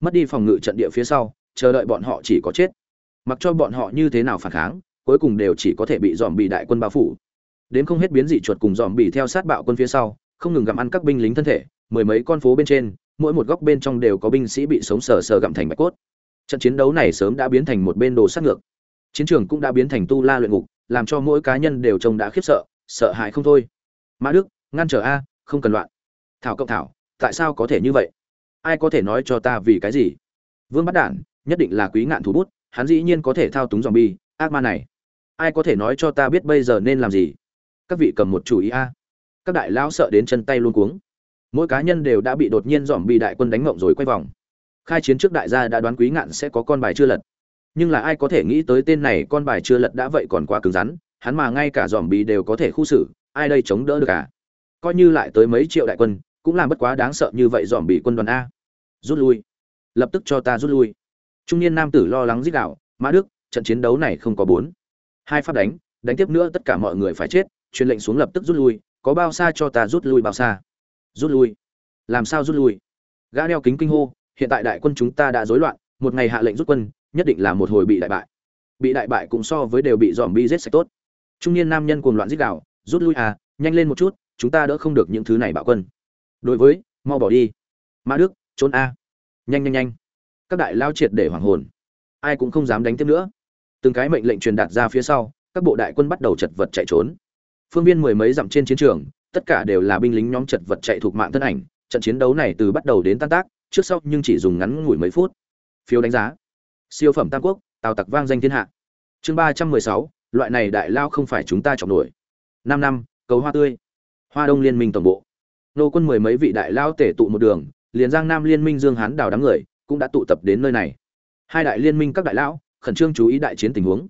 mất đi phòng ngự trận địa phía sau, chờ đợi bọn họ chỉ có chết. Mặc cho bọn họ như thế nào phản kháng, cuối cùng đều chỉ có thể bị dòm bị đại quân bao phủ. Đến không hết biến dị chuột cùng dòm bị theo sát bạo quân phía sau, không ngừng gặm ăn các binh lính thân thể, mười mấy con phố bên trên, mỗi một góc bên trong đều có binh sĩ bị sống sờ sờ gặm thành bạch cốt. Trận chiến đấu này sớm đã biến thành một bên đồ sát ngược. Chiến trường cũng đã biến thành tu la luyện ngục, làm cho mỗi cá nhân đều trông đã khiếp sợ sợ hãi không thôi. Mã đức, ngăn trở a, không cần loạn. Thảo cộng thảo, tại sao có thể như vậy? Ai có thể nói cho ta vì cái gì? Vương bắt đản, nhất định là quý ngạn thủ bút, hắn dĩ nhiên có thể thao túng dòng bi ác ma này. Ai có thể nói cho ta biết bây giờ nên làm gì? Các vị cầm một chủ ý a. Các đại lão sợ đến chân tay luôn cuống. Mỗi cá nhân đều đã bị đột nhiên dòm bi đại quân đánh ngộng rồi quay vòng. Khai chiến trước đại gia đã đoán quý ngạn sẽ có con bài chưa lật. Nhưng là ai có thể nghĩ tới tên này con bài chưa lật đã vậy còn quá cứng rắn, hắn mà ngay cả dòm bi đều có thể khu xử, ai đây chống đỡ được cả coi như lại tới mấy triệu đại quân cũng làm bất quá đáng sợ như vậy dòm bị quân đoàn a. Rút lui. Lập tức cho ta rút lui. Trung niên nam tử lo lắng giết đạo mã đức, trận chiến đấu này không có bốn. Hai phát đánh đánh tiếp nữa tất cả mọi người phải chết, truyền lệnh xuống lập tức rút lui, có bao xa cho ta rút lui bao xa? Rút lui. Làm sao rút lui? Gã đeo kính kinh hô, hiện tại đại quân chúng ta đã rối loạn, một ngày hạ lệnh rút quân, nhất định là một hồi bị đại bại. Bị đại bại cũng so với đều bị dòm bi giết sạch tốt. Trung niên nam nhân cuồng loạn giết đạo rút lui à nhanh lên một chút, chúng ta đỡ không được những thứ này bạo quân đối với, mau bỏ đi. Ma đức, trốn a. Nhanh nhanh nhanh. Các đại lao triệt để hoàng hồn. Ai cũng không dám đánh tiếp nữa. Từng cái mệnh lệnh truyền đạt ra phía sau, các bộ đại quân bắt đầu chật vật chạy trốn. Phương viên mười mấy dặm trên chiến trường, tất cả đều là binh lính nhóm chật vật chạy thuộc mạng thân ảnh. Trận chiến đấu này từ bắt đầu đến tan tác, trước sau nhưng chỉ dùng ngắn ngủi mấy phút. Phiếu đánh giá. Siêu phẩm tam quốc, tào tặc vang danh thiên hạ. Chương ba trăm mười sáu, loại này đại lao không phải chúng ta chọn nổi. Năm năm, cầu hoa tươi. Hoa đông liên minh tổng bộ nô quân mười mấy vị đại lao tể tụ một đường, liền giang nam liên minh dương hán đào đám người cũng đã tụ tập đến nơi này. Hai đại liên minh các đại lão khẩn trương chú ý đại chiến tình huống.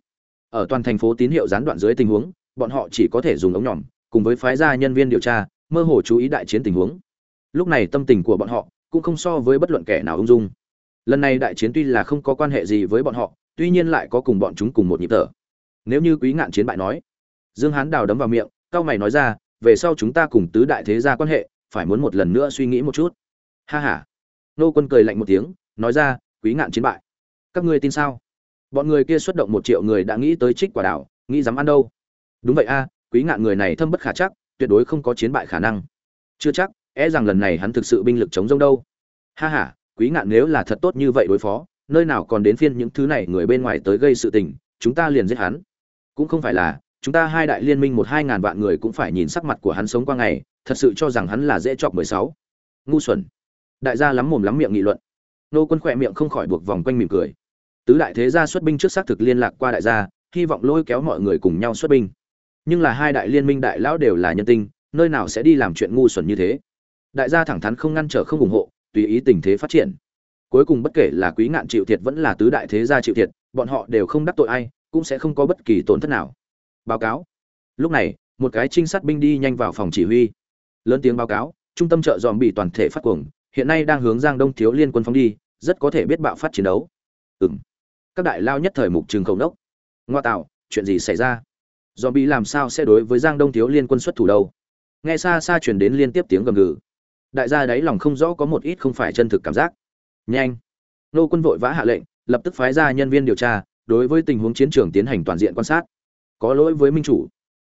Ở toàn thành phố tín hiệu gián đoạn dưới tình huống, bọn họ chỉ có thể dùng ống nhỏm cùng với phái gia nhân viên điều tra, mơ hồ chú ý đại chiến tình huống. Lúc này tâm tình của bọn họ cũng không so với bất luận kẻ nào ung dung. Lần này đại chiến tuy là không có quan hệ gì với bọn họ, tuy nhiên lại có cùng bọn chúng cùng một nhịp thở. Nếu như quý ngạn chiến bại nói, dương hán đào đấm vào miệng cao mày nói ra về sau chúng ta cùng tứ đại thế gia quan hệ, phải muốn một lần nữa suy nghĩ một chút. Ha ha. Nô quân cười lạnh một tiếng, nói ra, quý ngạn chiến bại. Các ngươi tin sao? Bọn người kia xuất động một triệu người đã nghĩ tới trích quả đảo, nghĩ dám ăn đâu. Đúng vậy a, quý ngạn người này thâm bất khả chắc, tuyệt đối không có chiến bại khả năng. Chưa chắc e rằng lần này hắn thực sự binh lực chống rông đâu. Ha ha, quý ngạn nếu là thật tốt như vậy đối phó, nơi nào còn đến phiên những thứ này người bên ngoài tới gây sự tình, chúng ta liền giết hắn. Cũng không phải là chúng ta hai đại liên minh một hai ngàn vạn người cũng phải nhìn sắc mặt của hắn sống qua ngày, thật sự cho rằng hắn là dễ chọc mười sáu. Ngu xuẩn. Đại gia lắm mồm lắm miệng nghị luận. Nô quân khỏe miệng không khỏi buộc vòng quanh mỉm cười. Tứ đại thế gia xuất binh trước xác thực liên lạc qua đại gia, hy vọng lôi kéo mọi người cùng nhau xuất binh. Nhưng là hai đại liên minh đại lão đều là nhân tinh, nơi nào sẽ đi làm chuyện ngu xuẩn như thế? Đại gia thẳng thắn không ngăn trở không ủng hộ, tùy ý tình thế phát triển. Cuối cùng bất kể là quý ngạn chịu thiệt vẫn là tứ đại thế gia chịu thiệt, bọn họ đều không đắc tội ai, cũng sẽ không có bất kỳ tổn thất nào báo cáo. Lúc này, một cái trinh sát binh đi nhanh vào phòng chỉ huy. Lớn tiếng báo cáo, trung tâm trợ dòm bị toàn thể phát cuồng, hiện nay đang hướng giang đông thiếu liên quân phóng đi, rất có thể biết bạo phát chiến đấu. Ừng các đại lao nhất thời mục trường khẩu đốc ngoa tạo, chuyện gì xảy ra? Dòm bị làm sao sẽ đối với giang đông thiếu liên quân xuất thủ đâu? Nghe xa xa chuyển đến liên tiếp tiếng gầm gừ. Đại gia đáy lòng không rõ có một ít không phải chân thực cảm giác. Nhanh. Nô quân vội vã hạ lệnh, lập tức phái ra nhân viên điều tra, đối với tình huống chiến trường tiến hành toàn diện quan sát có lỗi với minh chủ.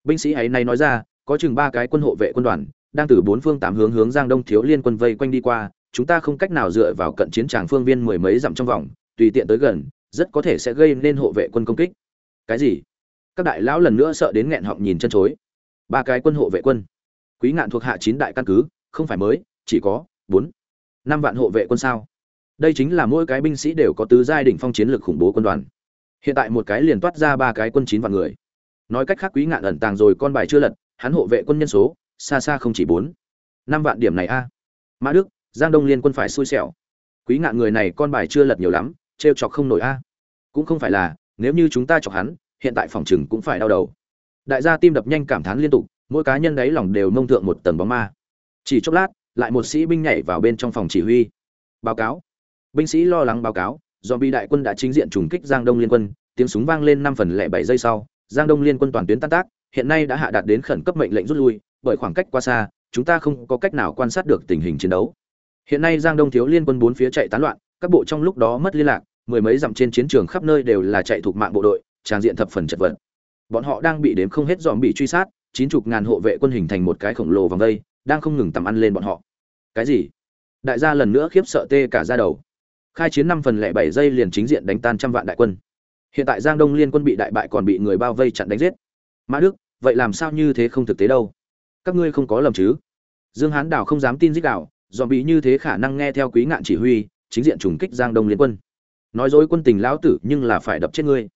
Binh sĩ ấy này nói ra, có chừng ba cái quân hộ vệ quân đoàn, đang từ bốn phương tám hướng hướng giang đông thiếu liên quân vây quanh đi qua, chúng ta không cách nào dựa vào cận chiến tràng phương viên mười mấy dặm trong vòng, tùy tiện tới gần, rất có thể sẽ gây nên hộ vệ quân công kích. Cái gì? Các đại lão lần nữa sợ đến nghẹn họng nhìn chân chối. Ba cái quân hộ vệ quân. Quý ngạn thuộc hạ chín đại căn cứ, không phải mới, chỉ có bốn, năm vạn hộ vệ quân sao? Đây chính là mỗi cái binh sĩ đều có tứ giai đỉnh phong chiến lược khủng bố quân đoàn. Hiện tại một cái liền toát ra ba cái quân chín vạn người nói cách khác quý ngạn ẩn tàng rồi con bài chưa lật, hắn hộ vệ quân nhân số, xa xa không chỉ bốn, năm vạn điểm này a. Mã đức, giang đông liên quân phải xui xẻo. Quý ngạn người này con bài chưa lật nhiều lắm, trêu chọc không nổi a. Cũng không phải là, nếu như chúng ta chọc hắn, hiện tại phòng chừng cũng phải đau đầu. Đại gia tim đập nhanh cảm thán liên tục, mỗi cá nhân đấy lòng đều mông thượng một tầng bóng ma. Chỉ chốc lát, lại một sĩ binh nhảy vào bên trong phòng chỉ huy. Báo cáo. Binh sĩ lo lắng báo cáo do bị đại quân đã chính diện trùng kích giang đông liên quân, tiếng súng vang lên năm phần lẻ bảy giây sau giang đông liên quân toàn tuyến tan tác, hiện nay đã hạ đạt đến khẩn cấp mệnh lệnh rút lui, bởi khoảng cách quá xa, chúng ta không có cách nào quan sát được tình hình chiến đấu. Hiện nay giang đông thiếu liên quân bốn phía chạy tán loạn, các bộ trong lúc đó mất liên lạc, mười mấy dặm trên chiến trường khắp nơi đều là chạy thuộc mạng bộ đội, trang diện thập phần chật vật. Bọn họ đang bị đếm không hết dòm bị truy sát, chín chục ngàn hộ vệ quân hình thành một cái khổng lồ vòng vây đang không ngừng tầm ăn lên bọn họ. Cái gì? Đại gia lần nữa khiếp sợ tê cả ra đầu. Khai chiến năm phần lẻ bảy giây liền chính diện đánh tan trăm vạn đại quân hiện tại giang đông liên quân bị đại bại còn bị người bao vây chặn đánh giết. Mã đức, vậy làm sao như thế không thực tế đâu? Các ngươi không có lầm chứ? Dương hán đảo không dám tin giết đảo dòm bị như thế khả năng nghe theo quý ngạn chỉ huy, chính diện trùng kích giang đông liên quân. Nói dối quân tình lão tử nhưng là phải đập chết ngươi.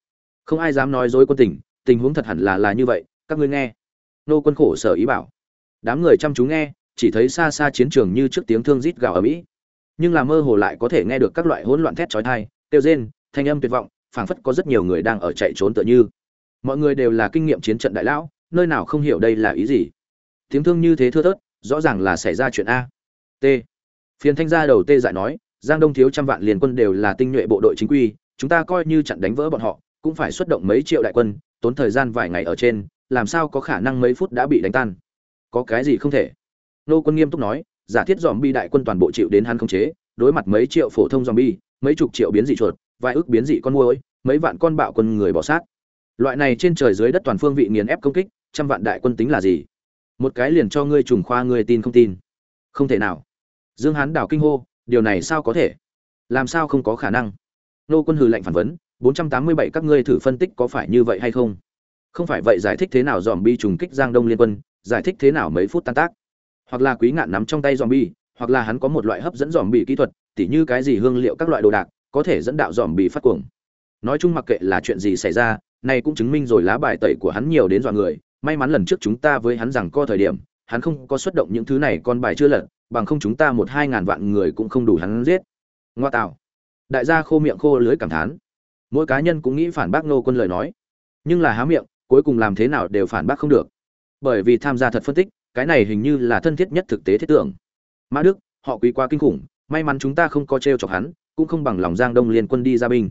Không ai dám nói dối quân tình tình huống thật hẳn là là như vậy, các ngươi nghe. Nô quân khổ sở ý bảo. Đám người chăm chú nghe, chỉ thấy xa xa chiến trường như trước tiếng thương rít gào ở mỹ. Nhưng là mơ hồ lại có thể nghe được các loại hỗn loạn thét chói tai Tiêu rên, thanh âm tuyệt vọng phảng phất có rất nhiều người đang ở chạy trốn tựa như. Mọi người đều là kinh nghiệm chiến trận đại lão, nơi nào không hiểu đây là ý gì? Tiếng thương như thế thưa thớt, rõ ràng là xảy ra chuyện a. T. Phiền thanh gia đầu tê dại nói, giang đông thiếu trăm vạn liền quân đều là tinh nhuệ bộ đội chính quy, chúng ta coi như chặn đánh vỡ bọn họ, cũng phải xuất động mấy triệu đại quân, tốn thời gian vài ngày ở trên, làm sao có khả năng mấy phút đã bị đánh tan? Có cái gì không thể? Nô quân nghiêm túc nói, giả thiết dòm bi đại quân toàn bộ chịu đến hắn không chế, đối mặt mấy triệu phổ thông dòm bi mấy chục triệu biến dị chuột, vài ước biến dị con muỗi mấy vạn con bạo quân người bỏ sát. Loại này trên trời dưới đất toàn phương vị nghiền ép công kích, trăm vạn đại quân tính là gì? Một cái liền cho ngươi trùng khoa ngươi tin không tin. Không thể nào. Dương hán đảo kinh hô, điều này sao có thể? Làm sao không có khả năng? Nô quân hừ lạnh phản vấn 487 các ngươi thử phân tích có phải như vậy hay không? Không phải vậy giải thích thế nào dòm bi trùng kích giang đông liên quân, giải thích thế nào mấy phút tan tác? Hoặc là quý ngạn nắm trong tay dòm bi hoặc là hắn có một loại hấp dẫn dòm bi kỹ thuật, tỉ như cái gì hương liệu các loại đồ đạc, có thể dẫn đạo dòm bi phát cuồng nói chung mặc kệ là chuyện gì xảy ra này cũng chứng minh rồi lá bài tẩy của hắn nhiều đến dọa người. May mắn lần trước chúng ta với hắn rằng co thời điểm, hắn không có xuất động những thứ này con bài chưa lật, bằng không chúng ta một hai ngàn vạn người cũng không đủ hắn giết. Ngoa tạo. Đại gia khô miệng khô lưới cảm thán. Mỗi cá nhân cũng nghĩ phản bác nô quân lời nói. Nhưng là há miệng, cuối cùng làm thế nào đều phản bác không được. Bởi vì tham gia thật phân tích, cái này hình như là thân thiết nhất thực tế thiết tưởng. Mã đức, họ quý quá kinh khủng, may mắn chúng ta không có t r e o chọc hắn, cũng không bằng lòng giang đông liên quân đi ra binh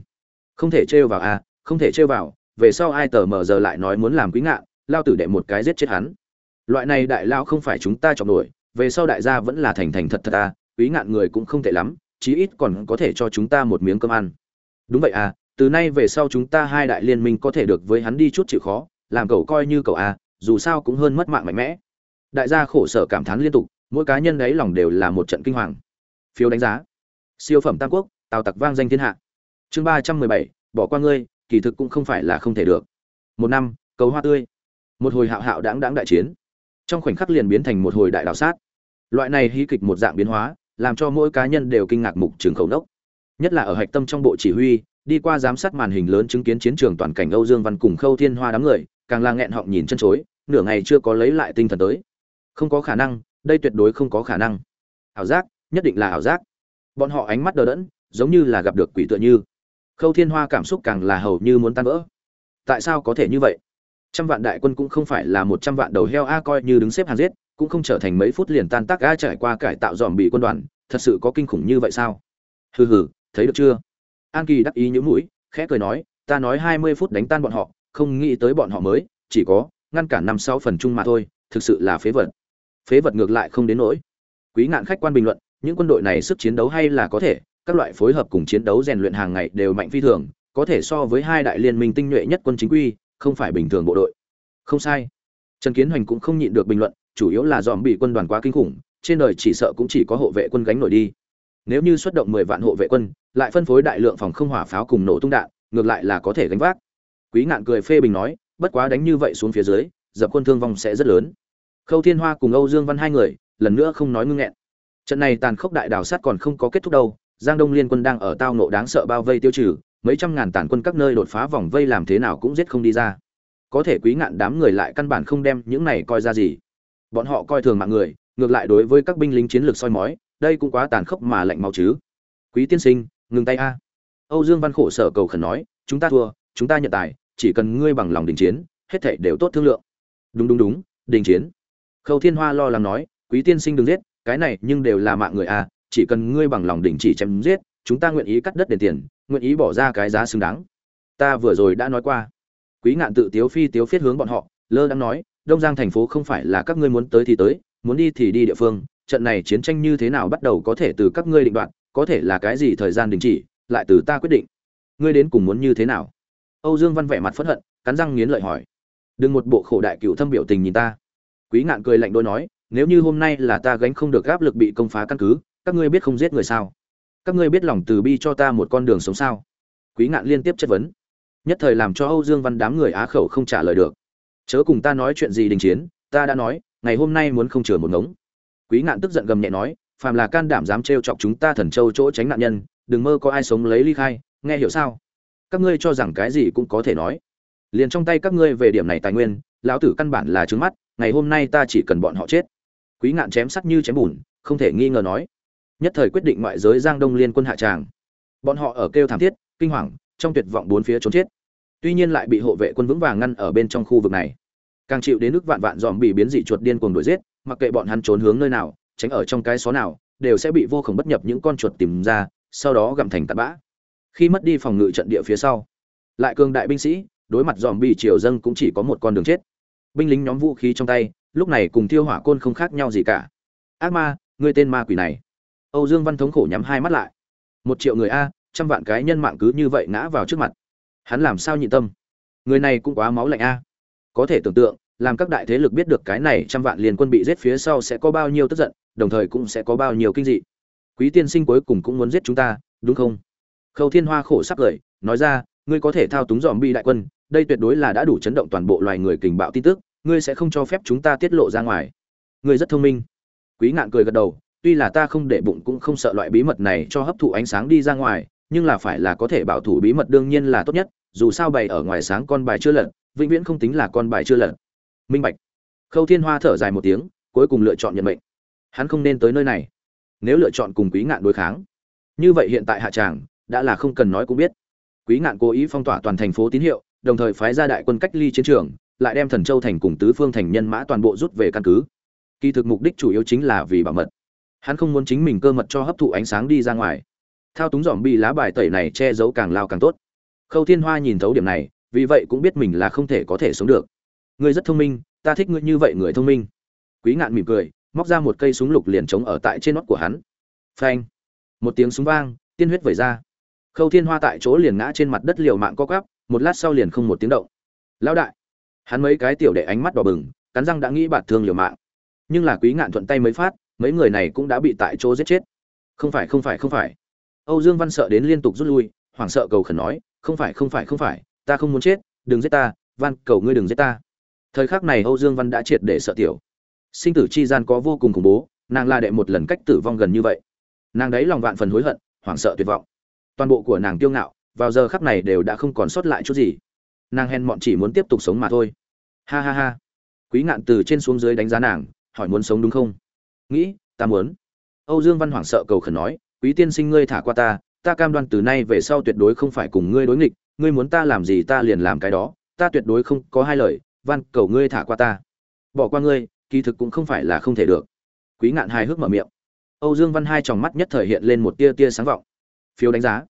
không thể trêu vào à không thể trêu vào, về sau ai tờ mờ giờ lại nói muốn làm quý ngạn lao tử đệ một cái giết chết hắn. Loại này đại lao không phải chúng ta chọc nổi, về sau đại gia vẫn là thành thành thật thật à quý ngạn người cũng không tệ lắm, chí ít còn có thể cho chúng ta một miếng cơm ăn. Đúng vậy à từ nay về sau chúng ta hai đại liên minh có thể được với hắn đi chút chịu khó, làm cậu coi như cậu à dù sao cũng hơn mất mạng mạnh mẽ. Đại gia khổ sở cảm thán liên tục, mỗi cá nhân đấy lòng đều là một trận kinh hoàng. Phiếu đánh giá. Siêu phẩm tam quốc, tào tặc vang danh thiên hạ chương ba trăm mười bảy, bỏ qua ngươi, kỳ thực cũng không phải là không thể được. Một năm, cầu hoa tươi. Một hồi hạo hạo đáng đáng đại chiến. Trong khoảnh khắc liền biến thành một hồi đại đảo sát. Loại này hí kịch một dạng biến hóa, làm cho mỗi cá nhân đều kinh ngạc mục trường khẩu đốc nhất là ở hạch tâm trong bộ chỉ huy, đi qua giám sát màn hình lớn chứng kiến chiến trường toàn cảnh âu dương văn cùng khâu thiên hoa đám người, càng là nghẹn họng nhìn chân chối, nửa ngày chưa có lấy lại tinh thần tới. Không có khả năng, đây tuyệt đối không có khả năng. Ảo giác, nhất định là ảo giác. Bọn họ ánh mắt đờ đẫn, giống như là gặp được quỷ tựa như khâu thiên hoa cảm xúc càng là hầu như muốn tan vỡ. Tại sao có thể như vậy? Trăm vạn đại quân cũng không phải là một trăm vạn đầu heo a coi như đứng xếp hàng giết, cũng không trở thành mấy phút liền tan tác a trải qua cải tạo dòm bị quân đoàn, thật sự có kinh khủng như vậy sao? Hừ hừ, thấy được chưa? An kỳ đắc ý nhũ mũi, khẽ cười nói, ta nói hai mươi phút đánh tan bọn họ, không nghĩ tới bọn họ mới, chỉ có ngăn cản năm sáu phần chung mà thôi, thực sự là phế vật. Phế vật ngược lại không đến nỗi. Quý ngạn khách quan bình luận, những quân đội này sức chiến đấu hay là có thể các loại phối hợp cùng chiến đấu rèn luyện hàng ngày đều mạnh phi thường, có thể so với hai đại liên minh tinh nhuệ nhất quân chính quy, không phải bình thường bộ đội. Không sai. Trần kiến hoành cũng không nhịn được bình luận, chủ yếu là dòm bị quân đoàn quá kinh khủng, trên đời chỉ sợ cũng chỉ có hộ vệ quân gánh nổi đi. Nếu như xuất động mười vạn hộ vệ quân, lại phân phối đại lượng phòng không hỏa pháo cùng nổ tung đạn, ngược lại là có thể gánh vác. Quý ngạn cười phê bình nói, bất quá đánh như vậy xuống phía dưới, dập quân thương vong sẽ rất lớn. Khâu thiên hoa cùng âu dương văn hai người, lần nữa không nói ngưng nghẹn. Trận này tàn khốc đại đảo sát còn không có kết thúc đâu giang đông liên quân đang ở tao nộ đáng sợ bao vây tiêu trừ, mấy trăm ngàn tàn quân các nơi đột phá vòng vây làm thế nào cũng giết không đi ra. Có thể quý ngạn đám người lại căn bản không đem những này coi ra gì. Bọn họ coi thường mạng người, ngược lại đối với các binh lính chiến lược soi mói, đây cũng quá tàn khốc mà lạnh máu chứ. Quý tiên sinh, ngừng tay a. Âu dương văn khổ sở cầu khẩn nói, chúng ta thua, chúng ta nhận tài, chỉ cần ngươi bằng lòng đình chiến, hết thảy đều tốt thương lượng. Đúng đúng đúng, đình chiến. Khâu thiên hoa lo lắng nói, quý tiên sinh đừng giết, cái này nhưng đều là mạng người a chỉ cần ngươi bằng lòng đình chỉ chém giết, chúng ta nguyện ý cắt đất đền tiền, nguyện ý bỏ ra cái giá xứng đáng. Ta vừa rồi đã nói qua. Quý ngạn tự tiếu phi tiếu phiết hướng bọn họ, lơ đang nói, đông giang thành phố không phải là các ngươi muốn tới thì tới, muốn đi thì đi địa phương, trận này chiến tranh như thế nào bắt đầu có thể từ các ngươi định đoạt, có thể là cái gì thời gian đình chỉ, lại từ ta quyết định. Ngươi đến cùng muốn như thế nào? Âu dương văn vẻ mặt phẫn hận, cắn răng nghiến lợi hỏi, đừng một bộ khổ đại cựu thâm biểu tình nhìn ta. Quý ngạn cười lạnh đôi nói, nếu như hôm nay là ta gánh không được áp lực bị công phá căn cứ các ngươi biết không giết người sao? Các ngươi biết lòng từ bi cho ta một con đường sống sao? Quý ngạn liên tiếp chất vấn. Nhất thời làm cho âu dương văn đám người á khẩu không trả lời được. Chớ cùng ta nói chuyện gì đình chiến, ta đã nói, ngày hôm nay muốn không chừa một ngống. Quý ngạn tức giận gầm nhẹ nói, phàm là can đảm dám trêu chọc chúng ta thần châu chỗ tránh nạn nhân, đừng mơ có ai sống lấy ly khai, nghe hiểu sao? Các ngươi cho rằng cái gì cũng có thể nói. Liền trong tay các ngươi về điểm này tài nguyên, lão tử căn bản là trứng mắt, ngày hôm nay ta chỉ cần bọn họ chết. Quý ngạn chém sắc như chém bùn, không thể nghi ngờ nói nhất thời quyết định ngoại giới giang đông liên quân hạ tràng. Bọn họ ở kêu thảm thiết, kinh hoàng, trong tuyệt vọng bốn phía trốn chết. Tuy nhiên lại bị hộ vệ quân vững vàng ngăn ở bên trong khu vực này. Càng chịu đến nước vạn vạn dòm bị biến dị chuột điên cuồng đuổi giết, mặc kệ bọn hắn trốn hướng nơi nào, tránh ở trong cái xó nào, đều sẽ bị vô khổng bất nhập những con chuột tìm ra, sau đó gặm thành tạt bã. Khi mất đi phòng ngự trận địa phía sau, lại cường đại binh sĩ, đối mặt dòm bị triều dâng cũng chỉ có một con đường chết. Binh lính nhóm vũ khí trong tay, lúc này cùng thiêu hỏa côn không khác nhau gì cả. Ác ma, ngươi tên ma quỷ này âu dương văn thống khổ nhắm hai mắt lại. Một triệu người a, trăm vạn cái nhân mạng cứ như vậy ngã vào trước mặt. Hắn làm sao nhịn tâm? Người này cũng quá máu lạnh a. Có thể tưởng tượng, làm các đại thế lực biết được cái này trăm vạn liên quân bị giết phía sau sẽ có bao nhiêu tức giận, đồng thời cũng sẽ có bao nhiêu kinh dị. Quý tiên sinh cuối cùng cũng muốn giết chúng ta, đúng không? Khâu thiên hoa khổ sắp lời, nói ra, ngươi có thể thao túng dòm bi đại quân, đây tuyệt đối là đã đủ chấn động toàn bộ loài người kình bạo tin tức, ngươi sẽ không cho phép chúng ta tiết lộ ra ngoài. Ngươi rất thông minh. Quý ngạn cười gật đầu tuy là ta không để bụng cũng không sợ loại bí mật này cho hấp thụ ánh sáng đi ra ngoài, nhưng là phải là có thể bảo thủ bí mật đương nhiên là tốt nhất, dù sao bày ở ngoài sáng con bài chưa lật, vĩnh viễn không tính là con bài chưa lật. Minh bạch. Khâu thiên hoa thở dài một tiếng, cuối cùng lựa chọn nhận mệnh. Hắn không nên tới nơi này. Nếu lựa chọn cùng quý ngạn đối kháng, như vậy hiện tại hạ tràng đã là không cần nói cũng biết. Quý ngạn cố ý phong tỏa toàn thành phố tín hiệu, đồng thời phái ra đại quân cách ly chiến trường, lại đem thần châu thành cùng tứ phương thành nhân mã toàn bộ rút về căn cứ. Kỳ thực mục đích chủ yếu chính là vì bảo mật hắn không muốn chính mình cơ mật cho hấp thụ ánh sáng đi ra ngoài. Thao túng dòm bị lá bài tẩy này che giấu càng lao càng tốt. Khâu thiên hoa nhìn thấu điểm này, vì vậy cũng biết mình là không thể có thể sống được. Ngươi rất thông minh, ta thích ngươi như vậy người thông minh. Quý ngạn mỉm cười, móc ra một cây súng lục liền chống ở tại trên nót của hắn. Phanh! Một tiếng súng vang, tiên huyết vẩy ra. Khâu thiên hoa tại chỗ liền ngã trên mặt đất liều mạng co cắp. một lát sau liền không một tiếng động. Lão đại! Hắn mấy cái tiểu đệ ánh mắt đỏ bừng, cắn răng đã nghĩ bạt thương liều mạng. Nhưng là quý ngạn thuận tay mới phát mấy người này cũng đã bị tại chỗ giết chết. Không phải không phải không phải. Âu dương văn sợ đến liên tục rút lui, hoảng sợ cầu khẩn nói, không phải không phải không phải, ta không muốn chết, đừng giết ta, văn, cầu ngươi đừng giết ta. Thời khắc này âu dương văn đã triệt để sợ tiểu. Sinh tử chi gian có vô cùng khủng bố, nàng la đệ một lần cách tử vong gần như vậy. Nàng đấy lòng vạn phần hối hận, hoảng sợ tuyệt vọng. Toàn bộ của nàng kiêu ngạo, vào giờ khắc này đều đã không còn sót lại chút gì. Nàng hèn mọn chỉ muốn tiếp tục sống mà thôi. Ha ha ha. Quý ngạn từ trên xuống dưới đánh giá nàng, hỏi muốn sống đúng không? Nghĩ, ta muốn. Âu dương văn hoảng sợ cầu khẩn nói, quý tiên sinh ngươi thả qua ta ta cam đoan từ nay về sau tuyệt đối không phải cùng ngươi đối nghịch, ngươi muốn ta làm gì ta liền làm cái đó, ta tuyệt đối không có hai lời văn cầu ngươi thả qua ta. Bỏ qua ngươi, kỳ thực cũng không phải là không thể được. Quý ngạn hài hước mở miệng. Âu dương văn hai tròng mắt nhất thời hiện lên một tia tia sáng vọng. Phiếu đánh giá.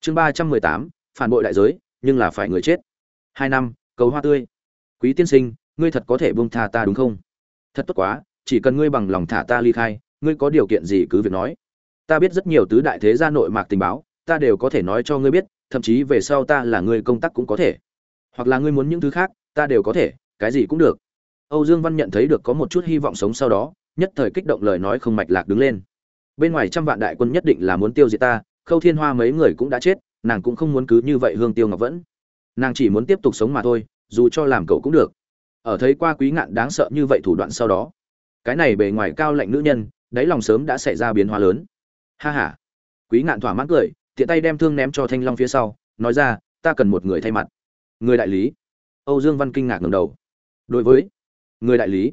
Chương ba trăm mười tám, phản bội đại giới, nhưng là phải người chết. Hai năm, cầu hoa tươi. Quý tiên sinh, ngươi thật có thể buông tha ta đúng không? Thật tốt quá chỉ cần ngươi bằng lòng thả ta ly khai, ngươi có điều kiện gì cứ việc nói. Ta biết rất nhiều tứ đại thế gia nội mạc tình báo, ta đều có thể nói cho ngươi biết, thậm chí về sau ta là người công tác cũng có thể. Hoặc là ngươi muốn những thứ khác, ta đều có thể, cái gì cũng được. Âu dương văn nhận thấy được có một chút hy vọng sống sau đó, nhất thời kích động lời nói không mạch lạc đứng lên. Bên ngoài trăm vạn đại quân nhất định là muốn tiêu diệt ta, khâu thiên hoa mấy người cũng đã chết, nàng cũng không muốn cứ như vậy hương tiêu ngọc vẫn. Nàng chỉ muốn tiếp tục sống mà thôi, dù cho làm cậu cũng được. Ở thấy qua quý ngạn đáng sợ như vậy thủ đoạn sau đó cái này bề ngoài cao lạnh nữ nhân, đáy lòng sớm đã xảy ra biến hóa lớn. Ha ha. Quý ngạn thỏa mãn cười, tiện tay đem thương ném cho thanh long phía sau, nói ra, ta cần một người thay mặt. Người đại lý. Âu dương văn kinh ngạc ngầm đầu. Đối với người đại lý,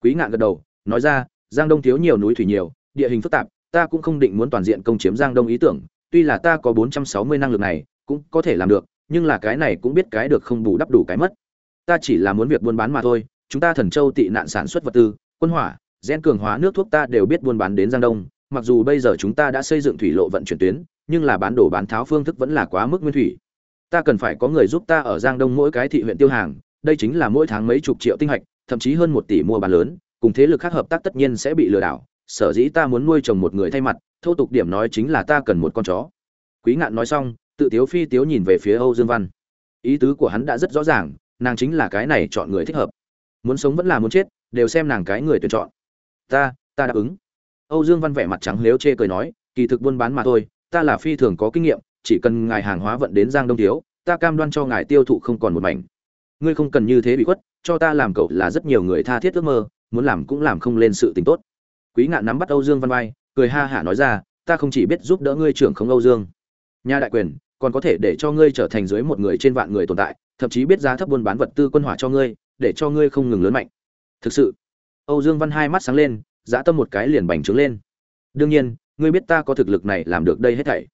quý ngạn gật đầu, nói ra, giang đông thiếu nhiều núi thủy nhiều, địa hình phức tạp, ta cũng không định muốn toàn diện công chiếm giang đông ý tưởng, tuy là ta có bốn trăm sáu mươi năng lực này, cũng có thể làm được, nhưng là cái này cũng biết cái được không bù đắp đủ cái mất. Ta chỉ là muốn việc buôn bán mà thôi, chúng ta thần châu tị nạn sản xuất vật tư quân hỏa, gen cường hóa nước thuốc ta đều biết buôn bán đến giang đông, mặc dù bây giờ chúng ta đã xây dựng thủy lộ vận chuyển tuyến, nhưng là bán đổ bán tháo phương thức vẫn là quá mức nguyên thủy. Ta cần phải có người giúp ta ở giang đông mỗi cái thị huyện tiêu hàng, đây chính là mỗi tháng mấy chục triệu tinh hạch, thậm chí hơn một tỷ mua bán lớn, cùng thế lực khác hợp tác tất nhiên sẽ bị lừa đảo, sở dĩ ta muốn nuôi chồng một người thay mặt, thô tục điểm nói chính là ta cần một con chó. Quý ngạn nói xong, tự tiếu phi tiếu nhìn về phía âu dương văn. Ý tứ của hắn đã rất rõ ràng, nàng chính là cái này chọn người thích hợp. Muốn sống vẫn là muốn chết đều xem nàng cái người tuyển chọn. Ta ta đáp ứng. Âu dương văn vẻ mặt trắng lếu chê cười nói, kỳ thực buôn bán mà thôi, ta là phi thường có kinh nghiệm, chỉ cần ngài hàng hóa vận đến giang đông thiếu, ta cam đoan cho ngài tiêu thụ không còn một mảnh. Ngươi không cần như thế bị khuất, cho ta làm cậu là rất nhiều người tha thiết ước mơ, muốn làm cũng làm không lên sự tình tốt. Quý ngạn nắm bắt âu dương văn vai, cười ha hả nói ra, ta không chỉ biết giúp đỡ ngươi trưởng không âu dương. Nhà đại quyền, còn có thể để cho ngươi trở thành dưới một người trên vạn người tồn tại, thậm chí biết giá thấp buôn bán vật tư quân hỏa cho ngươi, để cho ngươi không ngừng lớn mạnh thực sự, âu dương văn hai mắt sáng lên, dã tâm một cái liền bành trướng lên. Đương nhiên, ngươi biết ta có thực lực này làm được đây hết thảy.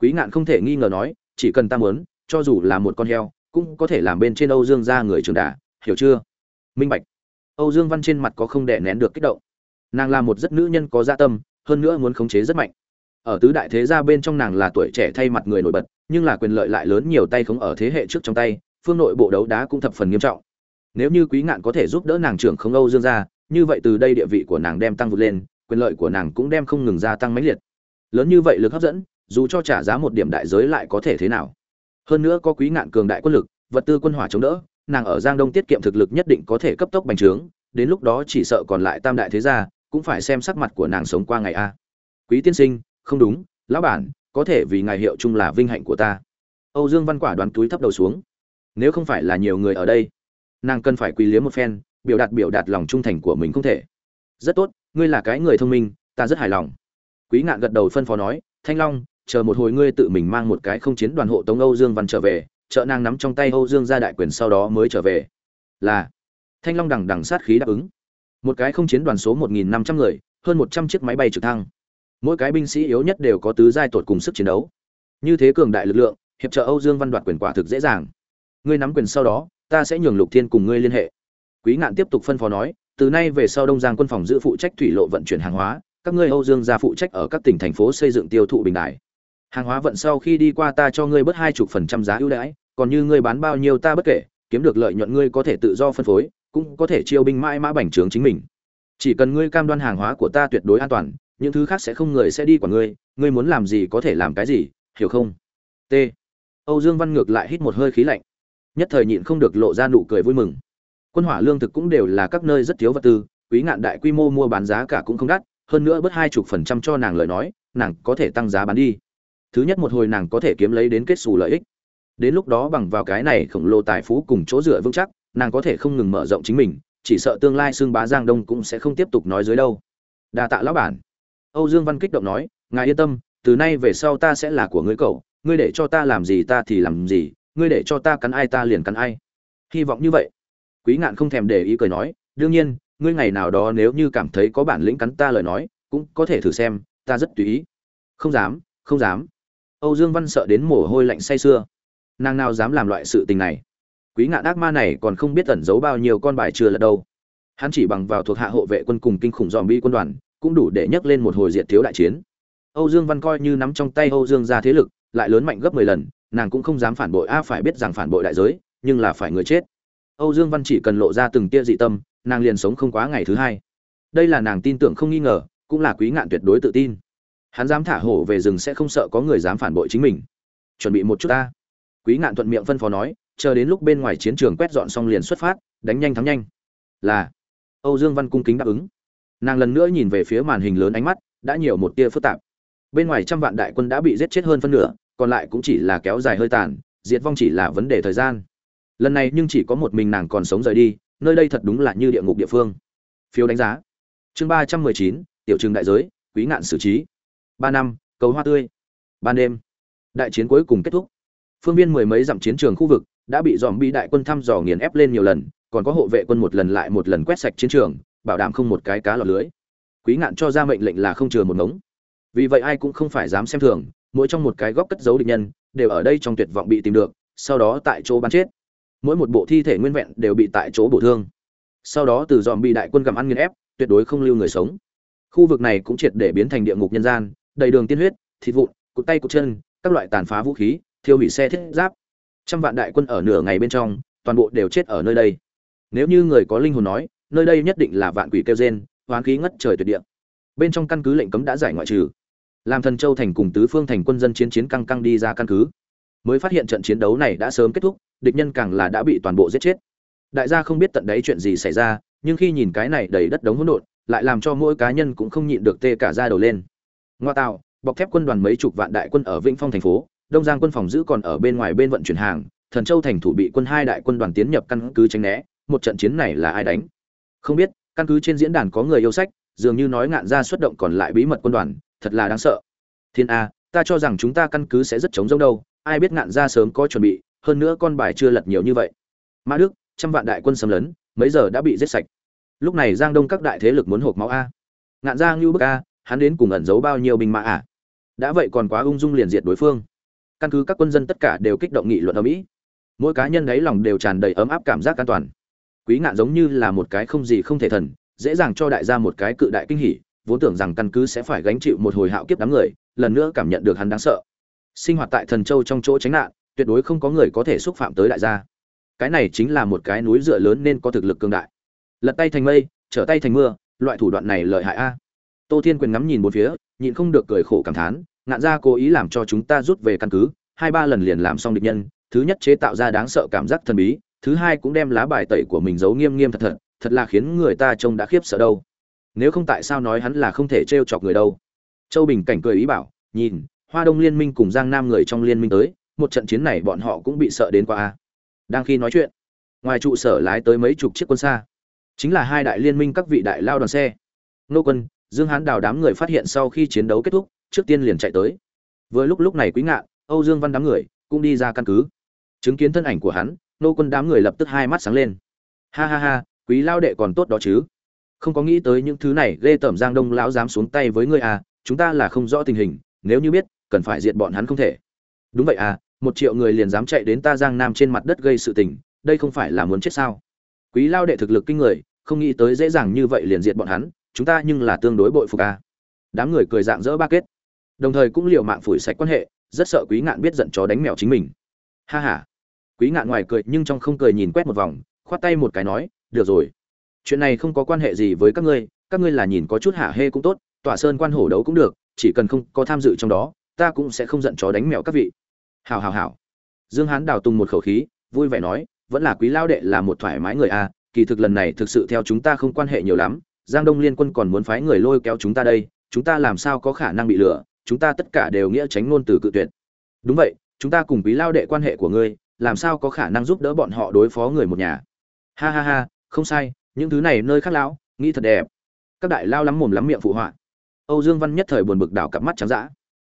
Quý ngạn không thể nghi ngờ nói, chỉ cần ta muốn, cho dù là một con heo, cũng có thể làm bên trên âu dương ra người trường đà, hiểu chưa? Minh bạch. Âu dương văn trên mặt có không đè nén được kích động. Nàng là một rất nữ nhân có dạ tâm, hơn nữa muốn khống chế rất mạnh. Ở tứ đại thế gia bên trong nàng là tuổi trẻ thay mặt người nổi bật, nhưng là quyền lợi lại lớn nhiều tay không ở thế hệ trước trong tay, phương nội bộ đấu đá cũng thập phần nghiêm trọng nếu như quý ngạn có thể giúp đỡ nàng trưởng không âu dương gia, như vậy từ đây địa vị của nàng đem tăng vượt lên quyền lợi của nàng cũng đem không ngừng gia tăng mãnh liệt. Lớn như vậy lực hấp dẫn dù cho trả giá một điểm đại giới lại có thể thế nào? Hơn nữa có quý ngạn cường đại quân lực vật tư quân hỏa chống đỡ nàng ở giang đông tiết kiệm thực lực nhất định có thể cấp tốc bành trướng đến lúc đó chỉ sợ còn lại tam đại thế gia cũng phải xem sắc mặt của nàng sống qua ngày a. Quý tiên sinh không đúng lão bản có thể vì ngài hiệu chung là vinh hạnh của ta. Âu dương văn quả đoán túi thấp đầu xuống. Nếu không phải là nhiều người ở đây nàng cần phải quỳ liếm một phen, biểu đạt biểu đạt lòng trung thành của mình không thể. Rất tốt, ngươi là cái người thông minh, ta rất hài lòng. Quý ngạn gật đầu phân phó nói, thanh long, chờ một hồi ngươi tự mình mang một cái không chiến đoàn hộ tống âu dương văn trở về, trợ nàng nắm trong tay âu dương ra đại quyền sau đó mới trở về. Là. Thanh long đằng đằng sát khí đáp ứng. Một cái không chiến đoàn số một nghìn năm trăm người, hơn một trăm chiếc máy bay trực thăng. Mỗi cái binh sĩ yếu nhất đều có tứ giai tột cùng sức chiến đấu. Như thế cường đại lực lượng, hiệp trợ âu dương văn đoạt quyền quả thực dễ dàng. Ngươi nắm quyền sau đó ta sẽ nhường lục thiên cùng ngươi liên hệ. Quý ngạn tiếp tục phân phó nói, từ nay về sau đông giang quân phòng giữ phụ trách thủy lộ vận chuyển hàng hóa, các ngươi âu dương ra phụ trách ở các tỉnh thành phố xây dựng tiêu thụ bình đại hàng hóa vận sau khi đi qua ta cho ngươi bớt hai chục phần trăm giá ưu đãi, còn như ngươi bán bao nhiêu ta bất kể, kiếm được lợi nhuận ngươi có thể tự do phân phối, cũng có thể chiêu binh mãi mã bành trướng chính mình. Chỉ cần ngươi cam đoan hàng hóa của ta tuyệt đối an toàn, những thứ khác sẽ không người sẽ đi của ngươi ngươi muốn làm gì có thể làm cái gì, hiểu không? T. Âu dương văn ngược lại hít một hơi khí lạnh nhất thời nhịn không được lộ ra nụ cười vui mừng. Quân hỏa lương thực cũng đều là các nơi rất thiếu vật tư, quý ngạn đại quy mô mua bán giá cả cũng không đắt, hơn nữa bớt hai chục phần trăm cho nàng lời nói, nàng có thể tăng giá bán đi. Thứ nhất một hồi nàng có thể kiếm lấy đến kết xù lợi ích. Đến lúc đó bằng vào cái này khổng lồ tài phú cùng chỗ dựa vững chắc, nàng có thể không ngừng mở rộng chính mình, chỉ sợ tương lai xương bá giang đông cũng sẽ không tiếp tục nói dưới đâu. Đa tạ lão bản. Âu dương văn kích động nói, ngài yên tâm, từ nay về sau ta sẽ là của ngươi cậu, ngươi để cho ta làm gì ta thì làm gì ngươi để cho ta cắn ai ta liền cắn ai. Hy vọng như vậy. Quý ngạn không thèm để ý cười nói, đương nhiên, ngươi ngày nào đó nếu như cảm thấy có bản lĩnh cắn ta lời nói, cũng có thể thử xem, ta rất tùy ý. Không dám không dám. Âu dương văn sợ đến mồ hôi lạnh say sưa. Nàng nào dám làm loại sự tình này. Quý ngạn ác ma này còn không biết ẩn giấu bao nhiêu con bài chưa lật đâu. Hắn chỉ bằng vào thuộc hạ hộ vệ quân cùng kinh khủng dòm bi quân đoàn, cũng đủ để nhấc lên một hồi diệt thiếu đại chiến. Âu dương văn coi như nắm trong tay âu dương ra thế lực, lại lớn mạnh gấp mười lần nàng cũng không dám phản bội. A, phải biết rằng phản bội đại giới, nhưng là phải người chết. Âu dương văn chỉ cần lộ ra từng tia dị tâm, nàng liền sống không quá ngày thứ hai. Đây là nàng tin tưởng không nghi ngờ, cũng là quý ngạn tuyệt đối tự tin. Hắn dám thả hổ về rừng sẽ không sợ có người dám phản bội chính mình. Chuẩn bị một chút ta. Quý ngạn thuận miệng phân phó nói, chờ đến lúc bên ngoài chiến trường quét dọn xong liền xuất phát, đánh nhanh thắng nhanh. Là. Âu dương văn cung kính đáp ứng. Nàng lần nữa nhìn về phía màn hình lớn ánh mắt, đã nhiều một tia phức tạp. Bên ngoài trăm vạn đại quân đã bị giết chết hơn phân nửa còn lại cũng chỉ là kéo dài hơi tàn, diệt vong chỉ là vấn đề thời gian. Lần này nhưng chỉ có một mình nàng còn sống rời đi, nơi đây thật đúng là như địa ngục địa phương. Phiếu đánh giá. Chương ba trăm mười chín, tiểu trường đại giới, quý ngạn xử trí. Ba năm, cầu hoa tươi. Ban đêm. Đại chiến cuối cùng kết thúc. Phương viên mười mấy dặm chiến trường khu vực đã bị dòm bi đại quân thăm dò nghiền ép lên nhiều lần, còn có hộ vệ quân một lần lại một lần quét sạch chiến trường, bảo đảm không một cái cá lọt lưới. Quý ngạn cho ra mệnh lệnh là không chừa một ngống. Vì vậy ai cũng không phải dám xem thường mỗi trong một cái góc cất giấu địch nhân, đều ở đây trong tuyệt vọng bị tìm được, sau đó tại chỗ bắn chết. Mỗi một bộ thi thể nguyên vẹn đều bị tại chỗ bổ thương. Sau đó từ dòm bị đại quân gặm ăn nghiền ép, tuyệt đối không lưu người sống. Khu vực này cũng triệt để biến thành địa ngục nhân gian, đầy đường tiên huyết, thịt vụn, cụt tay cụt chân, các loại tàn phá vũ khí, thiêu hủy xe thiết giáp. Trăm vạn đại quân ở nửa ngày bên trong, toàn bộ đều chết ở nơi đây. Nếu như người có linh hồn nói, nơi đây nhất định là vạn quỷ kêu gen hoán khí ngất trời tuyệt địa. Bên trong căn cứ lệnh cấm đã giải ngoại trừ làm thần châu thành cùng tứ phương thành quân dân chiến chiến căng căng đi ra căn cứ. Mới phát hiện trận chiến đấu này đã sớm kết thúc, địch nhân càng là đã bị toàn bộ giết chết. Đại gia không biết tận đấy chuyện gì xảy ra, nhưng khi nhìn cái này đầy đất đống hỗn độn, lại làm cho mỗi cá nhân cũng không nhịn được tê cả da đầu lên. Ngoa tạo, bọc thép quân đoàn mấy chục vạn đại quân ở vĩnh phong thành phố, đông giang quân phòng giữ còn ở bên ngoài bên vận chuyển hàng, thần châu thành thủ bị quân hai đại quân đoàn tiến nhập căn cứ tránh né, một trận chiến này là ai đánh? Không biết, căn cứ trên diễn đàn có người yêu sách, dường như nói ngạn ra xuất động còn lại bí mật quân đoàn thật là đáng sợ. Thiên a, ta cho rằng chúng ta căn cứ sẽ rất chống giống đâu, ai biết ngạn ra sớm có chuẩn bị, hơn nữa con bài chưa lật nhiều như vậy. Mã đức, trăm vạn đại quân xâm lấn, mấy giờ đã bị giết sạch? Lúc này giang đông các đại thế lực muốn hộp máu a. Ngạn ra ngưu bức a, hắn đến cùng ẩn giấu bao nhiêu binh mã à đã vậy còn quá ung dung liền diệt đối phương. Căn cứ các quân dân tất cả đều kích động nghị luận ở mỹ. Mỗi cá nhân đấy lòng đều tràn đầy ấm áp cảm giác an toàn. Quý ngạn giống như là một cái không gì không thể thần, dễ dàng cho đại gia một cái cự đại kinh hỉ vốn tưởng rằng căn cứ sẽ phải gánh chịu một hồi hạo kiếp đám người, lần nữa cảm nhận được hắn đáng sợ. Sinh hoạt tại thần châu trong chỗ tránh nạn, tuyệt đối không có người có thể xúc phạm tới đại gia. Cái này chính là một cái núi dựa lớn nên có thực lực cương đại. Lật tay thành mây, trở tay thành mưa, loại thủ đoạn này lợi hại a. Tô thiên quyền ngắm nhìn một phía, nhịn không được cười khổ cảm thán, ngạn gia cố ý làm cho chúng ta rút về căn cứ, hai ba lần liền làm xong địch nhân, thứ nhất chế tạo ra đáng sợ cảm giác thần bí, thứ hai cũng đem lá bài tẩy của mình giấu nghiêm nghiêm thật thật thật là khiến người ta trông đã khiếp sợ đâu nếu không tại sao nói hắn là không thể t chọc người đâu. Châu bình cảnh cười ý bảo, nhìn, hoa đông liên minh cùng giang nam người trong liên minh tới, một trận chiến này bọn họ cũng bị sợ đến qua a. Đang khi nói chuyện, ngoài trụ sở lái tới mấy chục chiếc quân xa. Chính là hai đại liên minh các vị đại lao đoàn xe. Nô quân, dương hán đào đám người phát hiện sau khi chiến đấu kết thúc, trước tiên liền chạy tới. Vừa lúc lúc này quý ngạn âu dương văn đám người cũng đi ra căn cứ. Chứng kiến thân ảnh của hắn, nô quân đám người lập tức hai mắt sáng lên. Ha ha ha, quý lao đệ còn tốt đó chứ không có nghĩ tới những thứ này ghê tởm giang đông lão dám xuống tay với ngươi à chúng ta là không rõ tình hình, nếu như biết, cần phải diệt bọn hắn không thể. Đúng vậy à một triệu người liền dám chạy đến ta giang nam trên mặt đất gây sự tình, đây không phải là muốn chết sao? Quý lao đệ thực lực kinh người, không nghĩ tới dễ dàng như vậy liền diệt bọn hắn, chúng ta nhưng là tương đối bội phục à. đám người cười dạng dỡ ba kết. Đồng thời cũng liều mạng phủi sạch quan hệ, rất sợ quý ngạn biết giận chó đánh mèo chính mình. Ha ha. Quý ngạn ngoài cười nhưng trong không cười nhìn quét một vòng, khoát tay một cái nói, được rồi chuyện này không có quan hệ gì với các ngươi các ngươi là nhìn có chút hạ hê cũng tốt, tỏa sơn quan hổ đấu cũng được, chỉ cần không có tham dự trong đó, ta cũng sẽ không giận chó đánh mèo các vị. Hào hào hào dương hán đào tung một khẩu khí, vui vẻ nói, vẫn là quý lao đệ là một thoải mái người a kỳ thực lần này thực sự theo chúng ta không quan hệ nhiều lắm, giang đông liên quân còn muốn phái người lôi kéo chúng ta đây, chúng ta làm sao có khả năng bị lừa, chúng ta tất cả đều nghĩa tránh ngôn từ cự tuyệt. Đúng vậy, chúng ta cùng quý lao đệ quan hệ của ngươi, làm sao có khả năng giúp đỡ bọn họ đối phó người một nhà? Ha ha ha, không sai những thứ này nơi khác lão, nghĩ thật đẹp. Các đại lao lắm mồm lắm miệng phụ họa. Âu dương văn nhất thời buồn bực đảo cặp mắt trắng dã.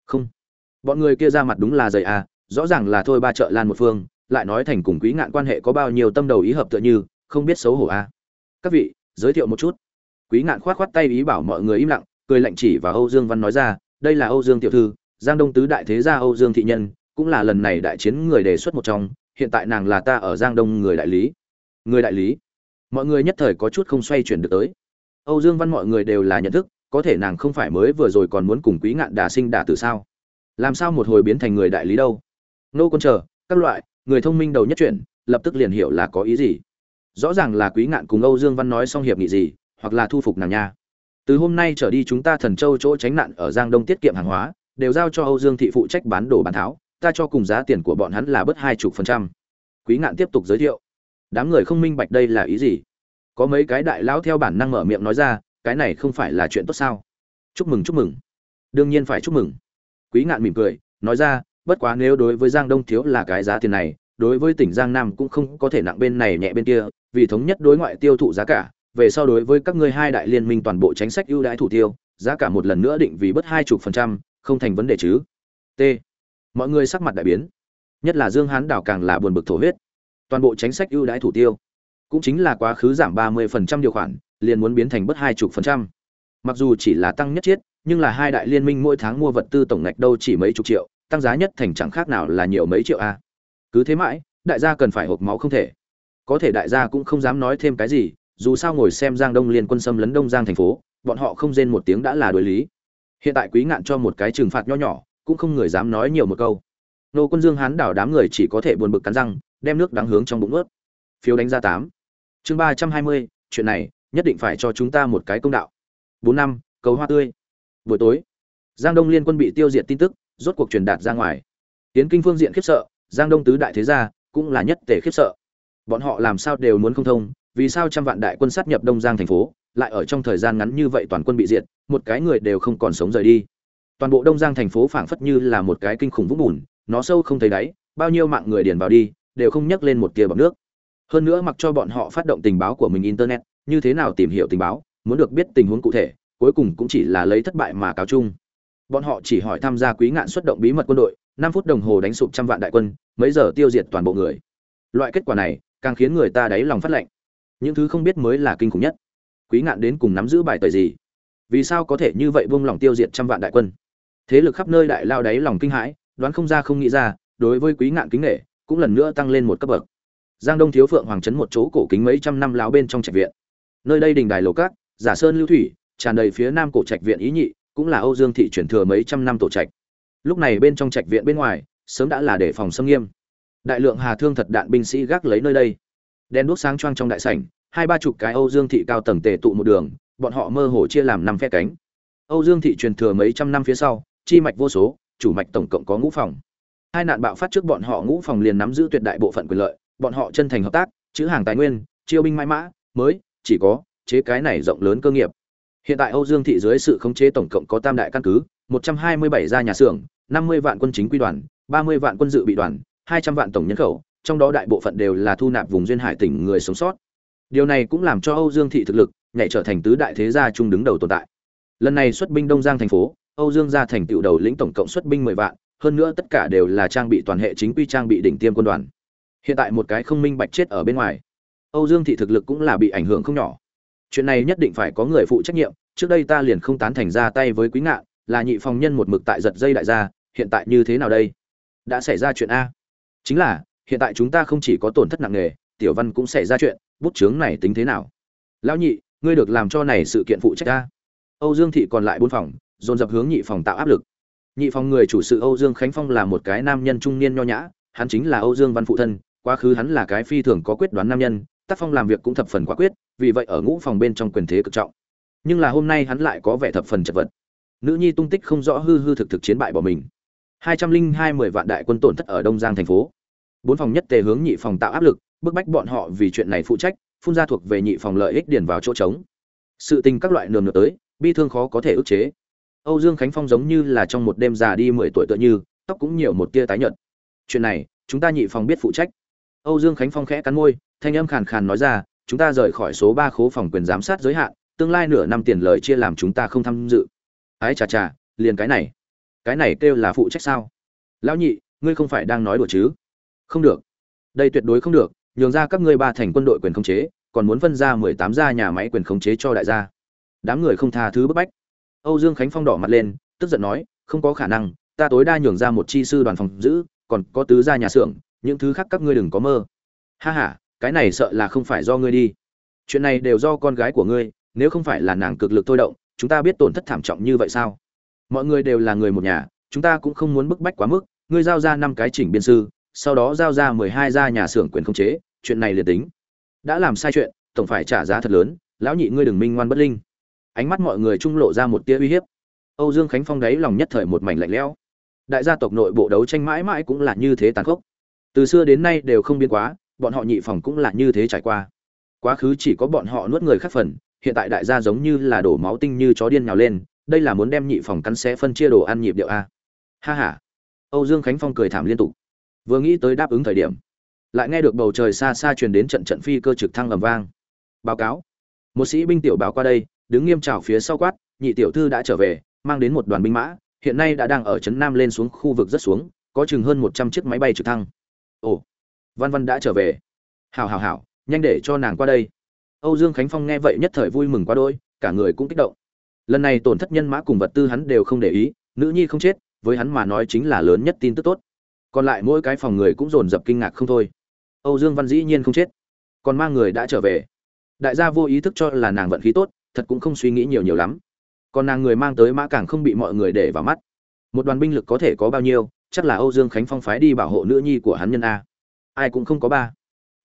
Không. Bọn người kia ra mặt đúng là dày à rõ ràng là thôi ba chợ lan một phương, lại nói thành cùng quý ngạn quan hệ có bao nhiêu tâm đầu ý hợp tựa như, không biết xấu hổ à. các vị, giới thiệu một chút. Quý ngạn khoát khoát tay ý bảo mọi người im lặng, cười lạnh chỉ và âu dương văn nói ra, đây là âu dương tiểu thư, giang đông tứ đại thế gia âu dương thị nhân, cũng là lần này đại chiến người đề xuất một trong, hiện tại nàng là ta ở giang đông người đại lý. Người đại lý? Mọi người nhất thời có chút không xoay chuyển được tới. Âu dương văn mọi người đều là nhận thức, có thể nàng không phải mới vừa rồi còn muốn cùng quý ngạn đà sinh đà từ sao? Làm sao một hồi biến thành người đại lý đâu? Nô quân chờ, các loại, người thông minh đầu nhất chuyển, lập tức liền hiểu là có ý gì. Rõ ràng là quý ngạn cùng âu dương văn nói xong hiệp nghị gì, hoặc là thu phục nàng nha. Từ hôm nay trở đi chúng ta thần châu chỗ tránh nạn ở giang đông tiết kiệm hàng hóa, đều giao cho âu dương thị phụ trách bán đồ bán tháo, ta cho cùng giá tiền của bọn hắn là bớt hai chục phần trăm. Quý ngạn tiếp tục giới thiệu đám người không minh bạch đây là ý gì. Có mấy cái đại lão theo bản năng mở miệng nói ra, cái này không phải là chuyện tốt sao? Chúc mừng chúc mừng. Đương nhiên phải chúc mừng. Quý ngạn mỉm cười, nói ra, bất quá nếu đối với giang đông thiếu là cái giá tiền này, đối với tỉnh giang nam cũng không có thể nặng bên này nhẹ bên kia, vì thống nhất đối ngoại tiêu thụ giá cả, về sau đối với các ngươi hai đại liên minh toàn bộ chính sách ưu đãi thủ tiêu, giá cả một lần nữa định vì bất hai chục phần trăm, không thành vấn đề chứ. T. Mọi người sắc mặt đại biến. Nhất là dương hán đảo càng là buồn bực thổ huyết toàn bộ chính sách ưu đãi thủ tiêu. Cũng chính là quá khứ giảm ba mươi phần trăm điều khoản, liền muốn biến thành bất hai chục phần trăm. Mặc dù chỉ là tăng nhất chiết, nhưng là hai đại liên minh mỗi tháng mua vật tư tổng ngạch đâu chỉ mấy chục triệu, tăng giá nhất thành chẳng khác nào là nhiều mấy triệu a. Cứ thế mãi, đại gia cần phải hộp máu không thể. Có thể đại gia cũng không dám nói thêm cái gì, dù sao ngồi xem giang đông liên quân xâm lấn đông giang thành phố, bọn họ không rên một tiếng đã là đối lý. Hiện tại quý ngạn cho một cái trừng phạt nho nhỏ, cũng không người dám nói nhiều một câu. Nô quân dương hán đảo đám người chỉ có thể buồn bực cắn răng đem nước đắng hướng trong bụng ướt phiếu đánh giá tám. Chương ba trăm hai mươi, chuyện này, nhất định phải cho chúng ta một cái công đạo. Bốn năm, cầu hoa tươi. Buổi tối, giang đông liên quân bị tiêu diệt tin tức, rốt cuộc truyền đạt ra ngoài. Tiến kinh phương diện khiếp sợ, giang đông tứ đại thế gia cũng là nhất tề khiếp sợ. Bọn họ làm sao đều muốn không thông, vì sao trăm vạn đại quân sát nhập đông giang thành phố, lại ở trong thời gian ngắn như vậy toàn quân bị diệt, một cái người đều không còn sống rời đi. Toàn bộ đông giang thành phố phảng phất như là một cái kinh khủng vũng bùn, nó sâu không thấy đáy, bao nhiêu mạng người điền vào đi đều không nhắc lên một tia bọc nước. Hơn nữa mặc cho bọn họ phát động tình báo của mình internet, như thế nào tìm hiểu tình báo, muốn được biết tình huống cụ thể, cuối cùng cũng chỉ là lấy thất bại mà cáo chung. Bọn họ chỉ hỏi tham gia quý ngạn xuất động bí mật quân đội, năm phút đồng hồ đánh sụp trăm vạn đại quân, mấy giờ tiêu diệt toàn bộ người. Loại kết quả này, càng khiến người ta đáy lòng phát lạnh. những thứ không biết mới là kinh khủng nhất. Quý ngạn đến cùng nắm giữ bài tời gì? Vì sao có thể như vậy buông lòng tiêu diệt trăm vạn đại quân? Thế lực khắp nơi đại lao đáy lòng kinh hãi, đoán không ra không nghĩ ra, đối với quý ngạn kính nghệ cũng lần nữa tăng lên một cấp bậc. Giang đông thiếu phượng hoàng trấn một chỗ cổ kính mấy trăm năm láo bên trong trạch viện. Nơi đây đình đài lầu cát giả sơn lưu thủy, tràn đầy phía nam cổ trạch viện ý nhị, cũng là âu dương thị chuyển thừa mấy trăm năm tổ trạch. Lúc này bên trong trạch viện bên ngoài, sớm đã là để phòng xâm nghiêm. Đại lượng hà thương thật đạn binh sĩ gác lấy nơi đây. Đèn đuốc sáng choang trong đại sảnh, hai ba chục cái âu dương thị cao tầng tề tụ một đường, bọn họ mơ hồ chia làm năm phe cánh. Âu dương thị truyền thừa mấy trăm năm phía sau, chi mạch vô số, chủ mạch tổng cộng có ngũ phòng hai nạn bạo phát trước bọn họ ngũ phòng liền nắm giữ tuyệt đại bộ phận quyền lợi, bọn họ chân thành hợp tác, chữ hàng tài nguyên, chiêu binh mãi mã, mới, chỉ có chế cái này rộng lớn cơ nghiệp. Hiện tại âu dương thị dưới sự khống chế tổng cộng có tam đại căn cứ, một trăm hai mươi bảy gia nhà xưởng, năm mươi vạn quân chính quy đoàn, ba mươi vạn quân dự bị đoàn, hai trăm vạn tổng nhân khẩu, trong đó đại bộ phận đều là thu nạp vùng duyên hải tỉnh người sống sót. Điều này cũng làm cho âu dương thị thực lực nhảy trở thành tứ đại thế gia trung đứng đầu tồn tại. Lần này xuất binh đông giang thành phố, âu dương gia thành tựu đầu lĩnh tổng cộng xuất binh mười vạn hơn nữa tất cả đều là trang bị toàn hệ chính quy trang bị đỉnh tiêm quân đoàn. Hiện tại một cái không minh bạch chết ở bên ngoài. Âu dương thị thực lực cũng là bị ảnh hưởng không nhỏ. Chuyện này nhất định phải có người phụ trách nhiệm, trước đây ta liền không tán thành ra tay với quý ngạn, là nhị phòng nhân một mực tại giật dây đại gia, hiện tại như thế nào đây? Đã xảy ra chuyện a. Chính là, hiện tại chúng ta không chỉ có tổn thất nặng nề, tiểu văn cũng xảy ra chuyện, bút chướng này tính thế nào? Lão nhị, ngươi được làm cho này sự kiện phụ trách a. Âu dương thị còn lại bốn phòng, dồn dập hướng nhị phòng tạo áp lực nhị phòng người chủ sự âu dương khánh phong là một cái nam nhân trung niên nho nhã, hắn chính là âu dương văn phụ thân, quá khứ hắn là cái phi thường có quyết đoán nam nhân, tác phong làm việc cũng thập phần quả quyết, vì vậy ở ngũ phòng bên trong quyền thế cực trọng. Nhưng là hôm nay hắn lại có vẻ thập phần chật vật. Nữ nhi tung tích không rõ hư hư thực thực chiến bại bỏ mình. Hai trăm linh hai mười vạn đại quân tổn thất ở đông giang thành phố. Bốn phòng nhất tề hướng nhị phòng tạo áp lực, bức bách bọn họ vì chuyện này phụ trách, phun ra thuộc về nhị phòng lợi ích điền vào chỗ trống. Sự tình các loại nườm nượp tới, bi thương khó có thể ức chế âu dương khánh phong giống như là trong một đêm già đi mười tuổi tựa như, tóc cũng nhiều một tia tái nhợt. Chuyện này, chúng ta nhị phòng biết phụ trách. Âu dương khánh phong khẽ cắn môi, thanh âm khàn khàn nói ra, chúng ta rời khỏi số ba khố phòng quyền giám sát giới hạn, tương lai nửa năm tiền lời chia làm chúng ta không tham dự. Ái chà chà, liền cái này. Cái này kêu là phụ trách sao? Lão nhị, ngươi không phải đang nói đùa chứ? Không được. Đây tuyệt đối không được, nhường ra các ngươi ba thành quân đội quyền khống chế, còn muốn phân ra mười tám gia nhà máy quyền khống chế cho đại gia. Đám người không tha thứ bức bách âu dương khánh phong đỏ mặt lên, tức giận nói, không có khả năng, ta tối đa nhường ra một chi sư đoàn phòng giữ, còn có tứ gia nhà xưởng, những thứ khác các ngươi đừng có mơ. Ha ha, cái này sợ là không phải do ngươi đi. Chuyện này đều do con gái của ngươi, nếu không phải là nàng cực lực thôi động, chúng ta biết tổn thất thảm trọng như vậy sao? Mọi người đều là người một nhà, chúng ta cũng không muốn bức bách quá mức, ngươi giao ra năm cái chỉnh biên sư, sau đó giao ra mười hai gia nhà xưởng quyền khống chế, chuyện này liền tính. Đã làm sai chuyện, tổng phải trả giá thật lớn, lão nhị ngươi đừng minh ngoan bất linh ánh mắt mọi người trung lộ ra một tia uy hiếp. Âu dương khánh phong đáy lòng nhất thời một mảnh lạnh lẽo. Đại gia tộc nội bộ đấu tranh mãi mãi cũng là như thế tàn khốc. Từ xưa đến nay đều không biến quá, bọn họ nhị phòng cũng là như thế trải qua. Quá khứ chỉ có bọn họ nuốt người khác phần, hiện tại đại gia giống như là đổ máu tinh như chó điên nhào lên, đây là muốn đem nhị phòng cắn xé phân chia đồ ăn nhịp điệu a. Ha ha. Âu dương khánh phong cười thảm liên tục. Vừa nghĩ tới đáp ứng thời điểm, lại nghe được bầu trời xa xa truyền đến trận trận phi cơ trực thăng ầm vang. Báo cáo. Một sĩ binh tiểu báo qua đây đứng nghiêm trào phía sau quát, nhị tiểu thư đã trở về, mang đến một đoàn binh mã, hiện nay đã đang ở trấn nam lên xuống khu vực rất xuống, có chừng hơn một trăm chiếc máy bay trực thăng. Ồ, văn văn đã trở về. Hào hào hào nhanh để cho nàng qua đây. Âu dương khánh phong nghe vậy nhất thời vui mừng quá đôi cả người cũng kích động. Lần này tổn thất nhân mã cùng vật tư hắn đều không để ý, nữ nhi không chết, với hắn mà nói chính là lớn nhất tin tức tốt. Còn lại mỗi cái phòng người cũng dồn dập kinh ngạc không thôi. Âu dương văn dĩ nhiên không chết, còn mang người đã trở về. Đại gia vô ý thức cho là nàng vận khí tốt thật cũng không suy nghĩ nhiều nhiều lắm. Còn nàng người mang tới mã càng không bị mọi người để vào mắt. Một đoàn binh lực có thể có bao nhiêu, chắc là âu dương khánh phong phái đi bảo hộ nữ nhi của hắn nhân a. Ai cũng không có ba.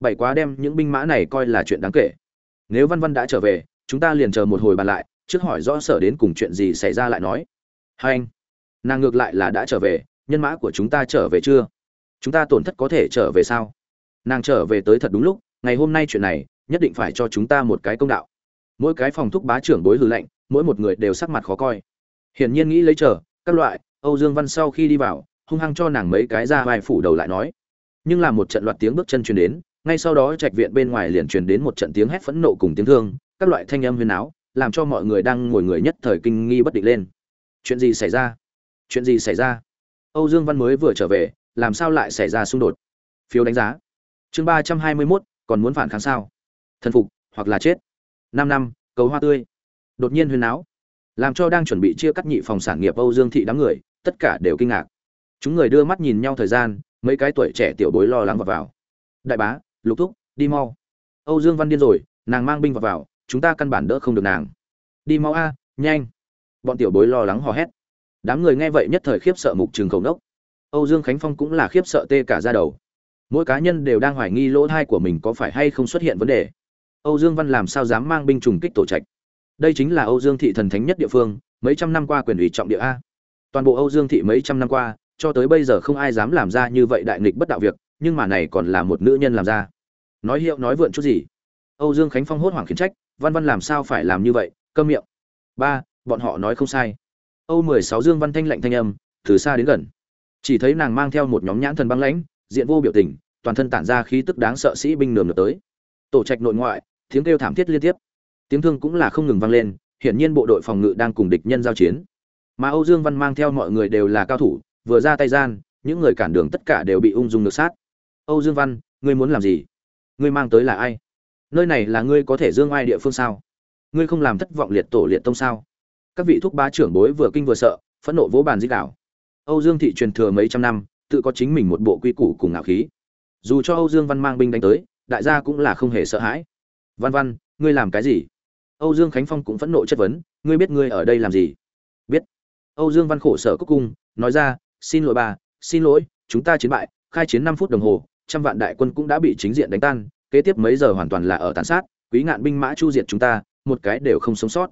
Bảy quá đem những binh mã này coi là chuyện đáng kể. Nếu văn văn đã trở về, chúng ta liền chờ một hồi bàn lại, trước hỏi rõ sở đến cùng chuyện gì xảy ra lại nói. Hai anh, nàng ngược lại là đã trở về, nhân mã của chúng ta trở về chưa? Chúng ta tổn thất có thể trở về sao? Nàng trở về tới thật đúng lúc, ngày hôm nay chuyện này, nhất định phải cho chúng ta một cái công đạo mỗi cái phòng thúc bá trưởng bối hư lệnh mỗi một người đều sắc mặt khó coi. Hiển nhiên nghĩ lấy chờ, các loại, âu dương văn sau khi đi vào, hung hăng cho nàng mấy cái ra vai phủ đầu lại nói. Nhưng là một trận loạt tiếng bước chân truyền đến, ngay sau đó trạch viện bên ngoài liền truyền đến một trận tiếng hét phẫn nộ cùng tiếng thương, các loại thanh âm huyên áo, làm cho mọi người đang ngồi người nhất thời kinh nghi bất định lên. Chuyện gì xảy ra? Chuyện gì xảy ra? Âu dương văn mới vừa trở về, làm sao lại xảy ra xung đột? Phiếu đánh giá. Chương ba trăm hai mươi mốt, còn muốn phản kháng sao? Thần phục hoặc là chết? Năm năm, cầu hoa tươi. Đột nhiên huyên áo. Làm cho đang chuẩn bị chia cắt nhị phòng sản nghiệp âu dương thị đám người, tất cả đều kinh ngạc. Chúng người đưa mắt nhìn nhau thời gian, mấy cái tuổi trẻ tiểu bối lo lắng vào vào. Đại bá, lục thúc, đi mau. Âu dương văn điên rồi, nàng mang binh vào vào, chúng ta căn bản đỡ không được nàng. Đi mau a, nhanh. Bọn tiểu bối lo lắng hò hét. Đám người nghe vậy nhất thời khiếp sợ mục trường khẩu đốc âu dương khánh phong cũng là khiếp sợ tê cả ra đầu. Mỗi cá nhân đều đang hoài nghi lỗ thai của mình có phải hay không xuất hiện vấn đề âu dương văn làm sao dám mang binh trùng kích tổ trạch? Đây chính là âu dương thị thần thánh nhất địa phương, mấy trăm năm qua quyền ủy trọng địa a. Toàn bộ âu dương thị mấy trăm năm qua, cho tới bây giờ không ai dám làm ra như vậy đại nghịch bất đạo việc, nhưng mà này còn là một nữ nhân làm ra. Nói hiệu nói vượn chút gì? Âu dương khánh phong hốt hoảng khiển trách, văn văn làm sao phải làm như vậy? Câm miệng. Ba, bọn họ nói không sai. Âu mười sáu dương văn thanh lạnh thanh âm, từ xa đến gần. Chỉ thấy nàng mang theo một nhóm nhãn thần băng lãnh, diện vô biểu tình, toàn thân tản ra khí tức đáng sợ sĩ binh nườm nượp tới. Tổ trạch nội ngoại tiếng kêu thảm thiết liên tiếp. Tiếng thương cũng là không ngừng vang lên, hiển nhiên bộ đội phòng ngự đang cùng địch nhân giao chiến. Mà âu dương văn mang theo mọi người đều là cao thủ, vừa ra tay gian, những người cản đường tất cả đều bị ung dung ngược sát. Âu dương văn, ngươi muốn làm gì? Ngươi mang tới là ai? Nơi này là ngươi có thể dương ai địa phương sao? Ngươi không làm thất vọng liệt tổ liệt tông sao? Các vị thúc bá trưởng bối vừa kinh vừa sợ, phẫn nộ vỗ bàn dích đảo âu dương thị truyền thừa mấy trăm năm, tự có chính mình một bộ quy củ cùng ngạo khí. Dù cho âu dương văn mang binh đánh tới, đại gia cũng là không hề sợ hãi văn văn, ngươi làm cái gì? Âu dương khánh phong cũng phẫn nộ chất vấn, ngươi biết ngươi ở đây làm gì? Biết. Âu dương văn khổ sở cúc cung nói ra, xin lỗi bà, xin lỗi, chúng ta chiến bại, khai chiến năm phút đồng hồ, trăm vạn đại quân cũng đã bị chính diện đánh tan, kế tiếp mấy giờ hoàn toàn là ở tàn sát, quý ngạn binh mã chu diệt chúng ta, một cái đều không sống sót.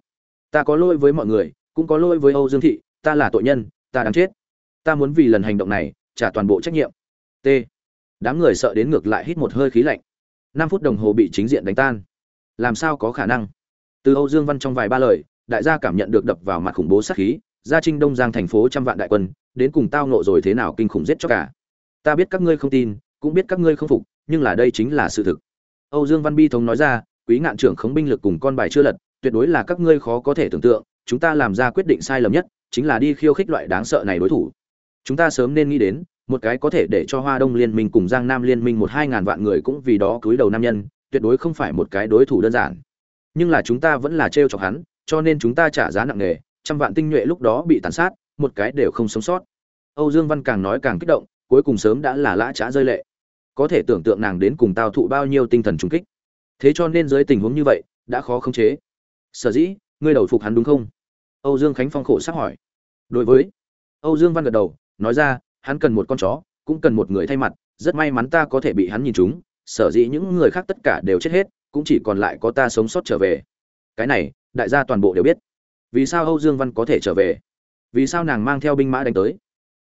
Ta có lỗi với mọi người, cũng có lỗi với âu dương thị, ta là tội nhân, ta đáng chết. Ta muốn vì lần hành động này, trả toàn bộ trách nhiệm. T. Đám người sợ đến ngược lại hít một hơi khí lạnh. Năm phút đồng hồ bị chính diện đánh tan làm sao có khả năng? Từ âu dương văn trong vài ba lời, đại gia cảm nhận được đập vào mặt khủng bố sát khí, gia trinh đông giang thành phố trăm vạn đại quân, đến cùng tao nộ rồi thế nào kinh khủng giết cho cả. Ta biết các ngươi không tin, cũng biết các ngươi không phục, nhưng là đây chính là sự thực. Âu dương văn bi thống nói ra, quý ngạn trưởng khống binh lực cùng con bài chưa lật, tuyệt đối là các ngươi khó có thể tưởng tượng, chúng ta làm ra quyết định sai lầm nhất, chính là đi khiêu khích loại đáng sợ này đối thủ. Chúng ta sớm nên nghĩ đến, một cái có thể để cho hoa đông liên minh cùng giang nam liên minh một hai ngàn vạn người cũng vì đó cúi đầu nam nhân tuyệt đối không phải một cái đối thủ đơn giản. Nhưng là chúng ta vẫn là trêu chọc hắn, cho nên chúng ta trả giá nặng nề, trăm vạn tinh nhuệ lúc đó bị tàn sát, một cái đều không sống sót. Âu dương văn càng nói càng kích động, cuối cùng sớm đã là lã trá rơi lệ. Có thể tưởng tượng nàng đến cùng tao thụ bao nhiêu tinh thần trung kích. Thế cho nên dưới tình huống như vậy, đã khó khống chế. Sở dĩ, ngươi đầu phục hắn đúng không? Âu dương khánh phong khổ sắc hỏi. Đối với, âu dương văn gật đầu, nói ra, hắn cần một con chó, cũng cần một người thay mặt, rất may mắn ta có thể bị hắn nhìn trúng sở dĩ những người khác tất cả đều chết hết, cũng chỉ còn lại có ta sống sót trở về. Cái này, đại gia toàn bộ đều biết. Vì sao âu dương văn có thể trở về? Vì sao nàng mang theo binh mã đánh tới?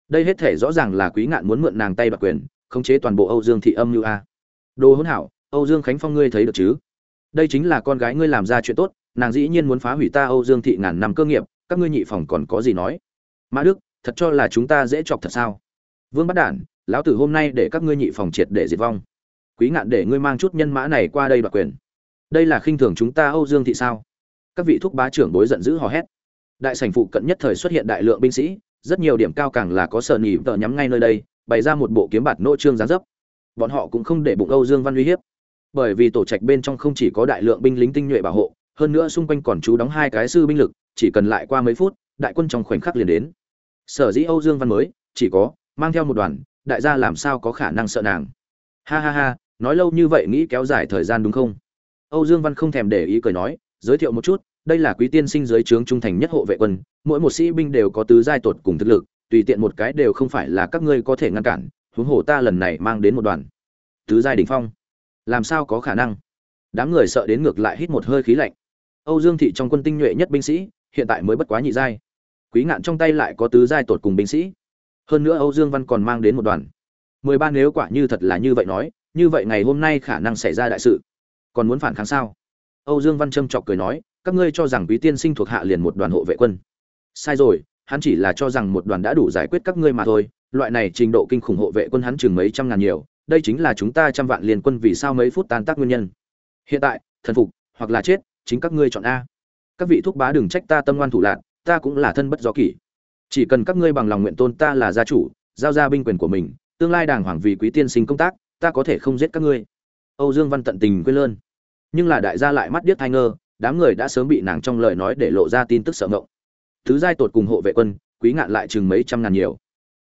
Đây hết thể rõ ràng là quý ngạn muốn mượn nàng tay bạc quyền, khống chế toàn bộ âu dương thị âm như a. Đồ hỗn hảo, âu dương khánh phong ngươi thấy được chứ? Đây chính là con gái ngươi làm ra chuyện tốt, nàng dĩ nhiên muốn phá hủy ta âu dương thị ngàn năm cơ nghiệp, các ngươi nhị phòng còn có gì nói? Mã đức, thật cho là chúng ta dễ chọc thật sao? Vương bắt đản, lão tử hôm nay để các ngươi nhị phòng triệt để diệt vong quý ngạn để ngươi mang chút nhân mã này qua đây đoạt quyền. Đây là khinh thường chúng ta âu dương thị sao? Các vị thúc bá trưởng bối giận dữ hò hét. Đại sảnh phụ cận nhất thời xuất hiện đại lượng binh sĩ, rất nhiều điểm cao càng là có sợ nhỉ tờ nhắm ngay nơi đây, bày ra một bộ kiếm bạt nỗ trương giáng dấp. Bọn họ cũng không để bụng âu dương văn uy hiếp. Bởi vì tổ trạch bên trong không chỉ có đại lượng binh lính tinh nhuệ bảo hộ, hơn nữa xung quanh còn chú đóng hai cái sư binh lực, chỉ cần lại qua mấy phút, đại quân trong khoảnh khắc liền đến. Sở dĩ âu dương văn mới, chỉ có, mang theo một đoàn, đại gia làm sao có khả năng sợ nàng. Ha ha ha nói lâu như vậy nghĩ kéo dài thời gian đúng không? Âu dương văn không thèm để ý cười nói, giới thiệu một chút, đây là quý tiên sinh dưới trướng trung thành nhất hộ vệ quân, mỗi một sĩ binh đều có tứ giai tột cùng thực lực, tùy tiện một cái đều không phải là các ngươi có thể ngăn cản, huống hồ ta lần này mang đến một đoàn. Tứ giai đỉnh phong. Làm sao có khả năng? Đám người sợ đến ngược lại hít một hơi khí lạnh. Âu dương thị trong quân tinh nhuệ nhất binh sĩ, hiện tại mới bất quá nhị giai. Quý ngạn trong tay lại có tứ giai tột cùng binh sĩ. Hơn nữa âu dương văn còn mang đến một đoàn. Mười ba nếu quả như thật là như vậy nói như vậy ngày hôm nay khả năng xảy ra đại sự. Còn muốn phản kháng sao? Âu dương văn trâm chọc cười nói, các ngươi cho rằng quý tiên sinh thuộc hạ liền một đoàn hộ vệ quân. Sai rồi, hắn chỉ là cho rằng một đoàn đã đủ giải quyết các ngươi mà thôi. Loại này trình độ kinh khủng hộ vệ quân hắn chừng mấy trăm ngàn nhiều. Đây chính là chúng ta trăm vạn liền quân vì sao mấy phút tan tác nguyên nhân. Hiện tại, thần phục, hoặc là chết, chính các ngươi chọn a. Các vị thúc bá đừng trách ta tâm ngoan thủ lạc, ta cũng là thân bất do kỷ. Chỉ cần các ngươi bằng lòng nguyện tôn ta là gia chủ, giao ra binh quyền của mình, tương lai đàng hoàng vì quý tiên sinh công tác ta có thể không giết các ngươi. Âu dương văn tận tình quên lơn. Nhưng là đại gia lại mắt điếc thai ngơ, đám người đã sớm bị nàng trong lời nói để lộ ra tin tức sợ ngộng. Thứ giai tột cùng hộ vệ quân, quý ngạn lại chừng mấy trăm ngàn nhiều.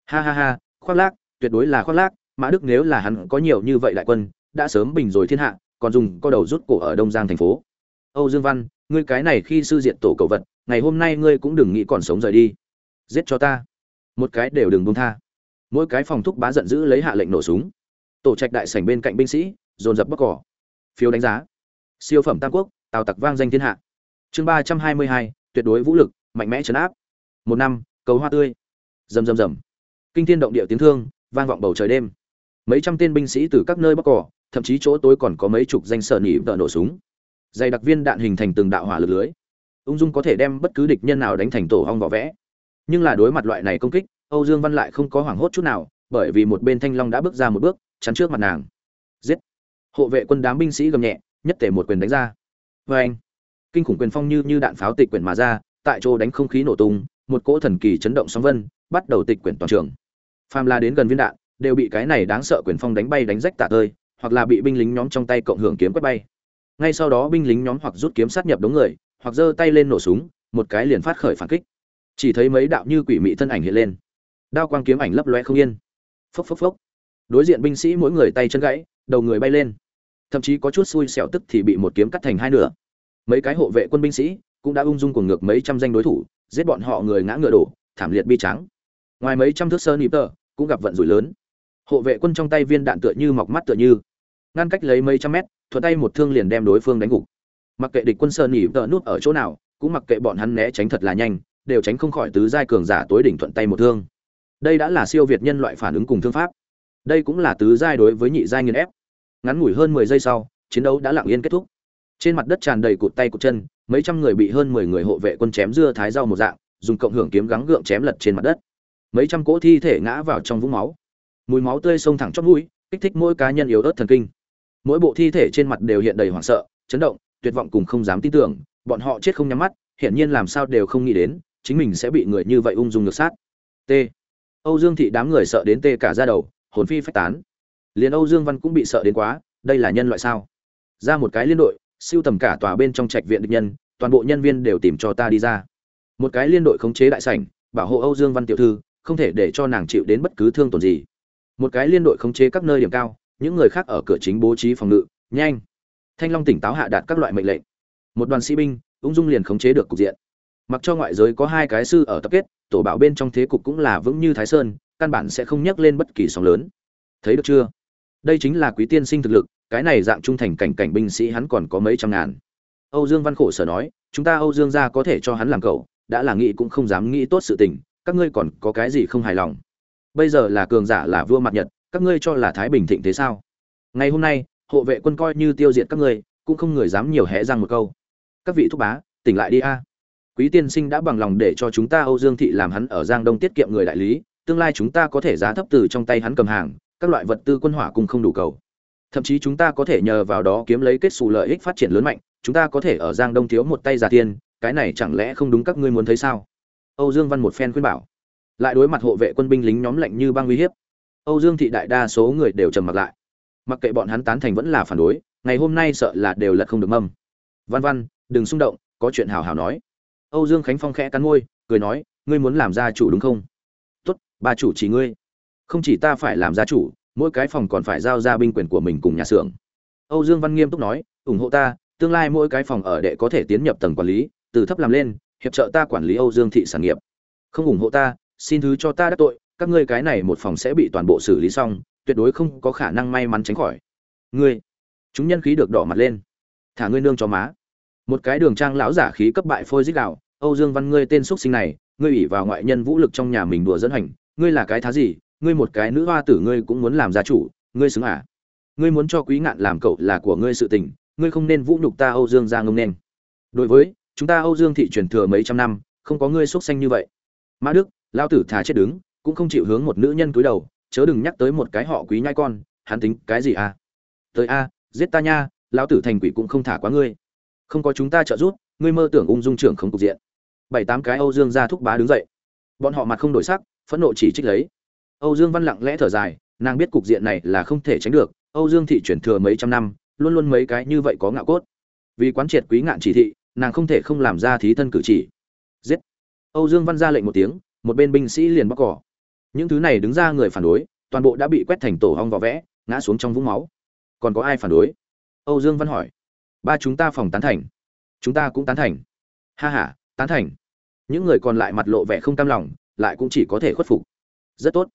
Ha ha ha, khoác lác, tuyệt đối là khoác lác, mã đức nếu là hắn có nhiều như vậy đại quân, đã sớm bình rồi thiên hạ, còn dùng co đầu rút cổ ở đông giang thành phố. Âu dương văn, ngươi cái này khi sư diện tổ cầu vật, ngày hôm nay ngươi cũng đừng nghĩ còn sống rời đi. Giết cho ta. Một cái đều đừng buông tha. Mỗi cái phòng thúc bá giận dữ lấy hạ lệnh nổ súng tổ trạch đại sảnh bên cạnh binh sĩ, dồn dập bóc cỏ. Phiếu đánh giá. Siêu phẩm tam quốc, tào tặc vang danh thiên hạ. Chương ba trăm hai mươi hai, tuyệt đối vũ lực, mạnh mẽ chấn áp. Một năm, cầu hoa tươi. Rầm rầm rầm. Kinh thiên động địa tiếng thương, vang vọng bầu trời đêm. Mấy trăm tên binh sĩ từ các nơi bắc cỏ, thậm chí chỗ tối còn có mấy chục danh sở nhị vợ nổ súng. Dày đặc viên đạn hình thành từng đạo hỏa lực lưới. Ung dung có thể đem bất cứ địch nhân nào đánh thành tổ hong vỏ vẽ. Nhưng là đối mặt loại này công kích, âu dương văn lại không có hoảng hốt chút nào, bởi vì một bên thanh long đã bước ra một bước chắn trước mặt nàng. Giết! Hộ vệ quân đám binh sĩ gầm nhẹ, nhất tể một quyền đánh ra. Vê anh! Kinh khủng quyền phong như như đạn pháo tịch quyển mà ra, tại chỗ đánh không khí nổ tung, một cỗ thần kỳ chấn động sóng vân, bắt đầu tịch quyển toàn trường. Phàm la đến gần viên đạn, đều bị cái này đáng sợ quyền phong đánh bay đánh rách tạ tơi, hoặc là bị binh lính nhóm trong tay cộng hưởng kiếm quét bay. Ngay sau đó binh lính nhóm hoặc rút kiếm sát nhập đống người, hoặc giơ tay lên nổ súng, một cái liền phát khởi phản kích. Chỉ thấy mấy đạo như quỷ mị thân ảnh hiện lên. Đao quang kiếm ảnh lấp loe không yên. Phốc phốc phốc đối diện binh sĩ mỗi người tay chân gãy, đầu người bay lên. Thậm chí có chút xui xẻo tức thì bị một kiếm cắt thành hai nửa. Mấy cái hộ vệ quân binh sĩ cũng đã ung dung cùng ngược mấy trăm danh đối thủ, giết bọn họ người ngã ngựa đổ, thảm liệt bi trắng ngoài mấy trăm thước sơn nhịp tờ, cũng gặp vận rủi lớn. Hộ vệ quân trong tay viên đạn tựa như mọc mắt tựa như. Ngăn cách lấy mấy trăm mét, thuận tay một thương liền đem đối phương đánh gục. Mặc kệ địch quân sơn nhịp tờ nút ở chỗ nào, cũng mặc kệ bọn hắn né tránh thật là nhanh, đều tránh không khỏi tứ giai cường giả tối đỉnh thuận tay một thương. Đây đã là siêu việt nhân loại phản ứng cùng thương pháp đây cũng là tứ giai đối với nhị giai nghiền ép. Ngắn ngủi hơn mười giây sau, chiến đấu đã lặng yên kết thúc. Trên mặt đất tràn đầy cụt tay cụt chân, mấy trăm người bị hơn mười người hộ vệ quân chém dưa thái rau một dạng, dùng cộng hưởng kiếm gắng gượng chém lật trên mặt đất. Mấy trăm cỗ thi thể ngã vào trong vũng máu. Mùi máu tươi xông thẳng chót mũi, kích thích mỗi cá nhân yếu ớt thần kinh. Mỗi bộ thi thể trên mặt đều hiện đầy hoảng sợ, chấn động, tuyệt vọng cùng không dám tin tưởng, bọn họ chết không nhắm mắt, hiển nhiên làm sao đều không nghĩ đến, chính mình sẽ bị người như vậy ung dung ngược sát. T. Âu dương thị đám người sợ đến tê cả ra đầu hồn phi phách tán. Liền âu dương văn cũng bị sợ đến quá, đây là nhân loại sao? Ra một cái liên đội, siêu tầm cả tòa bên trong trạch viện địch nhân, toàn bộ nhân viên đều tìm cho ta đi ra. Một cái liên đội khống chế đại sảnh, bảo hộ âu dương văn tiểu thư, không thể để cho nàng chịu đến bất cứ thương tổn gì. Một cái liên đội khống chế các nơi điểm cao, những người khác ở cửa chính bố trí phòng ngự, nhanh. Thanh long tỉnh táo hạ đạt các loại mệnh lệnh. Một đoàn sĩ binh, ung dung liền khống chế được cục diện. Mặc cho ngoại giới có hai cái sư ở tập kết, tổ bảo bên trong thế cục cũng là vững như thái sơn căn bản sẽ không nhắc lên bất kỳ sóng lớn. Thấy được chưa? Đây chính là quý tiên sinh thực lực, cái này dạng trung thành cảnh cảnh binh sĩ hắn còn có mấy trăm ngàn. Âu dương văn khổ sở nói, chúng ta âu dương gia có thể cho hắn làm cậu, đã là nghĩ cũng không dám nghĩ tốt sự tình, các ngươi còn có cái gì không hài lòng? Bây giờ là cường giả là vua mặt nhật, các ngươi cho là thái bình thịnh thế sao? Ngày hôm nay, hộ vệ quân coi như tiêu diệt các ngươi, cũng không người dám nhiều hé răng một câu. Các vị thúc bá, tỉnh lại đi a. Quý tiên sinh đã bằng lòng để cho chúng ta âu dương thị làm hắn ở giang đông tiết kiệm người đại lý tương lai chúng ta có thể giá thấp từ trong tay hắn cầm hàng, các loại vật tư quân hỏa cùng không đủ cầu. Thậm chí chúng ta có thể nhờ vào đó kiếm lấy kết xù lợi ích phát triển lớn mạnh, chúng ta có thể ở giang đông thiếu một tay giả tiên, cái này chẳng lẽ không đúng các ngươi muốn thấy sao? Âu dương văn một phen khuyên bảo. Lại đối mặt hộ vệ quân binh lính nhóm lạnh như băng uy hiếp. Âu dương thị đại đa số người đều trầm mặc lại. Mặc kệ bọn hắn tán thành vẫn là phản đối, ngày hôm nay sợ là đều lật không được mâm. Văn văn, đừng xung động, có chuyện hào hào nói. Âu dương khánh phong khẽ cắn môi, cười nói, ngươi muốn làm gia chủ đúng không? Bà ba chủ chỉ ngươi. Không chỉ ta phải làm gia chủ, mỗi cái phòng còn phải giao ra binh quyền của mình cùng nhà xưởng. Âu dương văn nghiêm túc nói, ủng hộ ta, tương lai mỗi cái phòng ở đệ có thể tiến nhập tầng quản lý, từ thấp làm lên, hiệp trợ ta quản lý âu dương thị sản nghiệp. Không ủng hộ ta, xin thứ cho ta đắc tội, các ngươi cái này một phòng sẽ bị toàn bộ xử lý xong, tuyệt đối không có khả năng may mắn tránh khỏi. Ngươi, chúng nhân khí được đỏ mặt lên. Thả ngươi nương cho má. Một cái đường trang lão giả khí cấp bại phôi dích đạo, âu dương văn ngươi tên xuất sinh này, ngươi ủy vào ngoại nhân vũ lực trong nhà mình đùa dẫn hành ngươi là cái thá gì, ngươi một cái nữ hoa tử ngươi cũng muốn làm gia chủ, ngươi xứng à? Ngươi muốn cho quý ngạn làm cậu là của ngươi sự tình, ngươi không nên vũ nhục ta âu dương ra ngông nên. Đối với, chúng ta âu dương thị truyền thừa mấy trăm năm, không có ngươi xuất xanh như vậy. Mã đức lao tử thà chết đứng, cũng không chịu hướng một nữ nhân cúi đầu, chớ đừng nhắc tới một cái họ quý nhai con, hắn tính cái gì à? Tới a, giết ta nha lao tử thành quỷ cũng không thả quá ngươi. Không có chúng ta trợ giúp, ngươi mơ tưởng ung dung trưởng không cục diện. Bảy tám cái âu dương gia thúc bá đứng dậy. Bọn họ mặt không đổi sắc phẫn nộ chỉ trích lấy. Âu dương văn lặng lẽ thở dài, nàng biết cục diện này là không thể tránh được, âu dương thị chuyển thừa mấy trăm năm, luôn luôn mấy cái như vậy có ngạo cốt. Vì quán triệt quý ngạn chỉ thị, nàng không thể không làm ra thí thân cử chỉ. Giết! Âu dương văn ra lệnh một tiếng, một bên binh sĩ liền bóc cỏ. Những thứ này đứng ra người phản đối, toàn bộ đã bị quét thành tổ hong vỏ vẽ, ngã xuống trong vũng máu. Còn có ai phản đối? Âu dương văn hỏi. Ba chúng ta phòng tán thành. Chúng ta cũng tán thành. Ha ha, tán thành. Những người còn lại mặt lộ vẻ không cam lòng lại cũng chỉ có thể khuất phục. Rất tốt.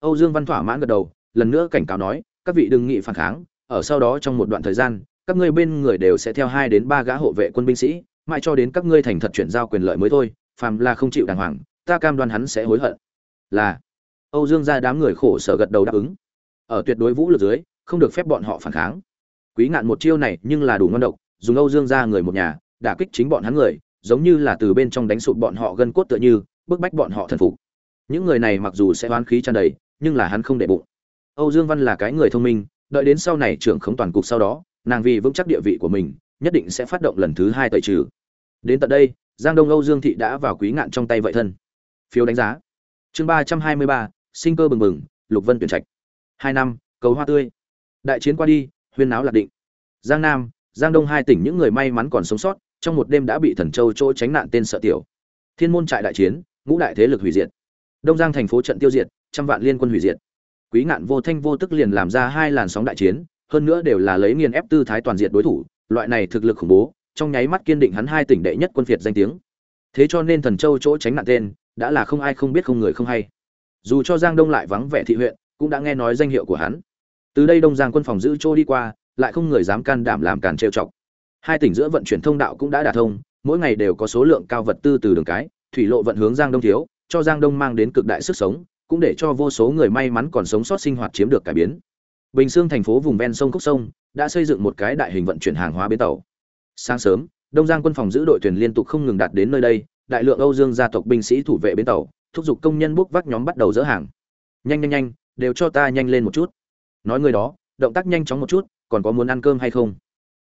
Âu dương văn thỏa mãn gật đầu, lần nữa cảnh cáo nói, các vị đừng nghị phản kháng, ở sau đó trong một đoạn thời gian, các ngươi bên người đều sẽ theo hai đến ba gã hộ vệ quân binh sĩ, mãi cho đến các ngươi thành thật chuyển giao quyền lợi mới thôi, phàm là không chịu đàng hoàng, ta cam đoan hắn sẽ hối hận. Là. Âu dương ra đám người khổ sở gật đầu đáp ứng. Ở tuyệt đối vũ lực dưới, không được phép bọn họ phản kháng. Quý ngạn một chiêu này nhưng là đủ ngon độc, dùng âu dương ra người một nhà, đả kích chính bọn hắn người, giống như là từ bên trong đánh sụp bọn họ gân cốt tựa như bức bách bọn họ thần phục. Những người này mặc dù sẽ oán khí tràn đầy, nhưng là hắn không để bụng. Âu dương văn là cái người thông minh, đợi đến sau này trưởng khống toàn cục sau đó, nàng vì vững chắc địa vị của mình, nhất định sẽ phát động lần thứ hai tẩy trừ. Đến tận đây, giang đông âu dương thị đã vào quý ngạn trong tay vậy thân. Phiếu đánh giá. Chương ba trăm hai mươi ba, sinh cơ bừng bừng, lục vân tuyển trạch. Hai năm, cầu hoa tươi. Đại chiến qua đi, huyên náo lạc định. Giang nam, giang đông hai tỉnh những người may mắn còn sống sót, trong một đêm đã bị thần châu chỗ tránh nạn tên sợ tiểu. Thiên môn trại đại chiến ngũ đại thế lực hủy diệt. Đông giang thành phố trận tiêu diệt, trăm vạn liên quân hủy diệt. Quý ngạn vô thanh vô tức liền làm ra hai làn sóng đại chiến, hơn nữa đều là lấy nghiền ép tư thái toàn diện đối thủ, loại này thực lực khủng bố, trong nháy mắt kiên định hắn hai tỉnh đệ nhất quân phiệt danh tiếng. Thế cho nên thần châu chỗ tránh nạn tên, đã là không ai không biết không người không hay. Dù cho giang đông lại vắng vẻ thị huyện, cũng đã nghe nói danh hiệu của hắn. Từ đây đông giang quân phòng giữ chỗ đi qua, lại không người dám can đảm làm càn trêu chọc. Hai tỉnh giữa vận chuyển thông đạo cũng đã đả thông, mỗi ngày đều có số lượng cao vật tư từ đường cái thủy lộ vận hướng giang đông thiếu, cho giang đông mang đến cực đại sức sống, cũng để cho vô số người may mắn còn sống sót sinh hoạt chiếm được cải biến. Bình dương thành phố vùng ven sông cốc sông đã xây dựng một cái đại hình vận chuyển hàng hóa bến tàu. Sáng sớm, đông giang quân phòng giữ đội thuyền liên tục không ngừng đạt đến nơi đây, đại lượng âu dương gia tộc binh sĩ thủ vệ bến tàu, thúc giục công nhân bốc vác nhóm bắt đầu dỡ hàng. Nhanh nhanh nhanh, đều cho ta nhanh lên một chút. Nói người đó, động tác nhanh chóng một chút, còn có muốn ăn cơm hay không?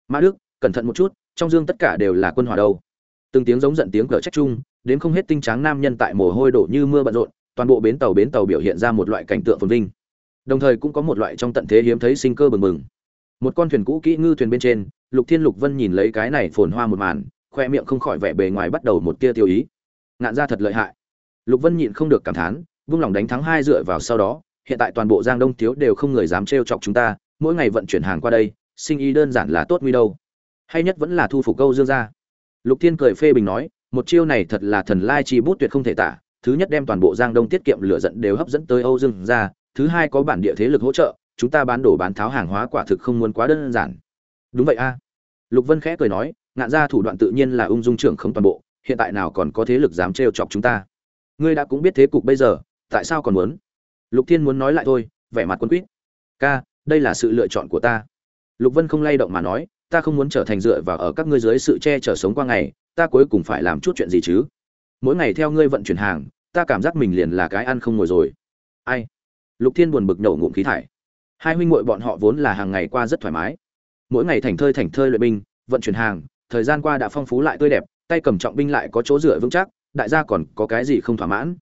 Mã đức, cẩn thận một chút, trong dương tất cả đều là quân hỏa đâu. Từng tiếng giống giận tiếng cờ trách chung đến không hết tinh tráng nam nhân tại mồ hôi đổ như mưa bận rộn, toàn bộ bến tàu bến tàu biểu hiện ra một loại cảnh tượng phồn vinh. Đồng thời cũng có một loại trong tận thế hiếm thấy sinh cơ bừng bừng. Một con thuyền cũ kỹ ngư thuyền bên trên, lục thiên lục vân nhìn lấy cái này phồn hoa một màn, khoe miệng không khỏi vẻ bề ngoài bắt đầu một tia tiêu ý. Ngạn ra thật lợi hại. Lục vân nhịn không được cảm thán, vung lòng đánh thắng hai dựa vào sau đó, hiện tại toàn bộ giang đông thiếu đều không người dám trêu chọc chúng ta, mỗi ngày vận chuyển hàng qua đây, sinh ý đơn giản là tốt nguy đâu. Hay nhất vẫn là thu phục câu dương gia. Lục thiên cười phê bình nói một chiêu này thật là thần lai chi bút tuyệt không thể tả, thứ nhất đem toàn bộ giang đông tiết kiệm lửa giận đều hấp dẫn tới âu dương gia, thứ hai có bản địa thế lực hỗ trợ, chúng ta bán đổ bán tháo hàng hóa quả thực không muốn quá đơn giản. Đúng vậy a. Lục vân khẽ cười nói, ngạn ra thủ đoạn tự nhiên là ung dung trưởng không toàn bộ, hiện tại nào còn có thế lực dám trêu chọc chúng ta. Ngươi đã cũng biết thế cục bây giờ, tại sao còn muốn? Lục thiên muốn nói lại thôi, vẻ mặt quân quýt. Ca, đây là sự lựa chọn của ta. Lục vân không lay động mà nói, ta không muốn trở thành dựa vào ở các ngươi dưới sự che chở sống qua ngày ta cuối cùng phải làm chút chuyện gì chứ? Mỗi ngày theo ngươi vận chuyển hàng ta cảm giác mình liền là cái ăn không ngồi rồi. Ai? Lục thiên buồn bực nổ ngụm khí thải. Hai huynh muội bọn họ vốn là hàng ngày qua rất thoải mái. Mỗi ngày thành thơi thành thơi luyện binh vận chuyển hàng thời gian qua đã phong phú lại tươi đẹp tay cầm trọng binh lại có chỗ dựa vững chắc đại gia còn có cái gì không thỏa mãn.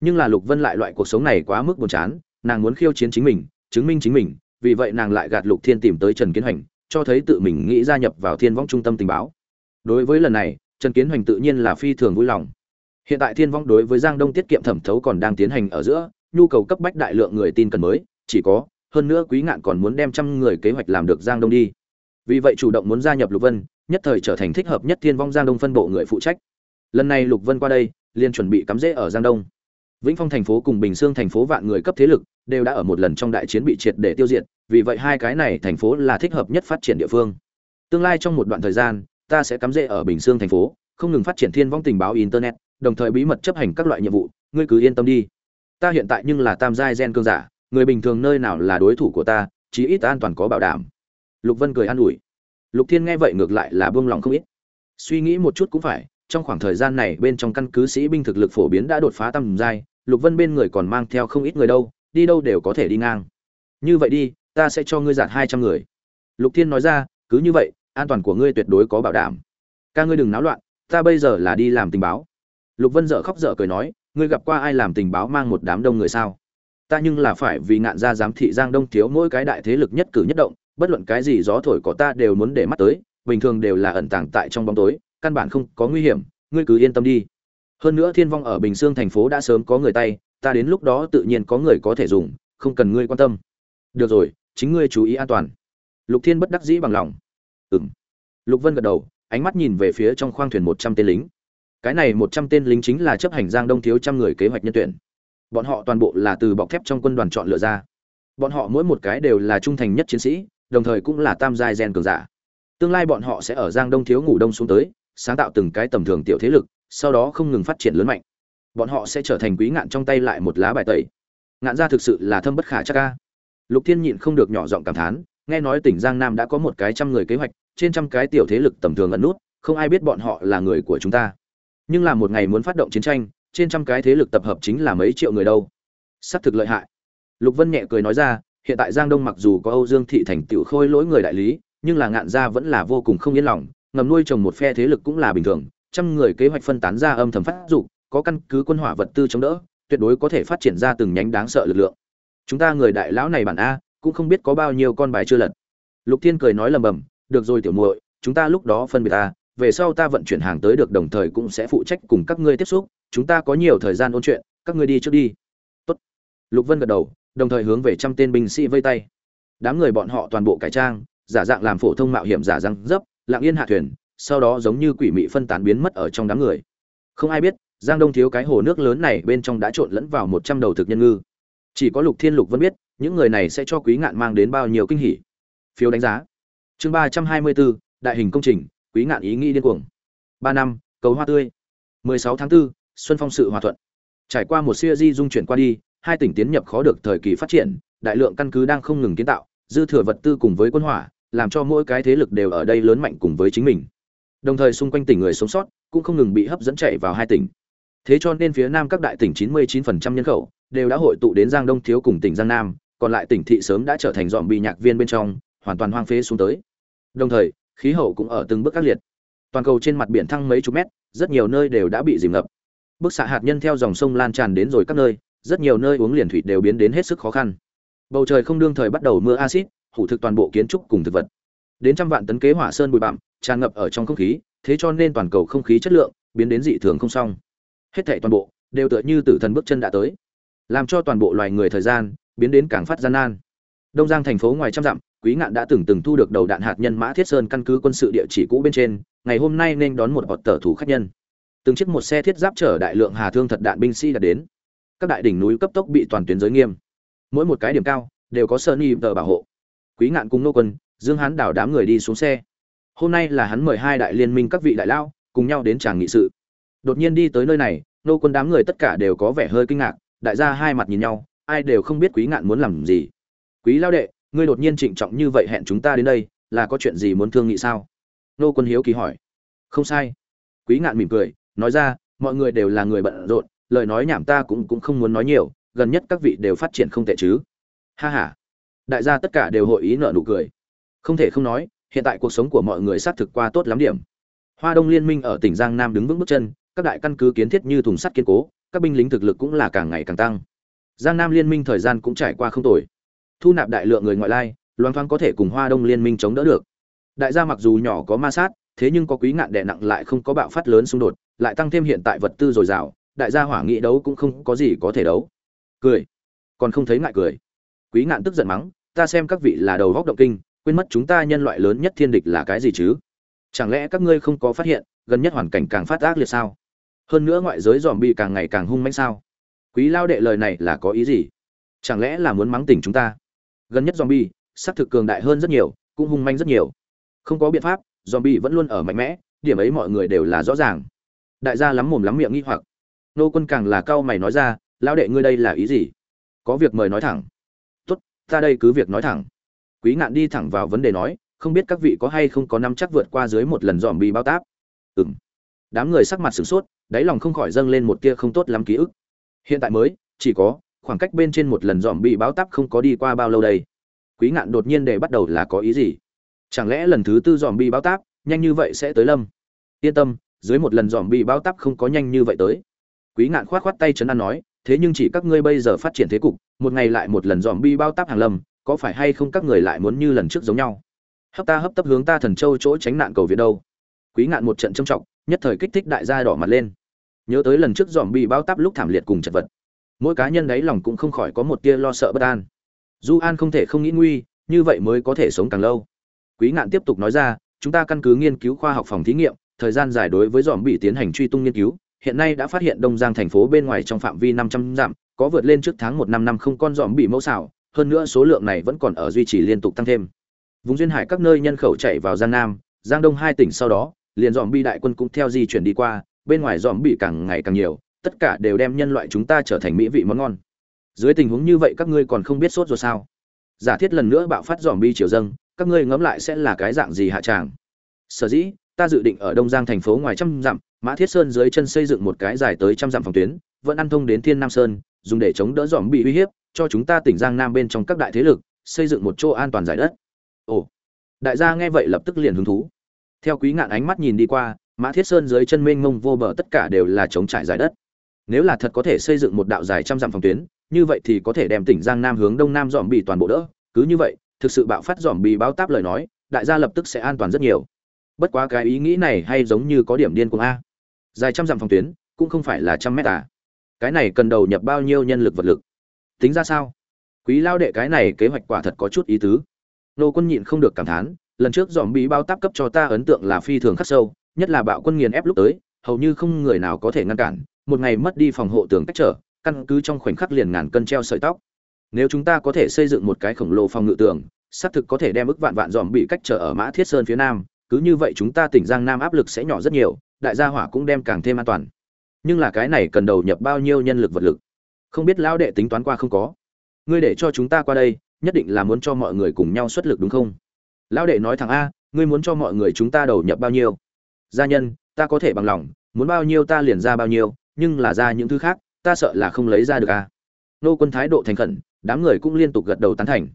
Nhưng là lục vân lại loại cuộc sống này quá mức buồn chán nàng muốn khiêu chiến chính mình chứng minh chính mình vì vậy nàng lại gạt lục thiên tìm tới trần kiến Hành, cho thấy tự mình nghĩ gia nhập vào thiên vong trung tâm tình báo. Đối với lần này trần kiến hoành tự nhiên là phi thường vui lòng. Hiện tại thiên vong đối với giang đông tiết kiệm thẩm thấu còn đang tiến hành ở giữa, nhu cầu cấp bách đại lượng người tin cần mới, chỉ có, hơn nữa quý ngạn còn muốn đem trăm người kế hoạch làm được giang đông đi. Vì vậy chủ động muốn gia nhập lục vân, nhất thời trở thành thích hợp nhất thiên vong giang đông phân bộ người phụ trách. Lần này lục vân qua đây, liền chuẩn bị cắm rễ ở giang đông. Vĩnh phong thành phố cùng bình Dương thành phố vạn người cấp thế lực đều đã ở một lần trong đại chiến bị triệt để tiêu diệt, vì vậy hai cái này thành phố là thích hợp nhất phát triển địa phương. Tương lai trong một đoạn thời gian ta sẽ cắm rễ ở bình Dương thành phố, không ngừng phát triển thiên vong tình báo internet, đồng thời bí mật chấp hành các loại nhiệm vụ, ngươi cứ yên tâm đi. Ta hiện tại nhưng là tam giai gen cương giả, người bình thường nơi nào là đối thủ của ta, chí ít an toàn có bảo đảm. Lục vân cười an ủi. Lục thiên nghe vậy ngược lại là buông lòng không ít. Suy nghĩ một chút cũng phải, trong khoảng thời gian này bên trong căn cứ sĩ binh thực lực phổ biến đã đột phá tam giai, lục vân bên người còn mang theo không ít người đâu, đi đâu đều có thể đi ngang. Như vậy đi, ta sẽ cho ngươi giạt hai trăm người. Lục thiên nói ra, cứ như vậy an toàn của ngươi tuyệt đối có bảo đảm. Ca ngươi đừng náo loạn, ta bây giờ là đi làm tình báo. Lục vân dở khóc dở cười nói, ngươi gặp qua ai làm tình báo mang một đám đông người sao? Ta nhưng là phải vì ngạn gia giám thị giang đông thiếu mỗi cái đại thế lực nhất cử nhất động, bất luận cái gì gió thổi có ta đều muốn để mắt tới, bình thường đều là ẩn tàng tại trong bóng tối, căn bản không có nguy hiểm, ngươi cứ yên tâm đi. Hơn nữa thiên vong ở bình dương thành phố đã sớm có người tay, ta đến lúc đó tự nhiên có người có thể dùng, không cần ngươi quan tâm. Được rồi, chính ngươi chú ý an toàn. Lục thiên bất đắc dĩ bằng lòng. Ừm. lục vân gật đầu, ánh mắt nhìn về phía trong khoang thuyền một trăm tên lính. Cái này một trăm tên lính chính là chấp hành giang đông thiếu trăm người kế hoạch nhân tuyển. Bọn họ toàn bộ là từ bọc thép trong quân đoàn chọn lựa ra. Bọn họ mỗi một cái đều là trung thành nhất chiến sĩ, đồng thời cũng là tam giai gen cường giả. Tương lai bọn họ sẽ ở giang đông thiếu ngủ đông xuống tới, sáng tạo từng cái tầm thường tiểu thế lực, sau đó không ngừng phát triển lớn mạnh. Bọn họ sẽ trở thành quý ngạn trong tay lại một lá bài tẩy. Ngạn gia thực sự là thâm bất khả trắc a. lục thiên nhịn không được nhỏ giọng cảm thán nghe nói tỉnh giang nam đã có một cái trăm người kế hoạch, trên trăm cái tiểu thế lực tầm thường ẩn nút, không ai biết bọn họ là người của chúng ta. Nhưng là một ngày muốn phát động chiến tranh, trên trăm cái thế lực tập hợp chính là mấy triệu người đâu. Sắp thực lợi hại. Lục vân nhẹ cười nói ra, hiện tại giang đông mặc dù có âu dương thị thành tiểu khôi lỗi người đại lý, nhưng là ngạn gia vẫn là vô cùng không yên lòng, ngầm nuôi trồng một phe thế lực cũng là bình thường, trăm người kế hoạch phân tán ra âm thầm phát dục, có căn cứ quân hỏa vật tư chống đỡ, tuyệt đối có thể phát triển ra từng nhánh đáng sợ lực lượng. Chúng ta người đại lão này bản a cũng không biết có bao nhiêu con bài chưa lật. Lục thiên cười nói lầm bầm, được rồi tiểu muội, chúng ta lúc đó phân biệt ta, về sau ta vận chuyển hàng tới được đồng thời cũng sẽ phụ trách cùng các ngươi tiếp xúc, chúng ta có nhiều thời gian ôn chuyện, các ngươi đi trước đi. Tốt. lục vân gật đầu, đồng thời hướng về trăm tên binh sĩ vây tay. Đám người bọn họ toàn bộ cải trang, giả dạng làm phổ thông mạo hiểm giả răng dấp, lặng yên hạ thuyền, sau đó giống như quỷ mị phân tán biến mất ở trong đám người. Không ai biết, giang đông thiếu cái hồ nước lớn này bên trong đã trộn lẫn vào một trăm đầu thực nhân ngư. Chỉ có lục thiên lục Vân biết những người này sẽ cho quý ngạn mang đến bao nhiêu kinh hỉ? Phiếu đánh giá. Chương ba trăm hai mươi bốn đại hình công trình quý ngạn ý nghĩ điên cuồng. Ba năm cầu hoa tươi. Mười sáu tháng 4, xuân phong sự hòa thuận. Trải qua một siêu di dung chuyển qua đi hai tỉnh tiến nhập khó được thời kỳ phát triển đại lượng căn cứ đang không ngừng kiến tạo dư thừa vật tư cùng với quân hỏa làm cho mỗi cái thế lực đều ở đây lớn mạnh cùng với chính mình. Đồng thời xung quanh tỉnh người sống sót cũng không ngừng bị hấp dẫn chạy vào hai tỉnh. Thế cho nên phía nam các đại tỉnh 99% nhân khẩu đều đã hội tụ đến giang đông thiếu cùng tỉnh giang nam còn lại tỉnh thị sớm đã trở thành dọn bị nhạc viên bên trong, hoàn toàn hoang phế xuống tới. Đồng thời, khí hậu cũng ở từng bước các liệt toàn cầu trên mặt biển thăng mấy chục mét, rất nhiều nơi đều đã bị dìm ngập. Bức xạ hạt nhân theo dòng sông lan tràn đến rồi các nơi, rất nhiều nơi uống liền thủy đều biến đến hết sức khó khăn. Bầu trời không đương thời bắt đầu mưa acid hủ thực toàn bộ kiến trúc cùng thực vật. Đến trăm vạn tấn kế hỏa sơn bụi bặm, tràn ngập ở trong không khí, thế cho nên toàn cầu không khí chất lượng biến đến dị thường không xong. Hết thảy toàn bộ đều tựa như tử thần bước chân đã tới. Làm cho toàn bộ loài người thời gian biến đến càng phát gian nan. Đông giang thành phố ngoài trăm dặm, quý ngạn đã từng từng thu được đầu đạn hạt nhân mã thiết sơn căn cứ quân sự địa chỉ cũ bên trên, ngày hôm nay nên đón một bọt tờ thủ khách nhân. Từng chiếc một xe thiết giáp chở đại lượng hà thương thật đạn binh sĩ đã đến. Các đại đỉnh núi cấp tốc bị toàn tuyến giới nghiêm. Mỗi một cái điểm cao đều có sơn y tờ bảo hộ. Quý ngạn cùng nô quân, dương hán đảo đám người đi xuống xe. Hôm nay là hắn mời hai đại liên minh các vị đại lao cùng nhau đến tràng nghị sự. Đột nhiên đi tới nơi này, nô quân đám người tất cả đều có vẻ hơi kinh ngạc, đại gia hai mặt nhìn nhau ai đều không biết quý ngạn muốn làm gì. Quý lao đệ, ngươi đột nhiên trịnh trọng như vậy hẹn chúng ta đến đây, là có chuyện gì muốn thương nghị sao? Nô quân hiếu kỳ hỏi. Không sai. Quý ngạn mỉm cười, nói ra, mọi người đều là người bận rộn, lời nói nhảm ta cũng cũng không muốn nói nhiều, gần nhất các vị đều phát triển không tệ chứ. Ha ha. Đại gia tất cả đều hội ý nợ nụ cười. Không thể không nói, hiện tại cuộc sống của mọi người xác thực qua tốt lắm điểm. Hoa đông liên minh ở tỉnh giang nam đứng vững bước chân, các đại căn cứ kiến thiết như thùng sắt kiên cố, các binh lính thực lực cũng là càng ngày càng tăng giang nam liên minh thời gian cũng trải qua không tồi. Thu nạp đại lượng người ngoại lai, loan thoáng có thể cùng hoa đông liên minh chống đỡ được. Đại gia mặc dù nhỏ có ma sát, thế nhưng có quý ngạn đè nặng lại không có bạo phát lớn xung đột, lại tăng thêm hiện tại vật tư dồi dào, đại gia hỏa nghị đấu cũng không có gì có thể đấu. Cười. Còn không thấy ngại cười. Quý ngạn tức giận mắng, ta xem các vị là đầu góc động kinh, quên mất chúng ta nhân loại lớn nhất thiên địch là cái gì chứ? Chẳng lẽ các ngươi không có phát hiện, gần nhất hoàn cảnh càng phát ác liệt sao? Hơn nữa ngoại giới dòm bị càng ngày càng hung manh sao? Quý lao đệ lời này là có ý gì? Chẳng lẽ là muốn mắng tỉnh chúng ta? Gần nhất zombie, bi thực cường đại hơn rất nhiều cũng hung manh rất nhiều. Không có biện pháp zombie bi vẫn luôn ở mạnh mẽ điểm ấy mọi người đều là rõ ràng. Đại gia lắm mồm lắm miệng nghi hoặc. Nô quân càng là cao mày nói ra lão đệ ngươi đây là ý gì? Có việc mời nói thẳng. Tốt ta đây cứ việc nói thẳng. Quý ngạn đi thẳng vào vấn đề nói không biết các vị có hay không có năm chắc vượt qua dưới một lần dòm bị bao táp? Ừm. đám người sắc mặt sửng sốt đáy lòng không khỏi dâng lên một tia không tốt lắm ký ức hiện tại mới, chỉ có, khoảng cách bên trên một lần dòm bị báo táp không có đi qua bao lâu đây. Quý ngạn đột nhiên để bắt đầu là có ý gì? Chẳng lẽ lần thứ tư dòm bị báo táp, nhanh như vậy sẽ tới lâm? Yên tâm, dưới một lần dòm bị báo táp không có nhanh như vậy tới. Quý ngạn khoát khoát tay chấn an nói, thế nhưng chỉ các ngươi bây giờ phát triển thế cục, một ngày lại một lần dòm bi báo táp hàng lâm, có phải hay không các người lại muốn như lần trước giống nhau? Hấp ta hấp tấp hướng ta thần châu chỗ tránh nạn cầu viện đâu. Quý ngạn một trận trông trọng, nhất thời kích thích đại gia đỏ mặt lên nhớ tới lần trước dòm bị bao táp lúc thảm liệt cùng chật vật. Mỗi cá nhân đấy lòng cũng không khỏi có một tia lo sợ bất an. Du an không thể không nghĩ nguy, như vậy mới có thể sống càng lâu. Quý ngạn tiếp tục nói ra, chúng ta căn cứ nghiên cứu khoa học phòng thí nghiệm, thời gian dài đối với dòm bị tiến hành truy tung nghiên cứu, hiện nay đã phát hiện đông giang thành phố bên ngoài trong phạm vi năm trăm dặm, có vượt lên trước tháng một năm năm không con dòm bị mẫu xảo, hơn nữa số lượng này vẫn còn ở duy trì liên tục tăng thêm. Vùng duyên hải các nơi nhân khẩu chạy vào giang nam, giang đông hai tỉnh sau đó, liền dòm bi đại quân cũng theo di chuyển đi qua bên ngoài dòm bị càng ngày càng nhiều, tất cả đều đem nhân loại chúng ta trở thành mỹ vị món ngon. Dưới tình huống như vậy các ngươi còn không biết sốt rồi sao? Giả thiết lần nữa bạo phát dòm bi triều dâng, các ngươi ngẫm lại sẽ là cái dạng gì hạ tràng? Sở dĩ, ta dự định ở đông giang thành phố ngoài trăm dặm, mã thiết sơn dưới chân xây dựng một cái dài tới trăm dặm phòng tuyến, vẫn ăn thông đến thiên nam sơn, dùng để chống đỡ dòm bị uy hiếp, cho chúng ta tỉnh giang nam bên trong các đại thế lực, xây dựng một chỗ an toàn giải đất. Ồ, đại gia nghe vậy lập tức liền hứng thú. Theo quý ngạn ánh mắt nhìn đi qua mã thiết sơn dưới chân mênh mông vô bờ tất cả đều là chống trải dài đất. Nếu là thật có thể xây dựng một đạo dài trăm dặm phòng tuyến, như vậy thì có thể đem tỉnh giang nam hướng đông nam dòm bị toàn bộ đỡ. Cứ như vậy, thực sự bạo phát dòm bị báo táp lời nói, đại gia lập tức sẽ an toàn rất nhiều. Bất quá cái ý nghĩ này hay giống như có điểm điên cuồng a. Dài trăm dặm phòng tuyến, cũng không phải là trăm mét à. Cái này cần đầu nhập bao nhiêu nhân lực vật lực? Tính ra sao? Quý lao đệ cái này kế hoạch quả thật có chút ý tứ. Nô quân nhịn không được cảm thán, lần trước dòm bị bao táp cấp cho ta ấn tượng là phi thường khắc sâu nhất là bạo quân nghiền ép lúc tới, hầu như không người nào có thể ngăn cản, một ngày mất đi phòng hộ tường cách trở, căn cứ trong khoảnh khắc liền ngàn cân treo sợi tóc. Nếu chúng ta có thể xây dựng một cái khổng lồ phòng ngự tường, xác thực có thể đem ức vạn vạn dòm bị cách trở ở mã thiết sơn phía nam, cứ như vậy chúng ta tỉnh giang nam áp lực sẽ nhỏ rất nhiều, đại gia hỏa cũng đem càng thêm an toàn. Nhưng là cái này cần đầu nhập bao nhiêu nhân lực vật lực? Không biết lão đệ tính toán qua không có. Ngươi để cho chúng ta qua đây, nhất định là muốn cho mọi người cùng nhau xuất lực đúng không? Lão đệ nói thẳng a, ngươi muốn cho mọi người chúng ta đầu nhập bao nhiêu? Gia nhân, ta có thể bằng lòng, muốn bao nhiêu ta liền ra bao nhiêu, nhưng là ra những thứ khác, ta sợ là không lấy ra được a nô quân thái độ thành khẩn, đám người cũng liên tục gật đầu tán thành.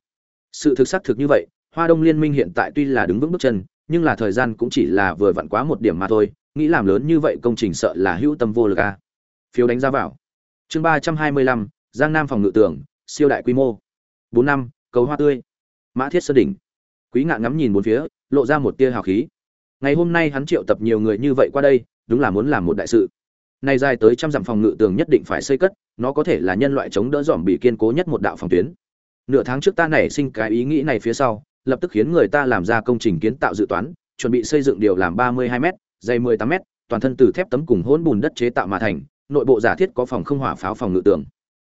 Sự thực xác thực như vậy, hoa đông liên minh hiện tại tuy là đứng vững bước chân, nhưng là thời gian cũng chỉ là vừa vặn quá một điểm mà thôi, nghĩ làm lớn như vậy công trình sợ là hữu tâm vô lực a phiếu đánh giá vào. Chương ba trăm hai mươi lăm, giang nam phòng ngự tưởng siêu đại quy mô. Bốn năm, cầu hoa tươi. Mã thiết sơn đỉnh. Quý ngạn ngắm nhìn bốn phía, lộ ra một tia hào khí ngày hôm nay hắn triệu tập nhiều người như vậy qua đây đúng là muốn làm một đại sự. Nay dài tới trăm dặm phòng ngự tường nhất định phải xây cất nó có thể là nhân loại chống đỡ dòm bị kiên cố nhất một đạo phòng tuyến. Nửa tháng trước ta nảy sinh cái ý nghĩ này phía sau lập tức khiến người ta làm ra công trình kiến tạo dự toán chuẩn bị xây dựng điều làm ba mươi hai m dày mười tám m toàn thân từ thép tấm cùng hỗn bùn đất chế tạo mà thành nội bộ giả thiết có phòng không hỏa pháo phòng ngự tường.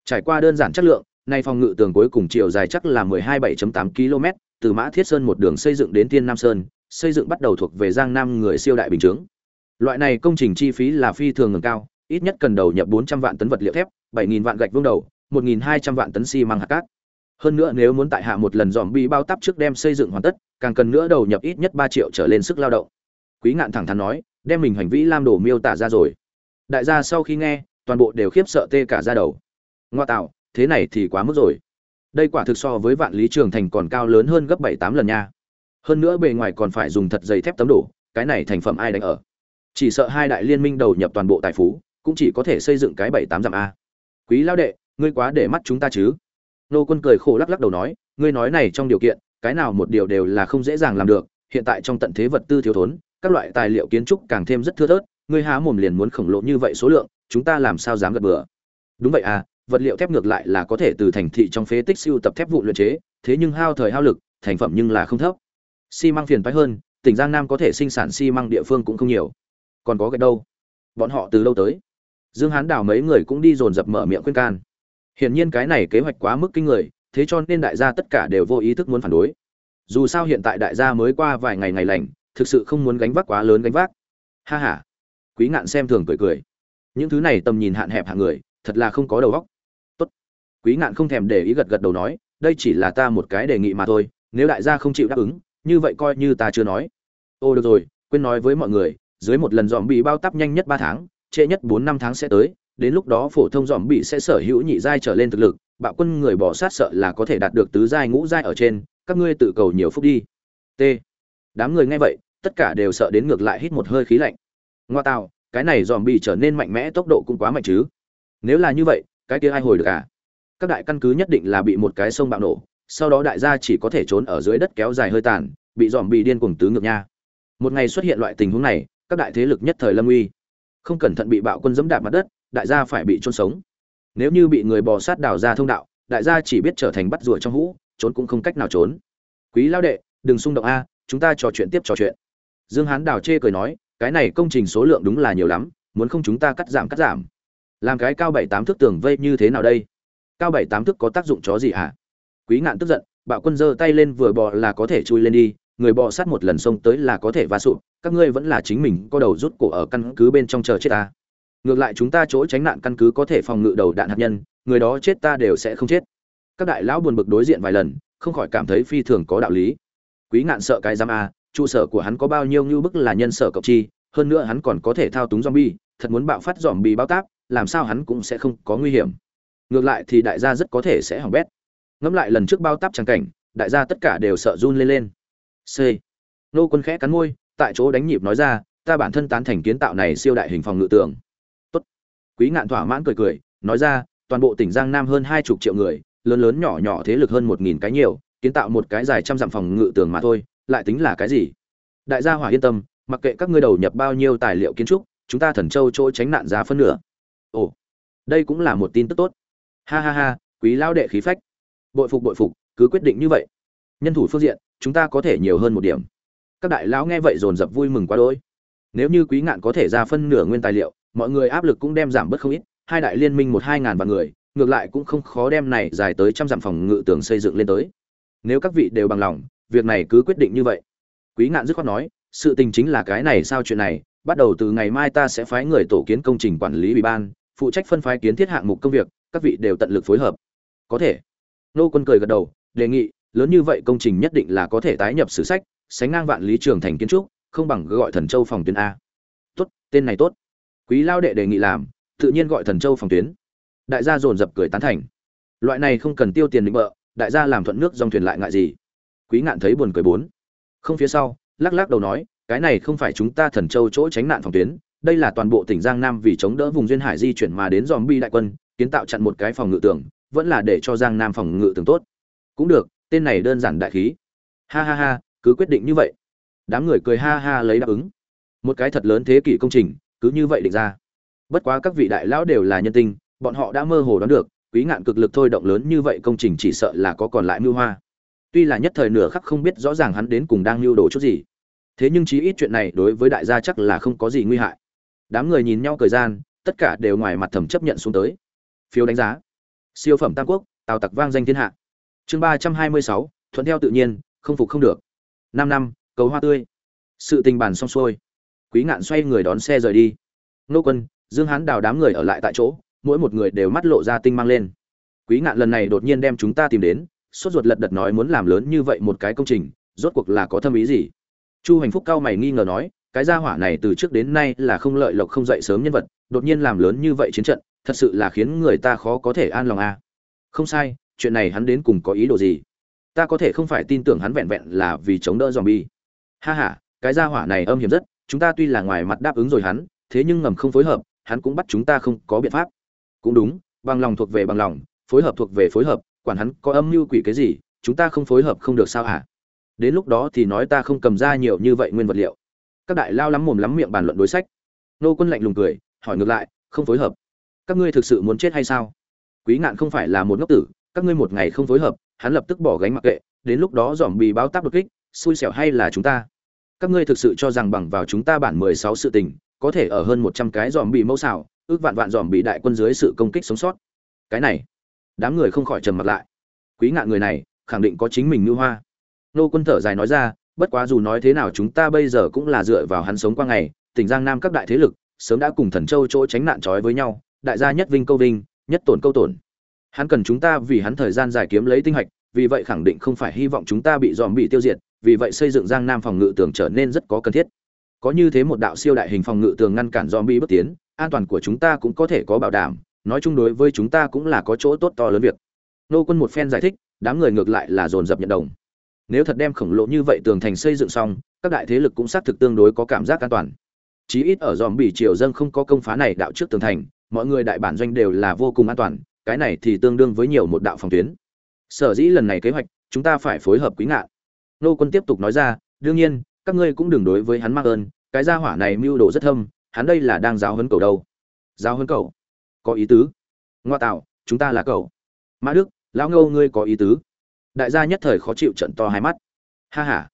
Trải qua đơn giản chất lượng nay phòng ngự tường cuối cùng chiều dài chắc là 12,7.8 km, từ Mã Thiết Sơn một đường xây dựng đến Tiên Nam Sơn, xây dựng bắt đầu thuộc về Giang Nam người siêu đại bình chướng Loại này công trình chi phí là phi thường ngừng cao, ít nhất cần đầu nhập 400 vạn tấn vật liệu thép, 7000 vạn gạch vương đầu, 1200 vạn tấn xi măng hạt cát. Hơn nữa nếu muốn tại hạ một lần dòm bi bao tắp trước đem xây dựng hoàn tất, càng cần nữa đầu nhập ít nhất 3 triệu trở lên sức lao động. Quý ngạn thẳng thắn nói, đem mình hành vi lam đổ miêu tả ra rồi. Đại gia sau khi nghe, toàn bộ đều khiếp sợ tê cả ra đầu. Ngoa tạo, thế này thì quá mức rồi đây quả thực so với vạn lý trường thành còn cao lớn hơn gấp bảy tám lần nha hơn nữa bề ngoài còn phải dùng thật dày thép tấm đổ cái này thành phẩm ai đánh ở? Chỉ sợ hai đại liên minh đầu nhập toàn bộ tài phú cũng chỉ có thể xây dựng cái bảy tám dặm a. Quý lao đệ ngươi quá để mắt chúng ta chứ? Nô quân cười khổ lắc lắc đầu nói ngươi nói này trong điều kiện cái nào một điều đều là không dễ dàng làm được hiện tại trong tận thế vật tư thiếu thốn các loại tài liệu kiến trúc càng thêm rất thưa thớt ngươi há mồm liền muốn khổng lồ như vậy số lượng chúng ta làm sao dám gật bừa? Đúng vậy à vật liệu thép ngược lại là có thể từ thành thị trong phế tích siêu tập thép vụ luyện chế, thế nhưng hao thời hao lực, thành phẩm nhưng là không thấp. Xi măng phiền toái hơn, tỉnh Giang Nam có thể sinh sản xi măng địa phương cũng không nhiều. Còn có cái đâu? Bọn họ từ lâu tới. Dương Hán Đào mấy người cũng đi dồn dập mở miệng khuyên can. Hiển nhiên cái này kế hoạch quá mức kinh người, thế cho nên đại gia tất cả đều vô ý thức muốn phản đối. Dù sao hiện tại đại gia mới qua vài ngày ngày lành, thực sự không muốn gánh vác quá lớn gánh vác. Ha ha. quý ngạn xem thường cười cười những thứ này tầm nhìn hạn hẹp hạng người thật là không có đầu óc tốt quý ngạn không thèm để ý gật gật đầu nói đây chỉ là ta một cái đề nghị mà thôi nếu đại gia không chịu đáp ứng như vậy coi như ta chưa nói. Ô, được rồi, quên nói với mọi người, dưới một lần dòm bị bao tắp nhanh nhất ba tháng, trễ nhất bốn năm tháng sẽ tới, đến lúc đó phổ thông dòm bị sẽ sở hữu nhị giai trở lên thực lực, bạo quân người bỏ sát sợ là có thể đạt được tứ giai ngũ giai ở trên, các ngươi tự cầu nhiều phúc đi. T. Đám người nghe vậy, tất cả đều sợ đến ngược lại hít một hơi khí lạnh. Ngoa tạo cái này dòm bị trở nên mạnh mẽ, tốc độ cũng quá mạnh chứ. Nếu là như vậy, cái kia ai hồi được à? Các đại căn cứ nhất định là bị một cái sông bạo nổ sau đó đại gia chỉ có thể trốn ở dưới đất kéo dài hơi tàn, bị dòm bị điên cuồng tứ ngược nha. Một ngày xuất hiện loại tình huống này, các đại thế lực nhất thời lâm uy. Không cẩn thận bị bạo quân dẫm đạp mặt đất, đại gia phải bị trôn sống. Nếu như bị người bò sát đào ra thông đạo, đại gia chỉ biết trở thành bắt rùa trong hũ, trốn cũng không cách nào trốn. Quý lao đệ, đừng xung động a, chúng ta trò chuyện tiếp trò chuyện. Dương hán đào chê cười nói, cái này công trình số lượng đúng là nhiều lắm, muốn không chúng ta cắt giảm cắt giảm. Làm cái cao bảy tám thước tường vây như thế nào đây? Cao bảy tám thước có tác dụng chó gì hả? Quý ngạn tức giận, bạo quân giơ tay lên vừa bò là có thể chui lên đi, người bò sát một lần xông tới là có thể va sụp, các ngươi vẫn là chính mình có đầu rút cổ ở căn cứ bên trong chờ chết ta. Ngược lại chúng ta chỗ tránh nạn căn cứ có thể phòng ngự đầu đạn hạt nhân, người đó chết ta đều sẽ không chết. Các đại lão buồn bực đối diện vài lần, không khỏi cảm thấy phi thường có đạo lý. Quý ngạn sợ cái giam a, trụ sở của hắn có bao nhiêu như bức là nhân sở cộng chi, hơn nữa hắn còn có thể thao túng zombie, thật muốn bạo phát zombie bao táp, làm sao hắn cũng sẽ không có nguy hiểm. Ngược lại thì đại gia rất có thể sẽ hỏng bét ngẫm lại lần trước bao táp tràng cảnh, đại gia tất cả đều sợ run lên lên. C. Nô quân khẽ cắn môi, tại chỗ đánh nhịp nói ra, ta bản thân tán thành kiến tạo này siêu đại hình phòng ngự tường. Tốt. Quý ngạn thỏa mãn cười cười, nói ra, toàn bộ tỉnh giang nam hơn hai chục triệu người, lớn lớn nhỏ nhỏ thế lực hơn một nghìn cái nhiều, kiến tạo một cái dài trăm dặm phòng ngự tường mà thôi, lại tính là cái gì? Đại gia hỏa yên tâm, mặc kệ các ngươi đầu nhập bao nhiêu tài liệu kiến trúc, chúng ta thần châu chỗ tránh nạn giá phân nửa. Ồ, đây cũng là một tin tức tốt. Ha ha ha, quý lao đệ khí phách bội phục bội phục, cứ quyết định như vậy. Nhân thủ phương diện, chúng ta có thể nhiều hơn một điểm. Các đại lão nghe vậy dồn dập vui mừng quá đỗi. Nếu như quý ngạn có thể ra phân nửa nguyên tài liệu, mọi người áp lực cũng đem giảm bớt không ít, hai đại liên minh một hai ngàn vạn người, ngược lại cũng không khó đem này dài tới trăm dặm phòng ngự tường xây dựng lên tới. Nếu các vị đều bằng lòng, việc này cứ quyết định như vậy. Quý ngạn dứt khoát nói, sự tình chính là cái này sao chuyện này, bắt đầu từ ngày mai ta sẽ phái người tổ kiến công trình quản lý ủy ban, phụ trách phân phái kiến thiết hạng mục công việc, các vị đều tận lực phối hợp. Có thể nô quân cười gật đầu, đề nghị, lớn như vậy công trình nhất định là có thể tái nhập sử sách, sánh ngang vạn lý trường thành kiến trúc, không bằng gọi thần châu phòng tuyến a. Tốt, tên này tốt. Quý lao đệ đề nghị làm, tự nhiên gọi thần châu phòng tuyến. Đại gia dồn dập cười tán thành. Loại này không cần tiêu tiền định bợ, đại gia làm thuận nước dòng thuyền lại ngại gì. Quý ngạn thấy buồn cười bốn. Không phía sau, lắc lắc đầu nói, cái này không phải chúng ta thần châu chỗ tránh nạn phòng tuyến, đây là toàn bộ tỉnh giang nam vì chống đỡ vùng duyên hải di chuyển mà đến dòm bi đại quân, kiến tạo chặn một cái phòng ngự tường vẫn là để cho giang nam phòng ngự tường tốt. Cũng được, tên này đơn giản đại khí. Ha ha ha, cứ quyết định như vậy. Đám người cười ha ha lấy đáp ứng. Một cái thật lớn thế kỷ công trình, cứ như vậy định ra. Bất quá các vị đại lão đều là nhân tinh, bọn họ đã mơ hồ đoán được, quý ngạn cực lực thôi động lớn như vậy công trình chỉ sợ là có còn lại mưu hoa. Tuy là nhất thời nửa khắc không biết rõ ràng hắn đến cùng đang mưu đồ chút gì. Thế nhưng chí ít chuyện này đối với đại gia chắc là không có gì nguy hại. Đám người nhìn nhau thời gian, tất cả đều ngoài mặt thầm chấp nhận xuống tới. Phiếu đánh giá siêu phẩm tam quốc, tào tặc vang danh thiên hạ. Chương ba trăm hai mươi sáu, thuận theo tự nhiên, không phục không được. Năm năm, cầu hoa tươi. Sự tình bàn xong xuôi. Quý ngạn xoay người đón xe rời đi. Nô quân, dương hán đào đám người ở lại tại chỗ, mỗi một người đều mắt lộ ra tinh mang lên. Quý ngạn lần này đột nhiên đem chúng ta tìm đến, sốt ruột lật đật nói muốn làm lớn như vậy một cái công trình, rốt cuộc là có thâm ý gì? Chu hành phúc cao mày nghi ngờ nói, cái gia hỏa này từ trước đến nay là không lợi lộc không dậy sớm nhân vật, đột nhiên làm lớn như vậy chiến trận thật sự là khiến người ta khó có thể an lòng a à. không sai, chuyện này hắn đến cùng có ý đồ gì? Ta có thể không phải tin tưởng hắn vẹn vẹn là vì chống đỡ dòm bi ha ha, cái gia hỏa này âm hiểm rất, chúng ta tuy là ngoài mặt đáp ứng rồi hắn, thế nhưng ngầm không phối hợp, hắn cũng bắt chúng ta không có biện pháp. Cũng đúng, bằng lòng thuộc về bằng lòng, phối hợp thuộc về phối hợp, quản hắn có âm mưu quỷ cái gì, chúng ta không phối hợp không được sao hả? Đến lúc đó thì nói ta không cầm ra nhiều như vậy nguyên vật liệu. Các đại lao lắm mồm lắm miệng bàn luận đối sách. Nô quân lạnh lùng cười, hỏi ngược lại, không phối hợp các ngươi thực sự muốn chết hay sao? Quý ngạn không phải là một ngốc tử, các ngươi một ngày không phối hợp, hắn lập tức bỏ gánh mặc kệ, đến lúc đó dòm bị báo táp đột kích, xui xẻo hay là chúng ta? Các ngươi thực sự cho rằng bằng vào chúng ta bản mười sáu sự tình, có thể ở hơn một trăm cái dòm bị mẫu xảo, ước vạn vạn dòm bị đại quân dưới sự công kích sống sót? Cái này, đám người không khỏi trầm mặt lại. Quý ngạn người này, khẳng định có chính mình ngư hoa. Nô quân thở dài nói ra, bất quá dù nói thế nào chúng ta bây giờ cũng là dựa vào hắn sống qua ngày, tỉnh giang nam các đại thế lực, sớm đã cùng thần châu chỗ tránh nạn trói với nhau đại gia nhất vinh câu vinh, nhất tổn câu tổn. Hắn cần chúng ta vì hắn thời gian dài kiếm lấy tinh hạch, vì vậy khẳng định không phải hy vọng chúng ta bị dòm bị tiêu diệt, vì vậy xây dựng giang nam phòng ngự tường trở nên rất có cần thiết. Có như thế một đạo siêu đại hình phòng ngự tường ngăn cản dòm bị bước tiến, an toàn của chúng ta cũng có thể có bảo đảm, nói chung đối với chúng ta cũng là có chỗ tốt to lớn việc. Nô quân một phen giải thích, đám người ngược lại là dồn dập nhận đồng. Nếu thật đem khổng lồ như vậy tường thành xây dựng xong, các đại thế lực cũng xác thực tương đối có cảm giác an toàn. Chí ít ở dòm bị triều dân không có công phá này đạo trước tường thành mọi người đại bản doanh đều là vô cùng an toàn, cái này thì tương đương với nhiều một đạo phòng tuyến. Sở dĩ lần này kế hoạch, chúng ta phải phối hợp quý ngạn. Nô quân tiếp tục nói ra, đương nhiên, các ngươi cũng đừng đối với hắn mắc ơn, cái gia hỏa này mưu đồ rất thâm, hắn đây là đang giáo huấn cầu đâu. Giáo huấn cầu có ý tứ. Ngoa tạo, chúng ta là cầu mã đức, lão ngô ngươi có ý tứ. Đại gia nhất thời khó chịu trận to hai mắt. Ha ha.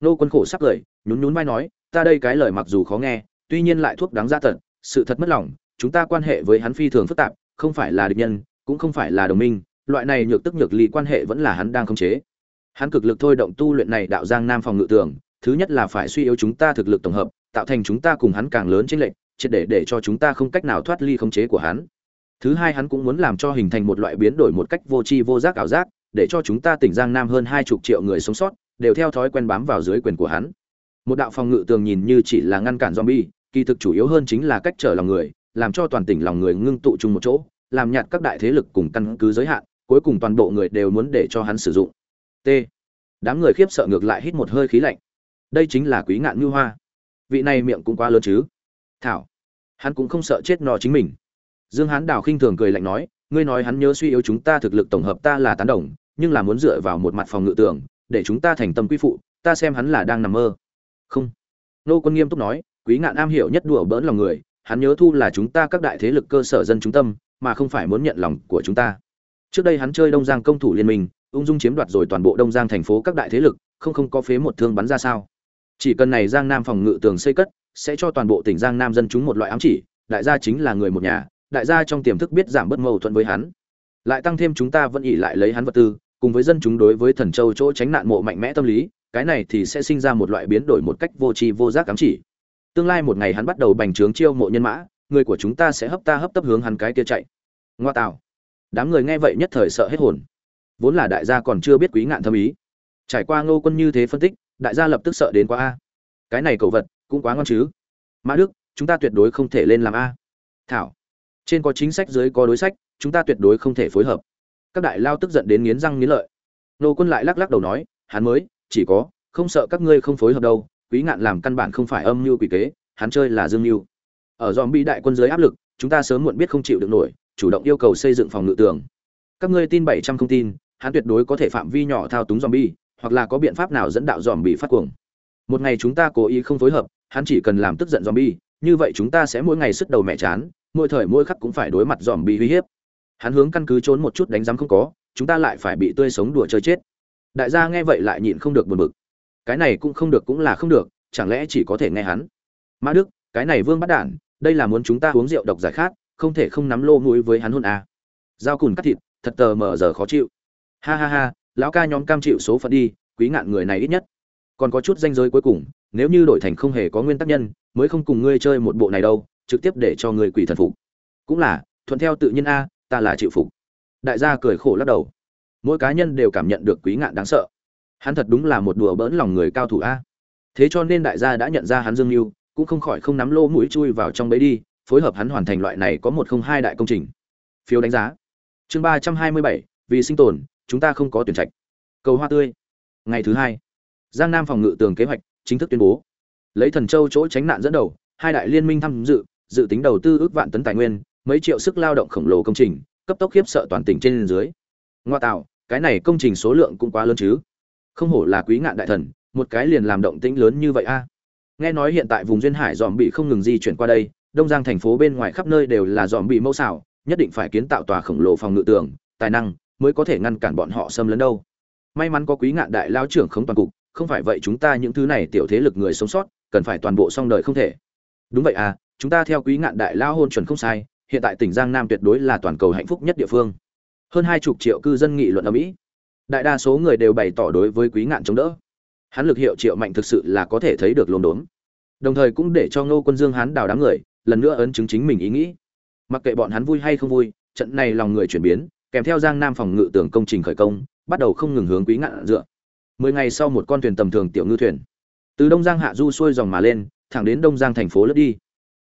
Nô quân khổ sắc cười, nhún nhún vai nói, ta đây cái lời mặc dù khó nghe, tuy nhiên lại thuốc đáng ra tận, sự thật mất lòng chúng ta quan hệ với hắn phi thường phức tạp, không phải là địch nhân, cũng không phải là đồng minh, loại này nhược tức nhược ly quan hệ vẫn là hắn đang khống chế. Hắn cực lực thôi động tu luyện này đạo giang nam phòng ngự tường, thứ nhất là phải suy yếu chúng ta thực lực tổng hợp, tạo thành chúng ta cùng hắn càng lớn chiến lệnh triệt để để cho chúng ta không cách nào thoát ly khống chế của hắn. Thứ hai, hắn cũng muốn làm cho hình thành một loại biến đổi một cách vô tri vô giác ảo giác, để cho chúng ta tỉnh giang nam hơn hai chục triệu người sống sót, đều theo thói quen bám vào dưới quyền của hắn. Một đạo phòng ngự tường nhìn như chỉ là ngăn cản zombie, kỳ thực chủ yếu hơn chính là cách trở lòng người làm cho toàn tỉnh lòng người ngưng tụ chung một chỗ, làm nhạt các đại thế lực cùng căn cứ giới hạn, cuối cùng toàn bộ người đều muốn để cho hắn sử dụng. T. Đám người khiếp sợ ngược lại hít một hơi khí lạnh. Đây chính là quý ngạn như hoa. Vị này miệng cũng quá lớn chứ? Thảo. Hắn cũng không sợ chết nọ chính mình. Dương hán đào khinh thường cười lạnh nói, ngươi nói hắn nhớ suy yếu chúng ta thực lực tổng hợp ta là tán đồng, nhưng là muốn dựa vào một mặt phòng ngự tưởng, để chúng ta thành tâm quy phụ, ta xem hắn là đang nằm mơ. Không. Nô quân nghiêm túc nói, quý ngạn am hiểu nhất đùa bỡn lòng người hắn nhớ thu là chúng ta các đại thế lực cơ sở dân trung tâm, mà không phải muốn nhận lòng của chúng ta. Trước đây hắn chơi đông giang công thủ liên minh, ung dung chiếm đoạt rồi toàn bộ đông giang thành phố các đại thế lực, không không có phế một thương bắn ra sao. Chỉ cần này giang nam phòng ngự tường xây cất, sẽ cho toàn bộ tỉnh giang nam dân chúng một loại ám chỉ, đại gia chính là người một nhà, đại gia trong tiềm thức biết giảm bớt mâu thuẫn với hắn. Lại tăng thêm chúng ta vẫn ỉ lại lấy hắn vật tư, cùng với dân chúng đối với thần châu chỗ tránh nạn mộ mạnh mẽ tâm lý, cái này thì sẽ sinh ra một loại biến đổi một cách vô tri vô giác ám chỉ tương lai một ngày hắn bắt đầu bành trướng chiêu mộ nhân mã, người của chúng ta sẽ hấp ta hấp tấp hướng hắn cái kia chạy. Ngoa tạo. Đám người nghe vậy nhất thời sợ hết hồn. Vốn là đại gia còn chưa biết quý ngạn thâm ý. Trải qua ngô quân như thế phân tích, đại gia lập tức sợ đến quá a. Cái này cầu vật, cũng quá ngon chứ. Mã đức, chúng ta tuyệt đối không thể lên làm a. Thảo. Trên có chính sách, dưới có đối sách, chúng ta tuyệt đối không thể phối hợp. Các đại lao tức giận đến nghiến răng nghiến lợi. Nô quân lại lắc lắc đầu nói, hắn mới, chỉ có, không sợ các ngươi không phối hợp đâu quý ngạn làm căn bản không phải âm mưu quỷ kế, hắn chơi là dương mưu. Ở dòm bi đại quân dưới áp lực, chúng ta sớm muộn biết không chịu được nổi, chủ động yêu cầu xây dựng phòng ngự tường. Các ngươi tin bảy trăm không tin, hắn tuyệt đối có thể phạm vi nhỏ thao túng dòm bi hoặc là có biện pháp nào dẫn đạo dòm bị phát cuồng. Một ngày chúng ta cố ý không phối hợp, hắn chỉ cần làm tức giận dòm bi như vậy chúng ta sẽ mỗi ngày sức đầu mẹ chán, mỗi thời mỗi khắc cũng phải đối mặt dòm bị uy hiếp. Hắn hướng căn cứ trốn một chút đánh giám không có, chúng ta lại phải bị tươi sống đùa chơi chết. Đại gia nghe vậy lại nhịn không được buồn bực cái này cũng không được cũng là không được, chẳng lẽ chỉ có thể nghe hắn? Mã đức, cái này vương bắt đản, đây là muốn chúng ta uống rượu độc giải khát, không thể không nắm lô mũi với hắn hôn à. dao cùn cắt thịt, thật tờ mờ giờ khó chịu. Ha ha ha, lão ca nhóm cam chịu số phận đi, quý ngạn người này ít nhất. Còn có chút danh giới cuối cùng, nếu như đổi thành không hề có nguyên tắc nhân, mới không cùng ngươi chơi một bộ này đâu, trực tiếp để cho người quỷ thần phục. Cũng là, thuận theo tự nhiên a, ta là chịu phục. Đại gia cười khổ lắc đầu. Mỗi cá nhân đều cảm nhận được quý ngạn đáng sợ hắn thật đúng là một đùa bỡn lòng người cao thủ a. Thế cho nên đại gia đã nhận ra hắn dương mưu cũng không khỏi không nắm lô mũi chui vào trong bẫy đi, phối hợp hắn hoàn thành loại này có một không hai đại công trình. Phiếu đánh giá. Chương ba trăm hai mươi bảy, vì sinh tồn, chúng ta không có tuyển trạch. Cầu hoa tươi. Ngày thứ hai, giang nam phòng ngự tường kế hoạch chính thức tuyên bố. Lấy thần châu chỗ tránh nạn dẫn đầu, hai đại liên minh tham dự dự tính đầu tư ước vạn tấn tài nguyên, mấy triệu sức lao động khổng lồ công trình, cấp tốc khiếp sợ toàn tỉnh trên dưới. Ngoa tạo, cái này công trình số lượng cũng quá lớn chứ không hổ là quý ngạn đại thần, một cái liền làm động tĩnh lớn như vậy a. Nghe nói hiện tại vùng duyên hải dòm bị không ngừng di chuyển qua đây, đông giang thành phố bên ngoài khắp nơi đều là dòm bị mẫu xảo, nhất định phải kiến tạo tòa khổng lồ phòng ngự tường, tài năng mới có thể ngăn cản bọn họ xâm lấn đâu. May mắn có quý ngạn đại lao trưởng không toàn cục, không phải vậy chúng ta những thứ này tiểu thế lực người sống sót, cần phải toàn bộ xong đời không thể. Đúng vậy à chúng ta theo quý ngạn đại lao hôn chuẩn không sai, hiện tại tỉnh giang nam tuyệt đối là toàn cầu hạnh phúc nhất địa phương. Hơn hai chục triệu cư dân nghị luận ở mỹ đại đa số người đều bày tỏ đối với quý ngạn chống đỡ. Hắn lực hiệu triệu mạnh thực sự là có thể thấy được lồn đốn đồng thời cũng để cho ngô quân dương hắn đào đám người, lần nữa ấn chứng chính mình ý nghĩ. Mặc kệ bọn hắn vui hay không vui, trận này lòng người chuyển biến, kèm theo giang nam phòng ngự tưởng công trình khởi công, bắt đầu không ngừng hướng quý ngạn dựa. Mười ngày sau một con thuyền tầm thường tiểu ngư thuyền. Từ đông giang hạ du xuôi dòng mà lên, thẳng đến đông giang thành phố lướt đi.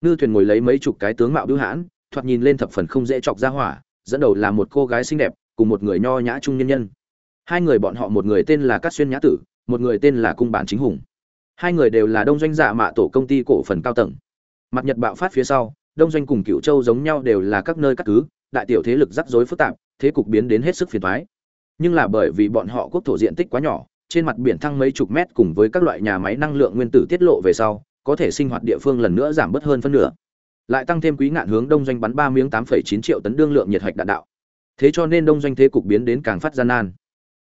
Ngư thuyền ngồi lấy mấy chục cái tướng mạo bưu hãn, thoạt nhìn lên thập phần không dễ chọc ra hỏa, dẫn đầu là một cô gái xinh đẹp, cùng một người nho nhã trung nhân nhân hai người bọn họ, một người tên là cát xuyên nhã tử, một người tên là cung bản chính hùng. Hai người đều là đông doanh dạ mạ tổ công ty cổ phần cao tầng. Mặt nhật bạo phát phía sau, đông doanh cùng cựu châu giống nhau đều là các nơi cắt cứ, đại tiểu thế lực rắc rối phức tạp, thế cục biến đến hết sức phiền thoái nhưng là bởi vì bọn họ quốc thổ diện tích quá nhỏ, trên mặt biển thăng mấy chục mét cùng với các loại nhà máy năng lượng nguyên tử tiết lộ về sau, có thể sinh hoạt địa phương lần nữa giảm bớt hơn phân nửa. Lại tăng thêm quý ngạn hướng đông doanh bắn ba miếng tám chín triệu tấn đương lượng nhiệt hạch đạn đạo. Thế cho nên đông doanh thế cục biến đến càng phát gian nan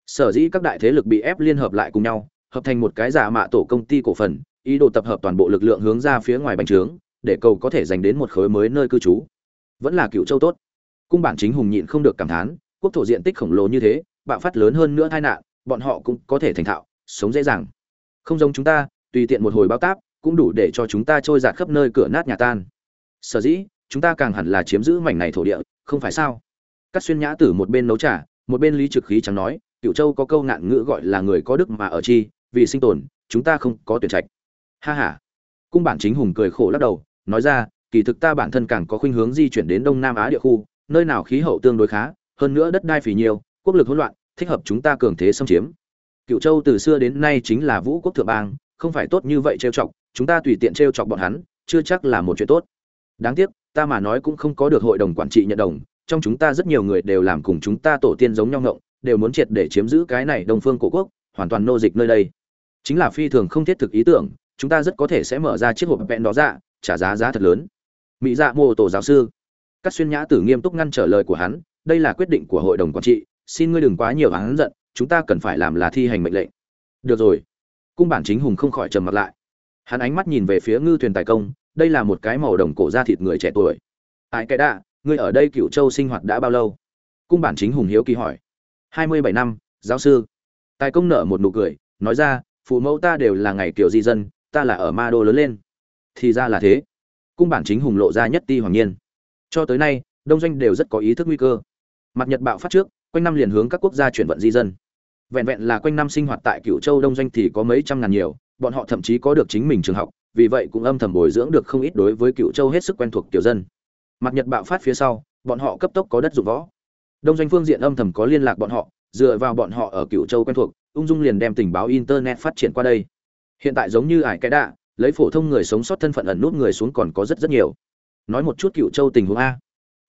sở dĩ các đại thế lực bị ép liên hợp lại cùng nhau, hợp thành một cái giả mạ tổ công ty cổ phần, ý đồ tập hợp toàn bộ lực lượng hướng ra phía ngoài bành trướng, để cầu có thể giành đến một khối mới nơi cư trú. Vẫn là cựu châu tốt. Cung bản chính hùng nhịn không được cảm thán, quốc thổ diện tích khổng lồ như thế, bạo phát lớn hơn nữa tai nạn, bọn họ cũng có thể thành thạo, sống dễ dàng. Không giống chúng ta, tùy tiện một hồi bao táp, cũng đủ để cho chúng ta trôi giạt khắp nơi cửa nát nhà tan. Sở dĩ, chúng ta càng hẳn là chiếm giữ mảnh này thổ địa, không phải sao? Cắt xuyên nhã tử một bên nấu trà, một bên lý trực khí chẳng nói cựu châu có câu ngạn ngữ gọi là người có đức mà ở chi, vì sinh tồn, chúng ta không có tuyển trạch. Ha ha. Cung bản chính hùng cười khổ lắc đầu, nói ra, kỳ thực ta bản thân càng có khuynh hướng di chuyển đến đông nam á địa khu, nơi nào khí hậu tương đối khá, hơn nữa đất đai phì nhiều, quốc lực hỗn loạn, thích hợp chúng ta cường thế xâm chiếm. Cựu châu từ xưa đến nay chính là vũ quốc thượng bang, không phải tốt như vậy trêu chọc, chúng ta tùy tiện trêu chọc bọn hắn, chưa chắc là một chuyện tốt. Đáng tiếc, ta mà nói cũng không có được hội đồng quản trị nhận đồng, trong chúng ta rất nhiều người đều làm cùng chúng ta tổ tiên giống nhau ngộng đều muốn triệt để chiếm giữ cái này đông phương cổ quốc, hoàn toàn nô dịch nơi đây. Chính là phi thường không thiết thực ý tưởng, chúng ta rất có thể sẽ mở ra chiếc hộp vẹn đó ra, trả giá giá thật lớn. Mỹ dạ mô tổ giáo sư. Các xuyên nhã tử nghiêm túc ngăn trở lời của hắn, đây là quyết định của hội đồng quản trị, xin ngươi đừng quá nhiều hắn giận, chúng ta cần phải làm là thi hành mệnh lệnh. Được rồi. Cung bản chính hùng không khỏi trầm mặt lại. Hắn ánh mắt nhìn về phía ngư thuyền tài công, đây là một cái màu đồng cổ da thịt người trẻ tuổi. Ai cái đạ, ngươi ở đây cựu châu sinh hoạt đã bao lâu? Cung bản chính hùng hiếu kỳ hỏi hai mươi bảy năm, giáo sư. Tài công nở một nụ cười, nói ra, phụ mẫu ta đều là ngày kiểu di dân, ta là ở ma đô lớn lên. Thì ra là thế. Cung bản chính hùng lộ ra nhất ti hoàng nhiên. Cho tới nay, đông doanh đều rất có ý thức nguy cơ. Mặt nhật bạo phát trước, quanh năm liền hướng các quốc gia chuyển vận di dân. Vẹn vẹn là quanh năm sinh hoạt tại cựu châu đông doanh thì có mấy trăm ngàn nhiều, bọn họ thậm chí có được chính mình trường học, vì vậy cũng âm thầm bồi dưỡng được không ít đối với cựu châu hết sức quen thuộc tiểu dân. Mặt nhật bạo phát phía sau, bọn họ cấp tốc có đất dụng võ đông doanh phương diện âm thầm có liên lạc bọn họ, dựa vào bọn họ ở cựu châu quen thuộc, ung dung liền đem tình báo internet phát triển qua đây. Hiện tại giống như ải cái đạ, lấy phổ thông người sống sót thân phận ẩn nút người xuống còn có rất rất nhiều. Nói một chút cựu châu tình huống a.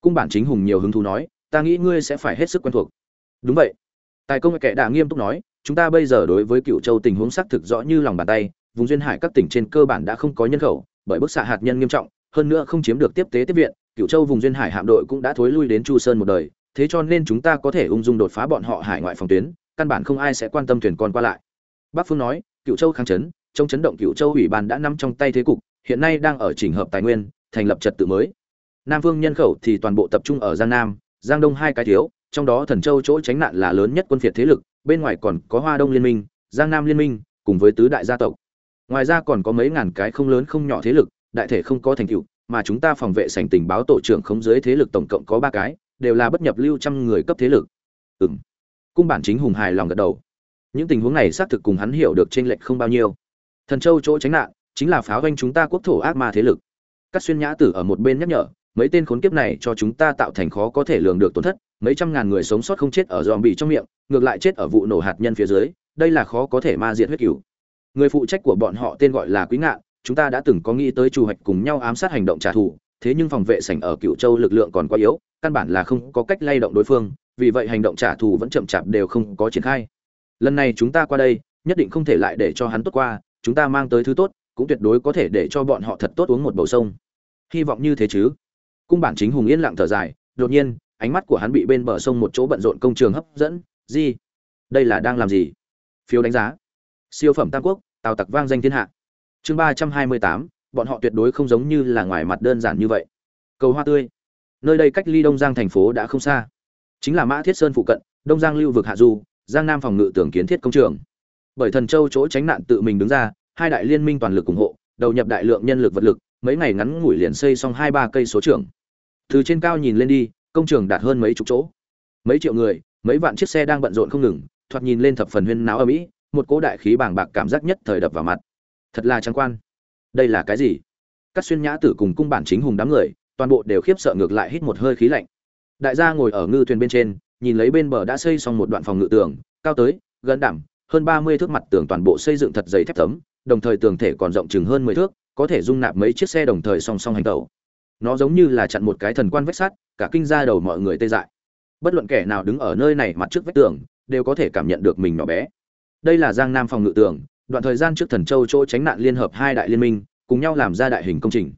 Cung bản chính hùng nhiều hứng thú nói, ta nghĩ ngươi sẽ phải hết sức quen thuộc. Đúng vậy. Tài công kệ đạ nghiêm túc nói, chúng ta bây giờ đối với cựu châu tình huống xác thực rõ như lòng bàn tay, vùng duyên hải các tỉnh trên cơ bản đã không có nhân khẩu, bởi bức xạ hạt nhân nghiêm trọng, hơn nữa không chiếm được tiếp tế tiếp viện cựu châu vùng duyên hải hạm đội cũng đã thối lui đến chu sơn một đời thế cho nên chúng ta có thể ung dung đột phá bọn họ hải ngoại phòng tuyến, căn bản không ai sẽ quan tâm thuyền con qua lại. Bắc phương nói cựu châu kháng chấn, trong chấn động cựu châu ủy ban đã nằm trong tay thế cục, hiện nay đang ở chỉnh hợp tài nguyên, thành lập trật tự mới. Nam phương nhân khẩu thì toàn bộ tập trung ở giang nam, giang đông hai cái thiếu, trong đó thần châu chỗ tránh nạn là lớn nhất quân phiệt thế lực, bên ngoài còn có hoa đông liên minh, giang nam liên minh, cùng với tứ đại gia tộc. Ngoài ra còn có mấy ngàn cái không lớn không nhỏ thế lực, đại thể không có thành tựu, mà chúng ta phòng vệ sảnh tình báo tổ trưởng khống dưới thế lực tổng cộng có ba cái đều là bất nhập lưu trăm người cấp thế lực. Ừ m cung bản chính hùng hài lòng gật đầu. Những tình huống này xác thực cùng hắn hiểu được t r ê n lệch không bao nhiêu. Thần châu chỗ tránh nạn, chính là pháo doanh chúng ta quốc thổ ác ma thế lực. Các xuyên nhã tử ở một bên nhắc nhở, mấy tên khốn kiếp này cho chúng ta tạo thành khó có thể lường được tổn thất, mấy trăm ngàn người sống sót không chết ở dòm bị trong miệng, ngược lại chết ở vụ nổ hạt nhân phía dưới, đây là khó có thể ma diệt huyết cửu người phụ trách của bọn họ tên gọi là quý ngạn, chúng ta đã từng có nghĩ tới chủ hoạch cùng nhau ám sát hành động trả thù thế nhưng phòng vệ sảnh ở cựu châu lực lượng còn quá yếu, căn bản là không có cách lay động đối phương, vì vậy hành động trả thù vẫn chậm chạp đều không có triển khai. Lần này chúng ta qua đây, nhất định không thể lại để cho hắn tốt qua, chúng ta mang tới thứ tốt, cũng tuyệt đối có thể để cho bọn họ thật tốt uống một bầu sông. Hy vọng như thế chứ? Cung bản chính hùng yên lặng thở dài, đột nhiên, ánh mắt của hắn bị bên bờ sông một chỗ bận rộn công trường hấp dẫn gì đây là đang làm gì? Phiếu đánh giá. Siêu phẩm tam quốc, tào tặc vang danh thiên hạ. Chương ba trăm hai mươi tám bọn họ tuyệt đối không giống như là ngoài mặt đơn giản như vậy. Cầu hoa tươi. Nơi đây cách ly đông giang thành phố đã không xa. Chính là mã thiết sơn phụ cận, đông giang lưu vực hạ du, giang nam phòng ngự tưởng kiến thiết công trường. Bởi thần châu chỗ tránh nạn tự mình đứng ra, hai đại liên minh toàn lực ủng hộ, đầu nhập đại lượng nhân lực vật lực, mấy ngày ngắn ngủi liền xây xong hai ba cây số trường từ trên cao nhìn lên đi, công trường đạt hơn mấy chục chỗ. Mấy triệu người, mấy vạn chiếc xe đang bận rộn không ngừng, thoạt nhìn lên thập phần huyên náo ở mỹ một cố đại khí bàng bạc cảm giác nhất thời đập vào mặt. Thật là trang quan đây là cái gì? Các xuyên nhã tử cùng cung bản chính hùng đám người, toàn bộ đều khiếp sợ ngược lại hít một hơi khí lạnh. Đại gia ngồi ở ngư thuyền bên trên, nhìn lấy bên bờ đã xây xong một đoạn phòng ngự tường, cao tới, gần đảm hơn ba mươi thước mặt tường toàn bộ xây dựng thật dày thép tấm đồng thời tường thể còn rộng chừng hơn mười thước, có thể dung nạp mấy chiếc xe đồng thời song song hành tẩu. Nó giống như là chặn một cái thần quan vách sắt, cả kinh ra đầu mọi người tê dại. Bất luận kẻ nào đứng ở nơi này mặt trước vách tường, đều có thể cảm nhận được mình nhỏ bé. Đây là giang nam phòng ngự tường đoạn thời gian trước thần châu chỗ tránh nạn liên hợp hai đại liên minh, cùng nhau làm ra đại hình công trình.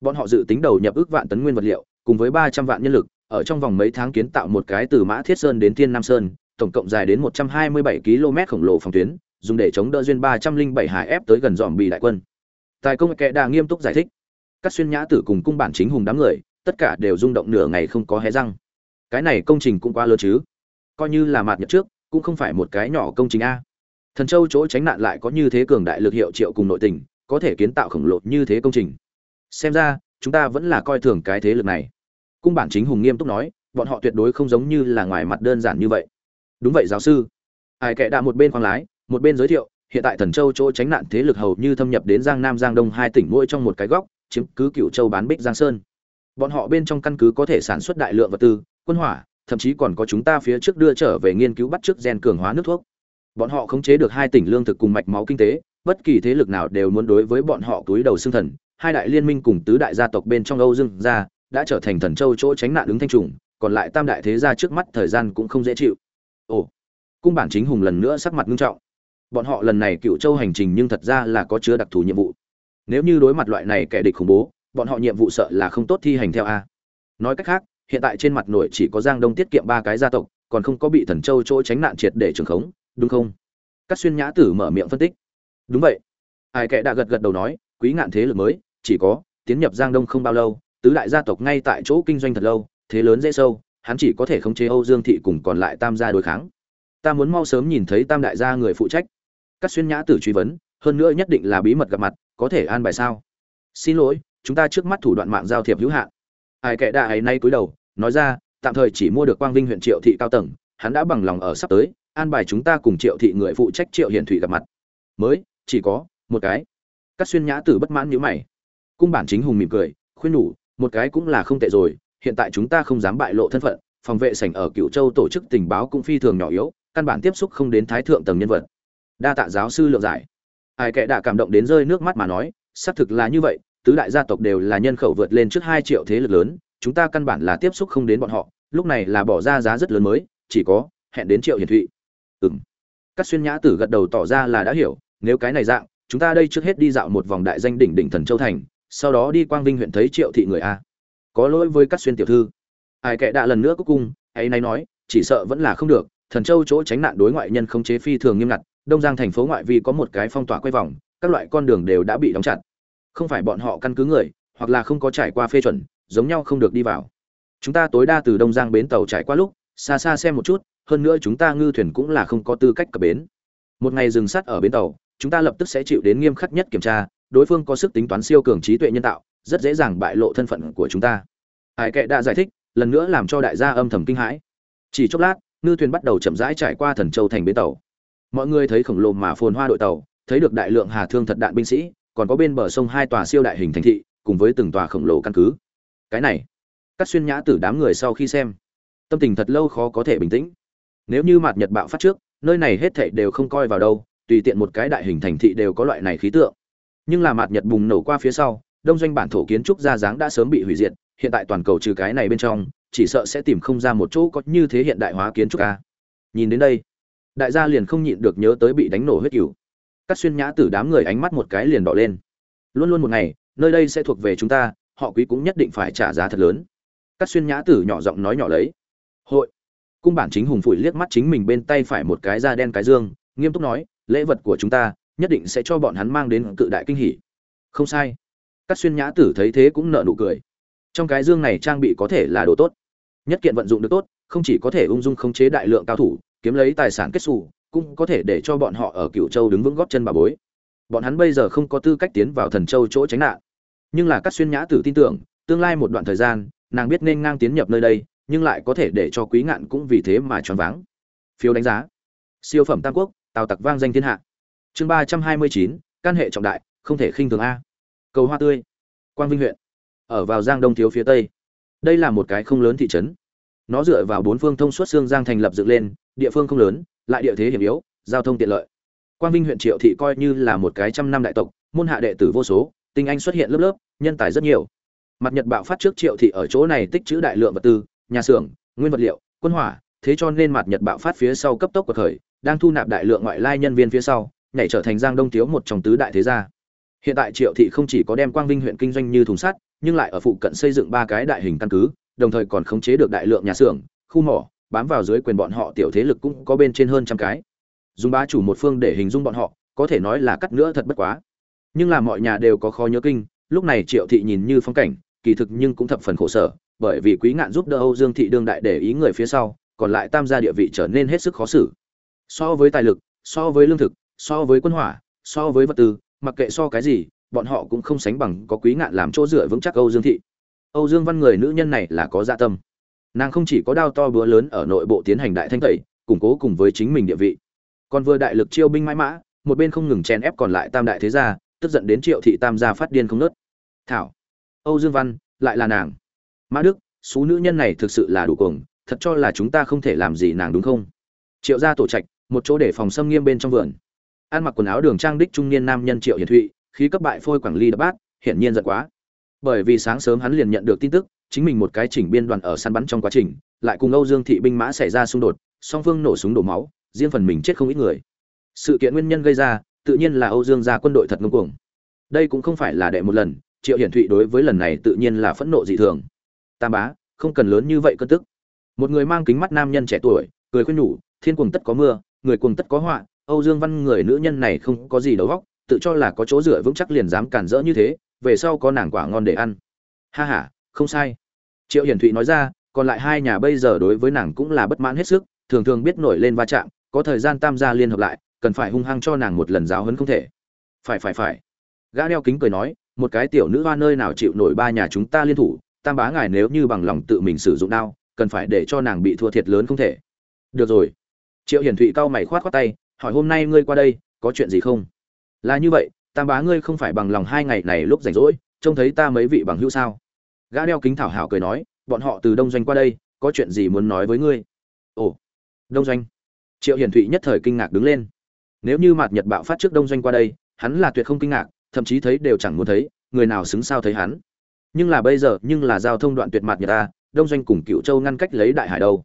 Bọn họ dự tính đầu nhập ước vạn tấn nguyên vật liệu, cùng với ba trăm vạn nhân lực, ở trong vòng mấy tháng kiến tạo một cái từ mã thiết sơn đến thiên nam sơn, tổng cộng dài đến một trăm hai mươi bảy km khổng lồ phòng tuyến, dùng để chống đỡ duyên ba trăm linh bảy hải ép tới gần dòm bị đại quân. Tài công kệ đà nghiêm túc giải thích. Các xuyên nhã tử cùng cung bản chính hùng đám người, tất cả đều rung động nửa ngày không có hé răng. Cái này công trình cũng quá lớn chứ. Coi như là mạt nhật trước, cũng không phải một cái nhỏ công trình a thần châu chỗ tránh nạn lại có như thế cường đại lực hiệu triệu cùng nội tình, có thể kiến tạo khổng lồ như thế công trình. Xem ra, chúng ta vẫn là coi thường cái thế lực này. Cung bản chính hùng nghiêm túc nói, bọn họ tuyệt đối không giống như là ngoài mặt đơn giản như vậy. Đúng vậy, giáo sư. Ai kệ đã một bên khoang lái, một bên giới thiệu, hiện tại thần châu chỗ tránh nạn thế lực hầu như thâm nhập đến giang nam, giang đông hai tỉnh mỗi trong một cái góc, chiếm cứ cựu châu, bán bích, giang sơn. Bọn họ bên trong căn cứ có thể sản xuất đại lượng vật tư, quân hỏa, thậm chí còn có chúng ta phía trước đưa trở về nghiên cứu bắt chước gen cường hóa nước thuốc bọn họ khống chế được hai tỉnh lương thực cùng mạch máu kinh tế, bất kỳ thế lực nào đều muốn đối với bọn họ túi đầu xương thần. Hai đại liên minh cùng tứ đại gia tộc bên trong âu dương gia đã trở thành thần châu chỗ tránh nạn ứng thanh trùng, còn lại tam đại thế gia trước mắt thời gian cũng không dễ chịu. Ồ, cung bản chính hùng lần nữa sắc mặt nghiêm trọng. Bọn họ lần này cựu châu hành trình nhưng thật ra là có chứa đặc thù nhiệm vụ. Nếu như đối mặt loại này kẻ địch khủng bố, bọn họ nhiệm vụ sợ là không tốt thi hành theo a. Nói cách khác, hiện tại trên mặt nội chỉ có giang đông tiết kiệm ba cái gia tộc, còn không có bị thần châu chỗ tránh nạn triệt để trường khống đúng không? Các xuyên nhã tử mở miệng phân tích. Đúng vậy. Ai kệ đã gật gật đầu nói, quý ngạn thế lực mới, chỉ có tiến nhập giang đông không bao lâu, tứ đại gia tộc ngay tại chỗ kinh doanh thật lâu, thế lớn dễ sâu, hắn chỉ có thể khống chế âu dương thị cùng còn lại tam gia đối kháng. Ta muốn mau sớm nhìn thấy tam đại gia người phụ trách. Các xuyên nhã tử truy vấn, hơn nữa nhất định là bí mật gặp mặt, có thể an bài sao? Xin lỗi, chúng ta trước mắt thủ đoạn mạng giao thiệp hữu hạn. Ai kệ đã ấy nay cúi đầu, nói ra, tạm thời chỉ mua được quang vinh huyện triệu thị cao tầng, hắn đã bằng lòng ở sắp tới an bài chúng ta cùng triệu thị người phụ trách triệu hiển thủy gặp mặt. Mới, chỉ có một cái. Cắt xuyên nhã tử bất mãn nhíu mày. Cung bản chính hùng mỉm cười, khuyên nhủ, một cái cũng là không tệ rồi, hiện tại chúng ta không dám bại lộ thân phận, phòng vệ sảnh ở cựu châu tổ chức tình báo cũng phi thường nhỏ yếu, căn bản tiếp xúc không đến thái thượng tầng nhân vật. Đa tạ giáo sư lượng giải. Ai kệ đã cảm động đến rơi nước mắt mà nói, xác thực là như vậy, tứ đại gia tộc đều là nhân khẩu vượt lên trước hai triệu thế lực lớn, chúng ta căn bản là tiếp xúc không đến bọn họ, lúc này là bỏ ra giá rất lớn mới, chỉ có hẹn đến triệu hiển thụy ừ m các xuyên nhã tử gật đầu tỏ ra là đã hiểu, nếu cái này dạng, chúng ta đây trước hết đi dạo một vòng đại danh đỉnh đỉnh thần châu thành, sau đó đi quang vinh huyện thấy triệu thị người a. Có lỗi với các xuyên tiểu thư. Ai kệ đã lần nữa cuối cùng ấy nay nói, chỉ sợ vẫn là không được, thần châu chỗ tránh nạn đối ngoại nhân không chế phi thường nghiêm ngặt, đông giang thành phố ngoại vi có một cái phong tỏa quay vòng, các loại con đường đều đã bị đóng chặt. Không phải bọn họ căn cứ người, hoặc là không có trải qua phê chuẩn, giống nhau không được đi vào. Chúng ta tối đa từ đông giang bến tàu trải qua lúc, xa xa xem một chút hơn nữa chúng ta ngư thuyền cũng là không có tư cách cập bến. Một ngày dừng sắt ở bến tàu, chúng ta lập tức sẽ chịu đến nghiêm khắc nhất kiểm tra, đối phương có sức tính toán siêu cường trí tuệ nhân tạo, rất dễ dàng bại lộ thân phận của chúng ta. Hải kệ đã giải thích, lần nữa làm cho đại gia âm thầm kinh hãi. Chỉ chốc lát, ngư thuyền bắt đầu chậm rãi trải qua thần châu thành bến tàu. Mọi người thấy khổng lồ mà phồn hoa đội tàu, thấy được đại lượng hà thương thật đạn binh sĩ, còn có bên bờ sông hai tòa siêu đại hình thành thị, cùng với từng tòa khổng lồ căn cứ. Cái này cắt xuyên nhã tử đám người sau khi xem, tâm tình thật lâu khó có thể bình tĩnh nếu như mạt nhật bạo phát trước, nơi này hết thảy đều không coi vào đâu, tùy tiện một cái đại hình thành thị đều có loại này khí tượng. Nhưng là mạt nhật bùng nổ qua phía sau, đông doanh bản thổ kiến trúc ra dáng đã sớm bị hủy diệt, hiện tại toàn cầu trừ cái này bên trong, chỉ sợ sẽ tìm không ra một chỗ có như thế hiện đại hóa kiến trúc a. Nhìn đến đây, đại gia liền không nhịn được nhớ tới bị đánh nổ huyết cửu. Cắt xuyên nhã tử đám người ánh mắt một cái liền đỏ lên. Luôn luôn một ngày, nơi đây sẽ thuộc về chúng ta, họ quý cũng nhất định phải trả giá thật lớn. Cắt xuyên nhã tử nhỏ giọng nói nhỏ lấy. Hội cung bản chính hùng phủi liếc mắt chính mình bên tay phải một cái da đen cái dương, nghiêm túc nói, lễ vật của chúng ta nhất định sẽ cho bọn hắn mang đến cự đại kinh hỉ. Không sai. Các xuyên nhã tử thấy thế cũng nợ nụ cười. Trong cái dương này trang bị có thể là đồ tốt. Nhất kiện vận dụng được tốt, không chỉ có thể ung dung khống chế đại lượng cao thủ, kiếm lấy tài sản kết xù, cũng có thể để cho bọn họ ở cựu châu đứng vững góp chân bà bối. Bọn hắn bây giờ không có tư cách tiến vào thần châu chỗ tránh nạn. Nhưng là các xuyên nhã tử tin tưởng, tương lai một đoạn thời gian, nàng biết nên ngang tiến nhập nơi đây nhưng lại có thể để cho quý ngạn cũng vì thế mà choáng váng. Phiếu đánh giá. Siêu phẩm tam quốc, tào tặc vang danh thiên hạ. Chương ba trăm hai mươi chín căn hệ trọng đại, không thể khinh thường a. Cầu hoa tươi. Quang vinh huyện. Ở vào giang đông thiếu phía tây. Đây là một cái không lớn thị trấn. Nó dựa vào bốn phương thông suốt xương giang thành lập dựng lên, địa phương không lớn, lại địa thế hiểm yếu, giao thông tiện lợi. Quang vinh huyện triệu thị coi như là một cái trăm năm đại tộc, môn hạ đệ tử vô số, tinh anh xuất hiện lớp lớp, nhân tài rất nhiều. Mặt nhật bạo phát trước triệu thị ở chỗ này tích trữ đại lượng vật tư nhà xưởng, nguyên vật liệu, quân hỏa, thế cho nên mặt nhật bạo phát phía sau cấp tốc của khởi đang thu nạp đại lượng ngoại lai nhân viên phía sau, nhảy trở thành giang đông thiếu một trong tứ đại thế gia. Hiện tại triệu thị không chỉ có đem quang vinh huyện kinh doanh như thùng sắt, nhưng lại ở phụ cận xây dựng ba cái đại hình căn cứ, đồng thời còn khống chế được đại lượng nhà xưởng, khu mỏ, bám vào dưới quyền bọn họ tiểu thế lực cũng có bên trên hơn trăm cái. Dùng ba chủ một phương để hình dung bọn họ, có thể nói là cắt nữa thật bất quá. Nhưng là mọi nhà đều có khó nhớ kinh, lúc này triệu thị nhìn như phong cảnh, kỳ thực nhưng cũng thập phần khổ sở bởi vì quý ngạn giúp đỡ âu dương thị đương đại để ý người phía sau, còn lại tam gia địa vị trở nên hết sức khó xử. So với tài lực, so với lương thực, so với quân hỏa, so với vật tư, mặc kệ so cái gì, bọn họ cũng không sánh bằng có quý ngạn làm chỗ dựa vững chắc âu dương thị. Âu dương văn người nữ nhân này là có dạ tâm. Nàng không chỉ có đao to búa lớn ở nội bộ tiến hành đại thanh tẩy, củng cố cùng với chính mình địa vị. Còn vừa đại lực chiêu binh mãi mã, một bên không ngừng chèn ép còn lại tam đại thế gia, tức giận đến triệu thị tam gia phát điên không ngớt. thảo, âu dương văn, lại là nàng mã đức số nữ nhân này thực sự là đủ cuồng, thật cho là chúng ta không thể làm gì nàng đúng không? Triệu gia tổ trạch, một chỗ để phòng xâm nghiêm bên trong vườn. Ăn mặc quần áo đường trang đích trung niên nam nhân triệu hiển thụy, khí cấp bại phôi quảng ly đập bát, hiển nhiên giận quá. Bởi vì sáng sớm hắn liền nhận được tin tức, chính mình một cái chỉnh biên đoàn ở săn bắn trong quá trình, lại cùng âu dương thị binh mã xảy ra xung đột, song phương nổ súng đổ máu, riêng phần mình chết không ít người. Sự kiện nguyên nhân gây ra, tự nhiên là âu dương gia quân đội thật ngông cuồng. Đây cũng không phải là đệ một lần, triệu hiển thụy đối với lần này tự nhiên là phẫn nộ dị thường tam bá, không cần lớn như vậy cơn tức. Một người mang kính mắt nam nhân trẻ tuổi, cười khuyên nhủ, thiên cuồng tất có mưa, người cuồng tất có họa, âu dương văn người nữ nhân này không có gì đầu óc, tự cho là có chỗ dựa vững chắc liền dám cản rỡ như thế, về sau có nàng quả ngon để ăn. Ha ha, không sai. Triệu hiển thụy nói ra, còn lại hai nhà bây giờ đối với nàng cũng là bất mãn hết sức, thường thường biết nổi lên va chạm, có thời gian tam gia liên hợp lại, cần phải hung hăng cho nàng một lần giáo hấn không thể. Phải phải phải. Gã đeo kính cười nói, một cái tiểu nữ hoa nơi nào chịu nổi ba nhà chúng ta liên thủ tam bá ngài nếu như bằng lòng tự mình sử dụng đao, cần phải để cho nàng bị thua thiệt lớn không thể. Được rồi. Triệu hiển thụy cau mày khoát khoát tay, hỏi hôm nay ngươi qua đây, có chuyện gì không? Là như vậy, tam bá ngươi không phải bằng lòng hai ngày này lúc rảnh rỗi, trông thấy ta mấy vị bằng hữu sao? Gã đeo kính thảo hảo cười nói, bọn họ từ đông doanh qua đây, có chuyện gì muốn nói với ngươi? Ồ, đông doanh. Triệu hiển thụy nhất thời kinh ngạc đứng lên. Nếu như mạt nhật bạo phát trước đông doanh qua đây, hắn là tuyệt không kinh ngạc, thậm chí thấy đều chẳng muốn thấy, người nào xứng sao thấy hắn? Nhưng là bây giờ, nhưng là giao thông đoạn tuyệt mạt người ta, đông doanh cùng cựu châu ngăn cách lấy đại hải đâu?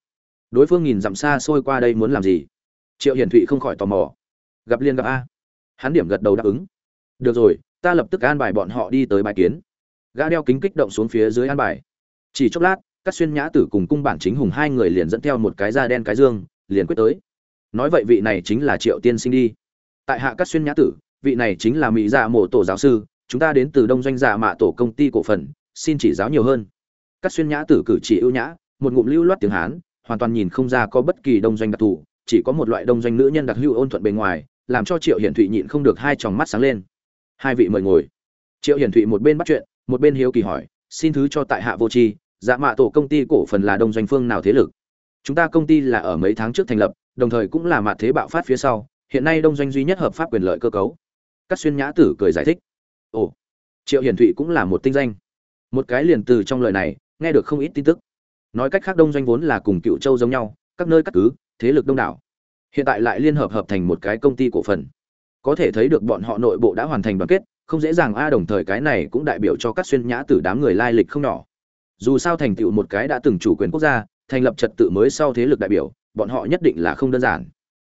Đối phương nhìn dặm xa xôi qua đây muốn làm gì? Triệu hiển thụy không khỏi tò mò. Gặp liên gặp a. Hắn điểm gật đầu đáp ứng. Được rồi, ta lập tức an bài bọn họ đi tới bài kiến. Gã đeo kính kích động xuống phía dưới an bài. Chỉ chốc lát, các xuyên nhã tử cùng cung bản chính hùng hai người liền dẫn theo một cái da đen cái dương, liền quyết tới. Nói vậy vị này chính là triệu tiên sinh đi. Tại hạ các xuyên nhã tử, vị này chính là mỹ dạ mộ tổ giáo sư, chúng ta đến từ đông doanh dạ mạ tổ công ty cổ phần xin chỉ giáo nhiều hơn. Các xuyên nhã tử cử chỉ ưu nhã, một ngụm lưu loát tiếng hán, hoàn toàn nhìn không ra có bất kỳ đông doanh đặc thù, chỉ có một loại đông doanh nữ nhân đặc hữu ôn thuận bề ngoài, làm cho triệu hiển thụy nhịn không được hai tròng mắt sáng lên. Hai vị mời ngồi. Triệu hiển thụy một bên bắt chuyện, một bên hiếu kỳ hỏi, xin thứ cho tại hạ vô tri dạ mạ tổ công ty cổ phần là đông doanh phương nào thế lực? Chúng ta công ty là ở mấy tháng trước thành lập, đồng thời cũng là mạ thế bạo phát phía sau, hiện nay đông doanh duy nhất hợp pháp quyền lợi cơ cấu. Các xuyên nhã tử cười giải thích. Ồ. Triệu hiển thụy cũng là một tinh danh một cái liền từ trong lời này, nghe được không ít tin tức. Nói cách khác đông doanh vốn là cùng cựu châu giống nhau, các nơi cắt cứ, thế lực đông đảo. Hiện tại lại liên hợp hợp thành một cái công ty cổ phần. Có thể thấy được bọn họ nội bộ đã hoàn thành đoàn kết, không dễ dàng a, đồng thời cái này cũng đại biểu cho các xuyên nhã tử đám người lai lịch không nhỏ. Dù sao thành tựu một cái đã từng chủ quyền quốc gia, thành lập trật tự mới sau thế lực đại biểu, bọn họ nhất định là không đơn giản.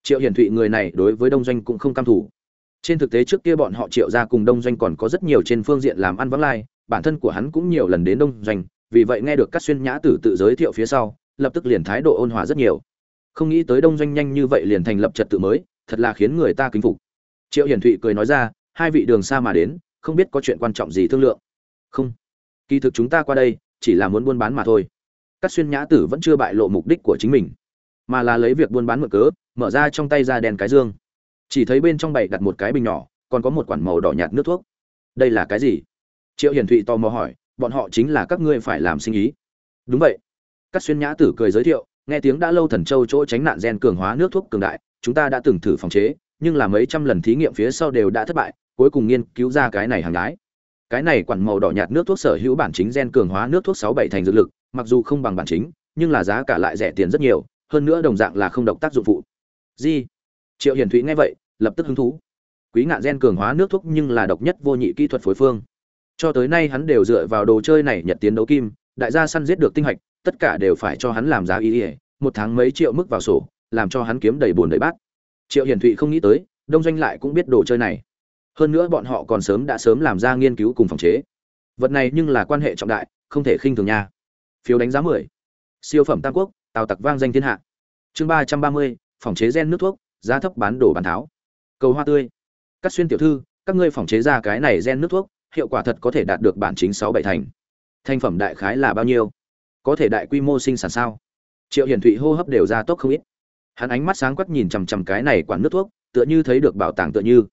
Triệu hiển thụy người này đối với đông doanh cũng không cam thủ. Trên thực tế trước kia bọn họ triệu ra cùng đông doanh còn có rất nhiều trên phương diện làm ăn vắng lai bản thân của hắn cũng nhiều lần đến đông doanh, vì vậy nghe được các xuyên nhã tử tự giới thiệu phía sau, lập tức liền thái độ ôn hòa rất nhiều. Không nghĩ tới đông doanh nhanh như vậy liền thành lập trật tự mới, thật là khiến người ta kính phục. Triệu hiển thụy cười nói ra, hai vị đường xa mà đến, không biết có chuyện quan trọng gì thương lượng. Không. Kỳ thực chúng ta qua đây, chỉ là muốn buôn bán mà thôi. Các xuyên nhã tử vẫn chưa bại lộ mục đích của chính mình, mà là lấy việc buôn bán mượn cớ, mở ra trong tay ra đèn cái dương. Chỉ thấy bên trong bày đặt một cái bình nhỏ, còn có một quản màu đỏ nhạt nước thuốc. Đây là cái gì? Triệu hiển thụy tò mò hỏi, bọn họ chính là các ngươi phải làm sinh ý. Đúng vậy. Các xuyên nhã tử cười giới thiệu, nghe tiếng đã lâu thần châu chỗ tránh nạn gen cường hóa nước thuốc cường đại, chúng ta đã từng thử phòng chế, nhưng là mấy trăm lần thí nghiệm phía sau đều đã thất bại, cuối cùng nghiên cứu ra cái này hàng đái cái này quản màu đỏ nhạt nước thuốc sở hữu bản chính gen cường hóa nước thuốc sáu bảy thành dược lực, mặc dù không bằng bản chính, nhưng là giá cả lại rẻ tiền rất nhiều, hơn nữa đồng dạng là không độc tác dụng phụ. Gì? Triệu hiển thụy nghe vậy, lập tức hứng thú. Quý ngạn gen cường hóa nước thuốc nhưng là độc nhất vô nhị kỹ thuật phối phương cho tới nay hắn đều dựa vào đồ chơi này nhật tiến đấu kim, đại gia săn giết được tinh hạch, tất cả đều phải cho hắn làm giá ý ỉa một tháng mấy triệu mức vào sổ, làm cho hắn kiếm đầy bồn đầy bát. Triệu hiển thụy không nghĩ tới, đông doanh lại cũng biết đồ chơi này. Hơn nữa bọn họ còn sớm đã sớm làm ra nghiên cứu cùng phòng chế. Vật này nhưng là quan hệ trọng đại, không thể khinh thường nha. Phiếu đánh giá mười. Siêu phẩm tam quốc, tào tặc vang danh thiên hạ. Chương ba trăm ba mươi, phòng chế gen nước thuốc, giá thấp bán đồ bàn tháo. Cầu hoa tươi. Cắt xuyên tiểu thư, các ngươi phòng chế ra cái này gen nước thuốc hiệu quả thật có thể đạt được bản chính sáu bảy thành. Thành phẩm đại khái là bao nhiêu? Có thể đại quy mô sinh sản sao? Triệu hiển thụy hô hấp đều ra tốc không ít. Hắn ánh mắt sáng quắc nhìn chằm chằm cái này quản nước thuốc, tựa như thấy được bảo tàng tựa như.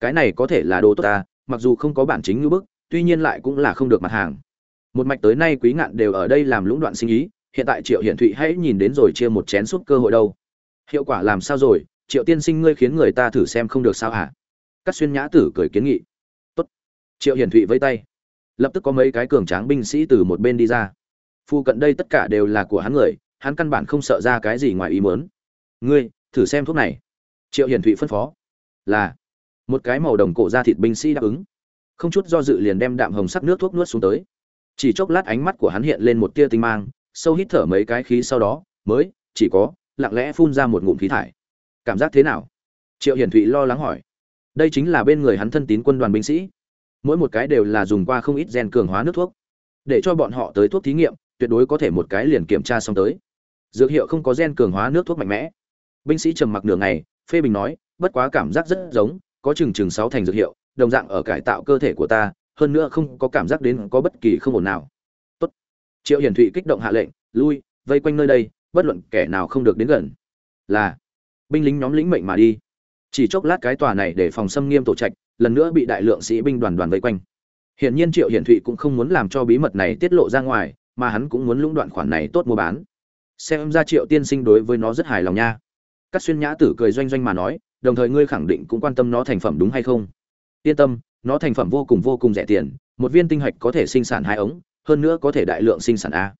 Cái này có thể là đồ tốt ta, mặc dù không có bản chính như bức, tuy nhiên lại cũng là không được mặt hàng. Một mạch tới nay quý ngạn đều ở đây làm lũng đoạn sinh ý, hiện tại triệu hiển thụy hãy nhìn đến rồi chia một chén suốt cơ hội đâu. Hiệu quả làm sao rồi? Triệu tiên sinh ngươi khiến người ta thử xem không được sao hả? Các xuyên nhã tử cười kiến nghị triệu hiển thụy vây tay. Lập tức có mấy cái cường tráng binh sĩ từ một bên đi ra. Phu cận đây tất cả đều là của hắn người, hắn căn bản không sợ ra cái gì ngoài ý muốn. Ngươi, thử xem thuốc này. Triệu hiển thụy phân phó. Là. Một cái màu đồng cổ da thịt binh sĩ đáp ứng. Không chút do dự liền đem đạm hồng sắc nước thuốc nuốt xuống tới. Chỉ chốc lát ánh mắt của hắn hiện lên một tia tinh mang, sâu hít thở mấy cái khí sau đó, mới, chỉ có, lặng lẽ phun ra một ngụm khí thải. Cảm giác thế nào? Triệu hiển thụy lo lắng hỏi. Đây chính là bên người hắn thân tín quân đoàn binh sĩ mỗi một cái đều là dùng qua không ít gen cường hóa nước thuốc. Để cho bọn họ tới thuốc thí nghiệm, tuyệt đối có thể một cái liền kiểm tra xong tới. Dược hiệu không có gen cường hóa nước thuốc mạnh mẽ. Binh sĩ trầm mặc nửa ngày, phê bình nói, bất quá cảm giác rất giống, có chừng chừng sáu thành dược hiệu, đồng dạng ở cải tạo cơ thể của ta, hơn nữa không có cảm giác đến có bất kỳ không ổn nào. Tốt. triệu hiển thụy kích động hạ lệnh, lui, vây quanh nơi đây, bất luận kẻ nào không được đến gần. Là, binh lính nhóm lĩnh mệnh mà đi. Chỉ chốc lát cái tòa này để phòng xâm nghiêm tổ trạch lần nữa bị đại lượng sĩ binh đoàn đoàn vây quanh. Hiển nhiên triệu hiển thụy cũng không muốn làm cho bí mật này tiết lộ ra ngoài, mà hắn cũng muốn lũng đoạn khoản này tốt mua bán. Xem ra triệu tiên sinh đối với nó rất hài lòng nha. Các xuyên nhã tử cười doanh doanh mà nói, đồng thời ngươi khẳng định cũng quan tâm nó thành phẩm đúng hay không? Yên tâm, nó thành phẩm vô cùng vô cùng rẻ tiền, một viên tinh hạch có thể sinh sản hai ống, hơn nữa có thể đại lượng sinh sản a.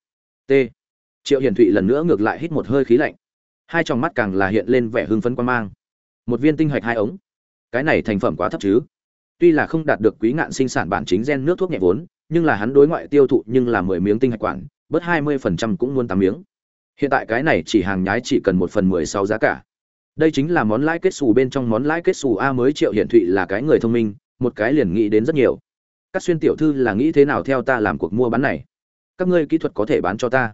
T. Triệu hiển thụy lần nữa ngược lại hít một hơi khí lạnh. Hai tròng mắt càng là hiện lên vẻ hưng phấn quan mang. Một viên tinh hạch hai ống cái này thành phẩm quá thấp chứ. Tuy là không đạt được quý ngạn sinh sản bản chính gen nước thuốc nhẹ vốn, nhưng là hắn đối ngoại tiêu thụ nhưng là mười miếng tinh hạch quản, bớt hai mươi phần trăm cũng muốn tám miếng. Hiện tại cái này chỉ hàng nhái chỉ cần một phần mười sáu giá cả. Đây chính là món lãi kết xù bên trong món lãi kết xù a mới triệu hiển thụy là cái người thông minh, một cái liền nghĩ đến rất nhiều. Các xuyên tiểu thư là nghĩ thế nào theo ta làm cuộc mua bán này? Các ngươi kỹ thuật có thể bán cho ta?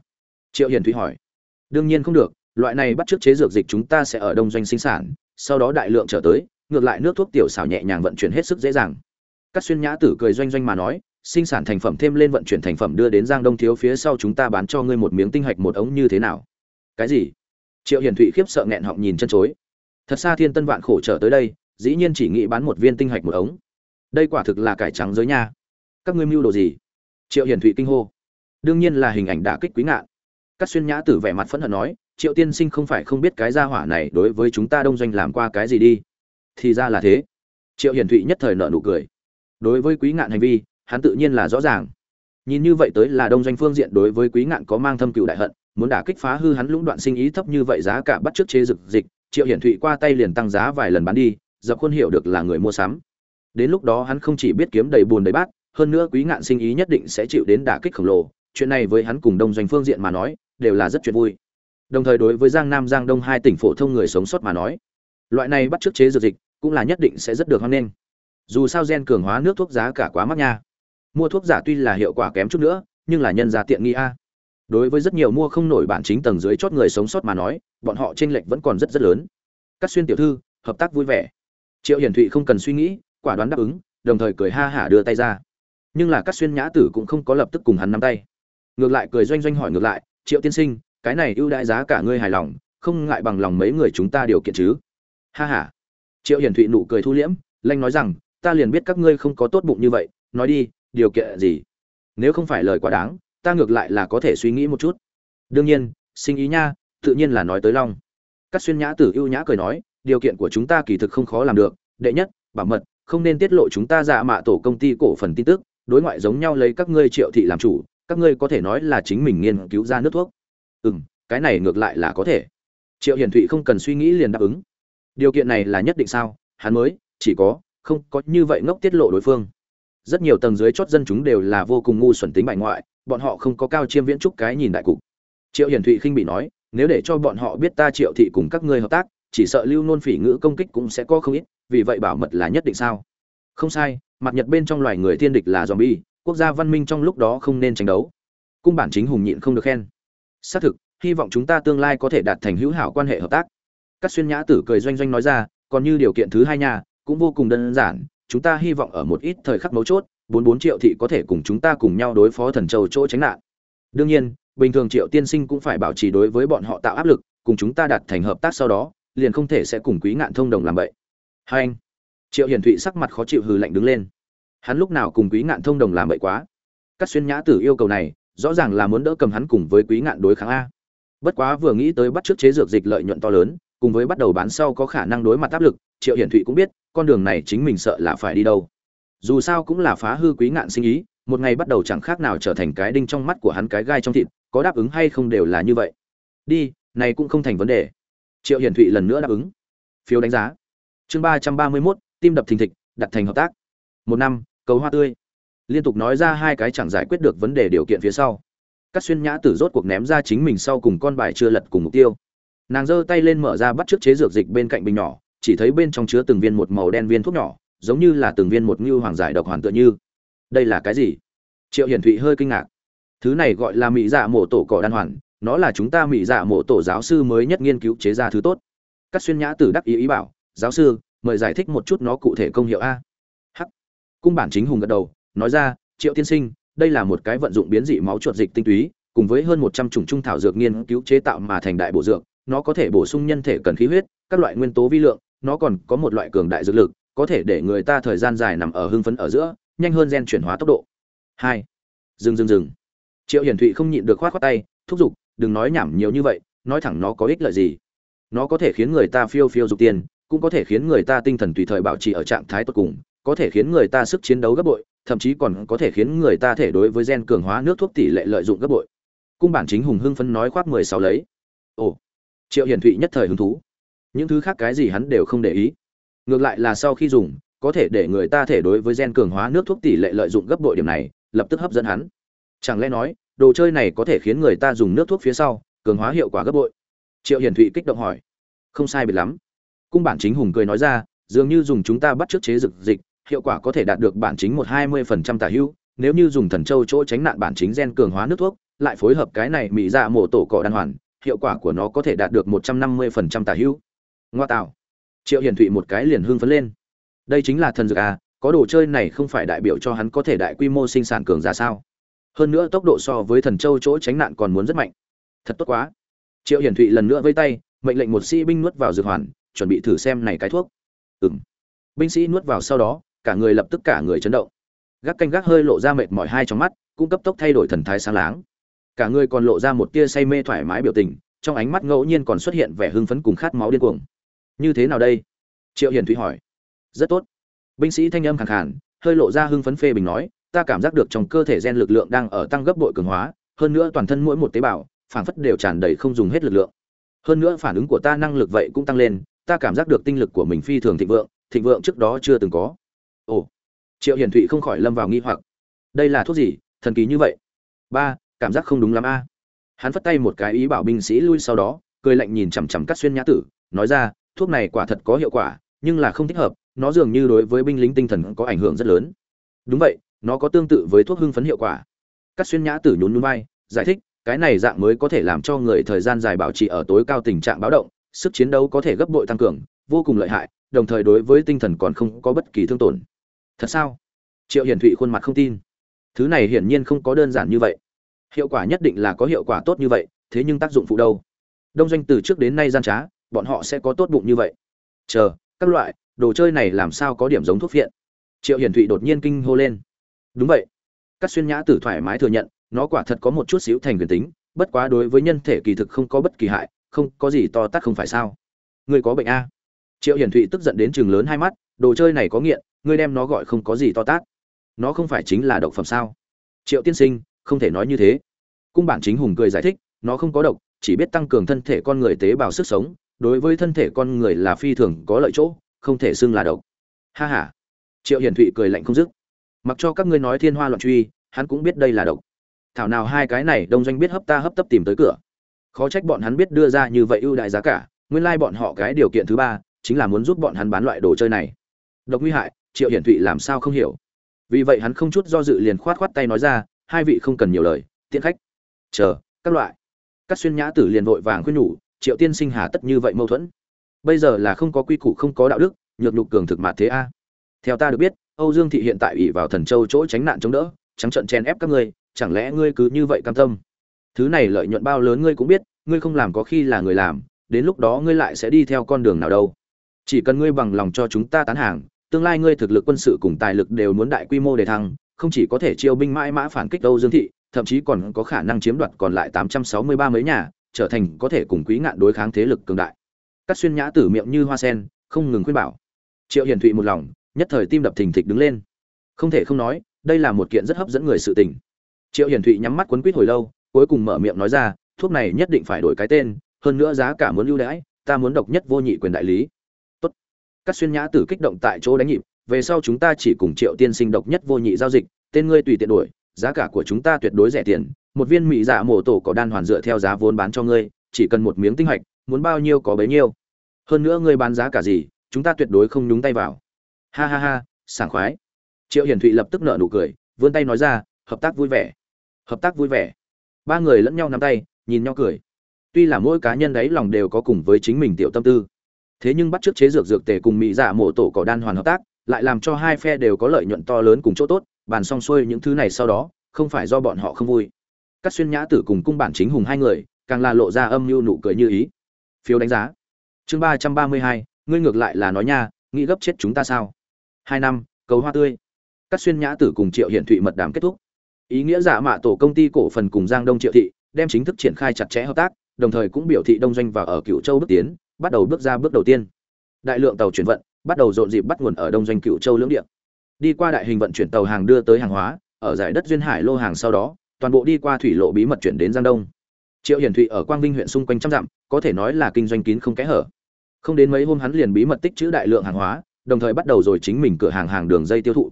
Triệu hiển thụy hỏi. Đương nhiên không được, loại này bắt chước chế dược dịch chúng ta sẽ ở đông doanh sinh sản, sau đó đại lượng trở tới ngược lại nước thuốc tiểu xảo nhẹ nhàng vận chuyển hết sức dễ dàng. Các xuyên nhã tử cười doanh doanh mà nói, sinh sản thành phẩm thêm lên vận chuyển thành phẩm đưa đến giang đông thiếu phía sau chúng ta bán cho ngươi một miếng tinh hạch một ống như thế nào? Cái gì? Triệu hiển thụy khiếp sợ nghẹn họng nhìn chân chối. Thật xa thiên tân vạn khổ trở tới đây, dĩ nhiên chỉ nghĩ bán một viên tinh hạch một ống. Đây quả thực là cải trắng giới nha. Các ngươi mưu đồ gì? Triệu hiển thụy kinh hô. Đương nhiên là hình ảnh đả kích quý ngạn. Các xuyên nhã tử vẻ mặt phẫn hận nói, triệu tiên sinh không phải không biết cái gia hỏa này đối với chúng ta đông doanh làm qua cái gì đi thì ra là thế. Triệu hiển thụy nhất thời nợ nụ cười. Đối với quý ngạn hành vi, hắn tự nhiên là rõ ràng. Nhìn như vậy tới là đông doanh phương diện đối với quý ngạn có mang thâm cựu đại hận, muốn đả kích phá hư hắn lũng đoạn sinh ý thấp như vậy giá cả bắt trước chế dực dịch, triệu hiển thụy qua tay liền tăng giá vài lần bán đi, dập khuôn hiểu được là người mua sắm. Đến lúc đó hắn không chỉ biết kiếm đầy bùn đầy bát, hơn nữa quý ngạn sinh ý nhất định sẽ chịu đến đả kích khổng lồ, chuyện này với hắn cùng đông doanh phương diện mà nói, đều là rất chuyện vui. Đồng thời đối với giang nam, giang đông hai tỉnh phổ thông người sống sót mà nói, loại này bắt trước chế dược dịch cũng là nhất định sẽ rất được hoan nghênh. Dù sao gen cường hóa nước thuốc giá cả quá mắc nha. Mua thuốc giả tuy là hiệu quả kém chút nữa, nhưng là nhân giá tiện nghi a. Đối với rất nhiều mua không nổi bản chính tầng dưới chót người sống sót mà nói, bọn họ t r ê n lệch vẫn còn rất rất lớn. Các xuyên tiểu thư, hợp tác vui vẻ. Triệu hiển thụy không cần suy nghĩ, quả đoán đáp ứng, đồng thời cười ha hả đưa tay ra. Nhưng là các xuyên nhã tử cũng không có lập tức cùng hắn nắm tay. Ngược lại cười doanh doanh hỏi ngược lại, triệu tiên sinh, cái này ưu đãi giá cả ngươi hài lòng, không ngại bằng lòng mấy người chúng ta điều kiện chứ? Ha ha triệu hiển thụy nụ cười thu liễm, lanh nói rằng, ta liền biết các ngươi không có tốt bụng như vậy, nói đi, điều kiện gì? Nếu không phải lời quá đáng, ta ngược lại là có thể suy nghĩ một chút. Đương nhiên sinh ý nha, tự nhiên là nói tới long. Các xuyên nhã tử ưu nhã cười nói, điều kiện của chúng ta kỳ thực không khó làm được, đệ nhất, bảo mật, không nên tiết lộ chúng ta dạ mạ tổ công ty cổ phần tin tức, đối ngoại giống nhau lấy các ngươi triệu thị làm chủ, các ngươi có thể nói là chính mình nghiên cứu ra nước thuốc. Ừ m cái này ngược lại là có thể. Triệu hiển thụy không cần suy nghĩ liền đáp ứng điều kiện này là nhất định sao? Hắn mới, chỉ có, không có như vậy ngốc tiết lộ đối phương. Rất nhiều tầng dưới chót dân chúng đều là vô cùng ngu xuẩn tính bại ngoại, bọn họ không có cao chiêm viễn trúc cái nhìn đại cục. Triệu hiển thụy khinh bị nói, nếu để cho bọn họ biết ta triệu thị cùng các ngươi hợp tác, chỉ sợ lưu nôn phỉ ngữ công kích cũng sẽ có không ít, vì vậy bảo mật là nhất định sao? Không sai, mặt nhật bên trong loài người thiên địch là zombie, quốc gia văn minh trong lúc đó không nên tranh đấu. Cung bản chính hùng nhịn không được khen. Xác thực, hy vọng chúng ta tương lai có thể đạt thành hữu hảo quan hệ hợp tác các xuyên nhã tử cười doanh doanh nói ra, còn như điều kiện thứ hai nhà cũng vô cùng đơn giản, chúng ta hy vọng ở một ít thời khắc mấu chốt, bốn bốn triệu thị có thể cùng chúng ta cùng nhau đối phó thần châu chỗ tránh nạn. Đương nhiên, bình thường triệu tiên sinh cũng phải bảo trì đối với bọn họ tạo áp lực, cùng chúng ta đạt thành hợp tác sau đó, liền không thể sẽ cùng quý ngạn thông đồng làm vậy. Hai anh, triệu hiển thụy sắc mặt khó chịu hừ lạnh đứng lên. Hắn lúc nào cùng quý ngạn thông đồng làm vậy quá? Cát xuyên nhã tử yêu cầu này, rõ ràng là muốn đỡ cầm hắn cùng với quý ngạn đối kháng a. Bất quá vừa nghĩ tới bắt trước chế dược dịch lợi nhuận to lớn cùng với bắt đầu bán sau có khả năng đối mặt áp lực, triệu hiển thụy cũng biết, con đường này chính mình sợ là phải đi đâu. Dù sao cũng là phá hư quý ngạn sinh ý, một ngày bắt đầu chẳng khác nào trở thành cái đinh trong mắt của hắn cái gai trong thịt, có đáp ứng hay không đều là như vậy. Đi, này cũng không thành vấn đề. Triệu hiển thụy lần nữa đáp ứng. Phiếu đánh giá. Chương ba trăm ba mươi mốt, tim đập thình thịch, đặt thành hợp tác. Một năm, cầu hoa tươi. Liên tục nói ra hai cái chẳng giải quyết được vấn đề điều kiện phía sau. Các xuyên nhã tử rốt cuộc ném ra chính mình sau cùng con bài chưa lật cùng mục tiêu nàng giơ tay lên mở ra bắt chước chế dược dịch bên cạnh bình nhỏ, chỉ thấy bên trong chứa từng viên một màu đen viên thuốc nhỏ, giống như là từng viên một ngưu hoàng giải độc hoàn tựa như. Đây là cái gì? Triệu hiển thụy hơi kinh ngạc. Thứ này gọi là mỹ dạ mổ tổ cỏ đan hoàn, nó là chúng ta mỹ dạ mổ tổ giáo sư mới nhất nghiên cứu chế ra thứ tốt. Các xuyên nhã tử đắc ý ý bảo, giáo sư, mời giải thích một chút nó cụ thể công hiệu a. Hắc. Cung bản chính hùng gật đầu, nói ra, triệu tiên sinh, đây là một cái vận dụng biến dị máu chuột dịch tinh túy, cùng với hơn một trăm chủng trung thảo dược nghiên cứu chế tạo mà thành đại bộ dược nó có thể bổ sung nhân thể cần khí huyết, các loại nguyên tố vi lượng, nó còn có một loại cường đại dược lực, có thể để người ta thời gian dài nằm ở hưng phấn ở giữa, nhanh hơn gen chuyển hóa tốc độ. Hai. Dừng dừng dừng. Triệu hiển thụy không nhịn được khoát khoát tay, thúc giục, đừng nói nhảm nhiều như vậy, nói thẳng nó có ích lợi gì? Nó có thể khiến người ta phiêu phiêu dục tiền, cũng có thể khiến người ta tinh thần tùy thời bảo trì ở trạng thái tốt cùng, có thể khiến người ta sức chiến đấu gấp bội, thậm chí còn có thể khiến người ta thể đối với gen cường hóa nước thuốc tỷ lệ lợi dụng gấp bội. Cung bản chính hùng hưng phấn nói khoác mười sáu lấy. Ồ triệu hiển thụy nhất thời hứng thú. Những thứ khác cái gì hắn đều không để ý. Ngược lại là sau khi dùng, có thể để người ta thể đối với gen cường hóa nước thuốc tỷ lệ lợi dụng gấp bội điểm này, lập tức hấp dẫn hắn. Chẳng lẽ nói, đồ chơi này có thể khiến người ta dùng nước thuốc phía sau, cường hóa hiệu quả gấp bội? Triệu hiển thụy kích động hỏi. Không sai biệt lắm. Cung bản chính hùng cười nói ra, dường như dùng chúng ta bắt chước chế dực dịch, hiệu quả có thể đạt được bản chính một hai mươi phần trăm tả hữu nếu như dùng thần châu chỗ tránh nạn bản chính gen cường hóa nước thuốc, lại phối hợp cái này mỹ ra dạ mổ tổ cỏ đan hoàn hiệu quả của nó có thể đạt được một trăm năm mươi phần trăm tả hữu. Ngoa tạo. Triệu hiển thụy một cái liền hưng phấn lên. Đây chính là thần dược à có đồ chơi này không phải đại biểu cho hắn có thể đại quy mô sinh sản cường giả sao? Hơn nữa tốc độ so với thần châu chỗ tránh nạn còn muốn rất mạnh. Thật tốt quá. Triệu hiển thụy lần nữa vây tay, mệnh lệnh một sĩ binh nuốt vào dược hoàn, chuẩn bị thử xem này cái thuốc. Ừ m binh sĩ nuốt vào sau đó, cả người lập tức cả người chấn động. Gác canh gác hơi lộ ra mệt mỏi hai trong mắt, cũng cấp tốc thay đổi thần thái sáng láng cả người còn lộ ra một tia say mê thoải mái biểu tình, trong ánh mắt ngẫu nhiên còn xuất hiện vẻ hưng phấn cùng khát máu điên cuồng. Như thế nào đây? Triệu hiển thụy hỏi. Rất tốt. Binh sĩ thanh âm khẳng khàn, hơi lộ ra hưng phấn phê bình nói, ta cảm giác được trong cơ thể gen lực lượng đang ở tăng gấp bội cường hóa, hơn nữa toàn thân mỗi một tế bào phản phất đều tràn đầy không dùng hết lực lượng. Hơn nữa phản ứng của ta năng lực vậy cũng tăng lên, ta cảm giác được tinh lực của mình phi thường thịnh vượng thịnh vượng trước đó chưa từng có. Ồ. Triệu hiển thụy không khỏi lâm vào nghi hoặc. Đây là thuốc gì? Thần kỳ như vậy. Ba cảm giác không đúng lắm a. Hắn phất tay một cái ý bảo binh sĩ lui sau đó, cười lạnh nhìn chằm chằm cắt xuyên nhã tử, nói ra, thuốc này quả thật có hiệu quả, nhưng là không thích hợp, nó dường như đối với binh lính tinh thần có ảnh hưởng rất lớn. Đúng vậy, nó có tương tự với thuốc hưng phấn hiệu quả. Cắt xuyên nhã tử nhún nhún vai, giải thích, cái này dạng mới có thể làm cho người thời gian dài bảo trì ở tối cao tình trạng báo động, sức chiến đấu có thể gấp bội tăng cường, vô cùng lợi hại, đồng thời đối với tinh thần còn không có bất kỳ thương tổn. Thật sao? Triệu hiển thụy khuôn mặt không tin. Thứ này hiển nhiên không có đơn giản như vậy hiệu quả nhất định là có hiệu quả tốt như vậy, thế nhưng tác dụng phụ đâu? Đông doanh từ trước đến nay gian trá, bọn họ sẽ có tốt bụng như vậy. Chờ, các loại, đồ chơi này làm sao có điểm giống thuốc phiện? Triệu hiển thụy đột nhiên kinh hô lên. Đúng vậy. Các xuyên nhã tử thoải mái thừa nhận, nó quả thật có một chút xíu thành quyền tính, bất quá đối với nhân thể kỳ thực không có bất kỳ hại, không có gì to tát không phải sao. Người có bệnh a. Triệu hiển thụy tức giận đến chừng lớn hai mắt, đồ chơi này có nghiện, ngươi đem nó gọi không có gì to tát. Nó không phải chính là độc phẩm sao? Triệu tiên sinh không thể nói như thế. Cung bản chính hùng cười giải thích, nó không có độc, chỉ biết tăng cường thân thể con người tế bào sức sống, đối với thân thể con người là phi thường có lợi chỗ, không thể xưng là độc. Ha ha. Triệu hiển thụy cười lạnh không dứt. Mặc cho các ngươi nói thiên hoa loạn truy, hắn cũng biết đây là độc. Thảo nào hai cái này đông doanh biết hấp ta hấp tấp tìm tới cửa. Khó trách bọn hắn biết đưa ra như vậy ưu đại giá cả, nguyên lai bọn họ cái điều kiện thứ ba, chính là muốn giúp bọn hắn bán loại đồ chơi này. Độc nguy hại, triệu hiển thụy làm sao không hiểu. Vì vậy hắn không chút do dự liền khoát khoát tay nói ra hai vị không cần nhiều lời, tiễn khách. Chờ, các loại. Các xuyên nhã tử liền vội vàng khuyên nhủ, triệu tiên sinh hà tất như vậy mâu thuẫn. Bây giờ là không có quy củ, không có đạo đức, nhược nhục cường thực mạt thế a. Theo ta được biết, âu dương thị hiện tại ủy vào thần châu chỗ tránh nạn chống đỡ, trắng trận chen ép các ngươi, chẳng lẽ ngươi cứ như vậy cam tâm? Thứ này lợi nhuận bao lớn ngươi cũng biết, ngươi không làm có khi là người làm, đến lúc đó ngươi lại sẽ đi theo con đường nào đâu. Chỉ cần ngươi bằng lòng cho chúng ta tán hàng, tương lai ngươi thực lực quân sự cùng tài lực đều muốn đại quy mô để thăng không chỉ có thể chiêu binh mãi mã phản kích âu dương thị, thậm chí còn có khả năng chiếm đoạt còn lại tám trăm sáu mươi ba mấy nhà, trở thành có thể cùng quý ngạn đối kháng thế lực cường đại. Cát xuyên nhã tử miệng như hoa sen, không ngừng khuyên bảo. Triệu hiền thụy một lòng, nhất thời tim đập thình thịch đứng lên. Không thể không nói, đây là một kiện rất hấp dẫn người sự tình. Triệu hiền thụy nhắm mắt quấn quýt hồi lâu, cuối cùng mở miệng nói ra, thuốc này nhất định phải đổi cái tên, hơn nữa giá cả muốn ưu đãi, ta muốn độc nhất vô nhị quyền đại lý. Tốt. Cát xuyên nhã tử kích động tại chỗ đánh nhịp về sau chúng ta chỉ cùng triệu tiên sinh độc nhất vô nhị giao dịch, tên ngươi tùy tiện đổi, giá cả của chúng ta tuyệt đối rẻ tiền, một viên mỹ dạ mổ tổ có đan hoàn dựa theo giá vốn bán cho ngươi, chỉ cần một miếng tinh hạch, muốn bao nhiêu có bấy nhiêu. Hơn nữa ngươi bán giá cả gì, chúng ta tuyệt đối không nhúng tay vào. Ha ha ha, sảng khoái. Triệu hiển thụy lập tức nợ nụ cười, vươn tay nói ra, hợp tác vui vẻ. Hợp tác vui vẻ. Ba người lẫn nhau nắm tay, nhìn nhau cười. Tuy là mỗi cá nhân đấy lòng đều có cùng với chính mình tiểu tâm tư. Thế nhưng bắt t r ư ớ c chế dược dược tề cùng mỹ dạ mổ tổ cỏ đan hoàn hợp tác lại làm cho hai phe đều có lợi nhuận to lớn cùng chỗ tốt, bàn xong xuôi những thứ này sau đó, không phải do bọn họ không vui. Các xuyên nhã tử cùng cung bản chính hùng hai người, càng là lộ ra âm mưu nụ cười như ý. Phiếu đánh giá. Chương ba trăm ba mươi hai, ngươi ngược lại là nói nha, nghĩ gấp chết chúng ta sao? Hai năm, cầu hoa tươi. Các xuyên nhã tử cùng triệu hiện thụy mật đàm kết thúc. Ý nghĩa giả mạ tổ công ty cổ phần cùng giang đông triệu thị đem chính thức triển khai chặt chẽ hợp tác, đồng thời cũng biểu thị đông doanh và ở cựu châu bước tiến, bắt đầu bước ra bước đầu tiên. Đại lượng tàu chuyển vận bắt đầu rộn dịp bắt nguồn ở đông doanh cựu châu lưỡng địa. Đi qua đại hình vận chuyển tàu hàng đưa tới hàng hóa, ở giải đất duyên hải lô hàng sau đó, toàn bộ đi qua thủy lộ bí mật chuyển đến giang đông. Triệu hiển thụy ở quang vinh huyện xung quanh trăm dặm, có thể nói là kinh doanh kín không kẽ hở. Không đến mấy hôm hắn liền bí mật tích trữ đại lượng hàng hóa, đồng thời bắt đầu rồi chính mình cửa hàng hàng đường dây tiêu thụ.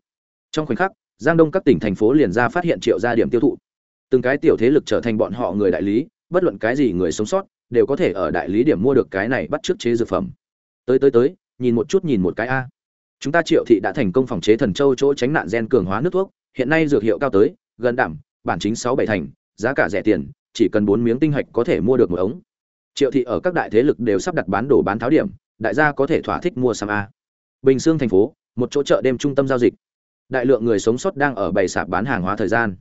Trong khoảnh khắc, giang đông các tỉnh thành phố liền ra phát hiện triệu gia điểm tiêu thụ. Từng cái tiểu thế lực trở thành bọn họ người đại lý, bất luận cái gì người sống sót, đều có thể ở đại lý điểm mua được cái này bắt trước chế dược phẩm. Tới tới tới nhìn một chút nhìn một cái a. Chúng ta triệu thị đã thành công phòng chế thần châu chỗ tránh nạn gen cường hóa nước thuốc, hiện nay dược hiệu cao tới, gần đảm, bản chính sáu bảy thành, giá cả rẻ tiền, chỉ cần bốn miếng tinh hạch có thể mua được một ống. Triệu thị ở các đại thế lực đều sắp đặt bán đồ bán tháo điểm, đại gia có thể thỏa thích mua xăm a. Bình xương thành phố, một chỗ chợ đêm trung tâm giao dịch. Đại lượng người sống sót đang ở bày sạp bán hàng hóa thời gian.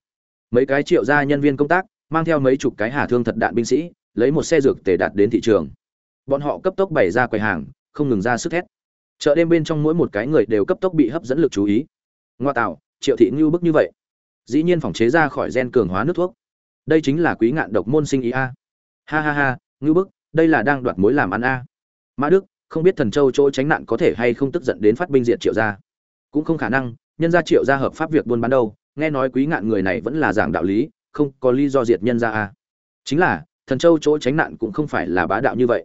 Mấy cái triệu gia nhân viên công tác, mang theo mấy chục cái hà thương thật đạn binh sĩ, lấy một xe dược tề đạt đến thị trường. Bọn họ cấp tốc bày ra quầy hàng không ngừng ra sức thét. Chợ đêm bên trong mỗi một cái người đều cấp tốc bị hấp dẫn lực chú ý. Ngoa tạo, triệu thị ngưu bức như vậy. Dĩ nhiên phòng chế ra khỏi gen cường hóa nước thuốc. Đây chính là quý ngạn độc môn sinh ý a. Ha ha ha, ngưu bức, đây là đang đoạt mối làm ăn a. Mã đức, không biết thần châu chỗ tránh nạn có thể hay không tức giận đến phát binh diệt triệu gia. Cũng không khả năng, nhân gia triệu gia hợp pháp việc buôn bán đâu. Nghe nói quý ngạn người này vẫn là giảng đạo lý, không có lý do diệt nhân gia a. Chính là, thần châu chỗ tránh nạn cũng không phải là bá đạo như vậy.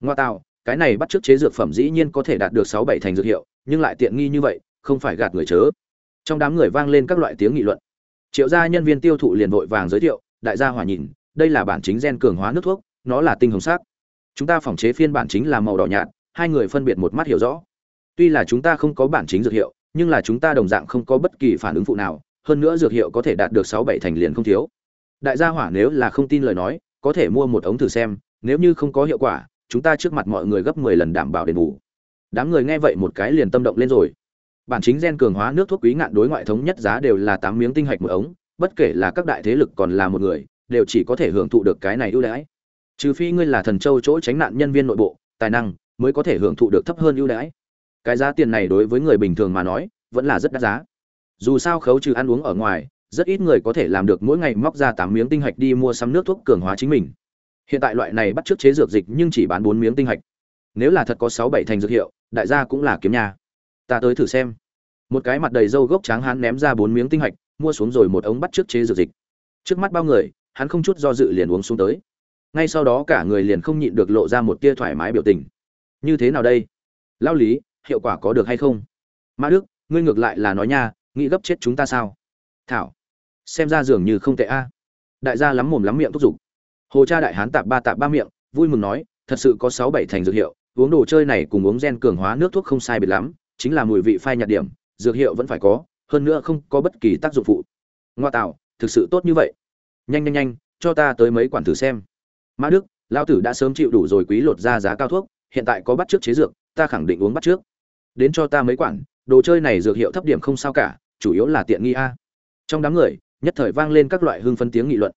Ngoa tạo cái này bắt trước chế dược phẩm dĩ nhiên có thể đạt được sáu bảy thành dược hiệu, nhưng lại tiện nghi như vậy, không phải gạt người chớ. Trong đám người vang lên các loại tiếng nghị luận. Triệu gia nhân viên tiêu thụ liền vội vàng giới thiệu, đại gia hòa nhìn, đây là bản chính gen cường hóa nước thuốc, nó là tinh hồng sắc. Chúng ta phòng chế phiên bản chính là màu đỏ nhạt, hai người phân biệt một mắt hiểu rõ. Tuy là chúng ta không có bản chính dược hiệu, nhưng là chúng ta đồng dạng không có bất kỳ phản ứng phụ nào, hơn nữa dược hiệu có thể đạt được sáu bảy thành liền không thiếu. Đại gia hỏa nếu là không tin lời nói, có thể mua một ống thử xem, nếu như không có hiệu quả chúng ta trước mặt mọi người gấp mười lần đảm bảo đền bù. Đám người nghe vậy một cái liền tâm động lên rồi. Bản chính gen cường hóa nước thuốc quý ngạn đối ngoại thống nhất giá đều là tám miếng tinh hạch một ống, bất kể là các đại thế lực còn là một người, đều chỉ có thể hưởng thụ được cái này ưu đãi. Trừ phi ngươi là thần châu chỗ tránh nạn nhân viên nội bộ, tài năng mới có thể hưởng thụ được thấp hơn ưu đãi. Cái giá tiền này đối với người bình thường mà nói, vẫn là rất đắt giá. Dù sao khấu trừ ăn uống ở ngoài, rất ít người có thể làm được mỗi ngày móc ra tám miếng tinh hạch đi mua sắm nước thuốc cường hóa chính mình hiện tại loại này bắt trước chế dược dịch nhưng chỉ bán bốn miếng tinh hạch. Nếu là thật có sáu bảy thành dược hiệu, đại gia cũng là kiếm nhà ta tới thử xem. Một cái mặt đầy râu gốc tráng hắn ném ra bốn miếng tinh hạch, mua xuống rồi một ống bắt trước chế dược dịch. Trước mắt bao người, hắn không chút do dự liền uống xuống tới. Ngay sau đó cả người liền không nhịn được lộ ra một tia thoải mái biểu tình. Như thế nào đây? Lao lý, hiệu quả có được hay không? Mã đức, ngươi ngược lại là nói nha, nghĩ gấp chết chúng ta sao? Thảo, xem ra dường như không tệ a. Đại gia lắm mồm lắm miệng thúc giục hồ cha đại hán tạp ba tạp ba miệng, vui mừng nói, thật sự có sáu bảy thành dược hiệu, uống đồ chơi này cùng uống gen cường hóa nước thuốc không sai biệt lắm, chính là mùi vị phai nhạt điểm, dược hiệu vẫn phải có, hơn nữa không có bất kỳ tác dụng phụ. Ngoa tạo, thực sự tốt như vậy. Nhanh nhanh nhanh, cho ta tới mấy quản thử xem. Mã đức lao tử đã sớm chịu đủ rồi quý lột ra giá cao thuốc, hiện tại có bắt trước chế dược, ta khẳng định uống bắt trước đến cho ta mấy quản, đồ chơi này dược hiệu thấp điểm không sao cả, chủ yếu là tiện nghi a. Trong đám người, nhất thời vang lên các loại hương phân tiếng nghị luận.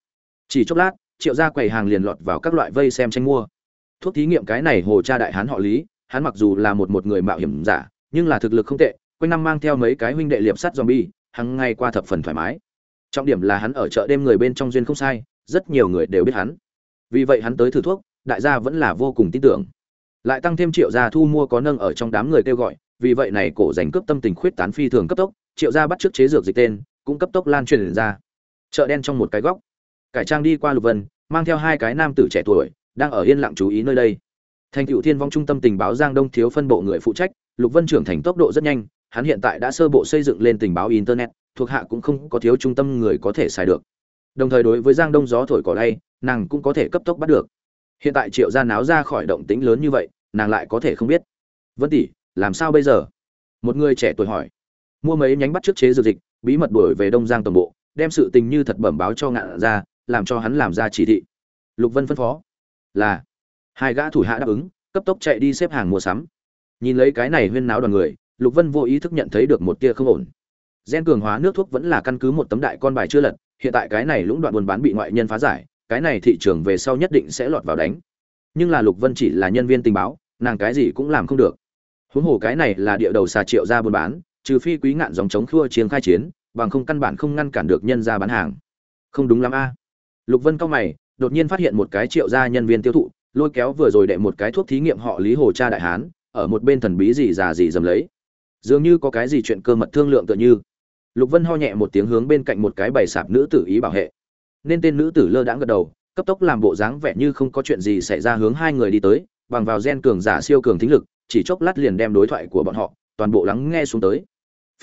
Chỉ chốc lát triệu gia quầy hàng liền lọt vào các loại vây xem tranh mua. Thuốc thí nghiệm cái này hồ cha đại hán họ lý, hắn mặc dù là một một người mạo hiểm giả, nhưng là thực lực không tệ, quanh năm mang theo mấy cái huynh đệ liệp sắt zombie, hằng ngày qua thập phần thoải mái. Trọng điểm là hắn ở chợ đêm người bên trong duyên không sai, rất nhiều người đều biết hắn. Vì vậy hắn tới thử thuốc, đại gia vẫn là vô cùng tin tưởng. Lại tăng thêm triệu gia thu mua có nâng ở trong đám người kêu gọi, vì vậy này cổ giành cướp tâm tình khuyết tán phi thường cấp tốc, triệu gia bắt trước chế dược dịch tên, cũng cấp tốc lan truyền ra. Chợ đen trong một cái góc cải trang đi qua lục vân, mang theo hai cái nam tử trẻ tuổi, đang ở yên lặng chú ý nơi đây. Thành cựu thiên vong trung tâm tình báo giang đông thiếu phân bộ người phụ trách, lục vân trưởng thành tốc độ rất nhanh, hắn hiện tại đã sơ bộ xây dựng lên tình báo internet, thuộc hạ cũng không có thiếu trung tâm người có thể xài được. Đồng thời đối với giang đông gió thổi cỏ lay, nàng cũng có thể cấp tốc bắt được. Hiện tại triệu gia náo ra khỏi động tĩnh lớn như vậy, nàng lại có thể không biết. Vân tỷ, làm sao bây giờ? Một người trẻ tuổi hỏi. Mua mấy nhánh bắt trước chế dược dịch, bí mật đuổi về đông giang toàn bộ, đem sự tình như thật bẩm báo cho ngạn ra làm cho hắn làm ra chỉ thị. Lục vân phân phó, là. Hai gã thủ hạ đáp ứng, cấp tốc chạy đi xếp hàng mua sắm. Nhìn lấy cái này huyên náo đoàn người, lục vân vô ý thức nhận thấy được một tia không ổn. Gen cường hóa nước thuốc vẫn là căn cứ một tấm đại con bài chưa lật, hiện tại cái này lũng đoạn buôn bán bị ngoại nhân phá giải, cái này thị trường về sau nhất định sẽ lọt vào đánh. Nhưng là lục vân chỉ là nhân viên tình báo, nàng cái gì cũng làm không được. Huống hồ cái này là địa đầu xà triệu ra buôn bán, trừ phi quý ngạn dòng chống khua chiến khai chiến, bằng không căn bản không ngăn cản được nhân ra bán hàng. Không đúng lắm a lục vân cao mày, đột nhiên phát hiện một cái triệu gia nhân viên tiêu thụ, lôi kéo vừa rồi đệ một cái thuốc thí nghiệm họ lý hồ cha đại hán, ở một bên thần bí gì già gì dầm lấy. Dường như có cái gì chuyện cơ mật thương lượng tựa như. Lục vân ho nhẹ một tiếng hướng bên cạnh một cái bày sạp nữ tử ý bảo hệ. Nên tên nữ tử lơ đãng gật đầu, cấp tốc làm bộ dáng vẻ như không có chuyện gì xảy ra hướng hai người đi tới, bằng vào gen cường giả siêu cường thính lực, chỉ chốc lát liền đem đối thoại của bọn họ, toàn bộ lắng nghe xuống tới.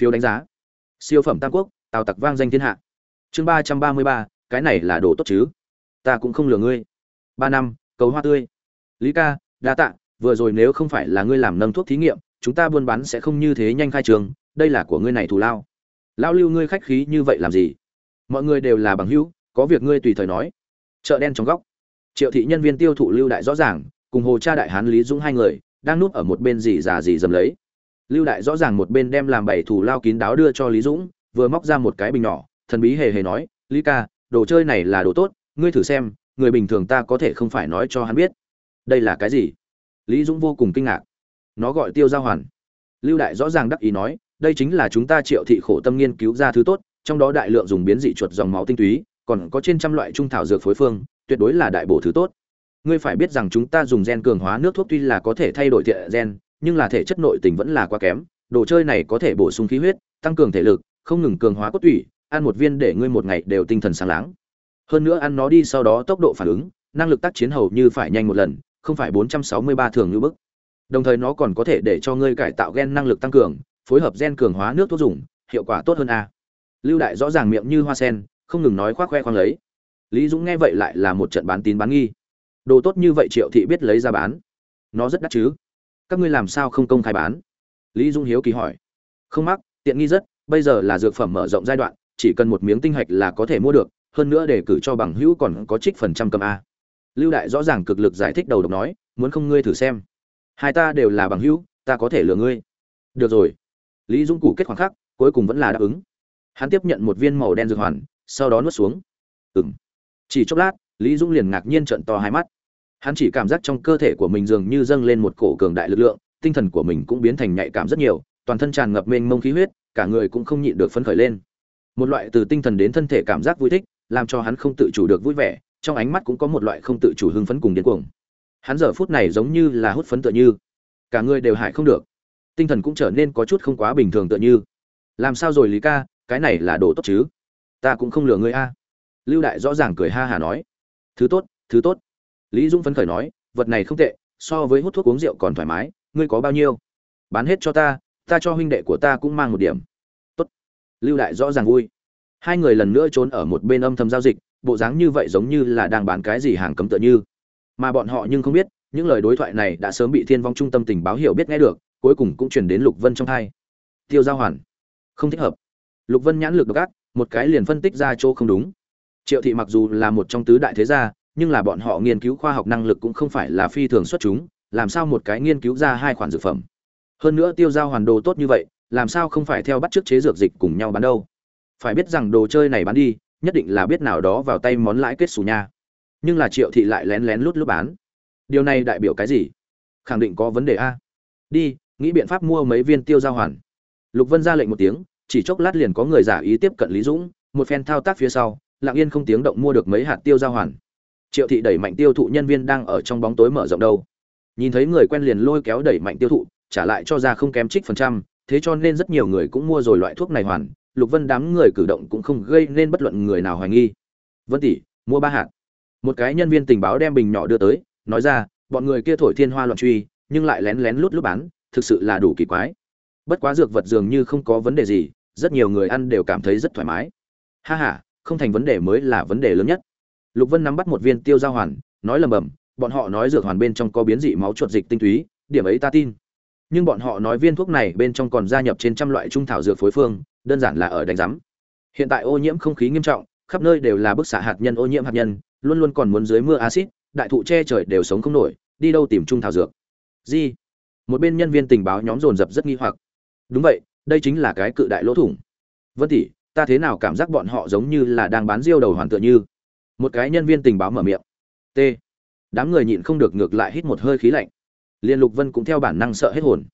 Phiếu đánh giá. Siêu phẩm tam quốc, tào tặc vang danh thiên hạ. Chương ba trăm ba mươi ba cái này là đồ tốt chứ? Ta cũng không lừa ngươi. Ba năm, cầu hoa tươi. Lý ca, đa tạ, vừa rồi nếu không phải là ngươi làm nâng thuốc thí nghiệm, chúng ta buôn bán sẽ không như thế nhanh khai trường, đây là của ngươi này thù lao. Lao lưu ngươi khách khí như vậy làm gì? Mọi người đều là bằng hữu, có việc ngươi tùy thời nói. Chợ đen trong góc. Triệu thị nhân viên tiêu thụ lưu đại rõ ràng, cùng hồ cha đại hán lý dũng hai người, đang núp ở một bên dì già dì dầm lấy. Lưu đại rõ ràng một bên đem làm bảy thủ lao kín đáo đưa cho lý dũng, vừa móc ra một cái bình nhỏ, thần bí hề hề nói, lý ca đồ chơi này là đồ tốt, ngươi thử xem, người bình thường ta có thể không phải nói cho hắn biết. Đây là cái gì? Lý dũng vô cùng kinh ngạc. Nó gọi tiêu giao hoàn. Lưu đại rõ ràng đắc ý nói, đây chính là chúng ta triệu thị khổ tâm nghiên cứu ra thứ tốt, trong đó đại lượng dùng biến dị chuột dòng máu tinh túy, còn có trên trăm loại trung thảo dược phối phương, tuyệt đối là đại bổ thứ tốt. Ngươi phải biết rằng chúng ta dùng gen cường hóa nước thuốc tuy là có thể thay đổi thiện gen, nhưng là thể chất nội tình vẫn là quá kém, đồ chơi này có thể bổ sung khí huyết, tăng cường thể lực, không ngừng cường hóa cốt tủy ăn một viên để ngươi một ngày đều tinh thần sáng láng. Hơn nữa ăn nó đi sau đó tốc độ phản ứng, năng lực tác chiến hầu như phải nhanh một lần, không phải 463 thường như bức. Đồng thời nó còn có thể để cho ngươi cải tạo gen năng lực tăng cường, phối hợp gen cường hóa nước thuốc dùng, hiệu quả tốt hơn a. Lưu đại rõ ràng miệng như hoa sen, không ngừng nói khoác khoe khoang lấy. Lý dũng nghe vậy lại là một trận bán tín bán nghi. Đồ tốt như vậy triệu thị biết lấy ra bán. Nó rất đắt chứ? Các ngươi làm sao không công khai bán? Lý dũng hiếu kỳ hỏi. Không mắc, tiện nghi rất, bây giờ là dược phẩm mở rộng giai đoạn chỉ cần một miếng tinh hạch là có thể mua được, hơn nữa để cử cho bằng hữu còn có trích phần trăm cầm a. Lưu đại rõ ràng cực lực giải thích đầu độc nói, muốn không ngươi thử xem. Hai ta đều là bằng hữu, ta có thể lừa ngươi. Được rồi. Lý dũng cụ kết khoảng khắc, cuối cùng vẫn là đáp ứng. Hắn tiếp nhận một viên màu đen dược hoàn, sau đó nuốt xuống. Ừm. chỉ chốc lát, lý dũng liền ngạc nhiên trợn to hai mắt. Hắn chỉ cảm giác trong cơ thể của mình dường như dâng lên một cổ cường đại lực lượng, tinh thần của mình cũng biến thành nhạy cảm rất nhiều, toàn thân tràn ngập mênh mông khí huyết, cả người cũng không nhịn được phấn khởi lên một loại từ tinh thần đến thân thể cảm giác vui thích, làm cho hắn không tự chủ được vui vẻ, trong ánh mắt cũng có một loại không tự chủ hưng phấn cùng điên cuồng. Hắn giờ phút này giống như là hút phấn tựa như. Cả người đều hại không được. Tinh thần cũng trở nên có chút không quá bình thường tựa như. Làm sao rồi lý ca, cái này là đồ tốt chứ? Ta cũng không lừa ngươi a. Lưu đại rõ ràng cười ha hà nói. Thứ tốt thứ tốt. Lý dũng phấn khởi nói, vật này không tệ, so với hút thuốc uống rượu còn thoải mái, ngươi có bao nhiêu? Bán hết cho ta ta cho huynh đệ của ta cũng mang một điểm lưu đại rõ ràng vui. Hai người lần nữa trốn ở một bên âm thầm giao dịch, bộ dáng như vậy giống như là đang bán cái gì hàng cấm tựa như. Mà bọn họ nhưng không biết, những lời đối thoại này đã sớm bị thiên vong trung tâm tình báo hiểu biết nghe được, cuối cùng cũng chuyển đến lục vân trong hai tiêu giao hoàn. Không thích hợp. Lục vân nhãn lực độc ác, một cái liền phân tích ra chỗ không đúng. Triệu thị mặc dù là một trong tứ đại thế gia, nhưng là bọn họ nghiên cứu khoa học năng lực cũng không phải là phi thường xuất chúng, làm sao một cái nghiên cứu ra hai khoản dược phẩm. Hơn nữa tiêu giao hoàn đồ tốt như vậy làm sao không phải theo bắt chước chế dược dịch cùng nhau bán đâu? Phải biết rằng đồ chơi này bán đi, nhất định là biết nào đó vào tay món lãi kết xù nha. Nhưng là triệu thị lại lén lén lút lút bán. Điều này đại biểu cái gì? Khẳng định có vấn đề a. Đi, nghĩ biện pháp mua mấy viên tiêu giao hoàn. Lục vân ra lệnh một tiếng, chỉ chốc lát liền có người giả ý tiếp cận lý dũng, một phen thao tác phía sau, lặng yên không tiếng động mua được mấy hạt tiêu giao hoàn. Triệu thị đẩy mạnh tiêu thụ nhân viên đang ở trong bóng tối mở rộng đâu. Nhìn thấy người quen liền lôi kéo đẩy mạnh tiêu thụ, trả lại cho ra không kém trích phần trăm thế cho nên rất nhiều người cũng mua rồi loại thuốc này hoàn, lục vân đám người cử động cũng không gây nên bất luận người nào hoài nghi. Vân tỷ, mua ba hạt. Một cái nhân viên tình báo đem bình nhỏ đưa tới, nói ra, bọn người kia thổi thiên hoa loạn truy, nhưng lại lén lén lút lút bán, thực sự là đủ kỳ quái. Bất quá dược vật dường như không có vấn đề gì, rất nhiều người ăn đều cảm thấy rất thoải mái. Ha ha, không thành vấn đề mới là vấn đề lớn nhất. Lục vân nắm bắt một viên tiêu giao hoàn, nói lầm bầm, bọn họ nói dược hoàn bên trong có biến dị máu chuột dịch tinh túy, điểm ấy ta tin nhưng bọn họ nói viên thuốc này bên trong còn gia nhập trên trăm loại trung thảo dược phối phương, đơn giản là ở đánh giám. Hiện tại ô nhiễm không khí nghiêm trọng, khắp nơi đều là bức xạ hạt nhân ô nhiễm hạt nhân, luôn luôn còn muốn dưới mưa axit, đại thụ che trời đều sống không nổi, đi đâu tìm trung thảo dược. Gì một bên nhân viên tình báo nhóm dồn dập rất nghi hoặc. Đúng vậy, đây chính là cái cự đại lỗ thủng. Vân tỷ, ta thế nào cảm giác bọn họ giống như là đang bán riêu đầu hoàn tựa như? Một cái nhân viên tình báo mở miệng. T. Đám người nhịn không được ngược lại hít một hơi khí lạnh liên lục vân cũng theo bản năng sợ hết hồn.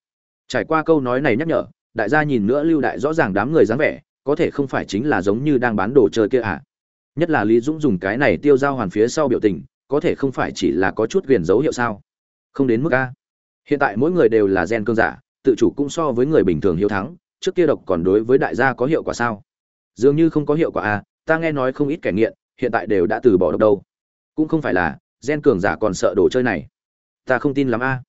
Trải qua câu nói này nhắc nhở, đại gia nhìn nữa lưu đại rõ ràng đám người dáng vẻ, có thể không phải chính là giống như đang bán đồ chơi kia à? Nhất là lý dũng dùng cái này tiêu giao hoàn phía sau biểu tình, có thể không phải chỉ là có chút viền dấu hiệu sao? Không đến mức a. Hiện tại mỗi người đều là gen cơn giả, tự chủ cũng so với người bình thường hiếu thắng, trước kia độc còn đối với đại gia có hiệu quả sao? Dường như không có hiệu quả a, ta nghe nói không ít kẻ nghiện, hiện tại đều đã từ bỏ độc đâu. Cũng không phải là, gen cường giả còn sợ đồ chơi này. Ta không tin lắm a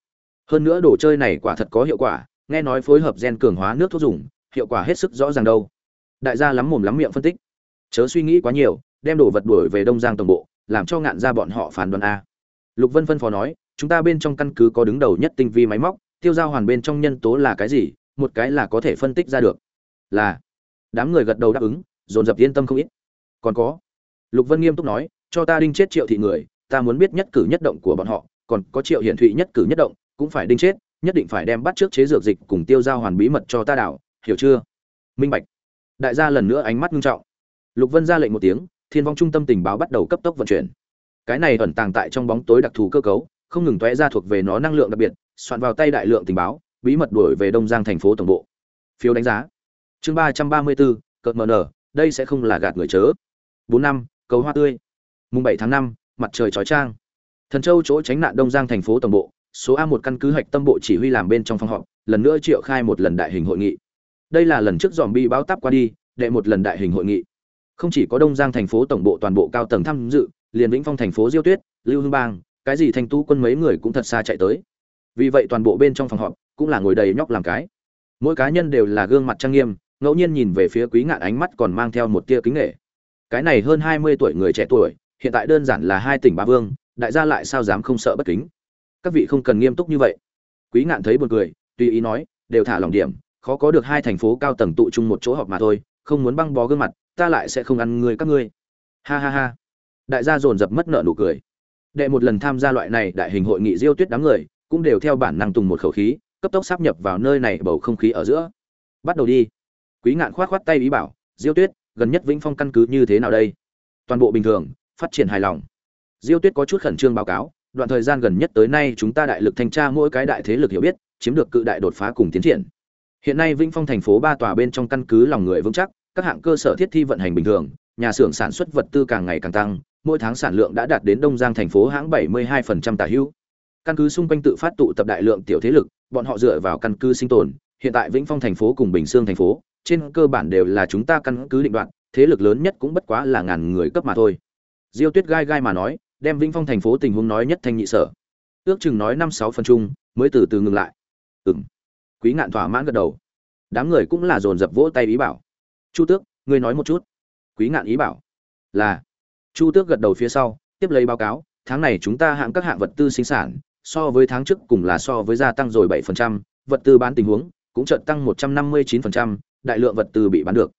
hơn nữa đồ chơi này quả thật có hiệu quả, nghe nói phối hợp gen cường hóa nước thuốc dùng, hiệu quả hết sức rõ ràng đâu. Đại gia lắm mồm lắm miệng phân tích. Chớ suy nghĩ quá nhiều, đem đồ vật đuổi về đông giang tổng bộ, làm cho ngạn ra bọn họ phản đoán a. Lục vân phân phó nói, chúng ta bên trong căn cứ có đứng đầu nhất tinh vi máy móc, tiêu giao hoàn bên trong nhân tố là cái gì, một cái là có thể phân tích ra được. Là, đám người gật đầu đáp ứng, dồn dập yên tâm không ít. Còn có, lục vân nghiêm túc nói, cho ta đinh chết triệu thị người, ta muốn biết nhất cử nhất động của bọn họ, còn có triệu hiển thụy nhất cử nhất động cũng phải đinh chết, nhất định phải đem bắt trước chế dược dịch cùng tiêu giao hoàn bí mật cho ta đảo, hiểu chưa? Minh bạch. Đại gia lần nữa ánh mắt nghiêm trọng. Lục vân ra lệnh một tiếng, thiên vong trung tâm tình báo bắt đầu cấp tốc vận chuyển. Cái này ẩn tàng tại trong bóng tối đặc thù cơ cấu, không ngừng tóe ra thuộc về nó năng lượng đặc biệt, soạn vào tay đại lượng tình báo, bí mật đuổi về đông giang thành phố tổng bộ. Phiếu đánh giá. Chương ba trăm ba mươi bốn, cợt mờ nở, đây sẽ không là gạt người chớ. Bốn năm, cầu hoa tươi. Mùng bảy tháng năm, mặt trời chói trang thần châu chỗ tránh nạn đông giang thành phố tổng bộ số a một căn cứ hạch tâm bộ chỉ huy làm bên trong phòng họp, lần nữa triệu khai một lần đại hình hội nghị. Đây là lần trước dòm bi báo táp qua đi, đệ một lần đại hình hội nghị. Không chỉ có đông giang thành phố tổng bộ toàn bộ cao tầng tham dự, liền vĩnh phong thành phố diêu tuyết, lưu hương bang, cái gì thành tu quân mấy người cũng thật xa chạy tới. Vì vậy toàn bộ bên trong phòng họp cũng là ngồi đầy nhóc làm cái. Mỗi cá nhân đều là gương mặt trang nghiêm, ngẫu nhiên nhìn về phía quý ngạn ánh mắt còn mang theo một tia kính nghệ cái này hơn hai mươi tuổi người trẻ tuổi, hiện tại đơn giản là hai tỉnh ba vương, đại gia lại sao dám không sợ bất kính? Các vị không cần nghiêm túc như vậy. Quý ngạn thấy buồn cười, tùy ý nói, đều thả lòng điểm, khó có được hai thành phố cao tầng tụ chung một chỗ họp mà thôi, không muốn băng bó gương mặt, ta lại sẽ không ăn người các ngươi. Ha ha ha. Đại gia dồn dập mất nợ nụ cười. Đệ một lần tham gia loại này đại hình hội nghị diêu tuyết đám người, cũng đều theo bản năng tùng một khẩu khí, cấp tốc sắp nhập vào nơi này bầu không khí ở giữa. Bắt đầu đi. Quý ngạn khoát khoát tay ý bảo, diêu tuyết, gần nhất vĩnh phong căn cứ như thế nào đây? Toàn bộ bình thường, phát triển hài lòng. Diêu tuyết có chút khẩn trương báo cáo đoạn thời gian gần nhất tới nay chúng ta đại lực thanh tra mỗi cái đại thế lực hiểu biết, chiếm được cự đại đột phá cùng tiến triển. Hiện nay vĩnh phong thành phố ba tòa bên trong căn cứ lòng người vững chắc, các hạng cơ sở thiết thi vận hành bình thường, nhà xưởng sản xuất vật tư càng ngày càng tăng, mỗi tháng sản lượng đã đạt đến đông giang thành phố hãng 72% tả hữu. Căn cứ xung quanh tự phát tụ tập đại lượng tiểu thế lực, bọn họ dựa vào căn cứ sinh tồn, hiện tại vĩnh phong thành phố cùng bình sương thành phố, trên cơ bản đều là chúng ta căn cứ định đoạn, thế lực lớn nhất cũng bất quá là ngàn người cấp mà thôi. Diêu tuyết gai gai mà nói đem vĩnh phong thành phố tình huống nói nhất thanh nhị sở. Ước chừng nói năm sáu phần chung mới từ từ ngừng lại. Ừng quý ngạn thỏa mãn gật đầu. Đám người cũng là dồn dập vỗ tay ý bảo. Chu tước ngươi nói một chút. Quý ngạn ý bảo. Là. Chu tước gật đầu phía sau tiếp lấy báo cáo tháng này chúng ta hạng các hạng vật tư sinh sản so với tháng trước cùng là so với gia tăng rồi 7%, vật tư bán tình huống cũng chợt tăng 159%, đại lượng vật tư bị bán được.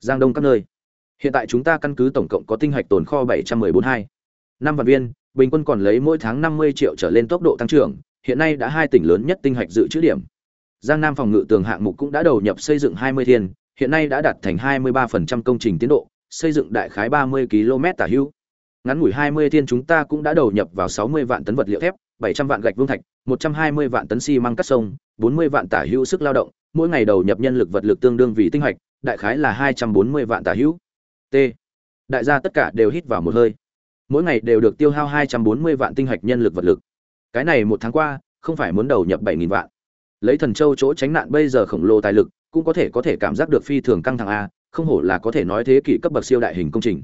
Giang Đông các nơi. Hiện tại chúng ta căn cứ tổng cộng có tinh hạch tồn kho 7142. Năm vạn viên, bình quân còn lấy mỗi tháng 50 triệu trở lên tốc độ tăng trưởng, hiện nay đã hai tỉnh lớn nhất tinh hạch dự trữ điểm. Giang Nam phòng ngự tường hạng mục cũng đã đầu nhập xây dựng 20 thiên, hiện nay đã đạt thành 23% công trình tiến độ, xây dựng đại khái 30 km tả hữu. Ngắn ngủi 20 thiên chúng ta cũng đã đầu nhập vào 60 vạn tấn vật liệu thép, 700 vạn gạch vương thạch, 120 vạn tấn xi măng cắt sông, 40 vạn tả hữu sức lao động, mỗi ngày đầu nhập nhân lực vật lực tương đương vì tinh hạch, đại khái là 240 vạn tả hữu. T. Đại gia tất cả đều hít vào một hơi. Mỗi ngày đều được tiêu hao 240 vạn tinh hạch nhân lực vật lực. Cái này một tháng qua, không phải muốn đầu nhập 7000 vạn. Lấy Thần Châu chỗ tránh nạn bây giờ khổng lồ tài lực, cũng có thể có thể cảm giác được phi thường căng thẳng a, không hổ là có thể nói thế kỷ cấp bậc siêu đại hình công trình.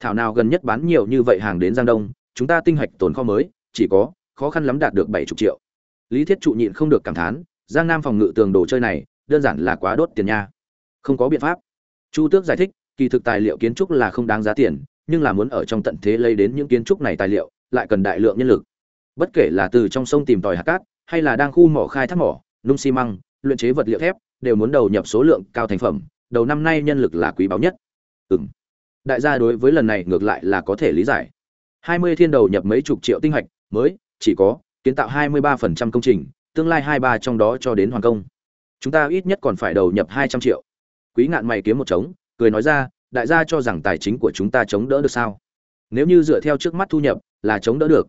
Thảo nào gần nhất bán nhiều như vậy hàng đến Giang Đông, chúng ta tinh hạch tồn kho mới, chỉ có khó khăn lắm đạt được 70 triệu. Lý Thiết trụ nhịn không được cảm thán, Giang Nam phòng ngự tường đồ chơi này, đơn giản là quá đốt tiền nha. Không có biện pháp. Chu Tước giải thích, kỳ thực tài liệu kiến trúc là không đáng giá tiền, nhưng là muốn ở trong tận thế lấy đến những kiến trúc này tài liệu, lại cần đại lượng nhân lực. Bất kể là từ trong sông tìm tòi hạt cát, hay là đang khu mỏ khai thác mỏ, nung xi măng, luyện chế vật liệu thép, đều muốn đầu nhập số lượng cao thành phẩm, đầu năm nay nhân lực là quý báu nhất. Ừm. Đại gia đối với lần này ngược lại là có thể lý giải. 20 thiên đầu nhập mấy chục triệu tinh hạch, mới chỉ có kiến tạo 23% công trình, tương lai 23 trong đó cho đến hoàn công. Chúng ta ít nhất còn phải đầu nhập 200 triệu. Quý ngạn mày kiếm một trống, cười nói ra, đại gia cho rằng tài chính của chúng ta chống đỡ được sao? Nếu như dựa theo trước mắt thu nhập, là chống đỡ được.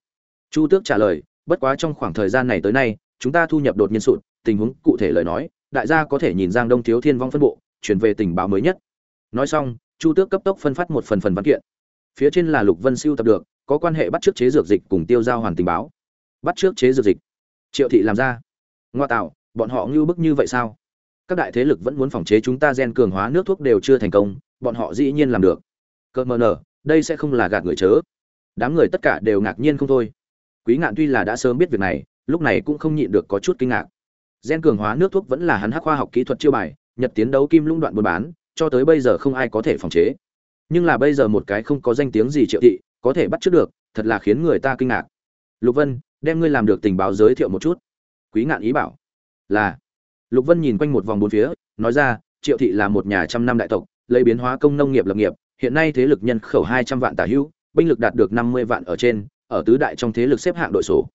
Chu Tước trả lời, bất quá trong khoảng thời gian này tới nay, chúng ta thu nhập đột nhiên sụt, tình huống cụ thể lời nói, đại gia có thể nhìn Giang Đông thiếu thiên vong phân bộ, chuyển về tình báo mới nhất. Nói xong, Chu Tước cấp tốc phân phát một phần phần văn kiện. Phía trên là Lục Vân siêu tập được, có quan hệ bắt trước chế dược dịch cùng tiêu giao hoàn tình báo. Bắt trước chế dược dịch. Triệu thị làm ra. Ngoa tạo, bọn họ ngưu bức như vậy sao? Các đại thế lực vẫn muốn phòng chế chúng ta gen cường hóa nước thuốc đều chưa thành công, bọn họ dĩ nhiên làm được. Cơ mờ nở, đây sẽ không là gạt người chớ. Đám người tất cả đều ngạc nhiên không thôi. Quý Ngạn tuy là đã sớm biết việc này, lúc này cũng không nhịn được có chút kinh ngạc. Gen cường hóa nước thuốc vẫn là hắn hắc khoa học kỹ thuật chiêu bài, nhật tiến đấu kim lũng đoạn buôn bán, cho tới bây giờ không ai có thể phòng chế. Nhưng là bây giờ một cái không có danh tiếng gì Triệu thị, có thể bắt trước được, thật là khiến người ta kinh ngạc. Lục Vân, đem ngươi làm được tình báo giới thiệu một chút. Quý Ngạn ý bảo. Là. Lục Vân nhìn quanh một vòng bốn phía, nói ra, Triệu thị là một nhà trăm năm đại tộc, lấy biến hóa công nông nghiệp lập nghiệp, hiện nay thế lực nhân khẩu 200 vạn tả hữu, binh lực đạt được 50 vạn ở trên, ở tứ đại trong thế lực xếp hạng đội số.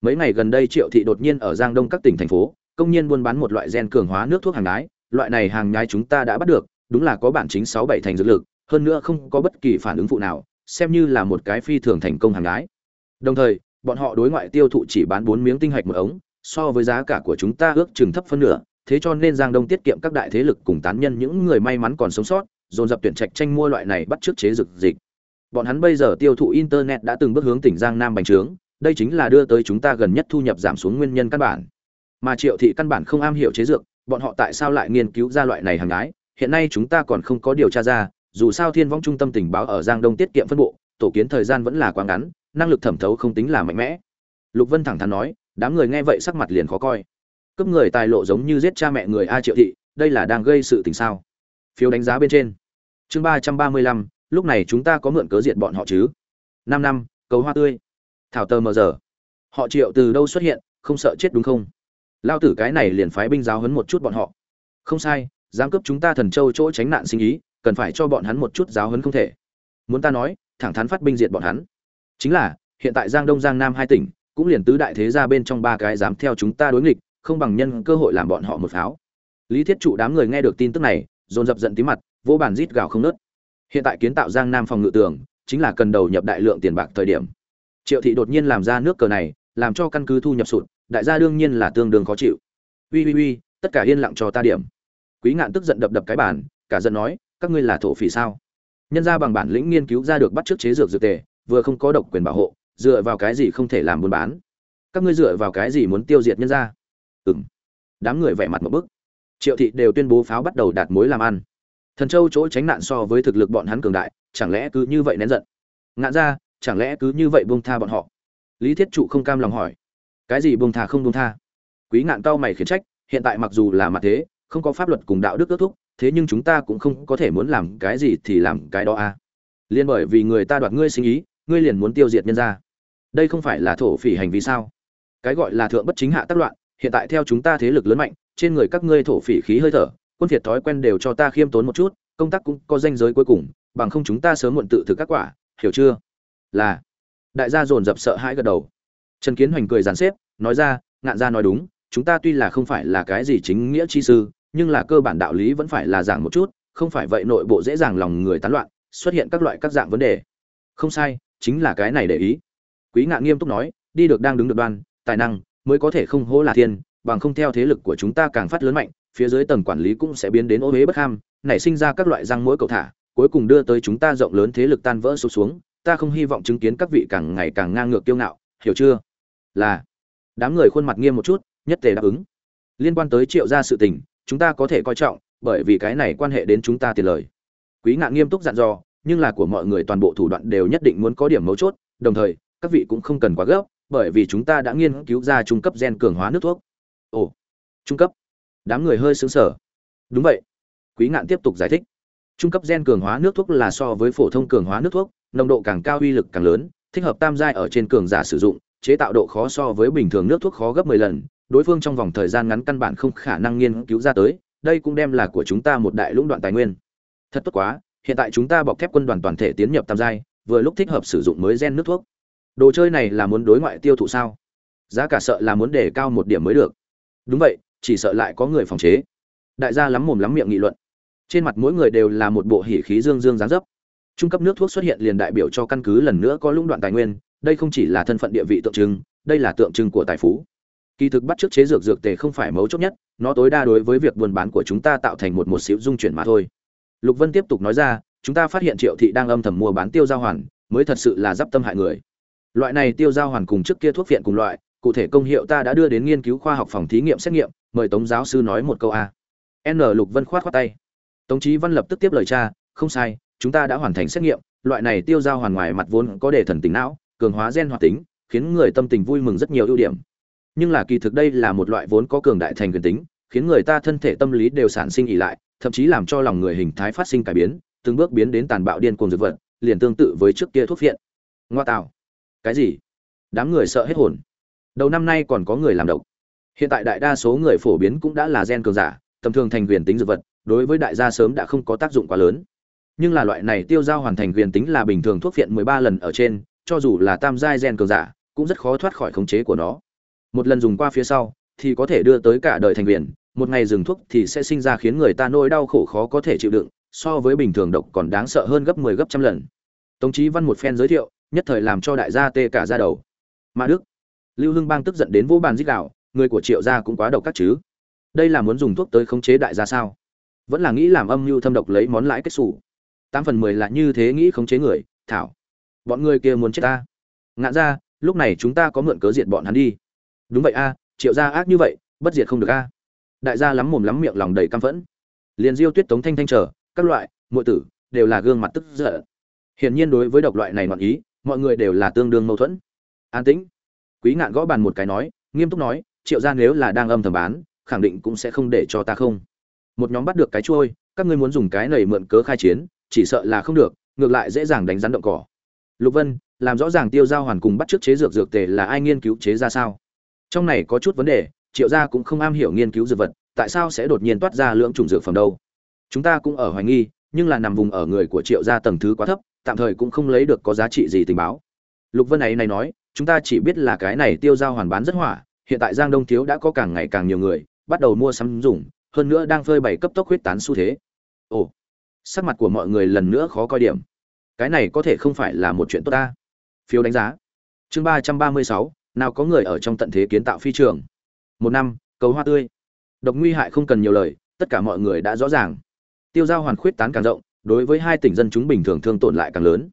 Mấy ngày gần đây Triệu thị đột nhiên ở Giang Đông các tỉnh thành phố, công nhân buôn bán một loại gen cường hóa nước thuốc hàng nhái, loại này hàng nhái chúng ta đã bắt được, đúng là có bản chính 6 7 thành dược lực, hơn nữa không có bất kỳ phản ứng phụ nào, xem như là một cái phi thường thành công hàng nhái. Đồng thời, bọn họ đối ngoại tiêu thụ chỉ bán 4 miếng tinh hạch một ống, so với giá cả của chúng ta ước chừng thấp phân nửa, thế cho nên Giang Đông tiết kiệm các đại thế lực cùng tán nhân những người may mắn còn sống sót, dồn dập tuyển trạch tranh mua loại này bắt trước chế dược dịch. Bọn hắn bây giờ tiêu thụ internet đã từng bước hướng tỉnh Giang Nam bành trướng, đây chính là đưa tới chúng ta gần nhất thu nhập giảm xuống nguyên nhân căn bản. Mà Triệu thị căn bản không am hiểu chế dược, bọn họ tại sao lại nghiên cứu ra loại này hàng ái? Hiện nay chúng ta còn không có điều tra ra, dù sao Thiên Vong trung tâm tình báo ở Giang Đông tiết kiệm phân bộ, tổ kiến thời gian vẫn là quá ngắn, năng lực thẩm thấu không tính là mạnh mẽ. Lục Vân thẳng thắn nói, đám người nghe vậy sắc mặt liền khó coi. Cấp người tài lộ giống như giết cha mẹ người a Triệu thị, đây là đang gây sự tình sao? Phiếu đánh giá bên trên. Chương ba ba mươi lăm, lúc này chúng ta có mượn cớ diệt bọn họ chứ? Năm năm, cầu hoa tươi. Thảo tờ mờ giờ. Họ Triệu từ đâu xuất hiện, không sợ chết đúng không? Lao tử cái này liền phái binh giáo huấn một chút bọn họ. Không sai, dám cướp chúng ta thần châu chỗ tránh nạn sinh ý, cần phải cho bọn hắn một chút giáo huấn không thể. Muốn ta nói, thẳng thắn phát binh diệt bọn hắn. Chính là, hiện tại Giang Đông Giang Nam hai tỉnh, cũng liền tứ đại thế gia bên trong ba cái dám theo chúng ta đối nghịch, không bằng nhân cơ hội làm bọn họ một pháo. Lý Thiết trụ đám người nghe được tin tức này, dồn dập giận tí mặt, vô bản rít gào không nớt. Hiện tại kiến tạo Giang Nam phòng ngự tường, chính là cần đầu nhập đại lượng tiền bạc thời điểm. Triệu thị đột nhiên làm ra nước cờ này, làm cho căn cứ thu nhập sụt, đại gia đương nhiên là tương đương khó chịu. Uy uy uy, tất cả yên lặng cho ta điểm. Quý Ngạn tức giận đập đập cái bàn, cả giận nói, các ngươi là thổ phỉ sao nhân ra bằng bản lĩnh nghiên cứu ra được bắt chước chế dược dược tề vừa không có độc quyền bảo hộ dựa vào cái gì không thể làm buôn bán các ngươi dựa vào cái gì muốn tiêu diệt nhân ra ừ m đám người vẻ mặt một bức. Triệu thị đều tuyên bố pháo bắt đầu đạt mối làm ăn. Thần châu chỗ tránh nạn so với thực lực bọn hắn cường đại, chẳng lẽ cứ như vậy nén giận? Ngạn ra, chẳng lẽ cứ như vậy buông tha bọn họ? Lý thiết trụ không cam lòng hỏi. Cái gì buông tha không buông tha? Quý ngạn cao mày khiển trách, hiện tại mặc dù là mặt thế, không có pháp luật cùng đạo đức ước thúc, thế nhưng chúng ta cũng không có thể muốn làm cái gì thì làm cái đó à? Liên bởi vì người ta đoạt ngươi sinh ý, ngươi liền muốn tiêu diệt nhân ra đây không phải là thổ phỉ hành vi sao? Cái gọi là thượng bất chính hạ tác loạn hiện tại theo chúng ta thế lực lớn mạnh, trên người các ngươi thổ phỉ khí hơi thở, quân phiệt thói quen đều cho ta khiêm tốn một chút, công tác cũng có danh giới cuối cùng, bằng không chúng ta sớm muộn tự thực các quả, hiểu chưa? Là. Đại gia dồn dập sợ hãi gật đầu. Trần kiến hoành cười dàn xếp, nói ra, ngạn gia nói đúng, chúng ta tuy là không phải là cái gì chính nghĩa chi sư, nhưng là cơ bản đạo lý vẫn phải là giảng một chút, không phải vậy nội bộ dễ dàng lòng người tán loạn, xuất hiện các loại các dạng vấn đề. Không sai, chính là cái này để ý. Quý ngạn nghiêm túc nói, đi được đang đứng được đoan, tài năng mới có thể không hỗ là thiên, bằng không theo thế lực của chúng ta càng phát lớn mạnh, phía dưới tầng quản lý cũng sẽ biến đến ô huế bất ham, nảy sinh ra các loại răng mũi cầu thả, cuối cùng đưa tới chúng ta rộng lớn thế lực tan vỡ sụp xuống. Ta không hy vọng chứng kiến các vị càng ngày càng ngang ngược kiêu ngạo, hiểu chưa? Là, đám người khuôn mặt nghiêm một chút, nhất tề đáp ứng. Liên quan tới triệu gia sự tình, chúng ta có thể coi trọng, bởi vì cái này quan hệ đến chúng ta tiền lời. Quý ngạn nghiêm túc dặn dò, nhưng là của mọi người toàn bộ thủ đoạn đều nhất định muốn có điểm mấu chốt, đồng thời, các vị cũng không cần quá gấp bởi vì chúng ta đã nghiên cứu ra trung cấp gen cường hóa nước thuốc. Ồ, trung cấp. Đám người hơi xứng sở đúng vậy. Quý ngạn tiếp tục giải thích. Trung cấp gen cường hóa nước thuốc là so với phổ thông cường hóa nước thuốc, nồng độ càng cao, uy lực càng lớn, thích hợp tam giai ở trên cường giả sử dụng, chế tạo độ khó so với bình thường nước thuốc khó gấp 10 lần. Đối phương trong vòng thời gian ngắn căn bản không khả năng nghiên cứu ra tới, đây cũng đem là của chúng ta một đại lũng đoạn tài nguyên. Thật tốt quá, hiện tại chúng ta bọc thép quân đoàn toàn thể tiến nhập tam giai, vừa lúc thích hợp sử dụng mới gen nước thuốc đồ chơi này là muốn đối ngoại tiêu thụ sao? Giá cả sợ là muốn để cao một điểm mới được. Đúng vậy, chỉ sợ lại có người phòng chế. Đại gia lắm mồm lắm miệng nghị luận. Trên mặt mỗi người đều là một bộ hỉ khí dương dương dáng dấp. Trung cấp nước thuốc xuất hiện liền đại biểu cho căn cứ lần nữa có lũng đoạn tài nguyên, đây không chỉ là thân phận địa vị tượng trưng, đây là tượng trưng của tài phú. Kỳ thực bắt trước chế dược dược tề không phải mấu chốt nhất, nó tối đa đối với việc buôn bán của chúng ta tạo thành một một xíu dung chuyển mà thôi. Lục vân tiếp tục nói ra, chúng ta phát hiện triệu thị đang âm thầm mua bán tiêu giao hoàn, mới thật sự là d tâm hại người loại này tiêu giao hoàn cùng trước kia thuốc viện cùng loại, cụ thể công hiệu ta đã đưa đến nghiên cứu khoa học phòng thí nghiệm xét nghiệm, mời tống giáo sư nói một câu a. N. Lục vân khoát khoát tay. Tống trí văn lập tức tiếp lời cha, không sai, chúng ta đã hoàn thành xét nghiệm, loại này tiêu giao hoàn ngoài mặt vốn có để thần tính não, cường hóa gen hoạt tính, khiến người tâm tình vui mừng rất nhiều ưu điểm. Nhưng là kỳ thực đây là một loại vốn có cường đại thành quyền tính, khiến người ta thân thể tâm lý đều sản sinh ỉ lại, thậm chí làm cho lòng người hình thái phát sinh cải biến, từng bước biến đến tàn bạo điên cuồng dược vật, liền tương tự với trước kia thuốc viện. ngoa tạo cái gì? Đám người sợ hết hồn. Đầu năm nay còn có người làm độc. Hiện tại đại đa số người phổ biến cũng đã là gen cường giả, tầm thường thành quyền tính dược vật, đối với đại gia sớm đã không có tác dụng quá lớn. Nhưng là loại này tiêu giao hoàn thành quyền tính là bình thường thuốc phiện mười ba lần ở trên, cho dù là tam giai gen cường giả, cũng rất khó thoát khỏi khống chế của nó. Một lần dùng qua phía sau, thì có thể đưa tới cả đời thành viên một ngày dừng thuốc thì sẽ sinh ra khiến người ta nỗi đau khổ khó có thể chịu đựng, so với bình thường độc còn đáng sợ hơn gấp 10 gấp trăm lần. Tống chí văn một phen giới thiệu nhất thời làm cho đại gia tê cả ra đầu. Mà đức, lưu hưng bang tức giận đến vô bàn dích đạo người của triệu gia cũng quá độc các chứ. Đây là muốn dùng thuốc tới khống chế đại gia sao? Vẫn là nghĩ làm âm mưu thâm độc lấy món lãi kết sủ tám phần mười là như thế nghĩ khống chế người, thảo. Bọn người kia muốn chết ta. Ngạn ra, lúc này chúng ta có mượn cớ diệt bọn hắn đi. Đúng vậy a, triệu gia ác như vậy, bất diệt không được a. Đại gia lắm mồm lắm miệng lòng đầy căm phẫn. Liền diêu tuyết tống thanh thanh trở các loại, muội tử, đều là gương mặt tức giận. Hiển nhiên đối với độc loại này ngọn ý mọi người đều là tương đương mâu thuẫn. An tĩnh. Quý ngạn gõ bàn một cái nói, nghiêm túc nói, triệu gia nếu là đang âm thầm bán, khẳng định cũng sẽ không để cho ta không. Một nhóm bắt được cái trôi các ngươi muốn dùng cái này mượn cớ khai chiến, chỉ sợ là không được, ngược lại dễ dàng đánh rắn động cỏ. Lục vân, làm rõ ràng tiêu giao hoàn cùng bắt trước chế dược dược tề là ai nghiên cứu chế ra sao? Trong này có chút vấn đề, triệu gia cũng không am hiểu nghiên cứu dược vật, tại sao sẽ đột nhiên toát ra lượng trùng dược phẩm đâu? Chúng ta cũng ở hoài nghi, nhưng là nằm vùng ở người của triệu gia tầng thứ quá thấp tạm thời cũng không lấy được có giá trị gì tình báo. Lục vân ấy này nói, chúng ta chỉ biết là cái này tiêu giao hoàn bán rất hỏa, hiện tại giang đông thiếu đã có càng ngày càng nhiều người, bắt đầu mua sắm dùng, hơn nữa đang phơi bày cấp tốc huyết tán xu thế. Ồ, sắc mặt của mọi người lần nữa khó coi điểm. Cái này có thể không phải là một chuyện tốt ta. Phiếu đánh giá. Chương ba trăm ba mươi sáu, nào có người ở trong tận thế kiến tạo phi trường? Một năm, cầu hoa tươi. Độc nguy hại không cần nhiều lời, tất cả mọi người đã rõ ràng. Tiêu giao hoàn khuyết tán càng rộng đối với hai tỉnh dân chúng bình thường thương tổn lại càng lớn.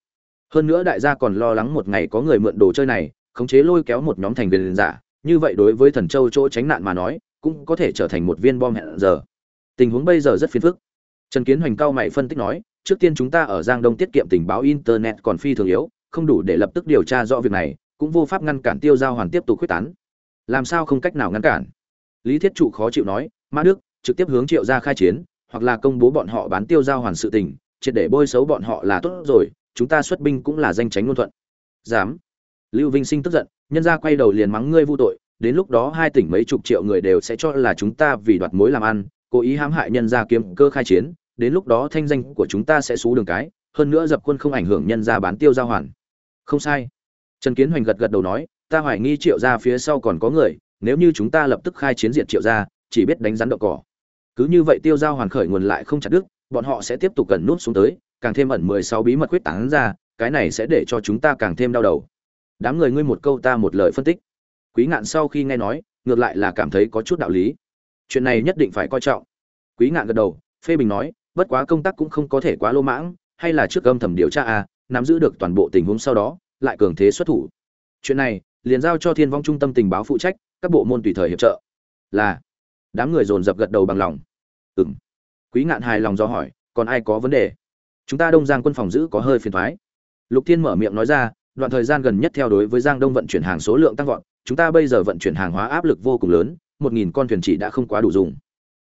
Hơn nữa đại gia còn lo lắng một ngày có người mượn đồ chơi này, khống chế lôi kéo một nhóm thành viên giả, như vậy đối với thần châu chỗ tránh nạn mà nói, cũng có thể trở thành một viên bom hẹn giờ. Tình huống bây giờ rất phiền phức. Trần kiến hoành cao mày phân tích nói, trước tiên chúng ta ở giang đông tiết kiệm tình báo internet còn phi thường yếu, không đủ để lập tức điều tra rõ việc này, cũng vô pháp ngăn cản tiêu giao hoàn tiếp tục quyết tán. Làm sao không cách nào ngăn cản? Lý thiết trụ khó chịu nói, mã đức, trực tiếp hướng triệu ra khai chiến hoặc là công bố bọn họ bán tiêu giao hoàn sự tình, triệt để bôi xấu bọn họ là tốt rồi, chúng ta xuất binh cũng là danh tránh ngôn thuận. Dám. Lưu vinh sinh tức giận, nhân ra quay đầu liền mắng ngươi vô tội, đến lúc đó hai tỉnh mấy chục triệu người đều sẽ cho là chúng ta vì đoạt mối làm ăn, cố ý hãm hại nhân gia kiếm cơ khai chiến, đến lúc đó thanh danh của chúng ta sẽ xú đường cái, hơn nữa dập quân không ảnh hưởng nhân gia bán tiêu giao hoàn. Không sai. Trần kiến hoành gật gật đầu nói, ta hoài nghi triệu gia phía sau còn có người, nếu như chúng ta lập tức khai chiến diệt triệu gia, chỉ biết đánh rắn đậu cỏ cứ như vậy tiêu giao hoàn khởi nguồn lại không chặt đứt, bọn họ sẽ tiếp tục cần nút xuống tới, càng thêm ẩn mười sáu bí mật quyết tán ra, cái này sẽ để cho chúng ta càng thêm đau đầu. Đám người ngươi một câu ta một lời phân tích. Quý ngạn sau khi nghe nói, ngược lại là cảm thấy có chút đạo lý. Chuyện này nhất định phải coi trọng. Quý ngạn gật đầu, phê bình nói, bất quá công tác cũng không có thể quá lô mãng, hay là trước âm thầm điều tra à nắm giữ được toàn bộ tình huống sau đó, lại cường thế xuất thủ. Chuyện này, liền giao cho thiên vong trung tâm tình báo phụ trách, các bộ môn tùy thời hiệp trợ. Là đám người dồn dập gật đầu bằng lòng. Ừng quý ngạn hài lòng do hỏi, còn ai có vấn đề? Chúng ta đông giang quân phòng giữ có hơi phiền thoái lục thiên mở miệng nói ra, đoạn thời gian gần nhất theo đối với giang đông vận chuyển hàng số lượng tăng vọt, chúng ta bây giờ vận chuyển hàng hóa áp lực vô cùng lớn, một nghìn con thuyền chỉ đã không quá đủ dùng.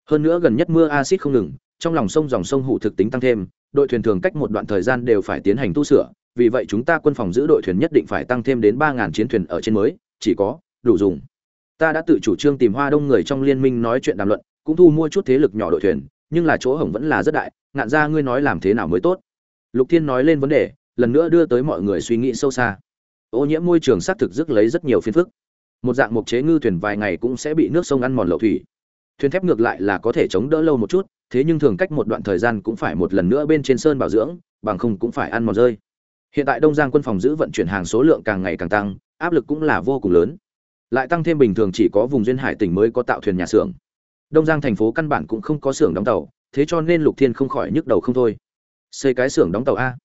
Hơn nữa gần nhất mưa acid không ngừng, trong lòng sông dòng sông hụ thực tính tăng thêm, đội thuyền thường cách một đoạn thời gian đều phải tiến hành tu sửa, vì vậy chúng ta quân phòng giữ đội thuyền nhất định phải tăng thêm đến ba ngàn chiến thuyền ở trên mới, chỉ có đủ dùng ta đã tự chủ trương tìm hoa đông người trong liên minh nói chuyện đàm luận, cũng thu mua chút thế lực nhỏ đội thuyền, nhưng là chỗ hổng vẫn là rất đại, ngạn ra ngươi nói làm thế nào mới tốt? Lục thiên nói lên vấn đề, lần nữa đưa tới mọi người suy nghĩ sâu xa. Ô nhiễm môi trường xác thực rước lấy rất nhiều phiền phức. Một dạng mục chế ngư thuyền vài ngày cũng sẽ bị nước sông ăn mòn lậu thủy. Thuyền thép ngược lại là có thể chống đỡ lâu một chút, thế nhưng thường cách một đoạn thời gian cũng phải một lần nữa bên trên sơn bảo dưỡng, bằng không cũng phải ăn mòn rơi. Hiện tại đông giang quân phòng giữ vận chuyển hàng số lượng càng ngày càng tăng, áp lực cũng là vô cùng lớn lại tăng thêm bình thường chỉ có vùng duyên hải tỉnh mới có tạo thuyền nhà xưởng. Đông giang thành phố căn bản cũng không có xưởng đóng tàu, thế cho nên lục thiên không khỏi nhức đầu không thôi. Xây cái xưởng đóng tàu a.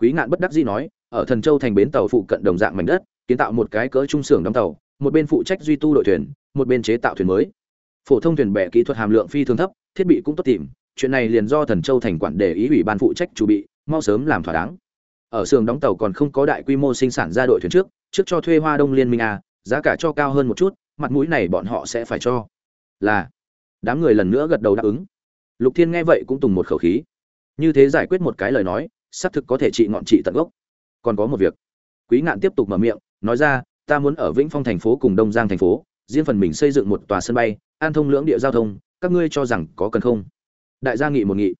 Quý ngạn bất đắc dĩ nói, ở thần châu thành bến tàu phụ cận đồng dạng mảnh đất, kiến tạo một cái cỡ trung xưởng đóng tàu, một bên phụ trách duy tu đội thuyền, một bên chế tạo thuyền mới. Phổ thông thuyền bè kỹ thuật hàm lượng phi thường thấp, thiết bị cũng tốt tìm, chuyện này liền do thần châu thành quản để ý ủy ban phụ trách chủ bị, mau sớm làm thỏa đáng. Ở xưởng đóng tàu còn không có đại quy mô sinh sản ra đội thuyền trước trước cho thuê hoa đông liên minh a giá cả cho cao hơn một chút, mặt mũi này bọn họ sẽ phải cho. Là. Đám người lần nữa gật đầu đáp ứng. Lục thiên nghe vậy cũng tùng một khẩu khí. Như thế giải quyết một cái lời nói, xác thực có thể trị ngọn trị tận gốc. Còn có một việc. Quý ngạn tiếp tục mở miệng, nói ra, ta muốn ở vĩnh phong thành phố cùng đông giang thành phố, riêng phần mình xây dựng một tòa sân bay, an thông lưỡng địa giao thông, các ngươi cho rằng có cần không? Đại gia nghị một nghị.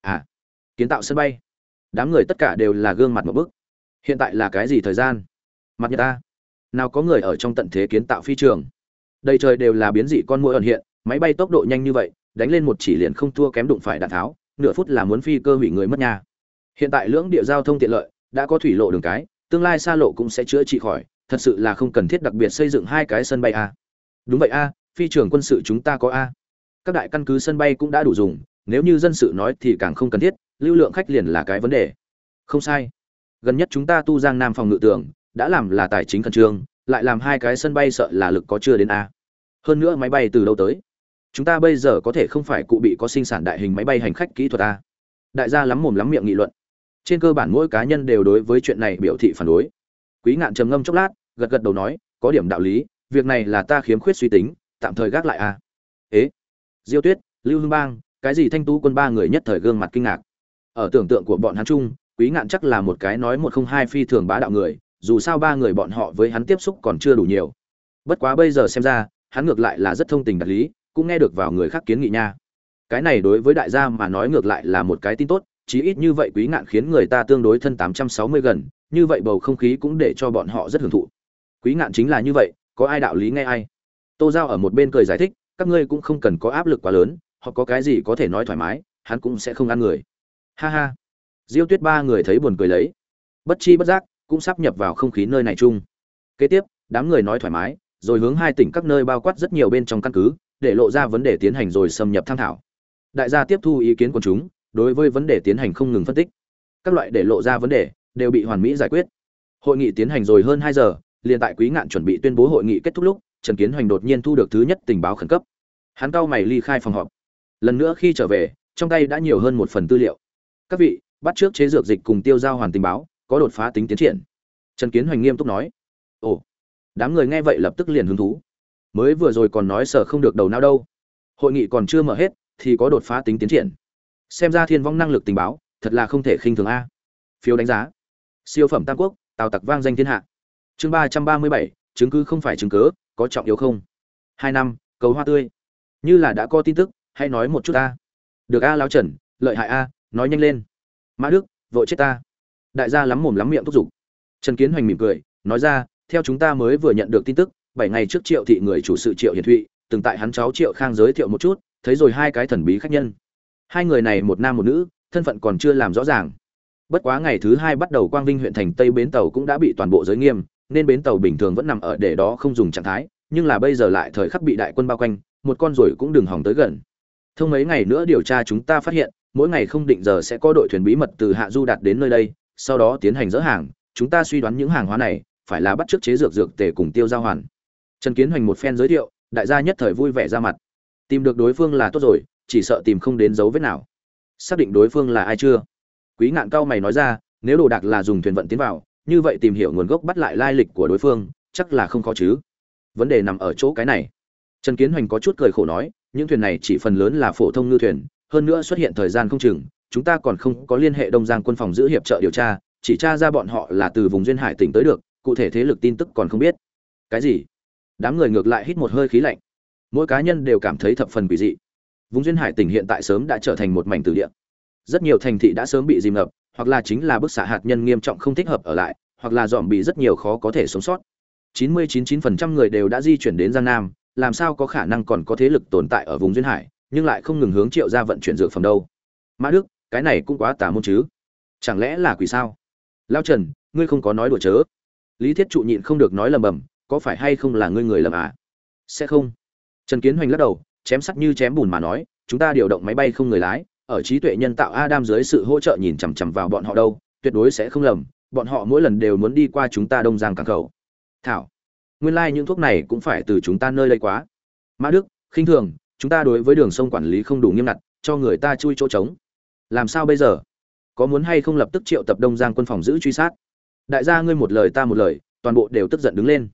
À kiến tạo sân bay. Đám người tất cả đều là gương mặt một bức. Hiện tại là cái gì thời gian? Mặt nhật ta nào có người ở trong tận thế kiến tạo phi trường. Đầy trời đều là biến dị con mũi ẩn hiện, máy bay tốc độ nhanh như vậy, đánh lên một chỉ liền không thua kém đụng phải đạn tháo, nửa phút là muốn phi cơ hủy người mất nhà. Hiện tại lưỡng địa giao thông tiện lợi, đã có thủy lộ đường cái, tương lai xa lộ cũng sẽ chữa trị khỏi, thật sự là không cần thiết đặc biệt xây dựng hai cái sân bay a. Đúng vậy a, phi trường quân sự chúng ta có a. Các đại căn cứ sân bay cũng đã đủ dùng, nếu như dân sự nói thì càng không cần thiết, lưu lượng khách liền là cái vấn đề. Không sai. Gần nhất chúng ta tu giang nam phòng ngự tường đã làm là tài chính khẩn trương, lại làm hai cái sân bay sợ là lực có chưa đến a. Hơn nữa máy bay từ đâu tới? Chúng ta bây giờ có thể không phải cụ bị có sinh sản đại hình máy bay hành khách kỹ thuật a. Đại gia lắm mồm lắm miệng nghị luận. Trên cơ bản mỗi cá nhân đều đối với chuyện này biểu thị phản đối. Quý ngạn trầm ngâm chốc lát, gật gật đầu nói, có điểm đạo lý, việc này là ta khiếm khuyết suy tính, tạm thời gác lại a. Ế? Diêu tuyết, lưu hương bang, cái gì thanh tú quân ba người nhất thời gương mặt kinh ngạc. Ở tưởng tượng của bọn hắn chung, quý ngạn chắc là một cái nói một không hai phi thường bá đạo người dù sao ba người bọn họ với hắn tiếp xúc còn chưa đủ nhiều. Bất quá bây giờ xem ra, hắn ngược lại là rất thông tình đạt lý, cũng nghe được vào người khác kiến nghị nha. Cái này đối với đại gia mà nói ngược lại là một cái tin tốt, chí ít như vậy quý ngạn khiến người ta tương đối thân 860 gần, như vậy bầu không khí cũng để cho bọn họ rất hưởng thụ. Quý ngạn chính là như vậy, có ai đạo lý nghe ai. Tô giao ở một bên cười giải thích, các ngươi cũng không cần có áp lực quá lớn hoặc có cái gì có thể nói thoải mái, hắn cũng sẽ không ăn người. Ha ha. Diêu tuyết ba người thấy buồn cười lấy. Bất chi bất giác cũng sắp nhập vào không khí nơi này chung. Kế tiếp, đám người nói thoải mái, rồi hướng hai tỉnh các nơi bao quát rất nhiều bên trong căn cứ, để lộ ra vấn đề tiến hành rồi xâm nhập tham thảo đại gia tiếp thu ý kiến của chúng, đối với vấn đề tiến hành không ngừng phân tích. Các loại để lộ ra vấn đề, đều bị hoàn mỹ giải quyết. Hội nghị tiến hành rồi hơn hai giờ, liền tại quý ngạn chuẩn bị tuyên bố hội nghị kết thúc lúc, trần kiến hoành đột nhiên thu được thứ nhất tình báo khẩn cấp. Hắn cau mày ly khai phòng họp. Lần nữa khi trở về, trong tay đã nhiều hơn một phần tư liệu. Các vị, bắt trước chế dược dịch cùng tiêu giao hoàn tình báo có đột phá tính tiến triển. Trần kiến hoành nghiêm túc nói, ồ, đám người nghe vậy lập tức liền hứng thú. Mới vừa rồi còn nói sợ không được đầu não đâu. Hội nghị còn chưa mở hết thì có đột phá tính tiến triển. Xem ra thiên vong năng lực tình báo thật là không thể khinh thường a. Phiếu đánh giá. Siêu phẩm tam quốc, tào tặc vang danh thiên hạ. Chương ba trăm ba mươi bảy, chứng cứ không phải chứng cớ có trọng yếu không? Hai năm, cầu hoa tươi. Như là đã có tin tức, hãy nói một chút ta. Được a lão trần, lợi hại a, nói nhanh lên. Mã đức, vội chết ta đại gia lắm mồm lắm miệng thúc giục. Trần kiến hoành mỉm cười, nói ra, theo chúng ta mới vừa nhận được tin tức, bảy ngày trước triệu thị người chủ sự triệu hiển thụy, từng tại hắn cháu triệu khang giới thiệu một chút, thấy rồi hai cái thần bí khách nhân. Hai người này một nam một nữ, thân phận còn chưa làm rõ ràng. Bất quá ngày thứ hai bắt đầu quang vinh huyện thành tây bến tàu cũng đã bị toàn bộ giới nghiêm, nên bến tàu bình thường vẫn nằm ở để đó không dùng trạng thái, nhưng là bây giờ lại thời khắc bị đại quân bao quanh, một con ruồi cũng đừng hỏng tới gần. Thông mấy ngày nữa điều tra chúng ta phát hiện, mỗi ngày không định giờ sẽ có đội thuyền bí mật từ hạ du đạt đến nơi đây sau đó tiến hành dỡ hàng, chúng ta suy đoán những hàng hóa này phải là bắt chước chế dược dược tề cùng tiêu giao hoàn. Trần kiến hoành một phen giới thiệu, đại gia nhất thời vui vẻ ra mặt. Tìm được đối phương là tốt rồi, chỉ sợ tìm không đến dấu vết nào. Xác định đối phương là ai chưa? Quý ngạn cao mày nói ra, nếu đồ đạc là dùng thuyền vận tiến vào, như vậy tìm hiểu nguồn gốc bắt lại lai lịch của đối phương, chắc là không khó chứ. Vấn đề nằm ở chỗ cái này. Trần kiến hoành có chút cười khổ nói, những thuyền này chỉ phần lớn là phổ thông ngư thuyền, hơn nữa xuất hiện thời gian không chừng chúng ta còn không có liên hệ đông giang quân phòng giữ hiệp trợ điều tra chỉ tra ra bọn họ là từ vùng duyên hải tỉnh tới được cụ thể thế lực tin tức còn không biết. Cái gì? Đám người ngược lại hít một hơi khí lạnh. Mỗi cá nhân đều cảm thấy thập phần quỷ dị. Vùng duyên hải tỉnh hiện tại sớm đã trở thành một mảnh từ địa. Rất nhiều thành thị đã sớm bị dìm ngập hoặc là chính là bức xạ hạt nhân nghiêm trọng không thích hợp ở lại hoặc là dòm bị rất nhiều khó có thể sống sót. 99,9% người đều đã di chuyển đến giang nam làm sao có khả năng còn có thế lực tồn tại ở vùng duyên hải nhưng lại không ngừng hướng triệu ra vận chuyển dược phẩm đâu. Mã đức cái này cũng quá tà môn chứ. Chẳng lẽ là quỷ sao? Lao trần, ngươi không có nói đùa chớ. Lý thiết trụ nhịn không được nói lầm bầm, có phải hay không là ngươi người lầm à? Sẽ không. Trần kiến hoành lắc đầu, chém sắc như chém bùn mà nói, chúng ta điều động máy bay không người lái, ở trí tuệ nhân tạo adam dưới sự hỗ trợ nhìn chằm chằm vào bọn họ đâu, tuyệt đối sẽ không lầm, bọn họ mỗi lần đều muốn đi qua chúng ta đông giang cảng khẩu. Thảo, nguyên lai、like、những thuốc này cũng phải từ chúng ta nơi đây quá. Mã đức, khinh thường, chúng ta đối với đường sông quản lý không đủ nghiêm ngặt, cho người ta chui chỗ trống làm sao bây giờ? Có muốn hay không lập tức triệu tập đông giang quân phòng giữ truy sát? Đại gia ngươi một lời ta một lời, toàn bộ đều tức giận đứng lên.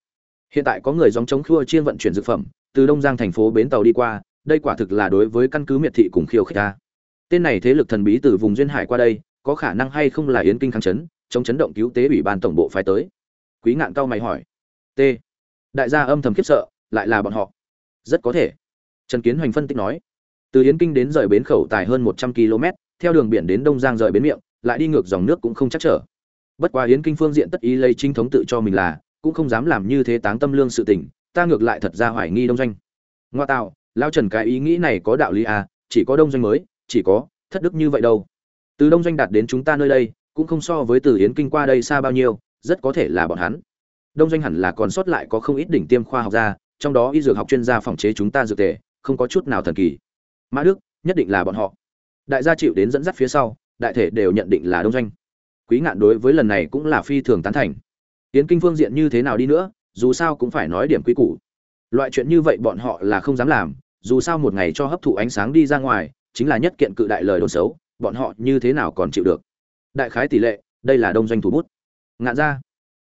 Hiện tại có người dòng chống khua chiên vận chuyển dược phẩm, từ đông giang thành phố bến tàu đi qua, đây quả thực là đối với căn cứ miệt thị cùng khiêu khích ta. Tên này thế lực thần bí từ vùng duyên hải qua đây, có khả năng hay không là yến kinh kháng chấn, chống chấn động cứu tế ủy ban tổng bộ phái tới? Quý ngạn cao mày hỏi. T. Đại gia âm thầm khiếp sợ, lại là bọn họ. Rất có thể. Trần kiến hoành phân tích nói. Từ yến kinh đến rời bến khẩu tài hơn một trăm km theo đường biển đến đông giang rời bến miệng, lại đi ngược dòng nước cũng không chắc trở. Bất quá yến kinh phương diện tất ý lấy chính thống tự cho mình là, cũng không dám làm như thế táng tâm lương sự tình, ta ngược lại thật ra hoài nghi đông doanh. Ngoa tạo, lao trần cái ý nghĩ này có đạo lý à chỉ có đông doanh mới, chỉ có thất đức như vậy đâu. Từ đông doanh đạt đến chúng ta nơi đây, cũng không so với từ yến kinh qua đây xa bao nhiêu, rất có thể là bọn hắn. Đông doanh hẳn là còn sót lại có không ít đỉnh tiêm khoa học gia, trong đó y dược học chuyên gia phòng chế chúng ta dược tề, không có chút nào thần kỳ. Mã đức, nhất định là bọn họ đại gia chịu đến dẫn dắt phía sau, đại thể đều nhận định là đông doanh. Quý ngạn đối với lần này cũng là phi thường tán thành. Tiến kinh phương diện như thế nào đi nữa, dù sao cũng phải nói điểm quy củ. Loại chuyện như vậy bọn họ là không dám làm, dù sao một ngày cho hấp thụ ánh sáng đi ra ngoài, chính là nhất kiện cự đại lời đồn xấu, bọn họ như thế nào còn chịu được? Đại khái tỷ lệ, đây là đông doanh thủ bút. Ngạn ra.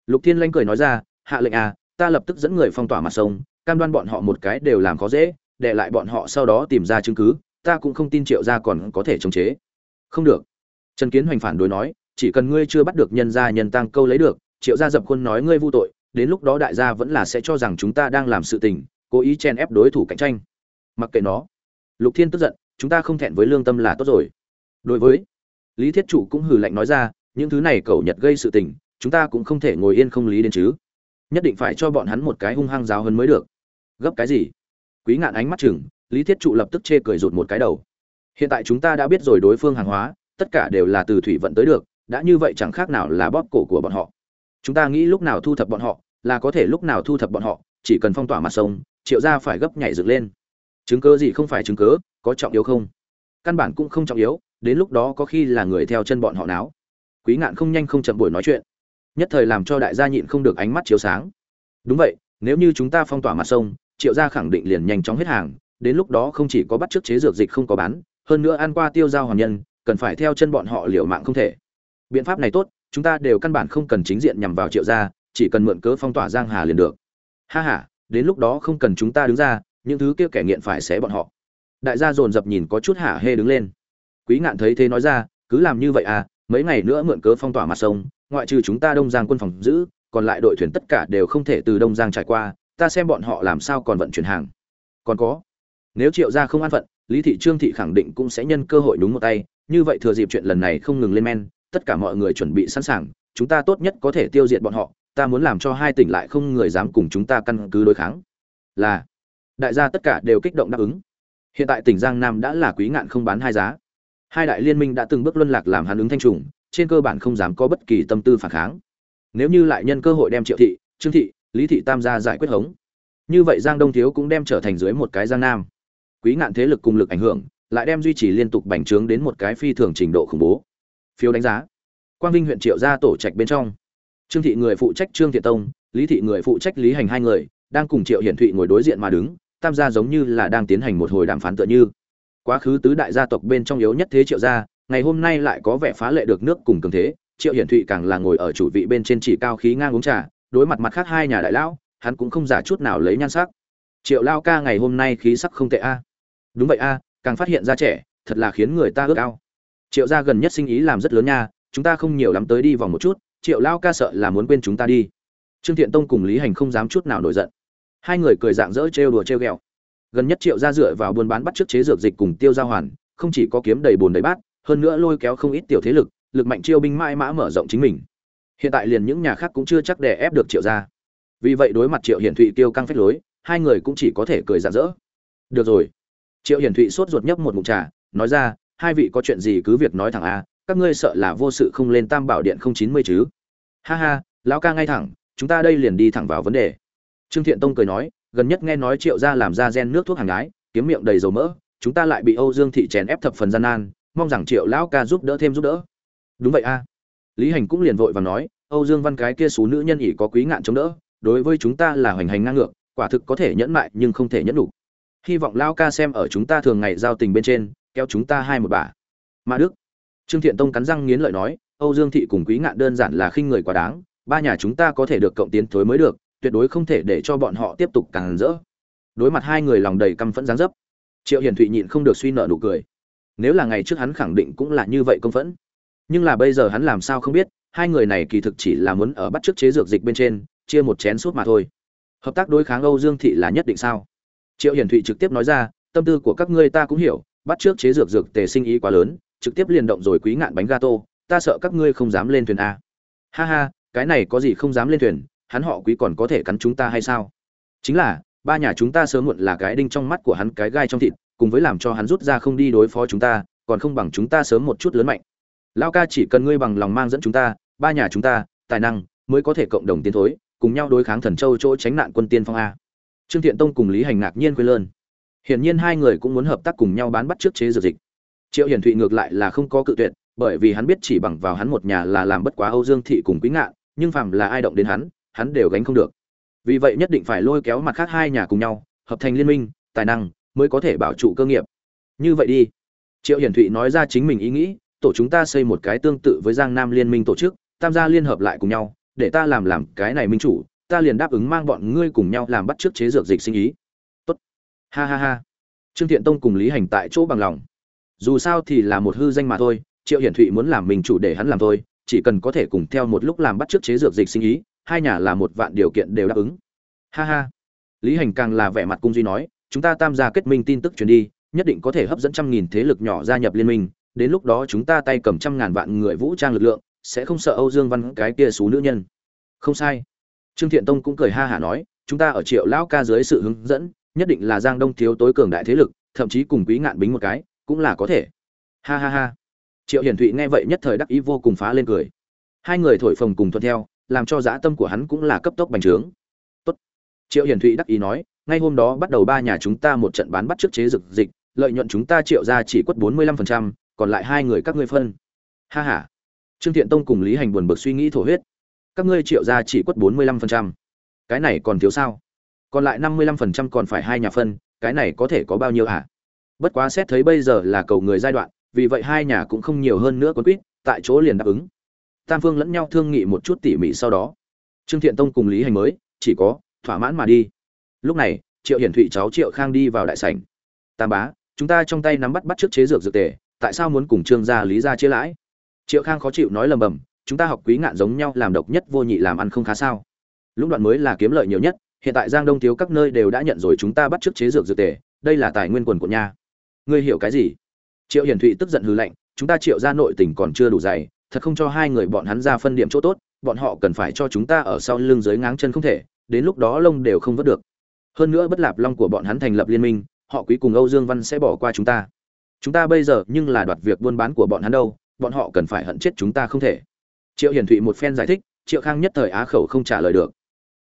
Lục thiên lanh cười nói ra, hạ lệnh à ta lập tức dẫn người phong tỏa mặt sông, cam đoan bọn họ một cái đều làm khó dễ, để lại bọn họ sau đó tìm ra chứng cứ ta cũng không tin triệu gia còn có thể chống chế. Không được. Trần kiến hoành phản đối nói, chỉ cần ngươi chưa bắt được nhân gia nhân tăng câu lấy được, triệu gia dập khuôn nói ngươi vu tội, đến lúc đó đại gia vẫn là sẽ cho rằng chúng ta đang làm sự tình, cố ý chen ép đối thủ cạnh tranh. Mặc kệ nó. Lục thiên tức giận, chúng ta không thẹn với lương tâm là tốt rồi. Đối với lý thiết chủ cũng hừ lạnh nói ra, những thứ này cẩu nhật gây sự tình, chúng ta cũng không thể ngồi yên không lý đến chứ. Nhất định phải cho bọn hắn một cái hung hăng giáo hơn mới được. Gấp cái gì? Quý ngạn ánh mắt chừng lý thiết trụ lập tức chê cười rụt một cái đầu. Hiện tại chúng ta đã biết rồi đối phương hàng hóa, tất cả đều là từ thủy vận tới được, đã như vậy chẳng khác nào là bóp cổ của bọn họ. Chúng ta nghĩ lúc nào thu thập bọn họ, là có thể lúc nào thu thập bọn họ, chỉ cần phong tỏa mặt sông, triệu ra phải gấp nhảy dựng lên. Chứng cớ gì không phải chứng cớ có trọng yếu không? Căn bản cũng không trọng yếu, đến lúc đó có khi là người theo chân bọn họ náo. Quý ngạn không nhanh không chậm buổi nói chuyện. Nhất thời làm cho đại gia nhịn không được ánh mắt chiếu sáng. Đúng vậy, nếu như chúng ta phong tỏa mặt sông, triệu gia khẳng định liền nhanh chóng hết hàng đến lúc đó không chỉ có bắt chước chế dược dịch không có bán, hơn nữa ăn qua tiêu giao hoàn nhân, cần phải theo chân bọn họ liều mạng không thể. Biện pháp này tốt, chúng ta đều căn bản không cần chính diện nhằm vào triệu gia, chỉ cần mượn cớ phong tỏa giang hà liền được. Ha ha, đến lúc đó không cần chúng ta đứng ra, những thứ kia kẻ nghiện phải xé bọn họ. Đại gia dồn dập nhìn có chút hả hê đứng lên. Quý ngạn thấy thế nói ra, cứ làm như vậy à mấy ngày nữa mượn cớ phong tỏa mặt sông ngoại trừ chúng ta đông giang quân phòng giữ, còn lại đội thuyền tất cả đều không thể từ đông giang trải qua, ta xem bọn họ làm sao còn vận chuyển hàng. Còn có nếu triệu gia không an phận, lý thị trương thị khẳng định cũng sẽ nhân cơ hội đúng một tay. Như vậy thừa dịp chuyện lần này không ngừng lên men, tất cả mọi người chuẩn bị sẵn sàng, chúng ta tốt nhất có thể tiêu diệt bọn họ. Ta muốn làm cho hai tỉnh lại không người dám cùng chúng ta căn cứ đối kháng. Là, đại gia tất cả đều kích động đáp ứng. Hiện tại tỉnh giang nam đã là quý ngạn không bán hai giá. Hai đại liên minh đã từng bước luân lạc làm hàn ứng thanh trùng, trên cơ bản không dám có bất kỳ tâm tư phản kháng. Nếu như lại nhân cơ hội đem triệu thị, trương thị, lý thị tam gia giải quyết hống. Như vậy giang đông thiếu cũng đem trở thành dưới một cái giang nam quý ngạn thế lực cùng lực ảnh hưởng, lại đem duy trì liên tục bành trướng đến một cái phi thường trình độ khủng bố. Phiếu đánh giá. Quang vinh huyện triệu gia tổ trạch bên trong. Trương thị người phụ trách trương thiện tông, lý thị người phụ trách lý hành hai người, đang cùng triệu hiển thụy ngồi đối diện mà đứng, tam gia giống như là đang tiến hành một hồi đàm phán tựa như. Quá khứ tứ đại gia tộc bên trong yếu nhất thế triệu gia, ngày hôm nay lại có vẻ phá lệ được nước cùng cường thế, triệu hiển thụy càng là ngồi ở chủ vị bên trên chỉ cao khí ngang uống trà, đối mặt mặt khác hai nhà đại lão, hắn cũng không giả chút nào lấy nhan sắc. Triệu lao ca ngày hôm nay khí sắc không tệ a đúng vậy a, càng phát hiện ra trẻ, thật là khiến người ta ước ao. Triệu gia gần nhất sinh ý làm rất lớn nha, chúng ta không nhiều lắm tới đi vòng một chút, triệu lao ca sợ là muốn quên chúng ta đi. Trương thiện tông cùng lý hành không dám chút nào nổi giận. Hai người cười dạng dỡ trêu đùa trêu ghẹo. Gần nhất triệu gia dựa vào buôn bán bắt trước chế dược dịch cùng tiêu gia hoàn, không chỉ có kiếm đầy bồn đầy bát, hơn nữa lôi kéo không ít tiểu thế lực lực mạnh chiêu binh mãi mã mở rộng chính mình. Hiện tại liền những nhà khác cũng chưa chắc đè ép được triệu gia. Vì vậy đối mặt triệu hiển thụy tiêu căng phách lối, hai người cũng chỉ có thể cười dạng dỡ. Được rồi triệu hiển thụy sốt ruột nhấp một ngụm trà nói ra hai vị có chuyện gì cứ việc nói thẳng a các ngươi sợ là vô sự không lên tam bảo điện không chín mươi chứ? Ha ha lão ca ngay thẳng chúng ta đây liền đi thẳng vào vấn đề. Trương thiện tông cười nói gần nhất nghe nói triệu gia làm ra gen nước thuốc hàng ái, kiếm miệng đầy dầu mỡ chúng ta lại bị âu dương thị chèn ép thập phần gian nan mong rằng triệu lão ca giúp đỡ thêm giúp đỡ. Đúng vậy a. Lý hành cũng liền vội và nói âu dương văn cái kia số nữ nhân ỷ có quý ngạn chống đỡ đối với chúng ta là hoành hành ngang ngược quả thực có thể nhẫn mại nhưng không thể nhẫn đủ hy vọng lão ca xem ở chúng ta thường ngày giao tình bên trên, kéo chúng ta hai một bà mà đức. Trương thiện tông cắn răng nghiến lợi nói, âu dương thị cùng quý ngạn đơn giản là khinh người quá đáng, ba nhà chúng ta có thể được cộng tiến thối mới được, tuyệt đối không thể để cho bọn họ tiếp tục càng rỡ. Đối mặt hai người lòng đầy căm phẫn giáng dấp, triệu hiền thụy nhịn không được suy nợ nụ cười. Nếu là ngày trước hắn khẳng định cũng là như vậy công phẫn. Nhưng là bây giờ hắn làm sao không biết, hai người này kỳ thực chỉ là muốn ở bắt chước chế dược dịch bên trên, chia một chén suốt mà thôi. Hợp tác đối kháng âu dương thị là nhất định sao? Triệu hiển thụy trực tiếp nói ra, tâm tư của các ngươi ta cũng hiểu, bắt trước chế dược dược tề sinh ý quá lớn, trực tiếp liền động rồi quý ngạn bánh gato, ta sợ các ngươi không dám lên thuyền a. Ha ha, cái này có gì không dám lên thuyền, hắn họ quý còn có thể cắn chúng ta hay sao? Chính là, ba nhà chúng ta sớm muộn là cái đinh trong mắt của hắn cái gai trong thịt, cùng với làm cho hắn rút ra không đi đối phó chúng ta, còn không bằng chúng ta sớm một chút lớn mạnh. Lao ca chỉ cần ngươi bằng lòng mang dẫn chúng ta, ba nhà chúng ta, tài năng mới có thể cộng đồng tiến thối, cùng nhau đối kháng thần châu chỗ tránh nạn quân tiên phong a trương thiện tông cùng lý hành ngạc nhiên quên lơn. Hiển nhiên hai người cũng muốn hợp tác cùng nhau bán bắt trước chế dược dịch. Triệu hiển thụy ngược lại là không có cự tuyệt, bởi vì hắn biết chỉ bằng vào hắn một nhà là làm bất quá âu dương thị cùng quý ngạn, nhưng phàm là ai động đến hắn hắn đều gánh không được. Vì vậy nhất định phải lôi kéo mặt khác hai nhà cùng nhau, hợp thành liên minh, tài năng mới có thể bảo trụ cơ nghiệp. Như vậy đi. Triệu hiển thụy nói ra chính mình ý nghĩ, tổ chúng ta xây một cái tương tự với giang nam liên minh tổ chức tham gia liên hợp lại cùng nhau, để ta làm làm cái này minh chủ ta liền đáp ứng mang bọn ngươi cùng nhau làm bắt trước chế dược dịch sinh ý. Tốt. Ha ha ha. Trương thiện tông cùng lý hành tại chỗ bằng lòng. Dù sao thì là một hư danh mà thôi, triệu hiển thụy muốn làm mình chủ để hắn làm thôi, chỉ cần có thể cùng theo một lúc làm bắt trước chế dược dịch sinh ý, hai nhà là một vạn điều kiện đều đáp ứng. Ha ha. Lý hành càng là vẻ mặt cung duy nói, chúng ta tam gia kết minh tin tức truyền đi, nhất định có thể hấp dẫn trăm nghìn thế lực nhỏ gia nhập liên minh, đến lúc đó chúng ta tay cầm trăm ngàn vạn người vũ trang lực lượng, sẽ không sợ âu dương văn cái kia xú nữ nhân. Không sai trương thiện tông cũng cười ha hả nói, chúng ta ở triệu lão ca dưới sự hướng dẫn, nhất định là giang đông thiếu tối cường đại thế lực, thậm chí cùng quý ngạn bính một cái, cũng là có thể. Ha ha ha. Triệu hiển thụy nghe vậy nhất thời đắc ý vô cùng phá lên cười. Hai người thổi phồng cùng thuận theo, làm cho dã tâm của hắn cũng là cấp tốc bành trướng. Tốt. triệu hiển thụy đắc ý nói, ngay hôm đó bắt đầu ba nhà chúng ta một trận bán bắt trước chế dược dịch, lợi nhuận chúng ta triệu ra chỉ quất bốn mươi lăm phần trăm, còn lại hai người các ngươi phân. Ha ha. Trương thiện tông cùng lý hành buồn bực suy nghĩ thổ huyết các ngươi triệu ra chỉ quất bốn mươi lăm phần trăm. Cái này còn thiếu sao? Còn lại năm mươi lăm phần trăm còn phải hai nhà phân, cái này có thể có bao nhiêu hả? Bất quá xét thấy bây giờ là cầu người giai đoạn, vì vậy hai nhà cũng không nhiều hơn nữa quân quýt, tại chỗ liền đáp ứng. Tam phương lẫn nhau thương nghị một chút tỉ mỉ sau đó. Trương thiện tông cùng lý hành mới, chỉ có, thỏa mãn mà đi. Lúc này, triệu hiển thụy cháu triệu khang đi vào đại sảnh. Tam bá, chúng ta trong tay nắm bắt bắt trước chế dược dược tề, tại sao muốn cùng trương gia lý gia chia lãi? Triệu khang khó chịu nói lầm bầm chúng ta học quý ngạn giống nhau, làm độc nhất vô nhị, làm ăn không khá sao. Lũng đoạn mới là kiếm lợi nhiều nhất, hiện tại giang đông thiếu các nơi đều đã nhận rồi, chúng ta bắt trước chế dược dược tề, đây là tài nguyên quần của nha ngươi hiểu cái gì? Triệu hiển thụy tức giận hư lệnh chúng ta triệu ra nội tình còn chưa đủ dày, thật không cho hai người bọn hắn ra phân điểm chỗ tốt, bọn họ cần phải cho chúng ta ở sau lưng dưới ngáng chân không thể, đến lúc đó lông đều không vớt được. Hơn nữa bất lạp long của bọn hắn thành lập liên minh, họ quý cùng âu dương văn sẽ bỏ qua chúng ta. Chúng ta bây giờ nhưng là đoạt việc buôn bán của bọn hắn đâu, bọn họ cần phải hận chết chúng ta không thể triệu hiển thụy một phen giải thích, triệu khang nhất thời á khẩu không trả lời được.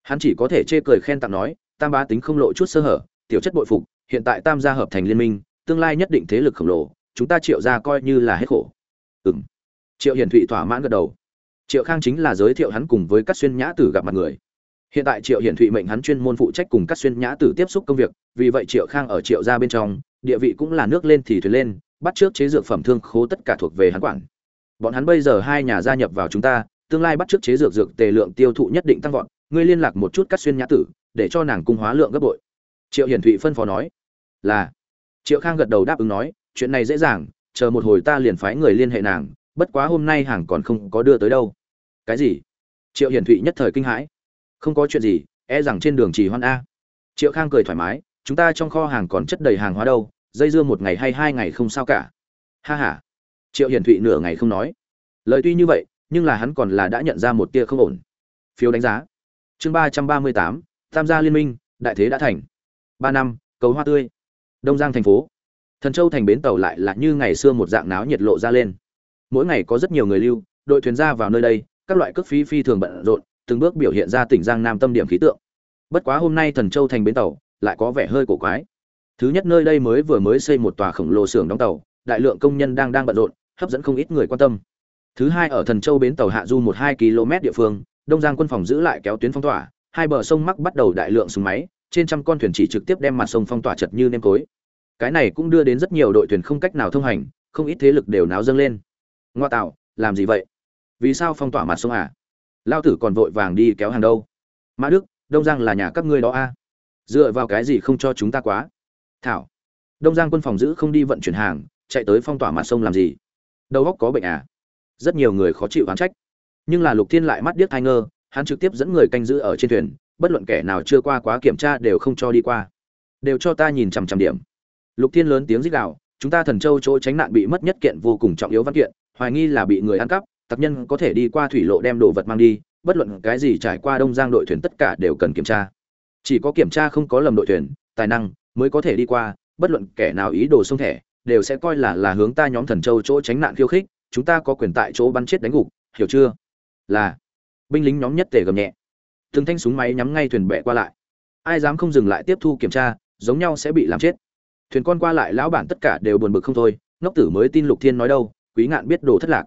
Hắn chỉ có thể chê cười khen tặng nói, tam bá tính không lộ chút sơ hở, tiểu chất bội phục, hiện tại tam gia hợp thành liên minh, tương lai nhất định thế lực khổng lồ, chúng ta triệu ra coi như là hết khổ. Ừng triệu hiển thụy thỏa mãn gật đầu. Triệu khang chính là giới thiệu hắn cùng với các xuyên nhã tử gặp mặt người. Hiện tại triệu hiển thụy mệnh hắn chuyên môn phụ trách cùng các xuyên nhã tử tiếp xúc công việc, vì vậy triệu khang ở triệu gia bên trong, địa vị cũng là nước lên thì thuyền lên, bắt trước chế dược phẩm thương khố tất cả thuộc về hắn quản bọn hắn bây giờ hai nhà gia nhập vào chúng ta, tương lai bắt trước chế dược dược tề lượng tiêu thụ nhất định tăng vọt, ngươi liên lạc một chút cắt xuyên nhã tử, để cho nàng cung hóa lượng gấp bội. Triệu hiển thụy phân phó nói. Là. Triệu khang gật đầu đáp ứng nói, chuyện này dễ dàng, chờ một hồi ta liền phái người liên hệ nàng, bất quá hôm nay hàng còn không có đưa tới đâu. Cái gì? Triệu hiển thụy nhất thời kinh hãi. Không có chuyện gì e rằng trên đường trì hoan a. Triệu khang cười thoải mái, chúng ta trong kho hàng còn chất đầy hàng hóa đâu, dây dưa một ngày hay hai ngày không sao cả. Ha h a triệu hiển thụy nửa ngày không nói. Lời tuy như vậy, nhưng là hắn còn là đã nhận ra một tia không ổn. Phiếu đánh giá. Chương ba trăm ba mươi tám tham gia liên minh, đại thế đã thành. Ba năm, cầu hoa tươi. Đông giang thành phố. Thần châu thành bến tàu lại là như ngày xưa một dạng náo nhiệt lộ ra lên. Mỗi ngày có rất nhiều người lưu, đội thuyền ra vào nơi đây, các loại cước phí phi thường bận rộn, từng bước biểu hiện ra tỉnh giang nam tâm điểm khí tượng. Bất quá hôm nay thần châu thành bến tàu lại có vẻ hơi cổ quái. Thứ nhất nơi đây mới vừa mới xây một tòa khổng lồ xưởng đóng tàu, đại lượng công nhân đang đang bận rộn hấp dẫn không ít người quan tâm. Thứ hai ở thần châu bến tàu hạ du một hai km địa phương, đông giang quân phòng giữ lại kéo tuyến phong tỏa, hai bờ sông mắc bắt đầu đại lượng súng máy, trên trăm con thuyền chỉ trực tiếp đem mặt sông phong tỏa chật như nêm cối. Cái này cũng đưa đến rất nhiều đội thuyền không cách nào thông hành, không ít thế lực đều náo dâng lên. Ngoa tạo, làm gì vậy? Vì sao phong tỏa mặt sông à? Lao tử còn vội vàng đi kéo hàng đâu? Mã đức, đông giang là nhà các ngươi đó a. À? dựa vào cái gì không cho chúng ta quá? Thảo, đông giang quân phòng giữ không đi vận chuyển hàng, chạy tới phong tỏa mặt sông làm gì? Đầu óc có bệnh à? Rất nhiều người khó chịu oán trách. Nhưng là lục thiên lại mắt điếc thai ngơ, hắn trực tiếp dẫn người canh giữ ở trên thuyền, bất luận kẻ nào chưa qua quá kiểm tra đều không cho đi qua. Đều cho ta nhìn chằm chằm điểm. Lục thiên lớn tiếng rít đạo chúng ta thần châu chỗ tránh nạn bị mất nhất kiện vô cùng trọng yếu văn kiện, hoài nghi là bị người ăn cắp tặc nhân có thể đi qua thủy lộ đem đồ vật mang đi, bất luận cái gì trải qua đông giang đội thuyền tất cả đều cần kiểm tra. Chỉ có kiểm tra không có lầm đội thuyền, tài năng mới có thể đi qua, bất luận kẻ nào ý đồ xông thẻ đều sẽ coi là là hướng ta nhóm thần châu chỗ tránh nạn khiêu khích, chúng ta có quyền tại chỗ bắn chết đánh gục, hiểu chưa? Là, binh lính nhóm nhất tề gầm nhẹ. Từng thanh súng máy nhắm ngay thuyền bè qua lại. Ai dám không dừng lại tiếp thu kiểm tra, giống nhau sẽ bị làm chết. Thuyền con qua lại lão bản tất cả đều buồn bực không thôi, ngốc tử mới tin lục thiên nói đâu, quý ngạn biết đồ thất lạc.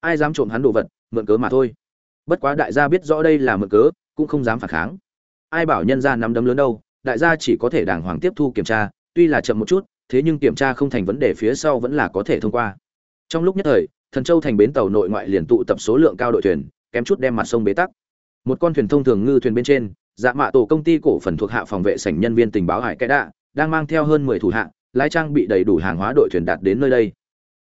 Ai dám trộm hắn đồ vật, mượn cớ mà thôi. Bất quá đại gia biết rõ đây là mượn cớ, cũng không dám phản kháng. Ai bảo nhân ra nắm đấm lớn đâu, đại gia chỉ có thể đàng hoàng tiếp thu kiểm tra, tuy là chậm một chút thế nhưng kiểm tra không thành vấn đề phía sau vẫn là có thể thông qua. Trong lúc nhất thời, thần châu thành bến tàu nội ngoại liền tụ tập số lượng cao đội thuyền, kém chút đem mặt sông bế tắc. Một con thuyền thông thường ngư thuyền bên trên dạ mạ tổ công ty cổ phần thuộc hạ phòng vệ sảnh nhân viên tình báo hải cái đạ, đang mang theo hơn mười thủ hạ, lái trang bị đầy đủ hàng hóa đội thuyền đạt đến nơi đây.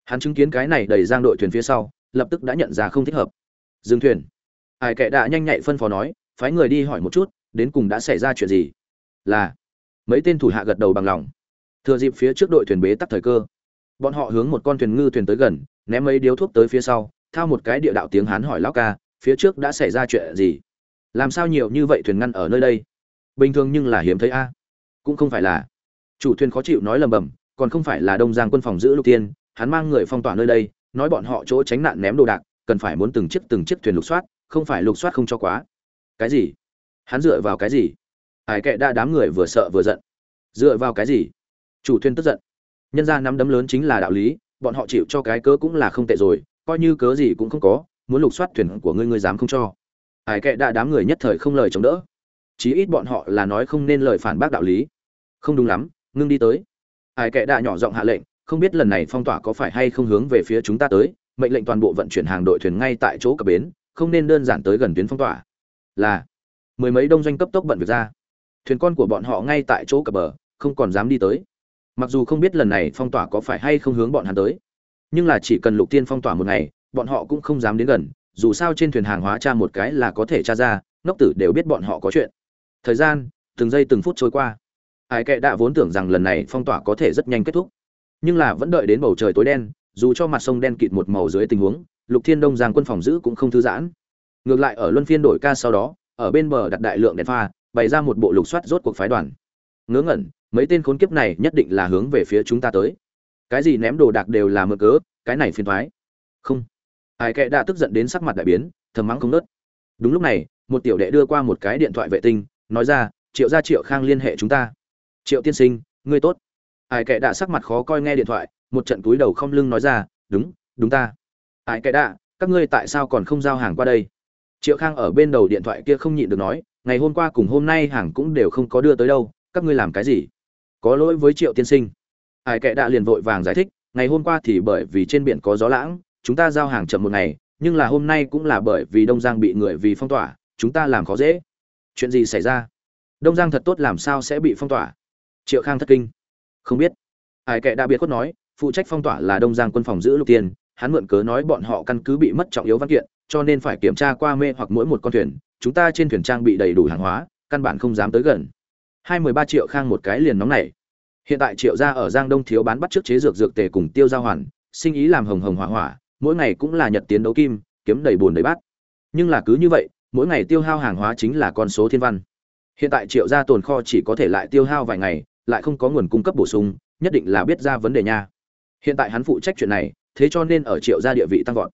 Hắn chứng kiến cái này đầy giang đội thuyền phía sau, lập tức đã nhận ra không thích hợp. Dừng thuyền. Hải kệ đạ nhanh nhạy phân phó nói, phái người đi hỏi một chút, đến cùng đã xảy ra chuyện gì? Là. Mấy tên thủ hạ gật đầu bằng lòng thừa dịp phía trước đội thuyền bế tắc thời cơ. Bọn họ hướng một con thuyền ngư thuyền tới gần, ném mấy điếu thuốc tới phía sau, thao một cái địa đạo tiếng hán hỏi lão ca, phía trước đã xảy ra chuyện gì? Làm sao nhiều như vậy thuyền ngăn ở nơi đây? Bình thường nhưng là hiếm thấy a. Cũng không phải là. Chủ thuyền khó chịu nói lầm bầm, còn không phải là đông giang quân phòng giữ lục tiên, hắn mang người phong tỏa nơi đây, nói bọn họ chỗ tránh nạn ném đồ đạc, cần phải muốn từng chiếc từng chiếc thuyền lục soát, không phải lục soát không cho quá. Cái gì? Hắn dựa vào cái gì? Hải kệ đa đám người vừa sợ vừa giận. Dựa vào cái gì? Chủ thuyền tức giận. Nhân ra nắm đấm lớn chính là đạo lý, bọn họ chịu cho cái cớ cũng là không tệ rồi, coi như cớ gì cũng không có, muốn lục soát thuyền của ngươi ngươi dám không cho. Hải kệ đã đám người nhất thời không lời chống đỡ. Chí ít bọn họ là nói không nên lời phản bác đạo lý. Không đúng lắm, ngưng đi tới. Hải kệ đã nhỏ giọng hạ lệnh, không biết lần này phong tỏa có phải hay không hướng về phía chúng ta tới, mệnh lệnh toàn bộ vận chuyển hàng đội thuyền ngay tại chỗ cập bến, không nên đơn giản tới gần tuyến phong tỏa. Là, mười mấy đông doanh cấp tốc bận việc ra. Thuyền con của bọn họ ngay tại chỗ cập bờ, không còn dám đi tới mặc dù không biết lần này phong tỏa có phải hay không hướng bọn hắn tới, nhưng là chỉ cần lục tiên phong tỏa một ngày, bọn họ cũng không dám đến gần, dù sao trên thuyền hàng hóa tra một cái là có thể tra ra, ngốc tử đều biết bọn họ có chuyện. Thời gian, từng giây từng phút trôi qua. Ai kệ đã vốn tưởng rằng lần này phong tỏa có thể rất nhanh kết thúc, nhưng là vẫn đợi đến bầu trời tối đen, dù cho mặt sông đen kịt một màu dưới tình huống, lục thiên đông giang quân phòng giữ cũng không thư giãn. Ngược lại ở luân phiên đổi ca sau đó, ở bên bờ đặt đại lượng đèn pha, bày ra một bộ lục soát rốt cuộc phái đoàn. Ngớ ngẩn mấy tên khốn kiếp này nhất định là hướng về phía chúng ta tới. Cái gì ném đồ đạc đều là mơ cớ, cái này phiền thoái. Không. Ai kệ đã tức giận đến sắc mặt đại biến, thầm mắng không nớt. Đúng lúc này, một tiểu đệ đưa qua một cái điện thoại vệ tinh, nói ra, triệu gia triệu khang liên hệ chúng ta. Triệu tiên sinh, ngươi tốt. Ai kệ đã sắc mặt khó coi nghe điện thoại, một trận túi đầu không lưng nói ra, đúng đúng ta. Ai kệ đã, các ngươi tại sao còn không giao hàng qua đây? Triệu khang ở bên đầu điện thoại kia không nhịn được nói, ngày hôm qua cùng hôm nay hàng cũng đều không có đưa tới đâu, các ngươi làm cái gì? Có lỗi với triệu tiên sinh. Ai kệ đã liền vội vàng giải thích, ngày hôm qua thì bởi vì trên biển có gió lãng, chúng ta giao hàng chậm một ngày, nhưng là hôm nay cũng là bởi vì đông giang bị người vì phong tỏa, chúng ta làm khó dễ. Chuyện gì xảy ra? Đông giang thật tốt làm sao sẽ bị phong tỏa? Triệu khang thất kinh. Không biết. Ai kệ đã biệt khuất nói, phụ trách phong tỏa là đông giang quân phòng giữ lục tiền hắn mượn cớ nói bọn họ căn cứ bị mất trọng yếu văn kiện, cho nên phải kiểm tra qua mê hoặc mỗi một con thuyền, chúng ta trên thuyền trang bị đầy đủ hàng hóa, căn bản không dám tới gần hai mười ba triệu khang một cái liền nóng này hiện tại triệu gia ở giang đông thiếu bán bắt trước chế dược dược tề cùng tiêu giao hoàn, sinh ý làm hồng hồng hỏa hỏa, mỗi ngày cũng là nhật tiến đấu kim, kiếm đầy bùn đầy bát. Nhưng là cứ như vậy, mỗi ngày tiêu hao hàng hóa chính là con số thiên văn. Hiện tại triệu gia tồn kho chỉ có thể lại tiêu hao vài ngày, lại không có nguồn cung cấp bổ sung, nhất định là biết ra vấn đề nha. Hiện tại hắn phụ trách chuyện này, thế cho nên ở triệu gia địa vị tăng vọt.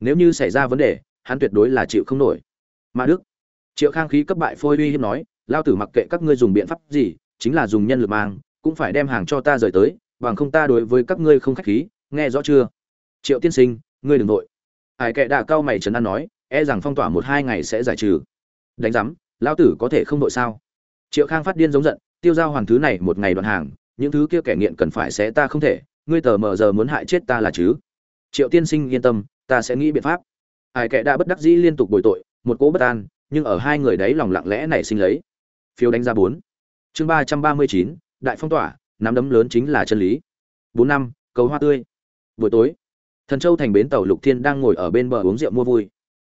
Nếu như xảy ra vấn đề, hắn tuyệt đối là chịu không nổi. Mà đức, triệu khang khí cấp bại phôi uy hiếp nói lao tử mặc kệ các ngươi dùng biện pháp gì, chính là dùng nhân lực mang, cũng phải đem hàng cho ta rời tới, bằng không ta đối với các ngươi không khách khí, nghe rõ chưa? Triệu tiên sinh, ngươi đừng nội ải kệ đạ cao mày trấn an nói e rằng phong tỏa một hai ngày sẽ giải trừ. Đánh giám lão tử có thể không đội sao? Triệu khang phát điên giống giận, tiêu giao hoàn thứ này một ngày đoạn hàng, những thứ kia kẻ nghiện cần phải sẽ ta không thể, ngươi tờ mờ giờ muốn hại chết ta là chứ? Triệu tiên sinh yên tâm, ta sẽ nghĩ biện pháp. Ải kệ đã bất đắc dĩ liên tục bồi tội, một cỗ bất an, nhưng ở hai người đấy lòng lặng lẽ nảy sinh lấy phiếu đánh giá bốn. Chương ba trăm ba mươi chín, đại phong tỏa, nắm đấm lớn chính là chân lý. Bốn năm, cầu hoa tươi. Buổi tối, thần châu thành bến tàu lục thiên đang ngồi ở bên bờ uống rượu mua vui.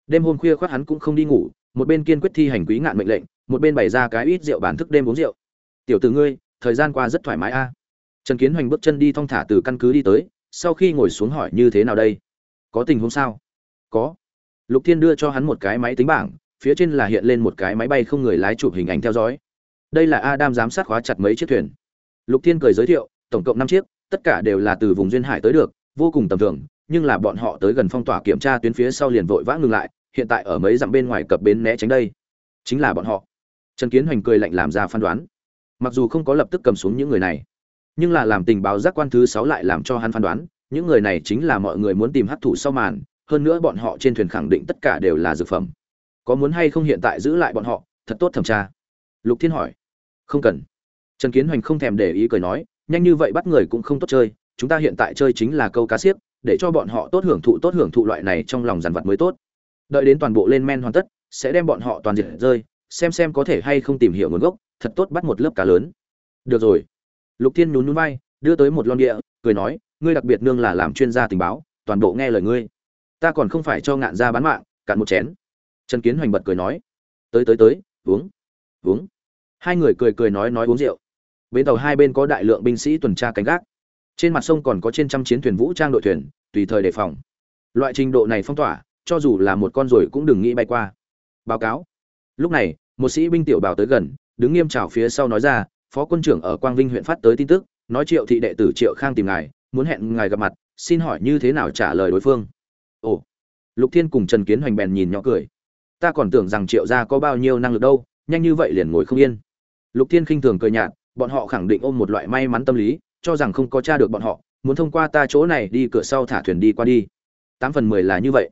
Đêm hôm khuya khoác hắn cũng không đi ngủ, một bên kiên quyết thi hành quý ngạn mệnh lệnh, một bên bày ra cái ít rượu bản thức đêm uống rượu. Tiểu tử ngươi, thời gian qua rất thoải mái a. Trần kiến hoành bước chân đi thong thả từ căn cứ đi tới, sau khi ngồi xuống hỏi, như thế nào đây? Có tình huống sao? Có. Lục thiên đưa cho hắn một cái máy tính bảng phía trên là hiện lên một cái máy bay không người lái chụp hình ảnh theo dõi. Đây là adam giám sát khóa chặt mấy chiếc thuyền. Lục thiên cười giới thiệu, tổng cộng năm chiếc, tất cả đều là từ vùng duyên hải tới được, vô cùng tầm thường, nhưng là bọn họ tới gần phong tỏa kiểm tra tuyến phía sau liền vội vã ngừng lại, hiện tại ở mấy dặm bên ngoài cập bến né tránh đây. Chính là bọn họ. Trần kiến hoành cười lạnh làm ra phán đoán. Mặc dù không có lập tức cầm xuống những người này, nhưng là làm tình báo giác quan thứ sáu lại làm cho hắn phán đoán, những người này chính là mọi người muốn tìm hắc thủ sau màn, hơn nữa bọn họ trên thuyền khẳng định tất cả đều là dược phẩm có muốn hay không hiện tại giữ lại bọn họ, thật tốt thẩm tra. Lục thiên hỏi. Không cần. Trần kiến hoành không thèm để ý cười nói, nhanh như vậy bắt người cũng không tốt chơi, chúng ta hiện tại chơi chính là câu cá xiếc, để cho bọn họ tốt hưởng thụ tốt hưởng thụ loại này trong lòng dàn vật mới tốt. Đợi đến toàn bộ lên men hoàn tất, sẽ đem bọn họ toàn diệt rơi, xem xem có thể hay không tìm hiểu nguồn gốc, thật tốt bắt một lớp cá lớn. Được rồi. Lục thiên nhún nhún vai, đưa tới một lon địa, cười nói, ngươi đặc biệt nương là làm chuyên gia tình báo, toàn bộ nghe lời ngươi. Ta còn không phải cho ngạn gia bán mạng, cạn một chén trần kiến hoành bật cười nói, tới tới tới, uống uống. Hai người cười cười nói nói uống rượu. Bến tàu hai bên có đại lượng binh sĩ tuần tra canh gác. Trên mặt sông còn có trên trăm chiến thuyền vũ trang đội thuyền, tùy thời đề phòng. Loại trình độ này phong tỏa, cho dù là một con ruồi cũng đừng nghĩ bay qua. Báo cáo. Lúc này, một sĩ binh tiểu bào tới gần, đứng nghiêm trào phía sau nói ra, phó quân trưởng ở quang vinh huyện phát tới tin tức, nói triệu thị đệ tử triệu khang tìm ngài, muốn hẹn ngài gặp mặt, xin hỏi như thế nào trả lời đối phương? Ồ. Lục thiên cùng trần kiến hoành bèn nhìn nhỏ cười ta còn tưởng rằng triệu gia có bao nhiêu năng lực đâu, nhanh như vậy liền ngồi không yên. Lục thiên khinh thường cười nhạt, bọn họ khẳng định ôm một loại may mắn tâm lý, cho rằng không có cha được bọn họ, muốn thông qua ta chỗ này đi cửa sau thả thuyền đi qua đi. Tám phần mười là như vậy.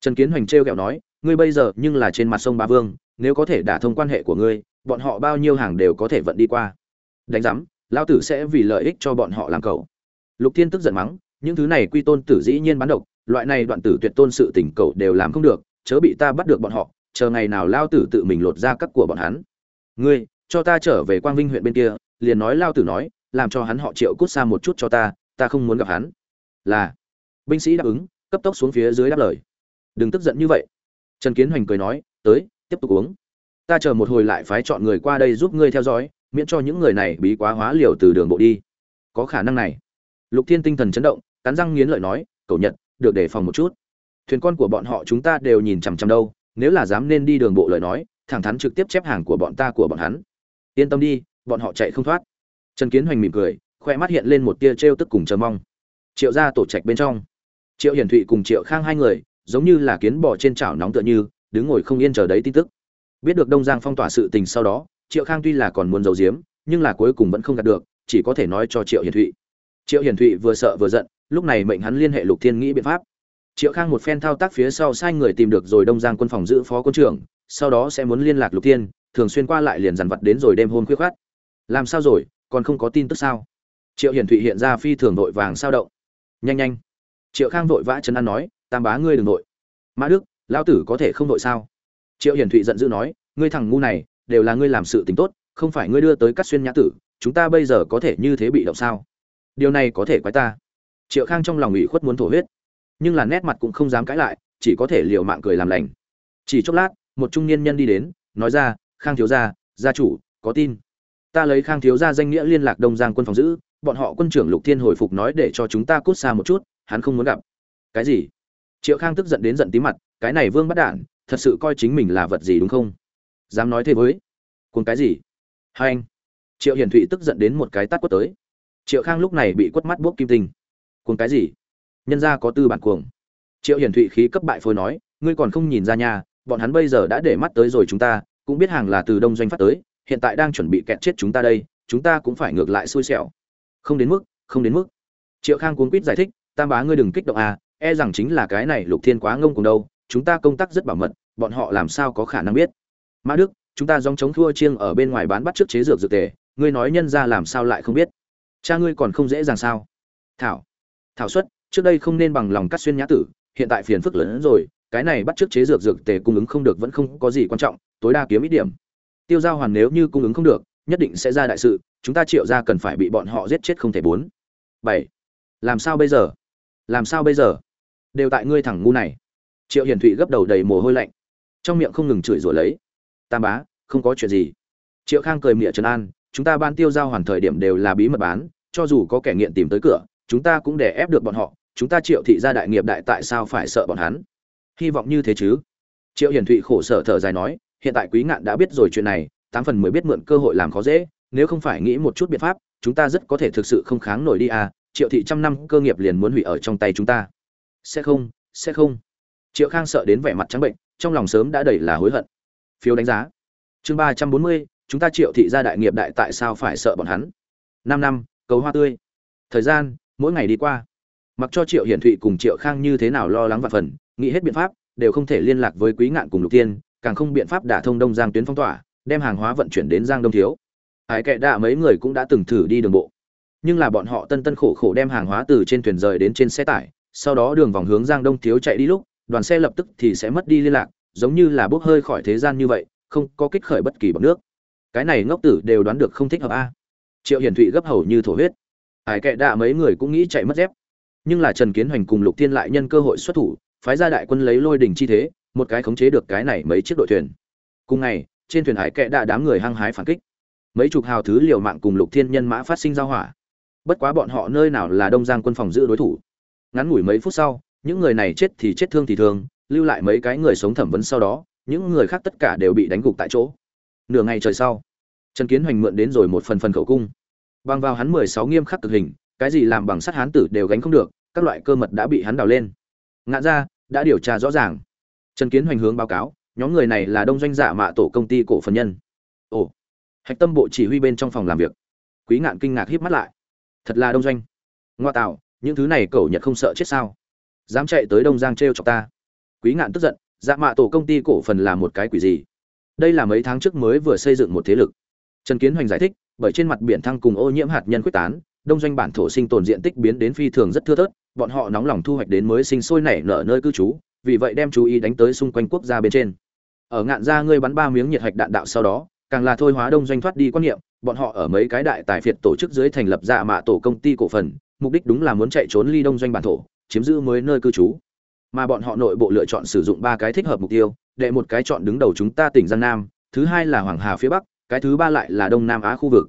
Trần kiến hoành trêu ghẹo nói, ngươi bây giờ nhưng là trên mặt sông ba vương, nếu có thể đả thông quan hệ của ngươi, bọn họ bao nhiêu hàng đều có thể vận đi qua. Đánh giám lao tử sẽ vì lợi ích cho bọn họ làm cầu. Lục thiên tức giận mắng, những thứ này quy tôn tử dĩ nhiên bán độc, loại này đoạn tử tuyệt tôn sự tỉnh cầu đều làm không được chớ bị ta bắt được bọn họ, chờ ngày nào lao tử tự mình lột ra cắt của bọn hắn. Ngươi, cho ta trở về quang vinh huyện bên kia, liền nói lao tử nói, làm cho hắn họ triệu cút xa một chút cho ta ta không muốn gặp hắn. Là. Binh sĩ đáp ứng, cấp tốc xuống phía dưới đáp lời. Đừng tức giận như vậy. Trần kiến hoành cười nói, tới, tiếp tục uống. Ta chờ một hồi lại phái chọn người qua đây giúp ngươi theo dõi, miễn cho những người này bí quá hóa liều từ đường bộ đi. Có khả năng này. Lục thiên tinh thần chấn động, cắn răng nghiến lợi nói cầu nhật, được đề phòng một chút thuyền con của bọn họ chúng ta đều nhìn chằm chằm đâu, nếu là dám nên đi đường bộ lời nói, thẳng thắn trực tiếp chép hàng của bọn ta của bọn hắn. Yên tâm đi, bọn họ chạy không thoát. Trần kiến hoành mỉm cười, khoe mắt hiện lên một tia trêu tức cùng chờ mong. Triệu ra tổ trạch bên trong, triệu hiển thụy cùng triệu khang hai người, giống như là kiến bò trên chảo nóng tựa như, đứng ngồi không yên chờ đấy tin tức. Biết được đông giang phong tỏa sự tình sau đó, triệu khang tuy là còn muốn giấu giếm, nhưng là cuối cùng vẫn không gạt được, chỉ có thể nói cho triệu hiển thụy. Triệu hiển thụy vừa sợ vừa giận, lúc này mệnh hắn liên hệ lục thiên nghĩ biện pháp triệu khang một phen thao tác phía sau sai người tìm được rồi đông giang quân phòng giữ phó quân trưởng sau đó sẽ muốn liên lạc lục Tiên, thường xuyên qua lại liền dằn vặt đến rồi đêm hôm khuya khoát làm sao rồi còn không có tin tức sao? Triệu hiển thụy hiện ra phi thường vội vàng sao động. Nhanh nhanh. Triệu khang vội vã chấn an nói tam bá ngươi đừng nội mã đức lão tử có thể không nội sao? Triệu hiển thụy giận dữ nói ngươi thằng ngu này đều là ngươi làm sự tính tốt không phải ngươi đưa tới cắt xuyên nhã tử chúng ta bây giờ có thể như thế bị động sao? Điều này có thể quái ta. Triệu khang trong lòng ủy khuất muốn thổ huyết nhưng là nét mặt cũng không dám cãi lại, chỉ có thể liều mạng cười làm lành. Chỉ chốc lát, một trung niên nhân đi đến, nói ra, khang thiếu gia gia chủ, có tin. Ta lấy khang thiếu gia danh nghĩa liên lạc đông giang quân phòng giữ, bọn họ quân trưởng lục thiên hồi phục nói để cho chúng ta cút xa một chút, hắn không muốn gặp. Cái gì? Triệu khang tức giận đến giận tí mặt, cái này vương bắt đản, thật sự coi chính mình là vật gì đúng không? Dám nói thế với cuồng cái gì? Hai anh. Triệu hiển thụy tức giận đến một cái tát quất tới. Triệu khang lúc này bị quất mắt buốc kim tinh. Cuồng cái gì? Nhân gia có tư bản cuồng. Triệu hiển thụy khí cấp bại phôi nói, ngươi còn không nhìn ra nhà bọn hắn bây giờ đã để mắt tới rồi chúng ta, cũng biết hàng là từ đông doanh phát tới, hiện tại đang chuẩn bị kẹt chết chúng ta đây, chúng ta cũng phải ngược lại xui xẻo. Không đến mức, không đến mức. Triệu khang cuốn quýt giải thích, tam bá ngươi đừng kích động à e rằng chính là cái này lục thiên quá ngông cùng đâu, chúng ta công tác rất bảo mật, bọn họ làm sao có khả năng biết. Mã đức, chúng ta dòng chống thua chiêng ở bên ngoài bán bắt trước chế dược dược tề, ngươi nói nhân ra làm sao lại không biết? Cha ngươi còn không dễ dàng sao? Thảo. Thảo xuất trước đây không nên bằng lòng cắt xuyên nhã tử, hiện tại phiền phức lớn hơn rồi, cái này bắt trước chế dược dược tề cung ứng không được vẫn không có gì quan trọng, tối đa kiếm ít điểm. Tiêu giao hoàn nếu như cung ứng không được, nhất định sẽ ra đại sự, chúng ta triệu ra cần phải bị bọn họ giết chết không thể bốn. Bảy. Làm sao bây giờ? Làm sao bây giờ? Đều tại ngươi thẳng ngu này. Triệu hiển thụy gấp đầu đầy mồ hôi lạnh. Trong miệng không ngừng chửi rủa lấy. Tam bá, không có chuyện gì. Triệu khang cười mỉa trấn an, chúng ta ban tiêu giao hoàn thời điểm đều là bí mật bán, cho dù có kẻ nghiện tìm tới cửa, chúng ta cũng để ép được bọn họ chúng ta triệu thị gia đại nghiệp đại tại sao phải sợ bọn hắn? Hy vọng như thế chứ? Triệu hiển thụy khổ sở thở dài nói, hiện tại quý ngạn đã biết rồi chuyện này, tám phần mới biết mượn cơ hội làm khó dễ, nếu không phải nghĩ một chút biện pháp, chúng ta rất có thể thực sự không kháng nổi đi à triệu thị trăm năm cơ nghiệp liền muốn hủy ở trong tay chúng ta. Sẽ không sẽ không. Triệu khang sợ đến vẻ mặt trắng bệnh, trong lòng sớm đã đầy là hối hận. Phiếu đánh giá. Chương ba trăm bốn mươi, chúng ta triệu thị gia đại nghiệp đại tại sao phải sợ bọn hắn? Năm năm, cầu hoa tươi. Thời gian, mỗi ngày đi qua mặc cho triệu hiển thụy cùng triệu khang như thế nào lo lắng và phần, nghĩ hết biện pháp, đều không thể liên lạc với quý ngạn cùng lục tiên càng không biện pháp đả thông đông giang tuyến phong tỏa, đem hàng hóa vận chuyển đến giang đông thiếu. Hải kệ đạ mấy người cũng đã từng thử đi đường bộ. Nhưng là bọn họ tân tân khổ khổ đem hàng hóa từ trên thuyền rời đến trên xe tải, sau đó đường vòng hướng giang đông thiếu chạy đi lúc, đoàn xe lập tức thì sẽ mất đi liên lạc, giống như là bốc hơi khỏi thế gian như vậy, không có kích khởi bất kỳ bọc nước. Cái này ngốc tử đều đoán được không thích hợp a. Triệu hiển thụy gấp hầu như thổ huyết. Hải kệ đạ mấy người cũng nghĩ chạy mất dép nhưng là trần kiến hoành cùng lục thiên lại nhân cơ hội xuất thủ, phái ra đại quân lấy lôi đỉnh chi thế, một cái khống chế được cái này mấy chiếc đội thuyền. Cùng ngày, trên thuyền hải kệ đã đám người hăng hái phản kích. Mấy chục hào thứ liều mạng cùng lục thiên nhân mã phát sinh giao hỏa. Bất quá bọn họ nơi nào là đông giang quân phòng giữ đối thủ. Ngắn ngủi mấy phút sau, những người này chết thì chết thương thì thương, lưu lại mấy cái người sống thẩm vấn sau đó, những người khác tất cả đều bị đánh gục tại chỗ. Nửa ngày trời sau, trần kiến hoành mượn đến rồi một phần phần khẩu cung. Bằng vào hắn mười sáu nghiêm khắc cực hình, cái gì làm bằng sắt hán tử đều gánh không được các loại cơ mật đã bị hắn đào lên. Ngạn ra đã điều tra rõ ràng. Trần kiến hoành hướng báo cáo, nhóm người này là đông doanh giả mạ tổ công ty cổ phần nhân. Ồ, hạch tâm bộ chỉ huy bên trong phòng làm việc. Quý ngạn kinh ngạc híp mắt lại. Thật là đông doanh. Ngoa tạo, những thứ này cậu nhật không sợ chết sao? Dám chạy tới đông giang t r chọc ta. Quý ngạn tức giận dạ mạ tổ công ty cổ phần là một cái quỷ gì? Đây là mấy tháng trước mới vừa xây dựng một thế lực. Trần kiến hoành giải thích, bởi trên mặt biển thăng cùng ô nhiễm hạt nhân quyết tán, đông doanh bản thổ sinh tồn diện tích biến đến phi thường rất thưa thớt bọn họ nóng lòng thu hoạch đến mới sinh sôi nảy nở nơi cư trú, vì vậy đem chú ý đánh tới xung quanh quốc gia bên trên. Ở ngạn gia ngươi bắn ba miếng nhiệt hạch đạn đạo sau đó, càng là thôi hóa đông doanh thoát đi quan niệm, bọn họ ở mấy cái đại tài phiệt tổ chức dưới thành lập dạ mạ tổ công ty cổ phần, mục đích đúng là muốn chạy trốn ly đông doanh bản thổ, chiếm giữ mới nơi cư trú. Mà bọn họ nội bộ lựa chọn sử dụng ba cái thích hợp mục tiêu, đệ một cái chọn đứng đầu chúng ta tỉnh giang nam, thứ hai là hoàng hà phía bắc, cái thứ ba lại là đông nam á khu vực.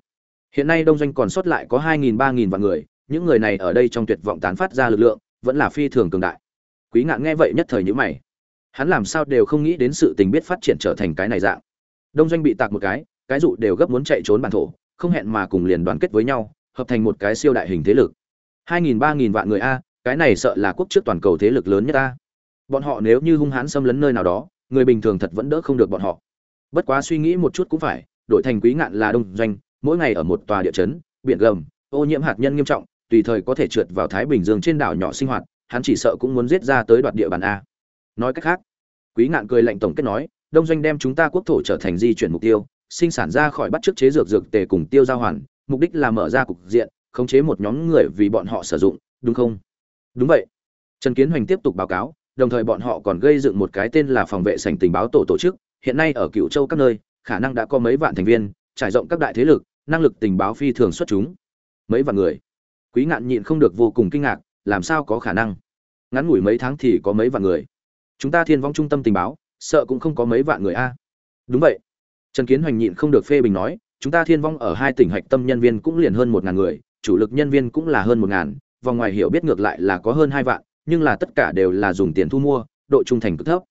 Hiện nay đông doanh còn sót lại có hai nghìn ba nghìn vạn người những người này ở đây trong tuyệt vọng tán phát ra lực lượng, vẫn là phi thường cường đại. Quý ngạn nghe vậy nhất thời nhữ mày. Hắn làm sao đều không nghĩ đến sự tình biết phát triển trở thành cái này dạng. Đông doanh bị tạc một cái cái dụ đều gấp muốn chạy trốn bản thổ, không hẹn mà cùng liền đoàn kết với nhau, hợp thành một cái siêu đại hình thế lực. Hai nghìn, ba nghìn vạn người a, cái này sợ là quốc trước toàn cầu thế lực lớn nhất ta bọn họ nếu như hung hãn xâm lấn nơi nào đó, người bình thường thật vẫn đỡ không được bọn họ. Bất quá suy nghĩ một chút cũng phải, đổi thành quý ngạn là đông doanh, mỗi ngày ở một tòa địa chấn, biển gầm, ô nhiễm hạt nhân nghiêm trọng tùy thời có thể trượt vào thái bình dương trên đảo nhỏ sinh hoạt, hắn chỉ sợ cũng muốn giết ra tới đoạt địa bàn a. Nói cách khác, quý ngạn cười lạnh tổng kết nói, đông doanh đem chúng ta quốc thổ trở thành di chuyển mục tiêu, sinh sản ra khỏi bắt chước chế dược dược tề cùng tiêu giao hoàn, mục đích là mở ra cục diện, khống chế một nhóm người vì bọn họ sử dụng, đúng không? Đúng vậy. Trần kiến hoành tiếp tục báo cáo, đồng thời bọn họ còn gây dựng một cái tên là phòng vệ sành tình báo tổ tổ chức, hiện nay ở cựu châu các nơi, khả năng đã có mấy vạn thành viên, trải rộng các đại thế lực, năng lực tình báo phi thường xuất chúng. Mấy vạn người quý ngạn nhịn không được vô cùng kinh ngạc, làm sao có khả năng? Ngắn ngủi mấy tháng thì có mấy vạn người. Chúng ta thiên vong trung tâm tình báo, sợ cũng không có mấy vạn người a. Đúng vậy. Trần kiến hoành nhịn không được phê bình nói, chúng ta thiên vong ở hai tỉnh hạch tâm nhân viên cũng liền hơn một ngàn người, chủ lực nhân viên cũng là hơn một ngàn, vòng ngoài hiểu biết ngược lại là có hơn hai vạn, nhưng là tất cả đều là dùng tiền thu mua, độ trung thành cực thấp.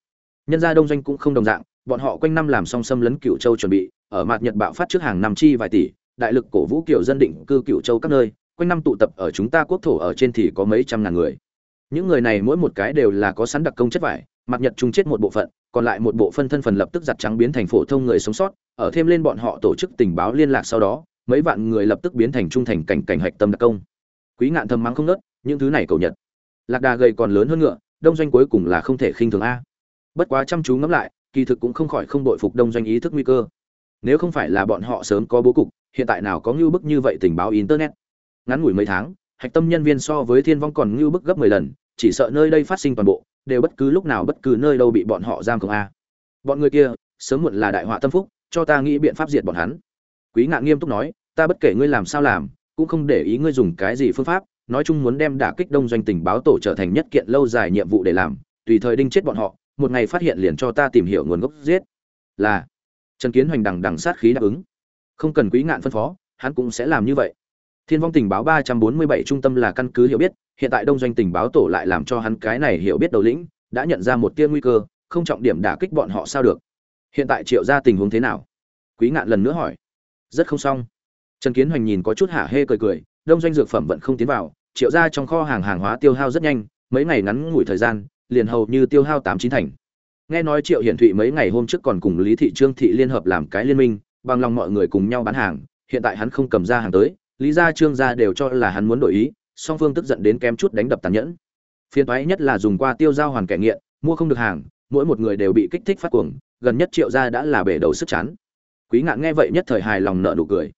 Nhân gia đông doanh cũng không đồng dạng, bọn họ quanh năm làm song xâm lấn cựu châu chuẩn bị, ở mặt nhật bạo phát trước hàng năm chi vài tỷ, đại lực cổ vũ kiểu dân định cư cựu châu các nơi quanh năm tụ tập ở chúng ta quốc thổ ở trên thì có mấy trăm ngàn người. Những người này mỗi một cái đều là có sẵn đặc công chất vải mặt nhật chung chết một bộ phận, còn lại một bộ phân thân phần lập tức giặt trắng biến thành phổ thông người sống sót, ở thêm lên bọn họ tổ chức tình báo liên lạc sau đó, mấy vạn người lập tức biến thành trung thành cảnh cảnh hạch tâm đặc công. Quý ngạn thầm mắng không nớt những thứ này cầu nhật. Lạc đà gầy còn lớn hơn ngựa, đông doanh cuối cùng là không thể khinh thường a. Bất quá chăm chú ngẫm lại, kỳ thực cũng không khỏi không đội phục đông doanh ý thức nguy cơ. Nếu không phải là bọn họ sớm có bố cục, hiện tại nào có ngưu bức như vậy tình báo internet? Ngắn ngủi mấy tháng, hạch tâm nhân viên so với thiên vong còn ngưu bức gấp mười lần, chỉ sợ nơi đây phát sinh toàn bộ, đều bất cứ lúc nào bất cứ nơi đâu bị bọn họ giam không a. Bọn người kia, sớm muộn là đại họa tâm phúc, cho ta nghĩ biện pháp diệt bọn hắn. Quý ngạn nghiêm túc nói, ta bất kể ngươi làm sao làm, cũng không để ý ngươi dùng cái gì phương pháp, nói chung muốn đem đả kích đông doanh tình báo tổ trở thành nhất kiện lâu dài nhiệm vụ để làm, tùy thời đinh chết bọn họ, một ngày phát hiện liền cho ta tìm hiểu nguồn gốc giết. Là, trần kiến hoành đằng đằng sát khí đáp ứng. Không cần quý ngạn phân phó, hắn cũng sẽ làm như vậy thiên vong tình báo ba trăm bốn mươi bảy trung tâm là căn cứ hiểu biết, hiện tại đông doanh tình báo tổ lại làm cho hắn cái này hiểu biết đầu lĩnh, đã nhận ra một tia nguy cơ, không trọng điểm đả kích bọn họ sao được. Hiện tại triệu ra tình huống thế nào? Quý ngạn lần nữa hỏi. Rất không xong. Trần kiến hoành nhìn có chút hả hê cười cười, đông doanh dược phẩm vẫn không tiến vào, triệu ra trong kho hàng hàng hóa tiêu hao rất nhanh, mấy ngày ngắn ngủi thời gian, liền hầu như tiêu hao tám chín thành. Nghe nói triệu hiển thụy mấy ngày hôm trước còn cùng lý thị trương thị liên hợp làm cái liên minh, bằng lòng mọi người cùng nhau bán hàng, hiện tại hắn không cầm ra hàng tới lý gia trương gia đều cho là hắn muốn đổi ý, song phương tức giận đến kém chút đánh đập tàn nhẫn. Phiền toái nhất là dùng qua tiêu giao hoàn kẻ nghiện, mua không được hàng, mỗi một người đều bị kích thích phát cuồng, gần nhất triệu gia đã là bể đầu sức chán. Quý ngạn nghe vậy nhất thời hài lòng nợ nụ cười.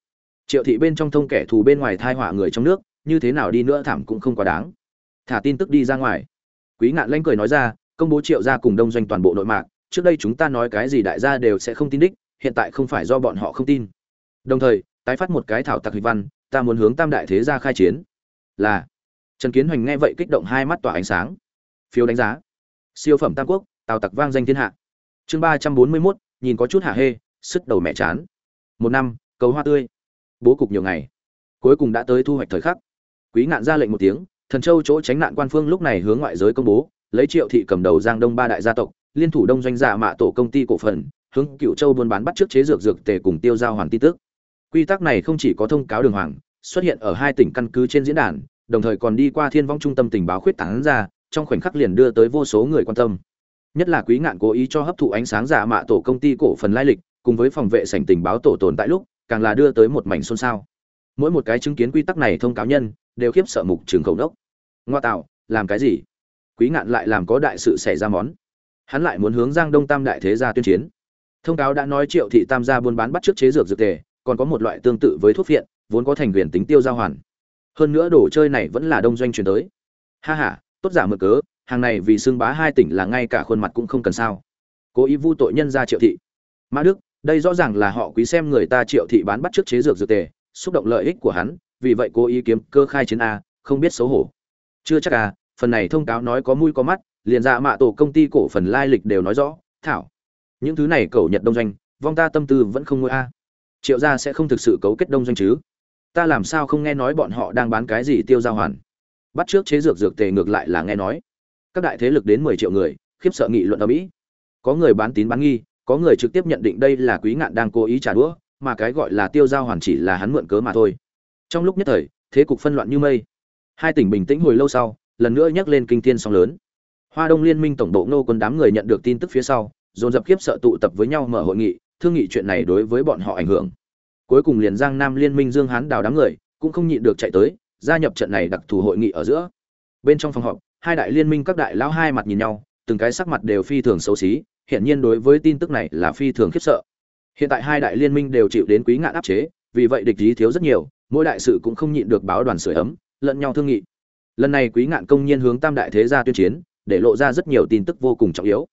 Triệu thị bên trong thông kẻ thù bên ngoài thai họa người trong nước, như thế nào đi nữa thảm cũng không quá đáng. Thả tin tức đi ra ngoài. Quý ngạn lanh cười nói ra, công bố triệu gia cùng đông doanh toàn bộ nội mạc, trước đây chúng ta nói cái gì đại gia đều sẽ không tin đích, hiện tại không phải do bọn họ không tin. Đồng thời, tái phát một cái thảo tặc huy văn ta muốn hướng tam đại thế gia khai chiến. Là. Trần kiến hoành nghe vậy kích động hai mắt tỏa ánh sáng. Phiếu đánh giá. Siêu phẩm tam quốc, tào tặc vang danh thiên hạ. Chương ba trăm bốn mươi mốt, nhìn có chút hạ hê sức đầu mẹ chán. Một năm, cầu hoa tươi. Bố cục nhiều ngày. Cuối cùng đã tới thu hoạch thời khắc. Quý ngạn ra lệnh một tiếng, thần châu chỗ tránh nạn quan phương lúc này hướng ngoại giới công bố, lấy triệu thị cầm đầu giang đông ba đại gia tộc, liên thủ đông doanh giả mạ tổ công ty cổ phần, hướng cựu châu buôn bán bắt trước chế dược dược tề cùng tiêu giao hoàn tin tức quy tắc này không chỉ có thông cáo đường hoàng, xuất hiện ở hai tỉnh căn cứ trên diễn đàn, đồng thời còn đi qua thiên vong trung tâm tình báo khuyết tán ra, trong khoảnh khắc liền đưa tới vô số người quan tâm. Nhất là quý ngạn cố ý cho hấp thụ ánh sáng giả mạ tổ công ty cổ phần lai lịch, cùng với phòng vệ sảnh tình báo tổ tồn tại lúc, càng là đưa tới một mảnh xôn xao. Mỗi một cái chứng kiến quy tắc này thông cáo nhân, đều khiếp sợ mục trường khẩu đốc. Ngoa tạo, làm cái gì? Quý ngạn lại làm có đại sự xảy ra món. Hắn lại muốn hướng giang đông tam đại thế gia tuyên chiến. Thông cáo đã nói triệu thị tam gia buôn bán bắt trước chế dược dược tề còn có một loại tương tự với thuốc phiện, vốn có thành quyền tính tiêu giao hoàn. Hơn nữa đồ chơi này vẫn là đông doanh truyền tới. Ha ha, tốt giả mượn cớ, hàng này vì xương bá hai tỉnh là ngay cả khuôn mặt cũng không cần sao. Cố ý vu tội nhân ra triệu thị. Mã đức, đây rõ ràng là họ quý xem người ta triệu thị bán bắt trước chế dược dược tề, xúc động lợi ích của hắn, vì vậy cố ý kiếm cơ khai chiến a, không biết xấu hổ. Chưa chắc à phần này thông cáo nói có mũi có mắt, liền ra dạ mạ tổ công ty cổ phần lai lịch đều nói rõ. Thảo, những thứ này cầu nhật đông doanh, vong ta tâm tư vẫn không ngôi a triệu gia sẽ không thực sự cấu kết đông doanh chứ? Ta làm sao không nghe nói bọn họ đang bán cái gì tiêu giao hoàn? Bắt trước chế dược dược tề ngược lại là nghe nói. Các đại thế lực đến mười triệu người, khiếp sợ nghị luận ở mỹ. Có người bán tín bán nghi, có người trực tiếp nhận định đây là quý ngạn đang cố ý trả đũa, mà cái gọi là tiêu giao hoàn chỉ là hắn mượn cớ mà thôi. Trong lúc nhất thời, thế cục phân loạn như mây. Hai tỉnh bình tĩnh hồi lâu sau, lần nữa nhắc lên kinh thiên sóng lớn. Hoa đông liên minh tổng bộ nô quân đám người nhận được tin tức phía sau, dồn dập khiếp sợ tụ tập với nhau mở hội nghị thương nghị chuyện này đối với bọn họ ảnh hưởng. Cuối cùng liền giang nam liên minh dương hán đào đám người cũng không nhịn được chạy tới, gia nhập trận này đặc thù hội nghị ở giữa. Bên trong phòng họp, hai đại liên minh các đại lão hai mặt nhìn nhau, từng cái sắc mặt đều phi thường xấu xí hiện nhiên đối với tin tức này là phi thường khiếp sợ. Hiện tại hai đại liên minh đều chịu đến quý ngạn áp chế, vì vậy địch ý thiếu rất nhiều, mỗi đại sự cũng không nhịn được báo đoàn sửa ấm, lẫn nhau thương nghị. Lần này quý ngạn công nhiên hướng tam đại thế gia tuyên chiến, để lộ ra rất nhiều tin tức vô cùng trọng yếu.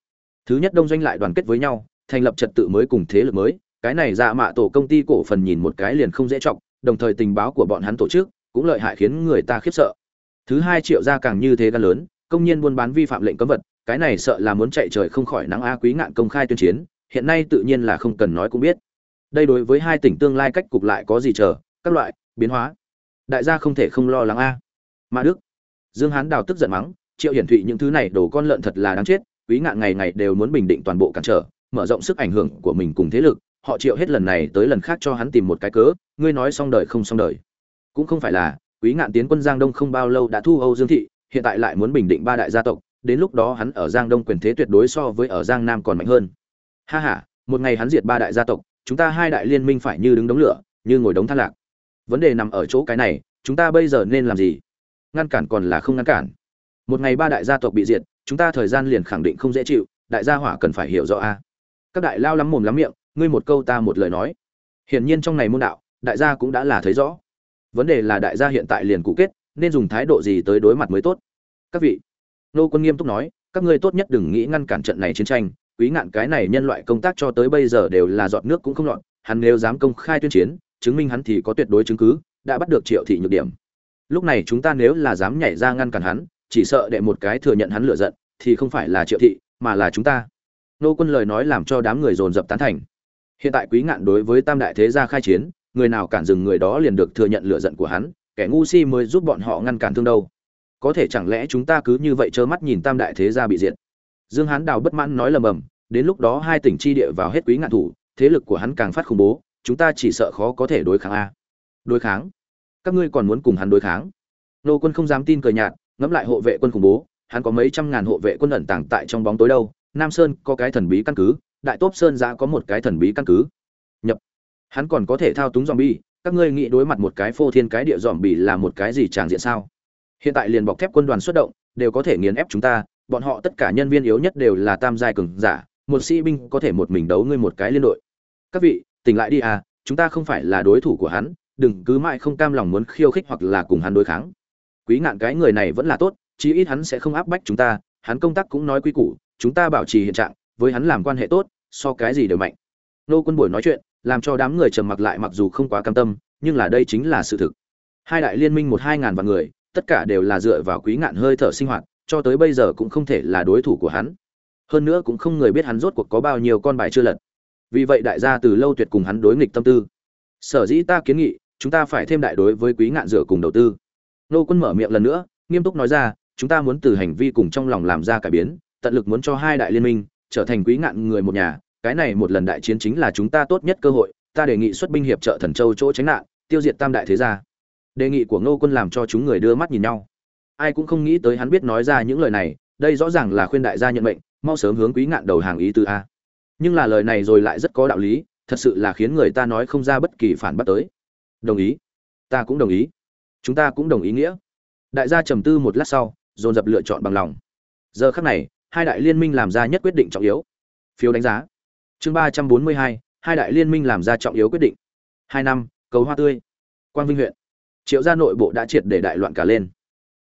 Thứ nhất đông doanh lại đoàn kết với nhau thành lập trật tự mới cùng thế lực mới, cái này dạ mạ tổ công ty cổ phần nhìn một cái liền không dễ trọng đồng thời tình báo của bọn hắn tổ chức cũng lợi hại khiến người ta khiếp sợ. Thứ hai triệu gia càng như thế gan lớn, công nhân buôn bán vi phạm lệnh cấm vật, cái này sợ là muốn chạy trời không khỏi nắng a quý ngạn công khai tuyên chiến, hiện nay tự nhiên là không cần nói cũng biết. Đây đối với hai tỉnh tương lai cách cục lại có gì chờ, các loại, biến hóa. Đại gia không thể không lo lắng a. Mà đức, dương hán đào tức giận mắng, triệu hiển thụy những thứ này đổ con lợn thật là đáng chết, quý ngạn ngày ngày đều muốn bình định toàn bộ cản trở mở rộng sức ảnh hưởng của mình cùng thế lực, họ triệu hết lần này tới lần khác cho hắn tìm một cái cớ, ngươi nói xong đời không xong đời. Cũng không phải là, quý ngạn tiến quân giang đông không bao lâu đã thu âu dương thị, hiện tại lại muốn bình định ba đại gia tộc, đến lúc đó hắn ở giang đông quyền thế tuyệt đối so với ở giang nam còn mạnh hơn. Ha ha, một ngày hắn diệt ba đại gia tộc, chúng ta hai đại liên minh phải như đứng đống lửa, như ngồi đống than lạc. Vấn đề nằm ở chỗ cái này, chúng ta bây giờ nên làm gì? Ngăn cản còn là không ngăn cản. Một ngày ba đại gia tộc bị diệt, chúng ta thời gian liền khẳng định không dễ chịu, đại gia hỏa cần phải hiểu rõ a các đại lao lắm mồm lắm miệng, ngươi một câu ta một lời nói. Hiển nhiên trong này môn đạo, đại gia cũng đã là thấy rõ. Vấn đề là đại gia hiện tại liền cụ kết, nên dùng thái độ gì tới đối mặt mới tốt? Các vị, nô quân nghiêm túc nói, các ngươi tốt nhất đừng nghĩ ngăn cản trận này chiến tranh, quý ngạn cái này nhân loại công tác cho tới bây giờ đều là giọt nước cũng không lọt, hắn nếu dám công khai tuyên chiến, chứng minh hắn thì có tuyệt đối chứng cứ, đã bắt được triệu thị nhược điểm. Lúc này chúng ta nếu là dám nhảy ra ngăn cản hắn, chỉ sợ đệ một cái thừa nhận hắn lựa giận, thì không phải là triệu thị, mà là chúng ta nô quân lời nói làm cho đám người dồn dập tán thành. Hiện tại quý ngạn đối với tam đại thế gia khai chiến, người nào cản dừng người đó liền được thừa nhận lựa giận của hắn, kẻ ngu si mới giúp bọn họ ngăn cản thương đâu. Có thể chẳng lẽ chúng ta cứ như vậy trơ mắt nhìn tam đại thế gia bị diệt? Dương hán đào bất mãn nói lầm bầm, đến lúc đó hai tỉnh chi địa vào hết quý ngạn thủ, thế lực của hắn càng phát khủng bố, chúng ta chỉ sợ khó có thể đối kháng a. Đối kháng? Các ngươi còn muốn cùng hắn đối kháng? Nô quân không dám tin cười nhạt, ngẫm lại hộ vệ quân khủng bố, hắn có mấy trăm ngàn hộ vệ quân ẩn tàng tại trong bóng tối đâu nam sơn có cái thần bí căn cứ, đại tốp sơn giã có một cái thần bí căn cứ. Nhập. Hắn còn có thể thao túng dòm bi các ngươi nghĩ đối mặt một cái phô thiên cái địa dòm bi là một cái gì tràng diện sao? Hiện tại liền bọc thép quân đoàn xuất động, đều có thể nghiền ép chúng ta, bọn họ tất cả nhân viên yếu nhất đều là tam giai cường giả, một sĩ binh có thể một mình đấu ngươi một cái liên đội. Các vị, tỉnh lại đi à chúng ta không phải là đối thủ của hắn, đừng cứ mãi không cam lòng muốn khiêu khích hoặc là cùng hắn đối kháng. Quý ngạn cái người này vẫn là tốt, chí ít hắn sẽ không áp bách chúng ta, hắn công tác cũng nói quy củ chúng ta bảo trì hiện trạng, với hắn làm quan hệ tốt, so cái gì đều mạnh. Nô quân buổi nói chuyện, làm cho đám người trầm mặc lại mặc dù không quá cam tâm, nhưng là đây chính là sự thực. Hai đại liên minh một hai ngàn vạn người, tất cả đều là dựa vào quý ngạn hơi thở sinh hoạt, cho tới bây giờ cũng không thể là đối thủ của hắn. Hơn nữa cũng không người biết hắn rốt cuộc có bao nhiêu con bài chưa lật. Vì vậy đại gia từ lâu tuyệt cùng hắn đối nghịch tâm tư. Sở dĩ ta kiến nghị, chúng ta phải thêm đại đối với quý ngạn rửa cùng đầu tư. Nô quân mở miệng lần nữa, nghiêm túc nói ra, chúng ta muốn từ hành vi cùng trong lòng làm ra cải biến tận lực muốn cho hai đại liên minh trở thành quý ngạn người một nhà, cái này một lần đại chiến chính là chúng ta tốt nhất cơ hội, ta đề nghị xuất binh hiệp trợ thần châu chỗ tránh nạn, tiêu diệt tam đại thế gia. Đề nghị của ngô quân làm cho chúng người đưa mắt nhìn nhau. Ai cũng không nghĩ tới hắn biết nói ra những lời này, đây rõ ràng là khuyên đại gia nhận mệnh, mau sớm hướng quý ngạn đầu hàng ý từ a. Nhưng là lời này rồi lại rất có đạo lý, thật sự là khiến người ta nói không ra bất kỳ phản bác tới. Đồng ý. Ta cũng đồng ý. Chúng ta cũng đồng ý nghĩa. Đại gia trầm tư một lát sau, dồn dập lựa chọn bằng lòng. Giờ khắc này hai đại liên minh làm ra nhất quyết định trọng yếu. Phiếu đánh giá. Chương ba trăm bốn mươi hai hai đại liên minh làm ra trọng yếu quyết định. Hai năm, cầu hoa tươi. Quang vinh huyện. Triệu gia nội bộ đã triệt để đại loạn cả lên.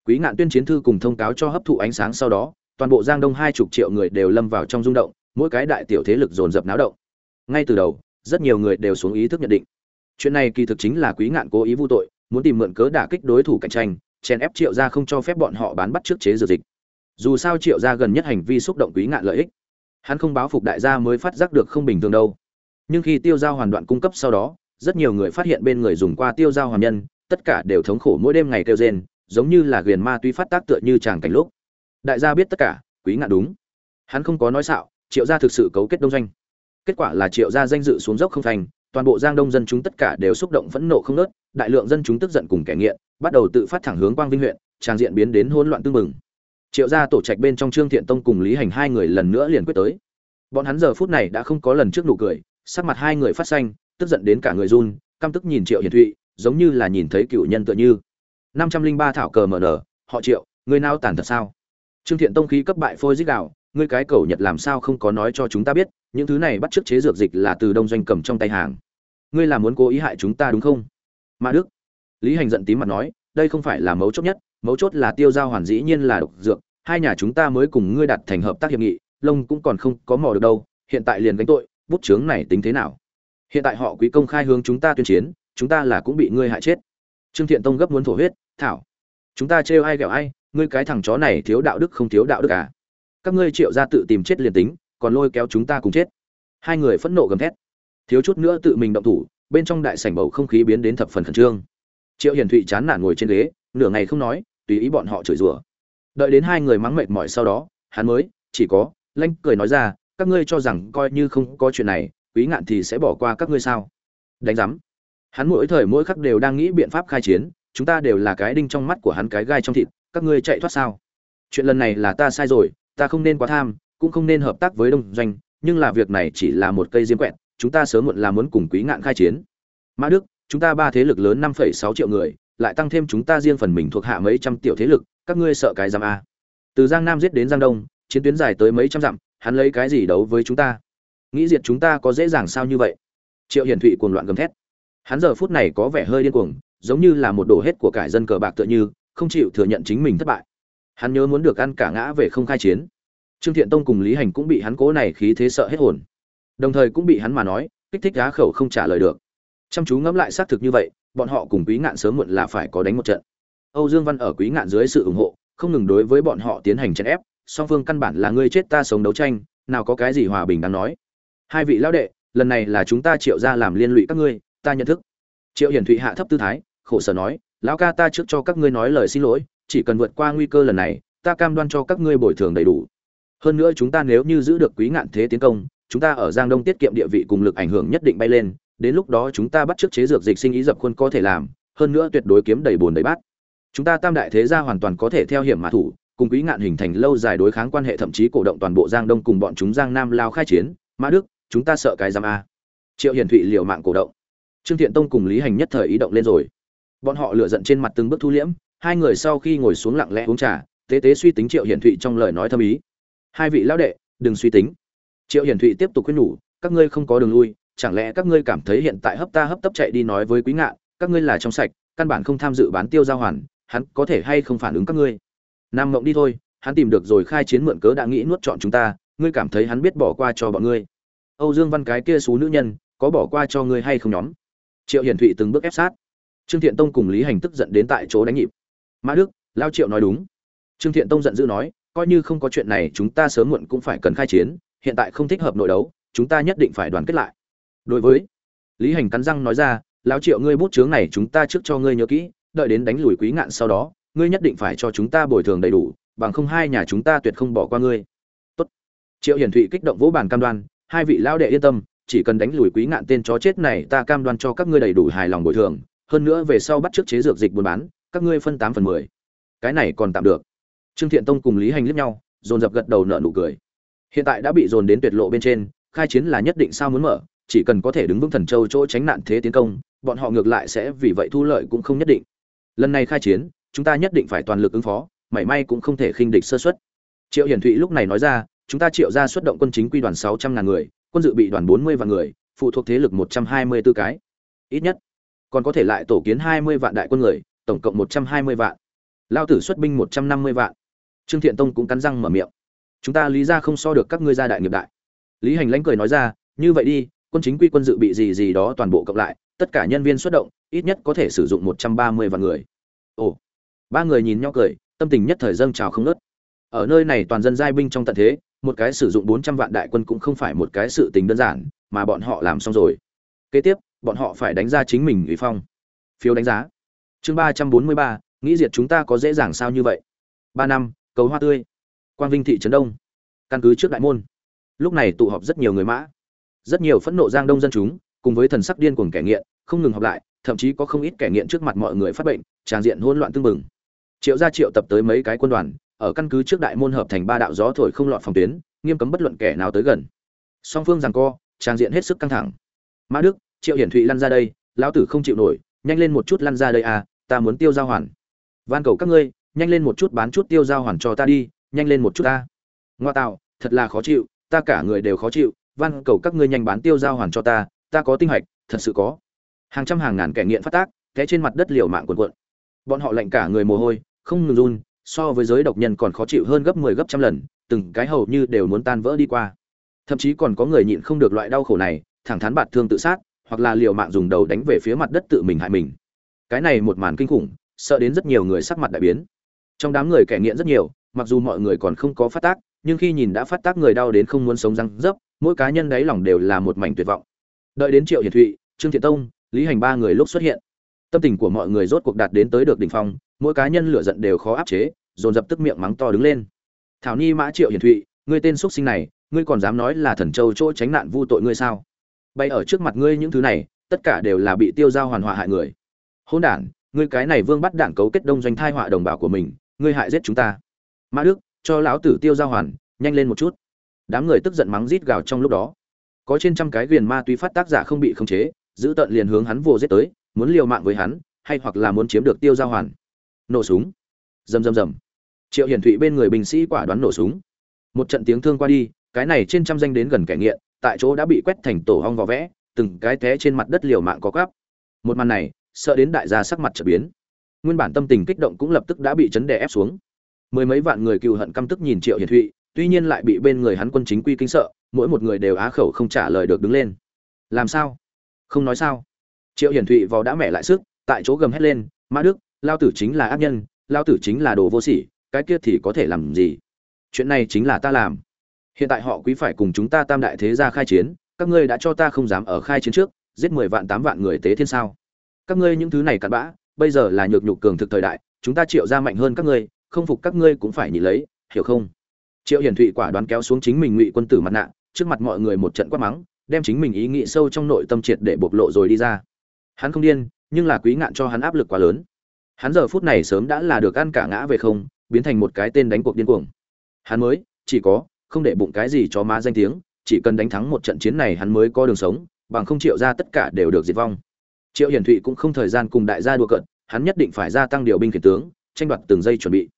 Quý ngạn tuyên chiến thư cùng thông cáo cho hấp thụ ánh sáng sau đó, toàn bộ giang đông hai chục triệu người đều lâm vào trong rung động, mỗi cái đại tiểu thế lực dồn dập náo động. Ngay từ đầu, rất nhiều người đều xuống ý thức nhận định, chuyện này kỳ thực chính là quý ngạn cố ý vu tội, muốn tìm mượn cớ đả kích đối thủ cạnh tranh, chèn ép triệu gia không cho phép bọn họ bán bắt trước chế dược dịch dù sao triệu gia gần nhất hành vi xúc động quý ngạn lợi ích. Hắn không báo phục đại gia mới phát giác được không bình thường đâu. Nhưng khi tiêu giao hoàn đoạn cung cấp sau đó, rất nhiều người phát hiện bên người dùng qua tiêu giao hoàn nhân, tất cả đều thống khổ mỗi đêm ngày kêu rên, giống như là ghiền ma túy phát tác tựa như chàng cảnh lúc. Đại gia biết tất cả, quý ngạn đúng. Hắn không có nói xạo, triệu gia thực sự cấu kết đông doanh. Kết quả là triệu gia danh dự xuống dốc không thành, toàn bộ giang đông dân chúng tất cả đều xúc động phẫn nộ không nớt đại lượng dân chúng tức giận cùng kẻ nghiện, bắt đầu tự phát thẳng hướng quang vinh huyện, tràng diện biến đến hỗn loạn tương mừng triệu gia tổ trạch bên trong trương thiện tông cùng lý hành hai người lần nữa liền quyết tới. Bọn hắn giờ phút này đã không có lần trước nụ cười, sắc mặt hai người phát xanh, tức giận đến cả người run, căm tức nhìn triệu hiền thụy, giống như là nhìn thấy cựu nhân tựa như. năm trăm linh ba thảo cờ mở nở, họ triệu, người nào tàn thật sao? Trương thiện tông khí cấp bại phôi dích đạo, ngươi cái cầu nhật làm sao không có nói cho chúng ta biết, những thứ này bắt chước chế dược dịch là từ đông doanh cầm trong tay hàng. Ngươi là muốn cố ý hại chúng ta đúng không? Ma đức. Lý hành giận tím mặt nói, đây không phải là mấu chốt nhất mấu chốt là tiêu giao hoàn dĩ nhiên là độc dược, hai nhà chúng ta mới cùng ngươi đặt thành hợp tác hiệp nghị, lông cũng còn không có mò được đâu, hiện tại liền gánh tội, bút chướng này tính thế nào? Hiện tại họ quý công khai hướng chúng ta tuyên chiến, chúng ta là cũng bị ngươi hại chết. Trương thiện tông gấp muốn thổ huyết, thảo, chúng ta trêu ai ghẹo ai, ngươi cái thằng chó này thiếu đạo đức không thiếu đạo đức à? Các ngươi triệu ra tự tìm chết liền tính, còn lôi kéo chúng ta cùng chết. Hai người phẫn nộ gầm thét. Thiếu chút nữa tự mình động thủ, bên trong đại sảnh bầu không khí biến đến thập phần khẩn trương. Triệu hiền thụy chán nản ngồi trên ghế nửa ngày không nói, tùy ý bọn họ chửi rủa. Đợi đến hai người mắng mệt mỏi sau đó, hắn mới, chỉ có, lanh cười nói ra, các ngươi cho rằng coi như không có chuyện này, quý ngạn thì sẽ bỏ qua các ngươi sao? Đánh giám. Hắn mỗi thời mỗi khắc đều đang nghĩ biện pháp khai chiến, chúng ta đều là cái đinh trong mắt của hắn cái gai trong thịt, các ngươi chạy thoát sao? Chuyện lần này là ta sai rồi, ta không nên quá tham, cũng không nên hợp tác với đông doanh, nhưng là việc này chỉ là một cây diêm quẹt, chúng ta sớm muộn là muốn cùng quý ngạn khai chiến. Mã đức, chúng ta ba thế lực lớn năm phẩy sáu triệu người lại tăng thêm chúng ta riêng phần mình thuộc hạ mấy trăm tiểu thế lực, các ngươi sợ cái giam a? Từ giang nam giết đến giang đông, chiến tuyến dài tới mấy trăm dặm, hắn lấy cái gì đấu với chúng ta? Nghĩ diệt chúng ta có dễ dàng sao như vậy? Triệu hiển thụy cuồng loạn gầm thét. Hắn giờ phút này có vẻ hơi điên cuồng, giống như là một đổ hết của cải dân cờ bạc tựa như, không chịu thừa nhận chính mình thất bại. Hắn nhớ muốn được ăn cả ngã về không khai chiến. Trương thiện tông cùng lý hành cũng bị hắn cố này khí thế sợ hết hồn. Đồng thời cũng bị hắn mà nói, kích thích á khẩu không trả lời được. Chăm chú ngẫm lại xác thực như vậy bọn họ cùng quý ngạn sớm muộn là phải có đánh một trận. Âu dương văn ở quý ngạn dưới sự ủng hộ, không ngừng đối với bọn họ tiến hành chèn ép, song phương căn bản là ngươi chết ta sống đấu tranh, nào có cái gì hòa bình đáng nói. Hai vị lão đệ, lần này là chúng ta triệu ra làm liên lụy các ngươi, ta nhận thức. Triệu hiển thụy hạ thấp tư thái, khổ sở nói, lão ca ta trước cho các ngươi nói lời xin lỗi, chỉ cần vượt qua nguy cơ lần này, ta cam đoan cho các ngươi bồi thường đầy đủ. Hơn nữa chúng ta nếu như giữ được quý ngạn thế tiến công, chúng ta ở giang đông tiết kiệm địa vị cùng lực ảnh hưởng nhất định bay lên đến lúc đó chúng ta bắt chước chế dược dịch sinh ý dập khuôn có thể làm, hơn nữa tuyệt đối kiếm đầy buồn đầy bát. Chúng ta tam đại thế gia hoàn toàn có thể theo hiểm mà thủ, cùng quý ngạn hình thành lâu dài đối kháng quan hệ thậm chí cổ động toàn bộ giang đông cùng bọn chúng giang nam lao khai chiến. Mã đức, chúng ta sợ cái giam a. Triệu hiển thụy liều mạng cổ động. Trương thiện tông cùng lý hành nhất thời ý động lên rồi. Bọn họ lựa giận trên mặt từng bước thu liễm, hai người sau khi ngồi xuống lặng lẽ uống trà, tế tế suy tính triệu hiển thụy trong lời nói thâm ý. Hai vị lão đệ, đừng suy tính. Triệu hiển thụy tiếp tục khuyên nhủ, các ngươi không có đường lui chẳng lẽ các ngươi cảm thấy hiện tại hấp ta hấp tấp chạy đi nói với quý ngạn, các ngươi là trong sạch, căn bản không tham dự bán tiêu giao hoàn, hắn có thể hay không phản ứng các ngươi? Nam mộng đi thôi, hắn tìm được rồi khai chiến mượn cớ đã nghĩ nuốt chọn chúng ta, ngươi cảm thấy hắn biết bỏ qua cho bọn ngươi. Âu dương văn cái kia xú nữ nhân, có bỏ qua cho ngươi hay không nhóm? Triệu hiển thụy từng bước ép sát. Trương thiện tông cùng lý hành tức giận đến tại chỗ đánh nhịp. Mã đức, lao triệu nói đúng. Trương thiện tông giận dữ nói, coi như không có chuyện này, chúng ta sớm muộn cũng phải cần khai chiến, hiện tại không thích hợp nội đấu, chúng ta nhất định phải đoàn kết lại đối với lý hành cắn răng nói ra, lão triệu, ngươi bút chướng này chúng ta trước cho ngươi nhớ kỹ, đợi đến đánh lùi quý ngạn sau đó, ngươi nhất định phải cho chúng ta bồi thường đầy đủ, bằng không hai nhà chúng ta tuyệt không bỏ qua ngươi. Tốt. triệu hiển thụy kích động vỗ bàn cam đoan, hai vị lão đệ yên tâm, chỉ cần đánh lùi quý ngạn tên chó chết này, ta cam đoan cho các ngươi đầy đủ hài lòng bồi thường, hơn nữa về sau bắt trước chế dược dịch buôn bán, các ngươi phân tám phần mười. Cái này còn tạm được. Trương thiện tông cùng lý hành liếc nhau, dồn dập gật đầu nợ nụ cười. Hiện tại đã bị dồn đến tuyệt lộ bên trên, khai chiến là nhất định sao muốn mở chỉ cần có thể đứng vững thần châu chỗ tránh nạn thế tiến công, bọn họ ngược lại sẽ vì vậy thu lợi cũng không nhất định. Lần này khai chiến, chúng ta nhất định phải toàn lực ứng phó, mảy may cũng không thể khinh địch sơ xuất triệu hiển thụy lúc này nói ra, chúng ta triệu ra xuất động quân chính quy đoàn sáu trăm ngàn người, quân dự bị đoàn bốn mươi vạn người, phụ thuộc thế lực một trăm hai mươi 124 cái. Ít nhất, còn có thể lại tổ kiến hai mươi vạn đại quân người, tổng cộng một trăm hai mươi vạn. Lao tử xuất binh một trăm năm mươi vạn. Trương thiện tông cũng cắn răng mở miệng. Chúng ta lý ra không so được các ngươi gia đại nghiệp đại. Lý hành lãnh cười nói ra, như vậy đi quân chính quy quân dự bị gì gì đó toàn bộ cộng lại, tất cả nhân viên xuất động, ít nhất có thể sử dụng một trăm ba mươi vạn người. Ồ, ba người nhìn nhau cười, tâm tình nhất thời dâng trào không ngớt. ở nơi này toàn dân giai binh trong tận thế, một cái sử dụng bốn trăm vạn đại quân cũng không phải một cái sự tình đơn giản, mà bọn họ làm xong rồi. Kế tiếp, bọn họ phải đánh ra chính mình ủy phong. Phiếu đánh giá. Chương ba trăm bốn mươi ba, nghĩ diệt chúng ta có dễ dàng sao như vậy? Ba năm, cầu hoa tươi. Quang vinh thị trấn đông. Căn cứ trước đại môn. Lúc này tụ họp rất nhiều người mã rất nhiều phẫn nộ giang đông dân chúng, cùng với thần sắc điên cuồng kẻ nghiện, không ngừng họp lại, thậm chí có không ít kẻ nghiện trước mặt mọi người phát bệnh, tràn diện hỗn loạn tương mừng triệu gia triệu tập tới mấy cái quân đoàn, ở căn cứ trước đại môn hợp thành ba đạo gió thổi không lọt phòng tuyến, nghiêm cấm bất luận kẻ nào tới gần. Song phương rằng co, tràn diện hết sức căng thẳng. Mã đức, triệu hiển thụy lăn ra đây, lão tử không chịu nổi, nhanh lên một chút lăn ra đây à ta muốn tiêu giao hoàn. Van cầu các ngươi, nhanh lên một chút bán chút tiêu giao hoàn cho ta đi, nhanh lên một chút ta. Ngoa tạo, thật là khó chịu, ta cả người đều khó chịu van cầu các ngươi nhanh bán tiêu giao hoàn cho ta ta có tinh hạch thật sự có. Hàng trăm hàng ngàn kẻ nghiện phát tác, té trên mặt đất liều mạng cuộn cuộn. Bọn họ lạnh cả người mồ hôi, không ngừng run, so với giới độc nhân còn khó chịu hơn gấp 10 gấp trăm lần, từng cái hầu như đều muốn tan vỡ đi qua. Thậm chí còn có người nhịn không được loại đau khổ này, thẳng thắn bạt thương tự sát, hoặc là liều mạng dùng đầu đánh về phía mặt đất tự mình hại mình. Cái này một màn kinh khủng, sợ đến rất nhiều người sắc mặt đại biến. Trong đám người kẻ nghiện rất nhiều, mặc dù mọi người còn không có phát tác, nhưng khi nhìn đã phát tác người đau đến không muốn sống răng dấp mỗi cá nhân đáy lòng đều là một mảnh tuyệt vọng. Đợi đến triệu hiển thụy, trương thiện tông, lý hành ba người lúc xuất hiện. Tâm tình của mọi người rốt cuộc đạt đến tới được đỉnh phong, mỗi cá nhân lửa giận đều khó áp chế, dồn dập tức miệng mắng to đứng lên. Thảo ni mã triệu hiển thụy, ngươi tên xuất sinh này, ngươi còn dám nói là thần châu chỗ tránh nạn vu tội ngươi sao? Bay ở trước mặt ngươi những thứ này, tất cả đều là bị tiêu giao hoàn họa hại người. Hôn đản, ngươi cái này vương bắt đảng cấu kết đông doanh thai họa đồng bào của mình, ngươi hại giết chúng ta. Mã đức, cho lão tử tiêu giao hoàn, nhanh lên một chút đám người tức giận mắng rít gào trong lúc đó. Có trên trăm cái ghiền ma túy phát tác giả không bị khống chế, giữ tận liền hướng hắn vô giết tới, muốn liều mạng với hắn, hay hoặc là muốn chiếm được tiêu giao hoàn. Nổ súng. Rầm rầm rầm. Triệu hiển thụy bên người binh sĩ quả đoán nổ súng. Một trận tiếng thương qua đi, cái này trên trăm danh đến gần kẻ nghiện, tại chỗ đã bị quét thành tổ hong vỏ vẽ, từng cái té trên mặt đất liều mạng có gắp một màn này, sợ đến đại gia sắc mặt trở biến. Nguyên bản tâm tình kích động cũng lập tức đã bị chấn đè ép xuống. Mười mấy vạn người cựu hận căm tức nhìn triệu hiển thụy tuy nhiên lại bị bên người hắn quân chính quy kinh sợ, mỗi một người đều á khẩu không trả lời được đứng lên. Làm sao? Không nói sao. Triệu hiển thụy vào đã mẹ lại sức, tại chỗ gầm hét lên, mã đức, lao tử chính là ác nhân, lao tử chính là đồ vô sỉ, cái kia thì có thể làm gì? Chuyện này chính là ta làm. Hiện tại họ quý phải cùng chúng ta tam đại thế gia khai chiến, các ngươi đã cho ta không dám ở khai chiến trước, giết mười vạn tám vạn người tế thiên sao? Các ngươi những thứ này cặn bã, bây giờ là nhược nhục cường thực thời đại, chúng ta triệu ra mạnh hơn các ngươi, không phục các ngươi cũng phải nhị lấy, hiểu không? Triệu hiển thụy quả đoán kéo xuống chính mình ngụy quân tử mặt nạ, trước mặt mọi người một trận quát mắng, đem chính mình ý nghĩ sâu trong nội tâm triệt để bộc lộ rồi đi ra. Hắn không điên, nhưng là quý ngạn cho hắn áp lực quá lớn. Hắn giờ phút này sớm đã là được ăn cả ngã về không, biến thành một cái tên đánh cuộc điên cuồng. Hắn mới, chỉ có, không để bụng cái gì cho má danh tiếng, chỉ cần đánh thắng một trận chiến này hắn mới có đường sống, bằng không triệu ra tất cả đều được diệt vong. Triệu hiển thụy cũng không thời gian cùng đại gia đua cận hắn nhất định phải gia tăng điều binh khiển tướng, tranh đoạt từng giây chuẩn bị.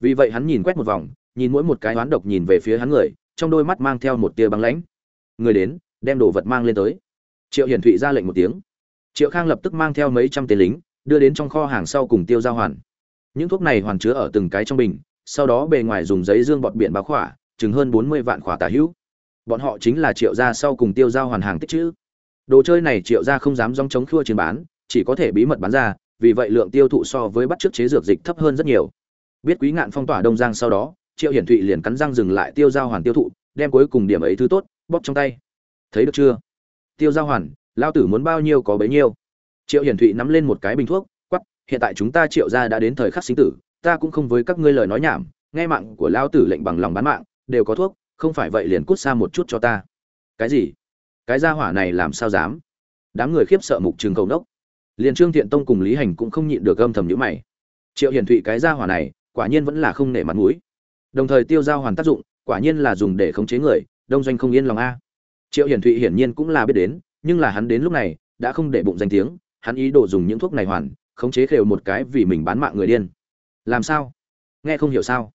Vì vậy hắn nhìn quét một vòng nhìn mỗi một cái oán độc nhìn về phía hắn người, trong đôi mắt mang theo một tia băng lãnh. Người đến, đem đồ vật mang lên tới. Triệu hiển thụy ra lệnh một tiếng. Triệu khang lập tức mang theo mấy trăm tên lính, đưa đến trong kho hàng sau cùng tiêu giao hoàn. Những thuốc này hoàn chứa ở từng cái trong bình, sau đó bề ngoài dùng giấy dương bọt biển báo khỏa, chừng hơn bốn mươi vạn khỏa tả hữu. Bọn họ chính là triệu gia sau cùng tiêu giao hoàn hàng tích chữ. Đồ chơi này triệu gia không dám dòng chống khua chiến bán, chỉ có thể bí mật bán ra, vì vậy lượng tiêu thụ so với bắt trước chế dược dịch thấp hơn rất nhiều. Biết quý ngạn phong tỏa đông giang sau đó triệu hiển thụy liền cắn răng dừng lại tiêu giao hoàn tiêu thụ, đem cuối cùng điểm ấy thứ tốt bóp trong tay. Thấy được chưa? Tiêu giao hoàn lao tử muốn bao nhiêu có bấy nhiêu. Triệu hiển thụy nắm lên một cái bình thuốc quắp hiện tại chúng ta triệu ra đã đến thời khắc sinh tử, ta cũng không với các ngươi lời nói nhảm, nghe mạng của lao tử lệnh bằng lòng bán mạng, đều có thuốc, không phải vậy liền cút xa một chút cho ta. Cái gì? Cái gia hỏa này làm sao dám? Đám người khiếp sợ mục trường cầu đốc liền trương thiện tông cùng lý hành cũng không nhịn được âm thầm nhữ mày. Triệu hiển thụy cái gia hỏa này, quả nhiên vẫn là không nể mặt mũi đồng thời tiêu giao hoàn tác dụng, quả nhiên là dùng để khống chế người, đông doanh không yên lòng a. Triệu hiển thụy hiển nhiên cũng là biết đến, nhưng là hắn đến lúc này, đã không để bụng danh tiếng, hắn ý đồ dùng những thuốc này hoàn, khống chế khều một cái vì mình bán mạng người điên. Làm sao? Nghe không hiểu sao?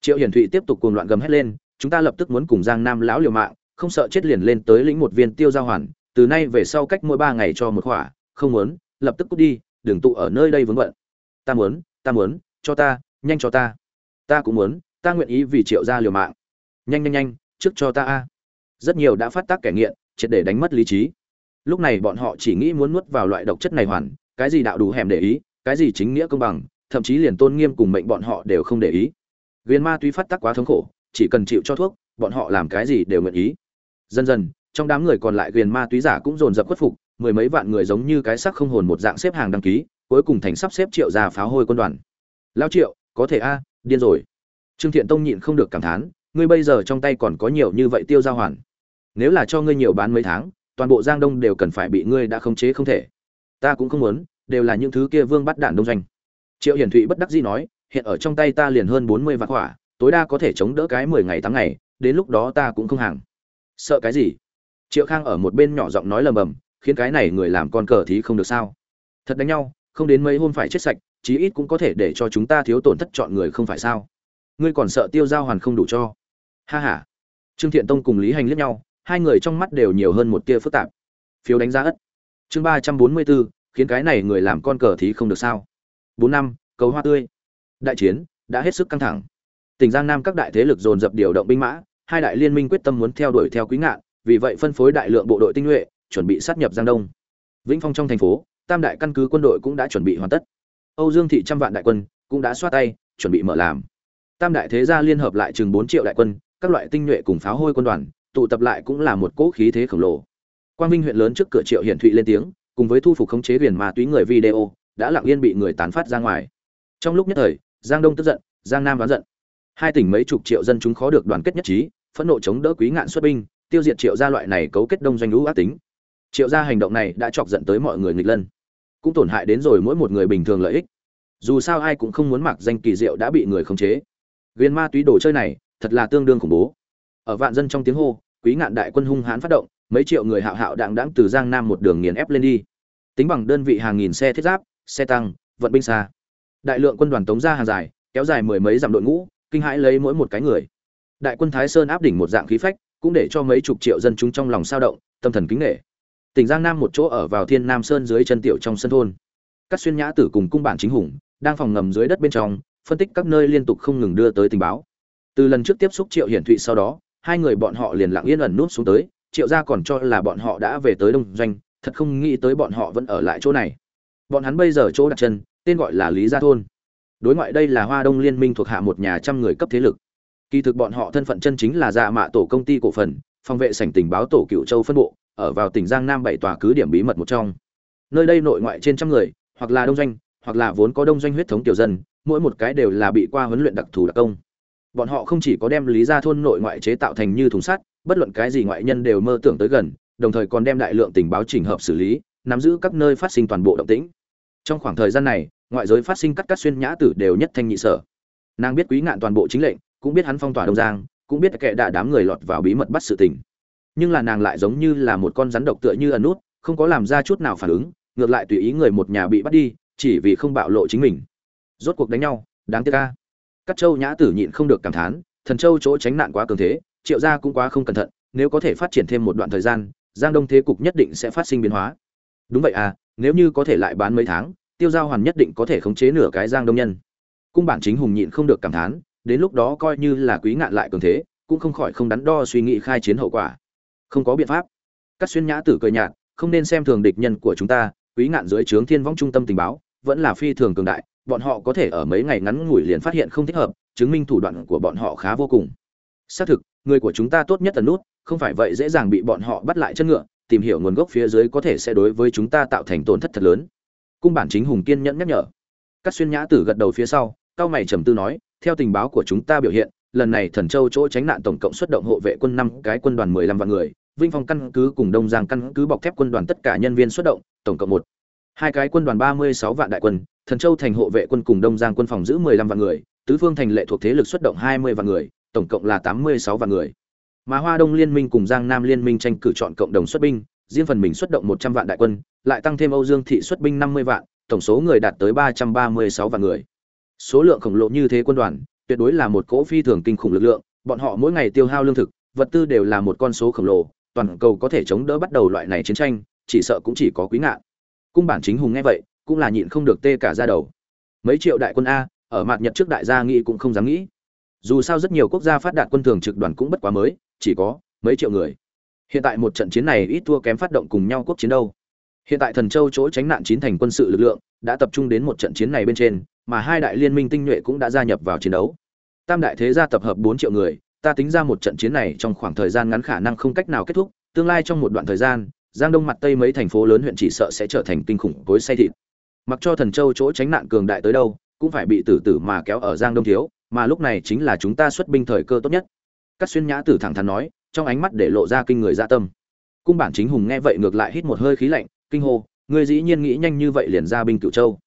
Triệu hiển thụy tiếp tục cuồng loạn gầm hét lên, chúng ta lập tức muốn cùng giang nam lão liều mạng, không sợ chết liền lên tới lĩnh một viên tiêu giao hoàn, từ nay về sau cách mỗi ba ngày cho một khỏa không muốn, lập tức cút đi, đừng tụ ở nơi đây vướng bận. Ta muốn ta muốn, cho ta, nhanh cho ta. Ta cũng muốn ta nguyện ý vì triệu gia liều mạng. Nhanh nhanh nhanh, trước cho ta a. Rất nhiều đã phát tác kẻ nghiện, triệt để đánh mất lý trí. Lúc này bọn họ chỉ nghĩ muốn nuốt vào loại độc chất này hoàn, cái gì đạo đủ hẻm để ý, cái gì chính nghĩa công bằng, thậm chí liền tôn nghiêm cùng mệnh bọn họ đều không để ý. Viên ma túy phát tác quá thống khổ, chỉ cần chịu cho thuốc, bọn họ làm cái gì đều nguyện ý. Dần dần, trong đám người còn lại viên ma túy giả cũng dồn dập khuất phục, mười mấy vạn người giống như cái xác không hồn một dạng xếp hàng đăng ký, cuối cùng thành sắp xếp triệu ra pháo hôi quân đoàn. Lao triệu, có thể a, điên rồi trương thiện tông nhịn không được cảm thán, ngươi bây giờ trong tay còn có nhiều như vậy tiêu giao hoàn. Nếu là cho ngươi nhiều bán mấy tháng, toàn bộ giang đông đều cần phải bị ngươi đã khống chế không thể. Ta cũng không muốn, đều là những thứ kia vương bắt đạn đông doanh. Triệu hiển thụy bất đắc dĩ nói, hiện ở trong tay ta liền hơn bốn mươi vạn hỏa tối đa có thể chống đỡ cái mười ngày tám ngày, đến lúc đó ta cũng không hàng. Sợ cái gì? Triệu khang ở một bên nhỏ giọng nói lầm bầm, khiến cái này người làm con cờ thì không được sao? Thật đánh nhau, không đến mấy hôm phải chết sạch, chí ít cũng có thể để cho chúng ta thiếu tổn thất chọn người không phải sao? Ngươi còn sợ tiêu giao hoàn không đủ cho. Ha ha. Trương thiện tông cùng lý hành liếc nhau, hai người trong mắt đều nhiều hơn một tia phức tạp. Phiếu đánh giá ất. Chương ba trăm bốn mươi bốn khiến cái này người làm con cờ thì không được sao. Bốn năm, cầu hoa tươi. Đại chiến, đã hết sức căng thẳng. Tỉnh giang nam các đại thế lực dồn dập điều động binh mã, hai đại liên minh quyết tâm muốn theo đuổi theo quý ngạn, vì vậy phân phối đại lượng bộ đội tinh nhuệ, chuẩn bị sát nhập giang đông. Vĩnh phong trong thành phố, tam đại căn cứ quân đội cũng đã chuẩn bị hoàn tất. Âu dương thị trăm vạn đại quân cũng đã xoát tay, chuẩn bị mở làm tam đại thế gia liên hợp lại chừng bốn triệu đại quân, các loại tinh nhuệ cùng pháo hôi quân đoàn, tụ tập lại cũng là một cỗ khí thế khổng lồ. Quang vinh huyện lớn trước cửa triệu hiển thụy lên tiếng, cùng với thu phục khống chế viền ma túy người video, đã lặng yên bị người tán phát ra ngoài. Trong lúc nhất thời, giang đông tức giận, giang nam đoán giận. Hai tỉnh mấy chục triệu dân chúng khó được đoàn kết nhất trí, phẫn nộ chống đỡ quý ngạn xuất binh, tiêu diệt triệu gia loại này cấu kết đông doanh lũ ác tính. Triệu gia hành động này đã chọc giận tới mọi người nghịch lân, cũng tổn hại đến rồi mỗi một người bình thường lợi ích. Dù sao ai cũng không muốn mặc danh kỳ diệu đã bị người khống chế viên ma túy đồ chơi này thật là tương đương khủng bố. Ở vạn dân trong tiếng hô, quý ngạn đại quân hung hãn phát động, mấy triệu người hạo hạo đạng đãng từ giang nam một đường nghiền ép lên đi. Tính bằng đơn vị hàng nghìn xe thiết giáp, xe tăng, vận binh xa. Đại lượng quân đoàn tống ra hàng dài, kéo dài mười mấy dặm đội ngũ, kinh hãi lấy mỗi một cái người. Đại quân thái sơn áp đỉnh một dạng khí phách, cũng để cho mấy chục triệu dân chúng trong lòng sao động, tâm thần kính nghệ tỉnh giang nam một chỗ ở vào thiên nam sơn dưới chân tiểu trong sân thôn. Các xuyên nhã tử cùng cung bản chính hùng, đang phòng ngầm dưới đất bên trong phân tích các nơi liên tục không ngừng đưa tới tình báo. Từ lần trước tiếp xúc triệu hiển thụy sau đó, hai người bọn họ liền lặng yên ẩn nút xuống tới, triệu gia còn cho là bọn họ đã về tới đông doanh, thật không nghĩ tới bọn họ vẫn ở lại chỗ này. Bọn hắn bây giờ chỗ đặt chân, tên gọi là lý gia thôn. Đối ngoại đây là hoa đông liên minh thuộc hạ một nhà trăm người cấp thế lực. Kỳ thực bọn họ thân phận chân chính là dạ mạ tổ công ty cổ phần, phòng vệ sảnh tình báo tổ cựu châu phân bộ, ở vào tỉnh giang nam bảy tòa cứ điểm bí mật một trong. Nơi đây nội ngoại trên trăm người, hoặc là đông doanh, hoặc là vốn có đông doanh huyết thống tiểu dân mỗi một cái đều là bị qua huấn luyện đặc thù đặc công. Bọn họ không chỉ có đem lý gia thôn nội ngoại chế tạo thành như thùng sắt, bất luận cái gì ngoại nhân đều mơ tưởng tới gần, đồng thời còn đem đại lượng tình báo chỉnh hợp xử lý, nắm giữ các nơi phát sinh toàn bộ động tĩnh. Trong khoảng thời gian này, ngoại giới phát sinh cắt cắt xuyên nhã tử đều nhất thanh nhị sở. Nàng biết quý ngạn toàn bộ chính lệnh, cũng biết hắn phong tỏa đông giang, cũng biết kệ đã đám người lọt vào bí mật bắt sự tình. Nhưng là nàng lại giống như là một con rắn độc tựa như ẩn nút, không có làm ra chút nào phản ứng, ngược lại tùy ý người một nhà bị bắt đi, chỉ vì không bạo lộ chính mình rốt cuộc đánh nhau, đáng tiếc ca các châu nhã tử nhịn không được cảm thán, thần châu chỗ tránh nạn quá cường thế, triệu gia cũng quá không cẩn thận, nếu có thể phát triển thêm một đoạn thời gian, giang đông thế cục nhất định sẽ phát sinh biến hóa. Đúng vậy à nếu như có thể lại bán mấy tháng, tiêu giao hoàn nhất định có thể khống chế nửa cái giang đông nhân. Cung bản chính hùng nhịn không được cảm thán, đến lúc đó coi như là quý ngạn lại cường thế, cũng không khỏi không đắn đo suy nghĩ khai chiến hậu quả. Không có biện pháp. Các xuyên nhã tử cười nhạt, không nên xem thường địch nhân của chúng ta, quý ngạn dưới trướng thiên võng trung tâm tình báo, vẫn là phi thường cường đại bọn họ có thể ở mấy ngày ngắn ngủi liền phát hiện không thích hợp, chứng minh thủ đoạn của bọn họ khá vô cùng. Xác thực, người của chúng ta tốt nhất ẩn nút, không phải vậy dễ dàng bị bọn họ bắt lại chân ngựa, tìm hiểu nguồn gốc phía dưới có thể sẽ đối với chúng ta tạo thành tổn thất thật lớn. Cung bản chính hùng kiên nhẫn nhắc nhở. Cát xuyên nhã tử gật đầu phía sau, cao mày trầm tư nói, theo tình báo của chúng ta biểu hiện, lần này thần châu chỗ tránh nạn tổng cộng xuất động hộ vệ quân năm, cái quân đoàn mười lăm vạn người, vinh phong căn cứ cùng đông giang căn cứ bọc thép quân đoàn tất cả nhân viên xuất động, tổng cộng một hai cái quân đoàn ba mươi sáu vạn đại quân, thần châu thành hộ vệ quân cùng đông giang quân phòng giữ mười lăm vạn người, tứ phương thành lệ thuộc thế lực xuất động hai mươi vạn người, tổng cộng là tám mươi sáu vạn người. Mà hoa đông liên minh cùng giang nam liên minh tranh cử chọn cộng đồng xuất binh, riêng phần mình xuất động một trăm vạn đại quân, lại tăng thêm âu dương thị xuất binh năm mươi vạn, tổng số người đạt tới ba trăm ba mươi sáu vạn người. Số lượng khổng lồ như thế quân đoàn, tuyệt đối là một cỗ phi thường kinh khủng lực lượng, bọn họ mỗi ngày tiêu hao lương thực, vật tư đều là một con số khổng lồ, toàn cầu có thể chống đỡ bắt đầu loại này chiến tranh, chỉ sợ cũng chỉ có quý ngạn cung bản chính hùng nghe vậy, cũng là nhịn không được tê cả ra đầu. Mấy triệu đại quân a, ở mặt nhật trước đại gia nghĩ cũng không dám nghĩ. Dù sao rất nhiều quốc gia phát đạt quân thường trực đoàn cũng bất quá mới, chỉ có mấy triệu người. Hiện tại một trận chiến này ít thua kém phát động cùng nhau quốc chiến đâu. Hiện tại thần châu chỗ tránh nạn chín thành quân sự lực lượng đã tập trung đến một trận chiến này bên trên, mà hai đại liên minh tinh nhuệ cũng đã gia nhập vào chiến đấu. Tam đại thế gia tập hợp bốn triệu người, ta tính ra một trận chiến này trong khoảng thời gian ngắn khả năng không cách nào kết thúc, tương lai trong một đoạn thời gian giang đông mặt tây mấy thành phố lớn huyện chỉ sợ sẽ trở thành kinh khủng cối say thịt. Mặc cho thần châu chỗ tránh nạn cường đại tới đâu, cũng phải bị tử tử mà kéo ở giang đông thiếu, mà lúc này chính là chúng ta xuất binh thời cơ tốt nhất. Các xuyên nhã tử thẳng thắn nói, trong ánh mắt để lộ ra kinh người dạ tâm. Cung bản chính hùng nghe vậy ngược lại hít một hơi khí lạnh, kinh hô, ngươi dĩ nhiên nghĩ nhanh như vậy liền ra binh cửu châu.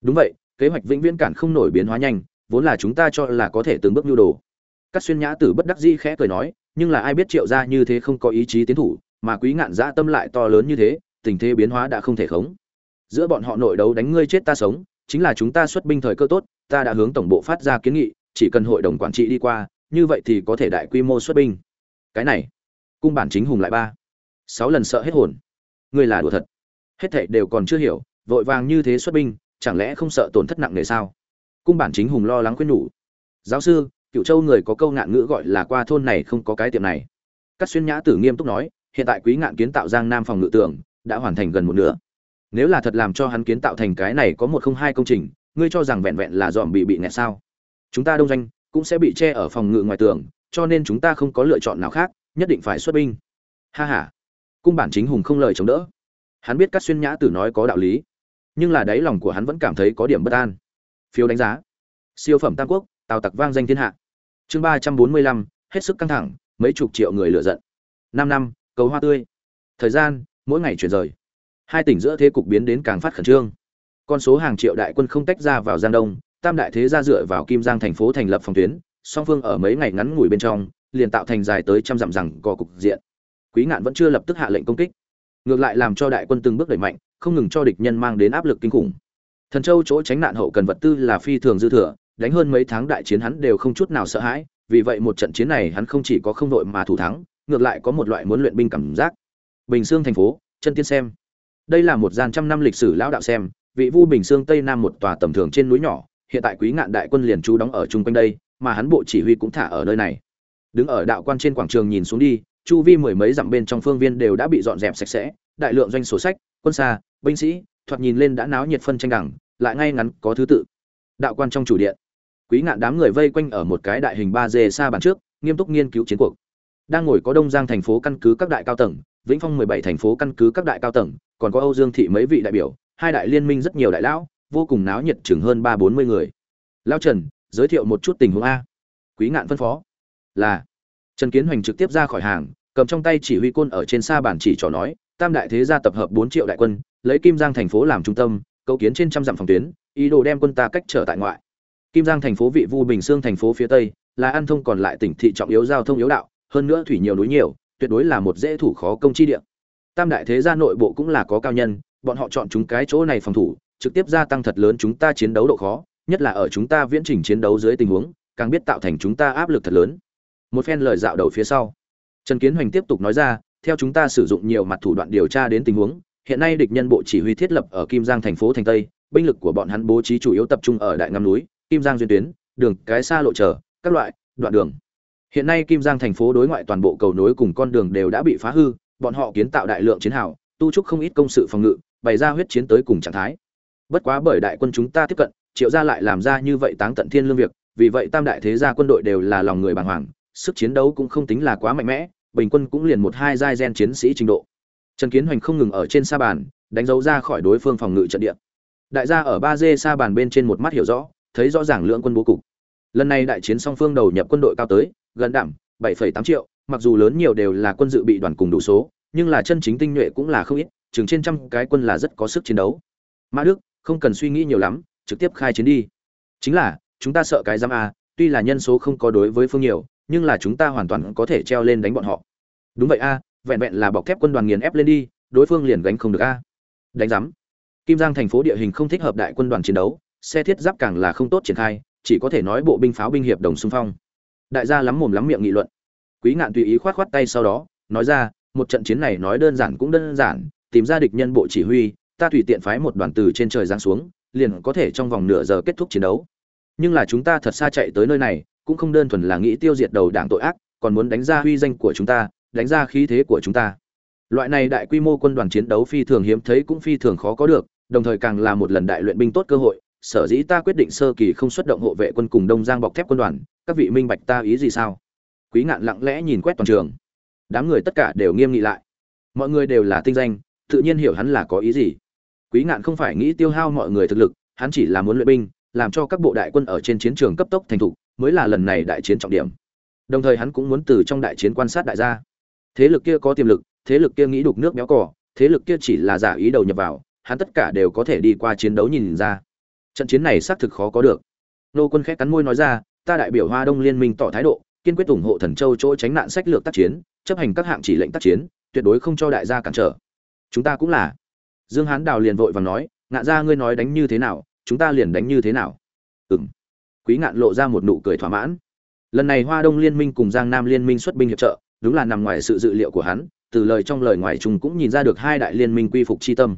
Đúng vậy, kế hoạch vĩnh viễn cản không nổi biến hóa nhanh, vốn là chúng ta cho là có thể từng bước nhu đồ. Các xuyên nhã tử bất đắc dĩ khẽ cười nói, nhưng là ai biết triệu ra như thế không có ý chí tiến thủ mà quý ngạn dã tâm lại to lớn như thế, tình thế biến hóa đã không thể khống. Giữa bọn họ nội đấu đánh ngươi chết ta sống, chính là chúng ta xuất binh thời cơ tốt, ta đã hướng tổng bộ phát ra kiến nghị, chỉ cần hội đồng quản trị đi qua, như vậy thì có thể đại quy mô xuất binh. Cái này, cung bản chính hùng lại ba. Sáu lần sợ hết hồn. Ngươi là đùa thật. Hết thảy đều còn chưa hiểu, vội vàng như thế xuất binh, chẳng lẽ không sợ tổn thất nặng nề sao? Cung bản chính hùng lo lắng khuyên nhủ. Giáo sư cựu châu người có câu ngạn ngữ gọi là qua thôn này không có cái tiệm này. Các xuyên nhã tử nghiêm túc nói hiện tại quý ngạn kiến tạo giang nam phòng ngự tường đã hoàn thành gần một nửa. Nếu là thật làm cho hắn kiến tạo thành cái này có một không hai công trình, ngươi cho rằng vẹn vẹn là dòm bị bị nghẹt sao? Chúng ta đông doanh cũng sẽ bị che ở phòng ngự ngoài tường, cho nên chúng ta không có lựa chọn nào khác, nhất định phải xuất binh. Ha ha. Cung bản chính hùng không lời chống đỡ. Hắn biết các xuyên nhã tử nói có đạo lý, nhưng là đáy lòng của hắn vẫn cảm thấy có điểm bất an. Phiếu đánh giá. Siêu phẩm tam quốc, tào tặc vang danh thiên hạ. Chương ba trăm bốn mươi lăm, hết sức căng thẳng, mấy chục triệu người lựa giận. Năm năm cầu hoa tươi. Thời gian, mỗi ngày chuyển rời. Hai tỉnh giữa thế cục biến đến càng phát khẩn trương. Con số hàng triệu đại quân không tách ra vào giang đông, tam đại thế ra dựa vào kim giang thành phố thành lập phòng tuyến, song phương ở mấy ngày ngắn ngủi bên trong, liền tạo thành dài tới trăm dặm rằng gò cục diện. Quý ngạn vẫn chưa lập tức hạ lệnh công kích. Ngược lại làm cho đại quân từng bước đẩy mạnh, không ngừng cho địch nhân mang đến áp lực kinh khủng. Thần châu chỗ tránh nạn hậu cần vật tư là phi thường dư thừa, đánh hơn mấy tháng đại chiến hắn đều không chút nào sợ hãi, vì vậy một trận chiến này hắn không chỉ có không đội mà thủ thắng ngược lại có một loại muốn luyện binh cảm giác. Bình sương thành phố, chân tiên xem. Đây là một gian trăm năm lịch sử lão đạo xem, vị vu bình sương tây nam một tòa tầm thường trên núi nhỏ, hiện tại quý ngạn đại quân liền trú đóng ở chung quanh đây, mà hắn bộ chỉ huy cũng thả ở nơi này. Đứng ở đạo quan trên quảng trường nhìn xuống đi, chu vi mười mấy dặm bên trong phương viên đều đã bị dọn dẹp sạch sẽ, đại lượng doanh sổ sách, quân xa, binh sĩ, thoạt nhìn lên đã náo nhiệt phân tranh đẳng lại ngay ngắn có thứ tự. Đạo quan trong chủ điện. Quý ngạn đám người vây quanh ở một cái đại hình ba d xa bàn trước, nghiêm túc nghiên cứu chiến cuộc đang ngồi có đông giang thành phố căn cứ các đại cao tầng, vĩnh phong mười bảy thành phố căn cứ các đại cao tầng, còn có âu dương thị mấy vị đại biểu, hai đại liên minh rất nhiều đại lão, vô cùng náo nhiệt chừng hơn ba bốn mươi người. Lao trần, giới thiệu một chút tình huống a. Quý ngạn phân phó. Là. Trần kiến hoành trực tiếp ra khỏi hàng, cầm trong tay chỉ huy côn ở trên xa bản chỉ trò nói, tam đại thế gia tập hợp bốn triệu đại quân, lấy kim giang thành phố làm trung tâm, cấu kiến trên trăm dặm phòng tuyến, ý đồ đem quân ta cách trở tại ngoại. Kim giang thành phố vị vu bình sương thành phố phía tây, là an thông còn lại tỉnh thị trọng yếu giao thông yếu đạo hơn nữa thủy nhiều núi nhiều, tuyệt đối là một dễ thủ khó công chi địa. Tam đại thế gia nội bộ cũng là có cao nhân, bọn họ chọn chúng cái chỗ này phòng thủ, trực tiếp gia tăng thật lớn chúng ta chiến đấu độ khó, nhất là ở chúng ta viễn trình chiến đấu dưới tình huống, càng biết tạo thành chúng ta áp lực thật lớn. Một phen lời dạo đầu phía sau, trần kiến hoành tiếp tục nói ra, theo chúng ta sử dụng nhiều mặt thủ đoạn điều tra đến tình huống, hiện nay địch nhân bộ chỉ huy thiết lập ở kim giang thành phố thành tây, binh lực của bọn hắn bố trí chủ yếu tập trung ở đại ngâm núi, kim giang duyên tuyến, đường cái xa lộ trở, các loại, đoạn đường hiện nay kim giang thành phố đối ngoại toàn bộ cầu nối cùng con đường đều đã bị phá hư, bọn họ kiến tạo đại lượng chiến hào, tu trúc không ít công sự phòng ngự, bày ra huyết chiến tới cùng trạng thái. Bất quá bởi đại quân chúng ta tiếp cận, triệu gia lại làm ra như vậy táng tận thiên lương việc, vì vậy tam đại thế gia quân đội đều là lòng người bàng hoàng, sức chiến đấu cũng không tính là quá mạnh mẽ, bình quân cũng liền một hai giai gen chiến sĩ trình độ. Trần kiến hoành không ngừng ở trên sa bàn, đánh dấu ra khỏi đối phương phòng ngự trận địa. Đại gia ở ba dê sa bàn bên trên một mắt hiểu rõ, thấy rõ ràng lượng quân bố cục lần này đại chiến song phương đầu nhập quân đội cao tới gần đảm 7,8 triệu mặc dù lớn nhiều đều là quân dự bị đoàn cùng đủ số nhưng là chân chính tinh nhuệ cũng là không ít chừng trên trăm cái quân là rất có sức chiến đấu. Mã đức không cần suy nghĩ nhiều lắm trực tiếp khai chiến đi. Chính là chúng ta sợ cái giam a tuy là nhân số không có đối với phương nhiều nhưng là chúng ta hoàn toàn có thể treo lên đánh bọn họ. Đúng vậy a vẹn vẹn là bọc thép quân đoàn nghiền ép lên đi đối phương liền gánh không được a. Đánh giám. Kim giang thành phố địa hình không thích hợp đại quân đoàn chiến đấu xe thiết giáp càng là không tốt triển khai chỉ có thể nói bộ binh pháo binh hiệp đồng xung phong. Đại gia lắm mồm lắm miệng nghị luận. Quý ngạn tùy ý khoát khoát tay sau đó, nói ra, một trận chiến này nói đơn giản cũng đơn giản, tìm ra địch nhân bộ chỉ huy, ta tùy tiện phái một đoàn từ trên trời giáng xuống, liền có thể trong vòng nửa giờ kết thúc chiến đấu. Nhưng là chúng ta thật xa chạy tới nơi này, cũng không đơn thuần là nghĩ tiêu diệt đầu đảng tội ác, còn muốn đánh ra huy danh của chúng ta, đánh ra khí thế của chúng ta. Loại này đại quy mô quân đoàn chiến đấu phi thường hiếm thấy cũng phi thường khó có được, đồng thời càng là một lần đại luyện binh tốt cơ hội sở dĩ ta quyết định sơ kỳ không xuất động hộ vệ quân cùng đông giang bọc thép quân đoàn, các vị minh bạch ta ý gì sao? Quý ngạn lặng lẽ nhìn quét toàn trường. Đám người tất cả đều nghiêm nghị lại. Mọi người đều là tinh danh, tự nhiên hiểu hắn là có ý gì. Quý ngạn không phải nghĩ tiêu hao mọi người thực lực, hắn chỉ là muốn luyện binh, làm cho các bộ đại quân ở trên chiến trường cấp tốc thành thục, mới là lần này đại chiến trọng điểm. Đồng thời hắn cũng muốn từ trong đại chiến quan sát đại gia. Thế lực kia có tiềm lực, thế lực kia nghĩ đục nước béo cỏ thế lực kia chỉ là giả ý đầu nhập vào, hắn tất cả đều có thể đi qua chiến đấu nhìn ra trận chiến này xác thực khó có được. Nô quân khẽ cắn môi nói ra, ta đại biểu hoa đông liên minh tỏ thái độ, kiên quyết ủng hộ thần châu chỗ tránh nạn sách lược tác chiến, chấp hành các hạng chỉ lệnh tác chiến, tuyệt đối không cho đại gia cản trở. Chúng ta cũng là. Dương hán đào liền vội và nói ngạn ra ngươi nói đánh như thế nào, chúng ta liền đánh như thế nào. Ừng quý ngạn lộ ra một nụ cười thỏa mãn. Lần này hoa đông liên minh cùng giang nam liên minh xuất binh hiệp trợ, đúng là nằm ngoài sự dự liệu của hắn, từ lời trong lời ngoài chúng cũng nhìn ra được hai đại liên minh quy phục chi tâm.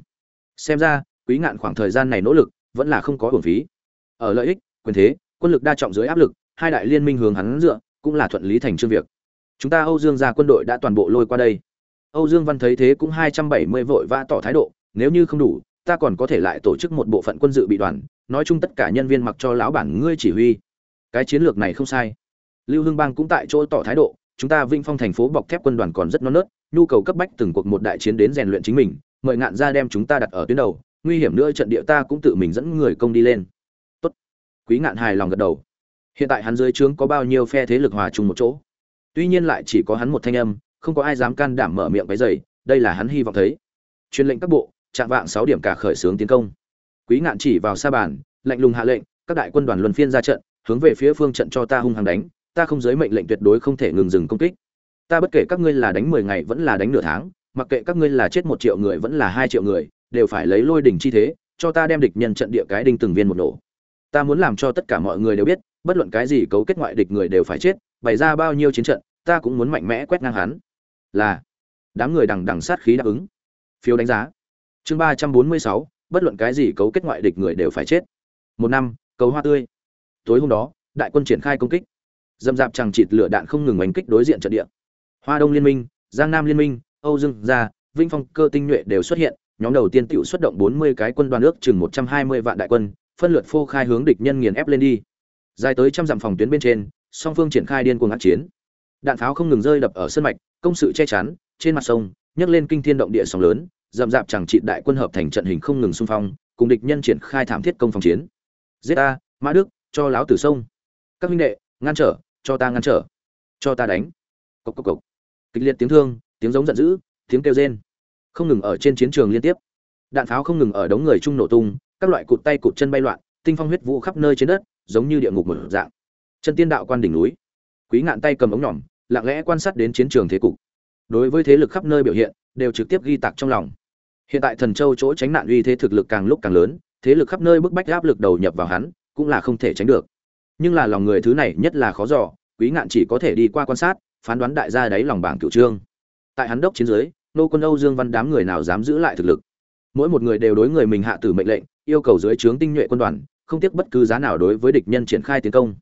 Xem ra, quý ngạn khoảng thời gian này nỗ lực vẫn là không có hưởng phí. Ở lợi ích, quyền thế, quân lực đa trọng dưới áp lực, hai đại liên minh hướng hắn dựa, cũng là thuận lý thành chương việc. Chúng ta âu dương ra quân đội đã toàn bộ lôi qua đây. Âu dương văn thấy thế cũng hai trăm bảy mươi vội vã tỏ thái độ, nếu như không đủ, ta còn có thể lại tổ chức một bộ phận quân dự bị đoàn, nói chung tất cả nhân viên mặc cho lão bản ngươi chỉ huy. Cái chiến lược này không sai. Lưu hưng bang cũng tại chỗ tỏ thái độ, chúng ta vinh phong thành phố bọc thép quân đoàn còn rất non nớt, nhu cầu cấp bách từng cuộc một đại chiến đến rèn luyện chính mình, mời ngạn ra đem chúng ta đặt ở tuyến đầu nguy hiểm nữa trận địa ta cũng tự mình dẫn người công đi lên. Tốt. Quý ngạn hài lòng gật đầu. Hiện tại hắn dưới trướng có bao nhiêu phe thế lực hòa chung một chỗ? Tuy nhiên lại chỉ có hắn một thanh âm, không có ai dám can đảm mở miệng cái giày, đây là hắn hy vọng thấy. Truyền lệnh các bộ, chạm vạng sáu điểm cả khởi xướng tiến công. Quý ngạn chỉ vào sa bàn, lạnh lùng hạ lệnh, các đại quân đoàn luân phiên ra trận, hướng về phía phương trận cho ta hung hăng đánh, ta không giới mệnh lệnh tuyệt đối không thể ngừng dừng công kích. Ta bất kể các ngươi là đánh mười ngày vẫn là đánh nửa tháng, mặc kệ các ngươi là chết một triệu người vẫn là hai triệu người đều phải lấy lôi đỉnh chi thế, cho ta đem địch nhân trận địa cái đinh từng viên một nổ. Ta muốn làm cho tất cả mọi người đều biết, bất luận cái gì cấu kết ngoại địch người đều phải chết, bày ra bao nhiêu chiến trận, ta cũng muốn mạnh mẽ quét ngang hắn. Là, đám người đằng đằng sát khí đáp ứng. Phiếu đánh giá. Chương ba trăm bốn mươi sáu, bất luận cái gì cấu kết ngoại địch người đều phải chết. Một năm, cầu hoa tươi. Tối hôm đó, đại quân triển khai công kích. Dâm dạp chẳng chịt lửa đạn không ngừng đánh kích đối diện trận địa. Hoa đông liên minh, giang nam liên minh, âu dương gia vinh phong cơ tinh nhuệ đều xuất hiện nhóm đầu tiên tiểu xuất động bốn mươi cái quân đoàn ước chừng một trăm hai mươi vạn đại quân, phân lượt phô khai hướng địch nhân nghiền ép lên đi. Dài tới trăm dặm phòng tuyến bên trên, song phương triển khai điên cuồng ác chiến. Đạn pháo không ngừng rơi đập ở sân mạch, công sự che chắn, trên mặt sông, nhấc lên kinh thiên động địa sóng lớn, dậm dạp chẳng trị đại quân hợp thành trận hình không ngừng xung phong, cùng địch nhân triển khai thảm thiết công phòng chiến. Giết ta, mã đức, cho láo tử sông. Các huynh đệ, ngăn trở, cho ta ngăn trở. Cho ta đánh. Cục cục cục. kịch liệt tiếng thương, tiếng giống giận dữ, tiếng kêu rên không ngừng ở trên chiến trường liên tiếp. Đạn pháo không ngừng ở đống người chung nổ tung, các loại cụt tay cụt chân bay loạn, tinh phong huyết vũ khắp nơi trên đất, giống như địa ngục mở dạng. Chân tiên đạo quan đỉnh núi. Quý ngạn tay cầm ống nhỏm lặng lẽ quan sát đến chiến trường thế cục. Đối với thế lực khắp nơi biểu hiện, đều trực tiếp ghi tạc trong lòng. Hiện tại thần châu chỗ tránh nạn uy thế thực lực càng lúc càng lớn, thế lực khắp nơi bức bách áp lực đầu nhập vào hắn, cũng là không thể tránh được. Nhưng là lòng người thứ này nhất là khó dò, quý ngạn chỉ có thể đi qua quan sát, phán đoán đại gia đáy lòng bảng cựu trương. Tại hắn đốc chiến dưới nô quân âu dương văn đám người nào dám giữ lại thực lực. Mỗi một người đều đối người mình hạ tử mệnh lệnh, yêu cầu dưới trướng tinh nhuệ quân đoàn, không tiếc bất cứ giá nào đối với địch nhân triển khai tiến công.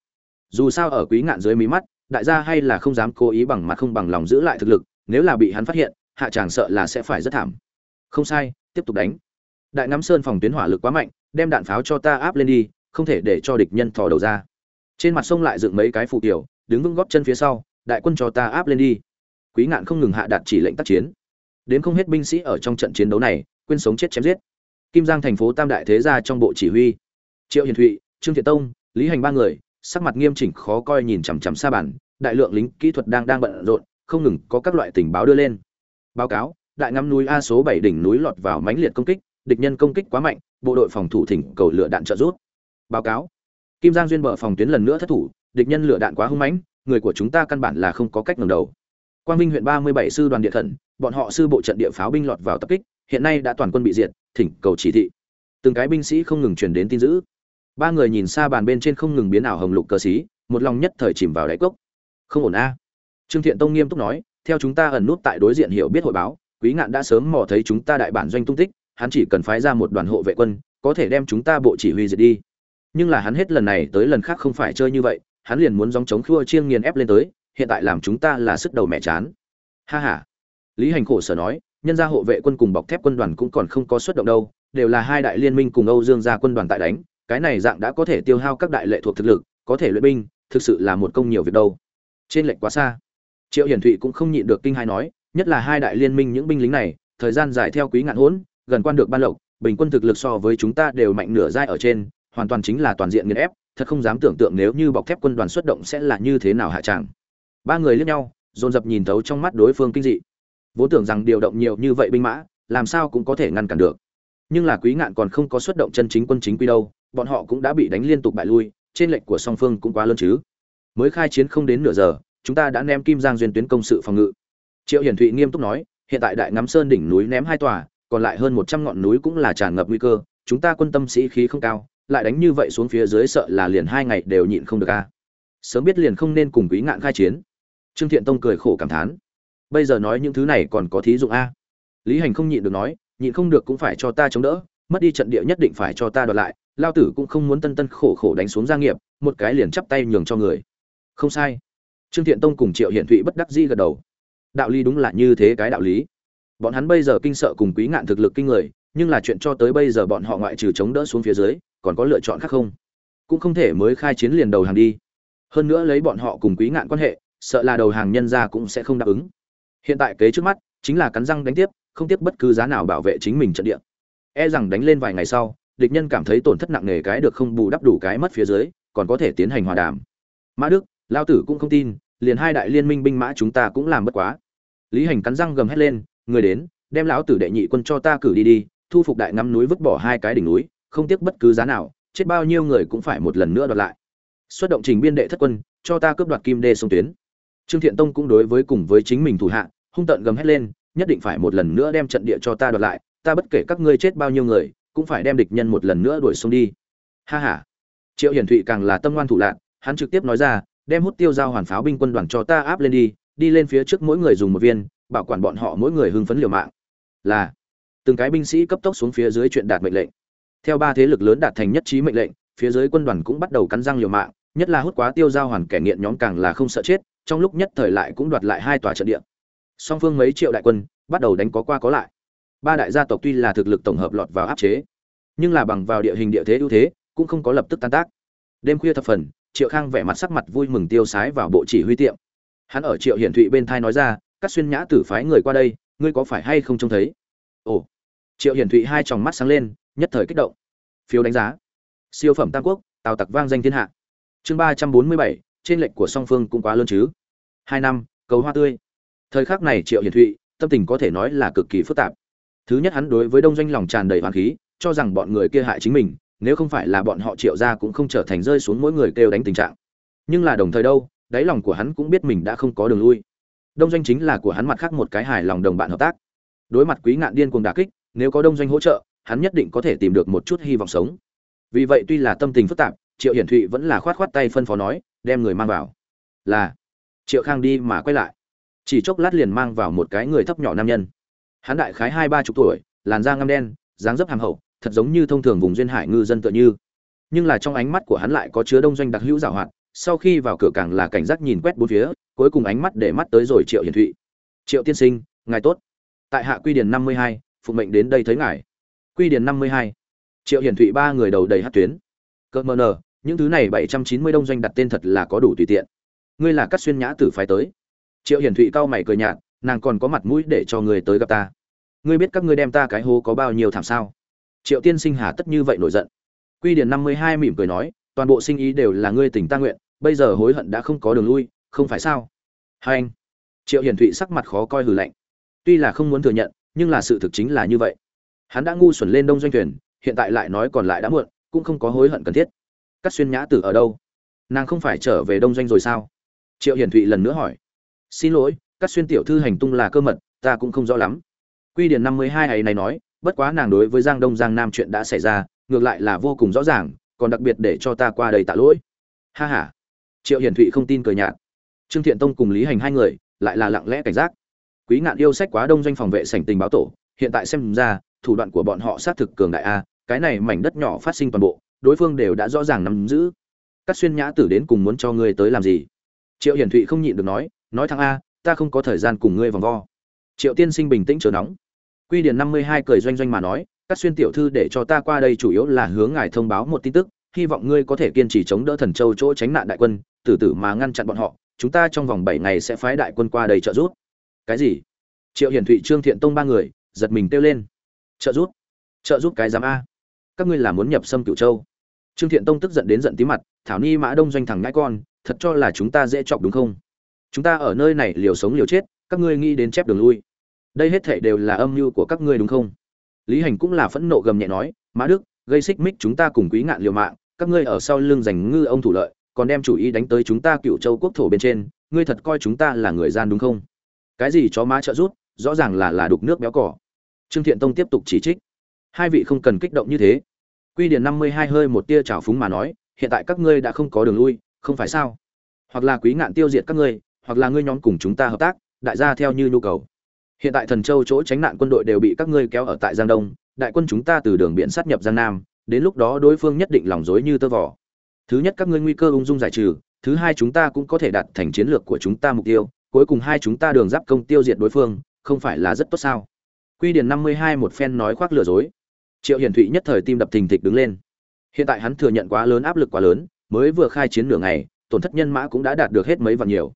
Dù sao ở quý ngạn dưới mí mắt, đại gia hay là không dám cố ý bằng mặt không bằng lòng giữ lại thực lực, nếu là bị hắn phát hiện, hạ chàng sợ là sẽ phải rất thảm. Không sai, tiếp tục đánh. Đại nắm sơn phòng tuyến hỏa lực quá mạnh, đem đạn pháo cho ta áp lên đi, không thể để cho địch nhân thò đầu ra. Trên mặt sông lại dựng mấy cái phụ tiểu đứng vững góp chân phía sau, đại quân cho ta áp lên đi. Quý ngạn không ngừng hạ đạt chỉ lệnh tác chiến đến không hết binh sĩ ở trong trận chiến đấu này, quên sống chết chém giết. Kim giang thành phố tam đại thế gia trong bộ chỉ huy, triệu hiền thụy, trương thiện tông, lý hành ba người, sắc mặt nghiêm chỉnh khó coi nhìn chằm chằm xa bản, đại lượng lính kỹ thuật đang đang bận rộn, không ngừng có các loại tình báo đưa lên. Báo cáo, đại ngắm núi a số bảy đỉnh núi lọt vào mãnh liệt công kích, địch nhân công kích quá mạnh, bộ đội phòng thủ thỉnh cầu lửa đạn trợ rút báo cáo, kim giang duyên bờ phòng tuyến lần nữa thất thủ, địch nhân lửa đạn quá hung mãnh, người của chúng ta căn bản là không có cách ngẩng đầu quang vinh huyện ba mươi bảy sư đoàn địa thần bọn họ sư bộ trận địa pháo binh lọt vào tập kích hiện nay đã toàn quân bị diệt thỉnh cầu chỉ thị. Từng cái binh sĩ không ngừng truyền đến tin dữ. Ba người nhìn xa bàn bên trên không ngừng biến ảo hồng lục cơ sĩ, một lòng nhất thời chìm vào đáy cốc. Không ổn a. Trương thiện tông nghiêm túc nói theo chúng ta ẩn nút tại đối diện hiểu biết hội báo quý ngạn đã sớm mò thấy chúng ta đại bản doanh tung tích hắn chỉ cần phái ra một đoàn hộ vệ quân có thể đem chúng ta bộ chỉ huy diệt đi. Nhưng là hắn hết lần này tới lần khác không phải chơi như vậy hắn liền muốn gióng chống khua chiêng nghiền ép lên tới hiện tại làm chúng ta là sức đầu mẹ chán. Ha ha. Lý hành khổ sở nói, nhân gia hộ vệ quân cùng bọc thép quân đoàn cũng còn không có xuất động đâu, đều là hai đại liên minh cùng âu dương gia quân đoàn tại đánh, cái này dạng đã có thể tiêu hao các đại lệ thuộc thực lực, có thể luyện binh, thực sự là một công nhiều việc đâu. Trên lệnh quá xa. Triệu hiển thụy cũng không nhịn được kinh hai nói, nhất là hai đại liên minh những binh lính này, thời gian dài theo quý ngạn hỗn, gần quan được ban lộc, bình quân thực lực so với chúng ta đều mạnh nửa giai ở trên, hoàn toàn chính là toàn diện nghiền ép, thật không dám tưởng tượng nếu như bọc thép quân đoàn xuất động sẽ là như thế nào hạ tràng ba người liếc nhau, dồn dập nhìn thấu trong mắt đối phương kinh dị. Vốn tưởng rằng điều động nhiều như vậy binh mã, làm sao cũng có thể ngăn cản được. Nhưng là quý ngạn còn không có xuất động chân chính quân chính quy đâu, bọn họ cũng đã bị đánh liên tục bại lui, trên lệnh của song phương cũng quá lớn chứ. Mới khai chiến không đến nửa giờ, chúng ta đã ném kim giang duyên tuyến công sự phòng ngự. Triệu hiển thụy nghiêm túc nói, hiện tại đại ngắm sơn đỉnh núi ném hai tòa, còn lại hơn một trăm ngọn núi cũng là tràn ngập nguy cơ, chúng ta quân tâm sĩ khí không cao, lại đánh như vậy xuống phía dưới sợ là liền hai ngày đều nhịn không được a. Sớm biết liền không nên cùng quý ngạn khai chiến trương thiện tông cười khổ cảm thán. Bây giờ nói những thứ này còn có thí dụng a? Lý hành không nhịn được nói, nhịn không được cũng phải cho ta chống đỡ, mất đi trận địa nhất định phải cho ta đoạt lại, lao tử cũng không muốn tân tân khổ khổ đánh xuống gia nghiệp, một cái liền chắp tay nhường cho người. Không sai. Trương thiện tông cùng triệu hiển thụy bất đắc di gật đầu. Đạo lý đúng là như thế cái đạo lý. Bọn hắn bây giờ kinh sợ cùng quý ngạn thực lực kinh người, nhưng là chuyện cho tới bây giờ bọn họ ngoại trừ chống đỡ xuống phía dưới, còn có lựa chọn khác không? Cũng không thể mới khai chiến liền đầu hàng đi. Hơn nữa lấy bọn họ cùng quý ngạn quan hệ sợ là đầu hàng nhân ra cũng sẽ không đáp ứng. Hiện tại kế trước mắt, chính là cắn răng đánh tiếp, không tiếc bất cứ giá nào bảo vệ chính mình trận địa. E rằng đánh lên vài ngày sau, địch nhân cảm thấy tổn thất nặng nề cái được không bù đắp đủ cái mất phía dưới, còn có thể tiến hành hòa đàm. Mã đức, lao tử cũng không tin, liền hai đại liên minh binh mã chúng ta cũng làm bất quá. Lý hành cắn răng gầm hét lên, người đến, đem lão tử đệ nhị quân cho ta cử đi đi, thu phục đại ngắm núi vứt bỏ hai cái đỉnh núi, không tiếc bất cứ giá nào, chết bao nhiêu người cũng phải một lần nữa đoạt lại. Xuất động trình biên đệ thất quân, cho ta cướp đoạt kim đê sông tuyến trương thiện tông cũng đối với cùng với chính mình thủ hạ, hung tận gầm hét lên, nhất định phải một lần nữa đem trận địa cho ta đoạt lại, ta bất kể các ngươi chết bao nhiêu người, cũng phải đem địch nhân một lần nữa đuổi xuống đi. Ha ha. Triệu hiển thụy càng là tâm ngoan thủ lạc hắn trực tiếp nói ra, đem hút tiêu giao hoàn pháo binh quân đoàn cho ta áp lên đi đi lên phía trước mỗi người dùng một viên, bảo quản bọn họ mỗi người hưng phấn liều mạng. Là, từng cái binh sĩ cấp tốc xuống phía dưới chuyện đạt mệnh lệnh. Theo ba thế lực lớn đạt thành nhất trí mệnh lệnh, phía dưới quân đoàn cũng bắt đầu cắn răng liều mạng, nhất là hút quá tiêu giao hoàn kẻ nghiện nhóm càng là không sợ chết trong lúc nhất thời lại cũng đoạt lại hai tòa trận địa. Song phương mấy triệu đại quân bắt đầu đánh có qua có lại. Ba đại gia tộc tuy là thực lực tổng hợp lọt vào áp chế, nhưng là bằng vào địa hình địa thế ưu thế, cũng không có lập tức tan tác. Đêm khuya thập phần, triệu khang vẻ mặt sắc mặt vui mừng tiêu sái vào bộ chỉ huy tiệm. Hắn ở triệu hiển thụy bên thai nói ra, các xuyên nhã tử phái người qua đây, ngươi có phải hay không trông thấy? Ồ. Triệu hiển thụy hai tròng mắt sáng lên, nhất thời kích động. Phiếu đánh giá. Siêu phẩm tam quốc, tào tặc vang danh thiên hạ. Chương ba trăm bốn mươi bảy trên lệnh của song phương cũng quá lớn chứ. Hai năm, cầu hoa tươi. Thời khắc này triệu hiển thụy, tâm tình có thể nói là cực kỳ phức tạp. Thứ nhất hắn đối với đông doanh lòng tràn đầy hoàn khí, cho rằng bọn người kia hại chính mình, nếu không phải là bọn họ triệu ra cũng không trở thành rơi xuống mỗi người kêu đánh tình trạng. Nhưng là đồng thời đâu, đáy lòng của hắn cũng biết mình đã không có đường lui. Đông doanh chính là của hắn mặt khác một cái hài lòng đồng bạn hợp tác. Đối mặt quý ngạn điên cuồng đà kích, nếu có đông doanh hỗ trợ, hắn nhất định có thể tìm được một chút hy vọng sống. Vì vậy tuy là tâm tình phức tạp, triệu hiển thụy vẫn là khoát khoát tay phân phó nói đem người mang vào. Là, triệu khang đi mà quay lại. Chỉ chốc lát liền mang vào một cái người thấp nhỏ nam nhân. Hắn đại khái hai ba chục tuổi, làn da ngăm đen, dáng dấp hàm hậu, thật giống như thông thường vùng duyên hải ngư dân tựa như. Nhưng là trong ánh mắt của hắn lại có chứa đông doanh đặc hữu giảo hoạt, sau khi vào cửa càng là cảnh giác nhìn quét bốn phía, cuối cùng ánh mắt để mắt tới rồi triệu hiển thụy. Triệu tiên sinh, ngài tốt. Tại hạ quy điền năm mươi hai phụ mệnh đến đây thấy ngài. Quy điền năm mươi hai. Triệu hiển thụy ba người đầu đầy hát tuyến. Cợt mờ nờ những thứ này bảy trăm chín mươi đông doanh đặt tên thật là có đủ tùy tiện. Ngươi là cắt xuyên nhã tử phái tới. Triệu hiển thụy cao mày cười nhạt, nàng còn có mặt mũi để cho người tới gặp ta. Ngươi biết các ngươi đem ta cái hố có bao nhiêu thảm sao? Triệu tiên sinh hà tất như vậy nổi giận. Quy điển năm mươi hai mỉm cười nói, toàn bộ sinh ý đều là ngươi tỉnh ta nguyện, bây giờ hối hận đã không có đường lui, không phải sao? Hai anh. Triệu hiển thụy sắc mặt khó coi hừ lạnh. Tuy là không muốn thừa nhận, nhưng là sự thực chính là như vậy. Hắn đã ngu xuẩn lên đông doanh thuyền, hiện tại lại nói còn lại đã muộn, cũng không có hối hận cần thiết cắt xuyên nhã tử ở đâu? Nàng không phải trở về đông doanh rồi sao? Triệu hiển thụy lần nữa hỏi. Xin lỗi, cắt xuyên tiểu thư hành tung là cơ mật, ta cũng không rõ lắm. Quy điển năm mươi hai ấy này nói, bất quá nàng đối với giang đông giang nam chuyện đã xảy ra, ngược lại là vô cùng rõ ràng, còn đặc biệt để cho ta qua đây tạ lỗi. Ha ha. Triệu hiển thụy không tin cười nhạt. Trương thiện tông cùng lý hành hai người, lại là lặng lẽ cảnh giác. Quý ngạn yêu sách quá đông doanh phòng vệ sảnh tình báo tổ, hiện tại xem ra, thủ đoạn của bọn họ xác thực cường đại a, cái này mảnh đất nhỏ phát sinh toàn bộ đối phương đều đã rõ ràng nắm giữ. Cắt xuyên nhã tử đến cùng muốn cho ngươi tới làm gì? Triệu hiển thụy không nhịn được nói nói thằng a, ta không có thời gian cùng ngươi vòng vo. Triệu tiên sinh bình tĩnh chờ nóng. Quy điển năm mươi hai cười doanh doanh mà nói cắt xuyên tiểu thư để cho ta qua đây chủ yếu là hướng ngài thông báo một tin tức, hy vọng ngươi có thể kiên trì chống đỡ thần châu chỗ tránh nạn đại quân tử tử mà ngăn chặn bọn họ, chúng ta trong vòng bảy ngày sẽ phái đại quân qua đây trợ giúp. Cái gì? Triệu hiển thụy, trương thiện tông ba người, giật mình kêu lên. Trợ giúp? Trợ giúp cái giám a. Các ngươi là muốn nhập xâm cửu châu? Trương thiện tông tức giận đến giận tí mặt, thảo ni mã đông doanh thẳng ngãi con, thật cho là chúng ta dễ chọc đúng không? Chúng ta ở nơi này liều sống liều chết, các ngươi nghĩ đến chép đường lui. Đây hết thảy đều là âm mưu của các ngươi đúng không? Lý hành cũng là phẫn nộ gầm nhẹ nói, mã đức, gây xích mích chúng ta cùng quý ngạn liều mạng, các ngươi ở sau lưng giành ngư ông thủ lợi, còn đem chủ ý đánh tới chúng ta cựu châu quốc thổ bên trên, ngươi thật coi chúng ta là người gian đúng không? Cái gì chó má trợ rút, rõ ràng là là đục nước béo cỏ. Trương thiện tông tiếp tục chỉ trích. Hai vị không cần kích động như thế quy điển năm mươi hai hơi một tia trào phúng mà nói, hiện tại các ngươi đã không có đường lui, không phải sao? Hoặc là quý ngạn tiêu diệt các ngươi, hoặc là ngươi nhóm cùng chúng ta hợp tác, đại gia theo như nhu cầu. Hiện tại thần châu chỗ tránh nạn quân đội đều bị các ngươi kéo ở tại giang đông, đại quân chúng ta từ đường biển sát nhập giang nam, đến lúc đó đối phương nhất định lòng dối như tơ vò. thứ nhất các ngươi nguy cơ ung dung giải trừ, thứ hai chúng ta cũng có thể đạt thành chiến lược của chúng ta mục tiêu, cuối cùng hai chúng ta đường giáp công tiêu diệt đối phương, không phải là rất tốt sao? Quy điển năm mươi hai một phen nói khoác lừa dối triệu hiển thụy nhất thời tim đập thình thịch đứng lên. Hiện tại hắn thừa nhận quá lớn áp lực quá lớn, mới vừa khai chiến nửa ngày, tổn thất nhân mã cũng đã đạt được hết mấy vạn nhiều.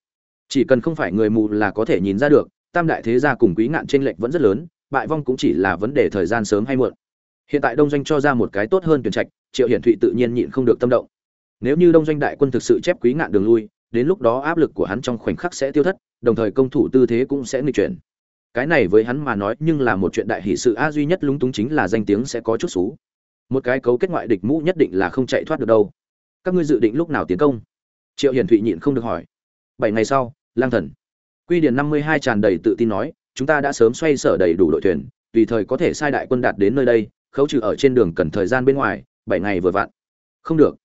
Chỉ cần không phải người mù là có thể nhìn ra được, tam đại thế gia cùng quý ngạn tranh lệch vẫn rất lớn, bại vong cũng chỉ là vấn đề thời gian sớm hay muộn. Hiện tại đông doanh cho ra một cái tốt hơn tuyển trạch, triệu hiển thụy tự nhiên nhịn không được tâm động. Nếu như đông doanh đại quân thực sự chép quý ngạn đường lui, đến lúc đó áp lực của hắn trong khoảnh khắc sẽ tiêu thất, đồng thời công thủ tư thế cũng sẽ nghịch chuyển cái này với hắn mà nói nhưng là một chuyện đại hỷ sự, a, duy nhất lúng túng chính là danh tiếng sẽ có chút xú. Một cái cấu kết ngoại địch mũ nhất định là không chạy thoát được đâu. Các ngươi dự định lúc nào tiến công? Triệu hiển thụy nhịn không được hỏi. Bảy ngày sau lang thần. Quy điển năm mươi hai tràn đầy tự tin nói, chúng ta đã sớm xoay sở đầy đủ đội thuyền, tùy thời có thể sai đại quân đạt đến nơi đây, khấu trừ ở trên đường cần thời gian bên ngoài, bảy ngày vừa vặn. Không được.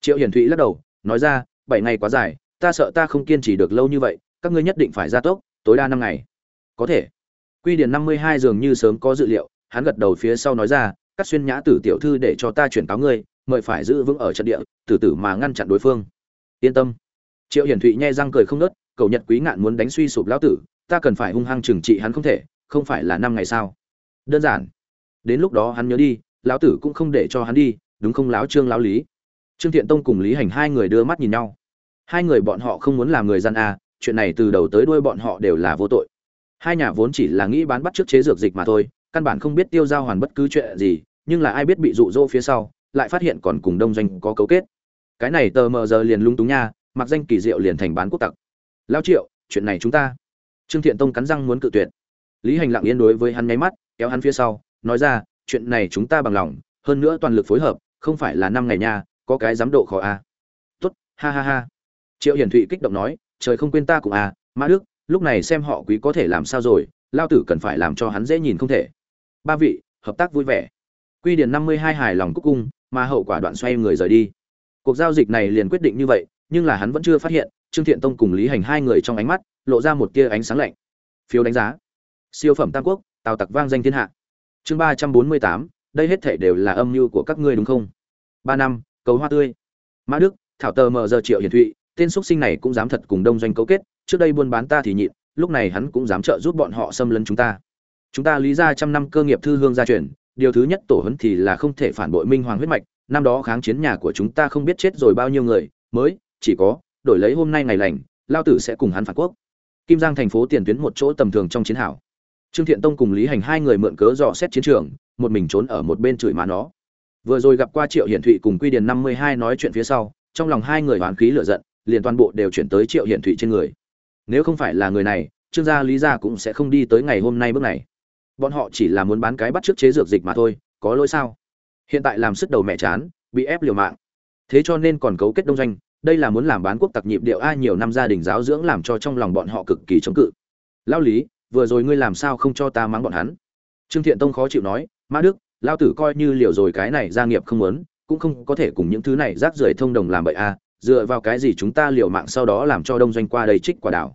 Triệu hiển thụy lắc đầu, nói ra, bảy ngày quá dài, ta sợ ta không kiên trì được lâu như vậy, các ngươi nhất định phải gia tốc, tối đa năm ngày. Có thể quy điển năm mươi hai dường như sớm có dự liệu hắn gật đầu phía sau nói ra cắt xuyên nhã tử tiểu thư để cho ta chuyển cáo ngươi mời phải giữ vững ở trận địa từ từ mà ngăn chặn đối phương. Yên tâm. Triệu hiển thụy nhai răng cười không ngớt, cầu nhật quý ngạn muốn đánh suy sụp lão tử ta cần phải hung hăng trừng trị hắn không thể không phải là năm ngày sao? Đơn giản. Đến lúc đó hắn nhớ đi lão tử cũng không để cho hắn đi đúng không lão trương lão lý? Trương thiện tông cùng lý hành hai người đưa mắt nhìn nhau. Hai người bọn họ không muốn làm người gian a chuyện này từ đầu tới đuôi bọn họ đều là vô tội hai nhà vốn chỉ là nghĩ bán bắt trước chế dược dịch mà thôi, căn bản không biết tiêu giao hoàn bất cứ chuyện gì, nhưng là ai biết bị dụ dỗ phía sau, lại phát hiện còn cùng đông doanh có cấu kết. Cái này tờ mờ giờ liền lung túng nha, mặc danh kỳ diệu liền thành bán quốc tặc. Lao triệu, chuyện này chúng ta. Trương thiện tông cắn răng muốn cự tuyệt. Lý hành lặng yên đối với hắn nháy mắt, kéo hắn phía sau, nói ra, chuyện này chúng ta bằng lòng, hơn nữa toàn lực phối hợp, không phải là năm ngày nha, có cái giám độ khó a. À. tốt, ha ha ha. Triệu hiển thụy kích động nói, trời không quên ta cùng à mã đức lúc này xem họ quý có thể làm sao rồi, lao tử cần phải làm cho hắn dễ nhìn không thể. Ba vị, hợp tác vui vẻ. Quy điển năm mươi hai hài lòng cúc cung, mà hậu quả đoạn xoay người rời đi. Cuộc giao dịch này liền quyết định như vậy, nhưng là hắn vẫn chưa phát hiện, trương thiện tông cùng lý hành hai người trong ánh mắt, lộ ra một tia ánh sáng lạnh. Phiếu đánh giá. Siêu phẩm tam quốc, tào tặc vang danh thiên hạ. Chương ba trăm bốn mươi tám, đây hết thể đều là âm mưu của các ngươi đúng không? Ba năm, cầu hoa tươi. Mã đức, thảo tờ mờ giờ triệu hiển thụy, tên x sinh này cũng dám thật cùng đông doanh cấu kết trước đây buôn bán ta thì nhịn, lúc này hắn cũng dám trợ giúp bọn họ xâm lấn chúng ta. Chúng ta lý ra trăm năm cơ nghiệp thư hương gia truyền, điều thứ nhất tổ hấn thì là không thể phản bội minh hoàng huyết mạch, năm đó kháng chiến nhà của chúng ta không biết chết rồi bao nhiêu người, mới, chỉ có, đổi lấy hôm nay ngày lành, lao tử sẽ cùng hắn phản quốc. Kim giang thành phố tiền tuyến một chỗ tầm thường trong chiến hảo trương thiện tông cùng lý hành hai người mượn cớ dò xét chiến trường, một mình trốn ở một bên chửi má nó. Vừa rồi gặp qua triệu hiển thụy cùng quy điền năm mươi hai nói chuyện phía sau, trong lòng hai người hoán khí lửa giận, liền toàn bộ đều chuyển tới triệu hiển thụy trên người nếu không phải là người này, trương gia lý gia cũng sẽ không đi tới ngày hôm nay bước này. Bọn họ chỉ là muốn bán cái bắt trước chế dược dịch mà thôi, có lỗi sao? Hiện tại làm sức đầu mẹ chán, bị ép liều mạng. Thế cho nên còn cấu kết đông doanh, đây là muốn làm bán quốc tặc nhịp điệu a nhiều năm gia đình giáo dưỡng làm cho trong lòng bọn họ cực kỳ chống cự. Lao lý, vừa rồi ngươi làm sao không cho ta mắng bọn hắn? Trương thiện tông khó chịu nói, mã đức lao tử coi như liều rồi cái này gia nghiệp không muốn, cũng không có thể cùng những thứ này rác rưởi thông đồng làm bậy a dựa vào cái gì chúng ta liều mạng sau đó làm cho đông doanh qua đây trích quả đảo?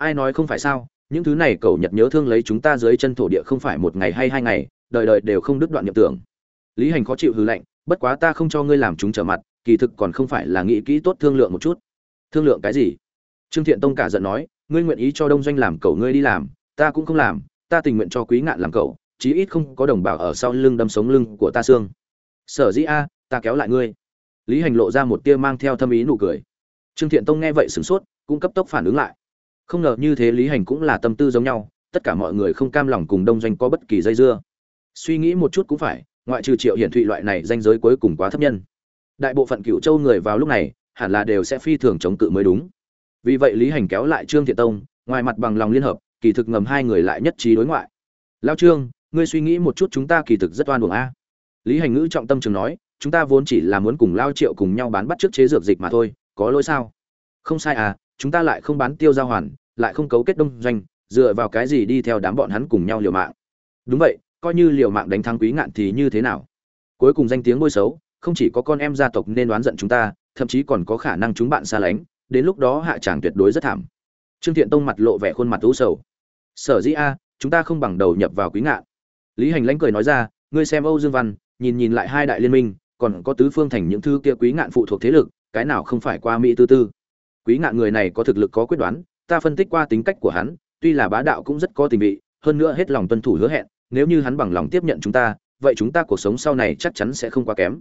Ai nói không phải sao, những thứ này cậu nhật nhớ thương lấy chúng ta dưới chân thổ địa không phải một ngày hay hai ngày, đời đời đều không đứt đoạn nhập tưởng. Lý hành khó chịu hư lệnh bất quá ta không cho ngươi làm chúng trở mặt, kỳ thực còn không phải là nghĩ kỹ tốt thương lượng một chút. Thương lượng cái gì? Trương thiện tông cả giận nói, ngươi nguyện ý cho đông doanh làm cậu ngươi đi làm, ta cũng không làm, ta tình nguyện cho quý ngạn làm cậu, chí ít không có đồng bào ở sau lưng đâm sống lưng của ta xương. Sở dĩ a, ta kéo lại ngươi. Lý hành lộ ra một tia mang theo thâm ý nụ cười. Trương thiện tông nghe vậy sửng sốt, cũng cấp tốc phản ứng lại không ngờ như thế lý hành cũng là tâm tư giống nhau, tất cả mọi người không cam lòng cùng đông doanh có bất kỳ dây dưa. Suy nghĩ một chút cũng phải, ngoại trừ triệu hiển thụy loại này danh giới cuối cùng quá thấp nhân. Đại bộ phận cựu châu người vào lúc này, hẳn là đều sẽ phi thường chống cự mới đúng. Vì vậy lý hành kéo lại trương thiện tông, ngoài mặt bằng lòng liên hợp, kỳ thực ngầm hai người lại nhất trí đối ngoại. Lao trương, ngươi suy nghĩ một chút chúng ta kỳ thực rất oan uổng a. Lý hành ngữ trọng tâm trường nói, chúng ta vốn chỉ là muốn cùng lao triệu cùng nhau bán bắt trước chế dược dịch mà thôi, có lỗi sao? Không sai à chúng ta lại không bán tiêu giao hoàn lại không cấu kết đông doanh, dựa vào cái gì đi theo đám bọn hắn cùng nhau liều mạng. Đúng vậy, coi như liều mạng đánh thắng quý ngạn thì như thế nào? Cuối cùng danh tiếng bôi xấu, không chỉ có con em gia tộc nên đoán giận chúng ta, thậm chí còn có khả năng chúng bạn xa lánh, đến lúc đó hạ tràng tuyệt đối rất thảm. Trương thiện tông mặt lộ vẻ khuôn mặt u sầu. Sở dĩ a, chúng ta không bằng đầu nhập vào quý ngạn. Lý hành lãnh cười nói ra, ngươi xem âu dương văn, nhìn nhìn lại hai đại liên minh, còn có tứ phương thành những thứ kia quý ngạn phụ thuộc thế lực, cái nào không phải qua mỹ tư tư? Quý ngạn người này có thực lực có quyết đoán ta phân tích qua tính cách của hắn, tuy là bá đạo cũng rất có tình vị, hơn nữa hết lòng tuân thủ hứa hẹn, nếu như hắn bằng lòng tiếp nhận chúng ta, vậy chúng ta cuộc sống sau này chắc chắn sẽ không quá kém.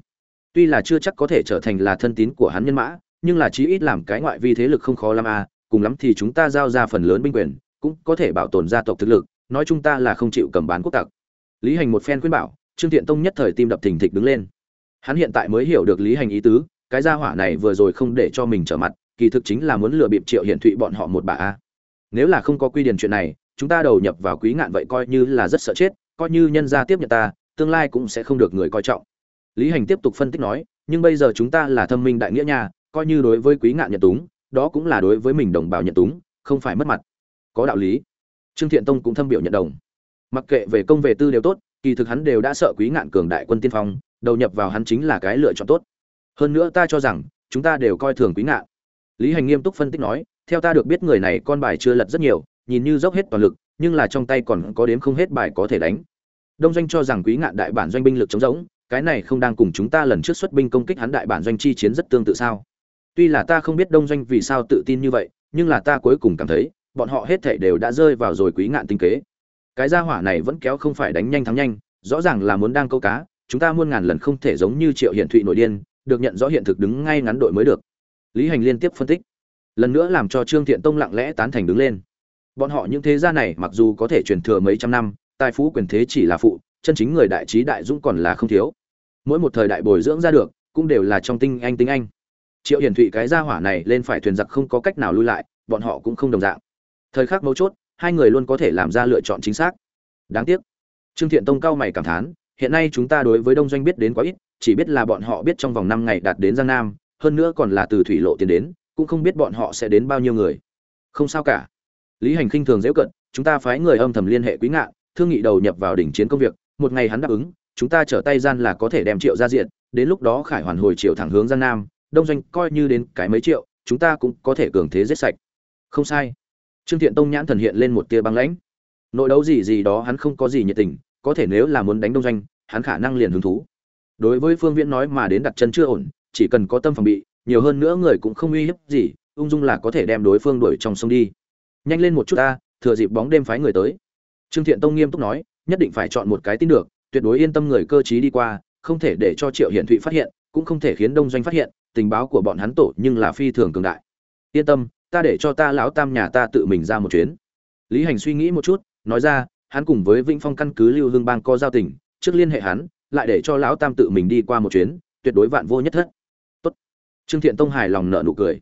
Tuy là chưa chắc có thể trở thành là thân tín của hắn nhân mã, nhưng là chí ít làm cái ngoại vi thế lực không khó lắm à cùng lắm thì chúng ta giao ra phần lớn binh quyền, cũng có thể bảo tồn gia tộc thực lực, nói chúng ta là không chịu cầm bán quốc tặc. Lý hành một phen khuyên bảo, trương thiện tông nhất thời tim đập thình thịch đứng lên. Hắn hiện tại mới hiểu được lý hành ý tứ, cái gia hỏa này vừa rồi không để cho mình trở mặt kỳ thực chính là muốn lừa bịp triệu hiển thụy bọn họ một bà a. Nếu là không có quy điển chuyện này chúng ta đầu nhập vào quý ngạn vậy coi như là rất sợ chết coi như nhân gia tiếp nhận ta tương lai cũng sẽ không được người coi trọng. Lý hành tiếp tục phân tích nói nhưng bây giờ chúng ta là thâm minh đại nghĩa nhà, coi như đối với quý ngạn nhận túng đó cũng là đối với mình đồng bào nhận túng không phải mất mặt. Có đạo lý. Trương thiện tông cũng thâm biểu nhận đồng. Mặc kệ về công về tư đều tốt kỳ thực hắn đều đã sợ quý ngạn cường đại quân tiên phong đầu nhập vào hắn chính là cái lựa chọn tốt. Hơn nữa ta cho rằng chúng ta đều coi thường quý ngạn lý hành nghiêm túc phân tích nói, theo ta được biết người này con bài chưa lật rất nhiều, nhìn như dốc hết toàn lực, nhưng là trong tay còn có đếm không hết bài có thể đánh. Đông doanh cho rằng quý ngạn đại bản doanh binh lực chống rỗng, cái này không đang cùng chúng ta lần trước xuất binh công kích hắn đại bản doanh chi chiến rất tương tự sao? Tuy là ta không biết đông doanh vì sao tự tin như vậy, nhưng là ta cuối cùng cảm thấy, bọn họ hết thảy đều đã rơi vào rồi quý ngạn tinh kế. Cái gia hỏa này vẫn kéo không phải đánh nhanh thắng nhanh, rõ ràng là muốn đang câu cá, chúng ta muôn ngàn lần không thể giống như triệu hiển thụy nội điên, được nhận rõ hiện thực đứng ngay ngắn đội mới được lý hành liên tiếp phân tích. Lần nữa làm cho trương thiện tông lặng lẽ tán thành đứng lên. Bọn họ những thế gia này mặc dù có thể truyền thừa mấy trăm năm, tài phú quyền thế chỉ là phụ, chân chính người đại trí đại dũng còn là không thiếu. Mỗi một thời đại bồi dưỡng ra được, cũng đều là trong tinh anh tinh anh. Triệu hiển thụy cái gia hỏa này lên phải thuyền giặc không có cách nào lui lại, bọn họ cũng không đồng dạng. Thời khắc mấu chốt, hai người luôn có thể làm ra lựa chọn chính xác. Đáng tiếc. Trương thiện tông cao mày cảm thán, hiện nay chúng ta đối với đông doanh biết đến quá ít, chỉ biết là bọn họ biết trong vòng năm ngày đạt đến giang nam hơn nữa còn là từ thủy lộ tiến đến, cũng không biết bọn họ sẽ đến bao nhiêu người. Không sao cả. Lý hành khinh thường dễ cận, chúng ta phái người âm thầm liên hệ quý ngạn, thương nghị đầu nhập vào đỉnh chiến công việc, một ngày hắn đáp ứng, chúng ta trở tay gian là có thể đem triệu ra diện, đến lúc đó khải hoàn hồi triệu thẳng hướng giang nam, đông doanh coi như đến cái mấy triệu, chúng ta cũng có thể cường thế giết sạch. Không sai. Trương thiện tông nhãn thần hiện lên một tia băng lãnh. Nội đấu gì gì đó hắn không có gì nhiệt tình, có thể nếu là muốn đánh đông doanh, hắn khả năng liền hứng thú. Đối với phương viễn nói mà đến đặt chân chưa ổn chỉ cần có tâm phòng bị, nhiều hơn nữa người cũng không uy hiếp gì, ung dung là có thể đem đối phương đuổi trong sông đi. Nhanh lên một chút ta, thừa dịp bóng đêm phái người tới. Trương thiện tông nghiêm túc nói, nhất định phải chọn một cái tin được, tuyệt đối yên tâm người cơ trí đi qua, không thể để cho triệu hiển thụy phát hiện, cũng không thể khiến đông doanh phát hiện, tình báo của bọn hắn tổ nhưng là phi thường cường đại. Yên tâm, ta để cho ta lão tam nhà ta tự mình ra một chuyến. Lý hành suy nghĩ một chút, nói ra, hắn cùng với vĩnh phong căn cứ lưu hương bang có giao tình, trước liên hệ hắn, lại để cho lão tam tự mình đi qua một chuyến, tuyệt đối vạn vô nhất thất trương thiện tông hài lòng nợ nụ cười.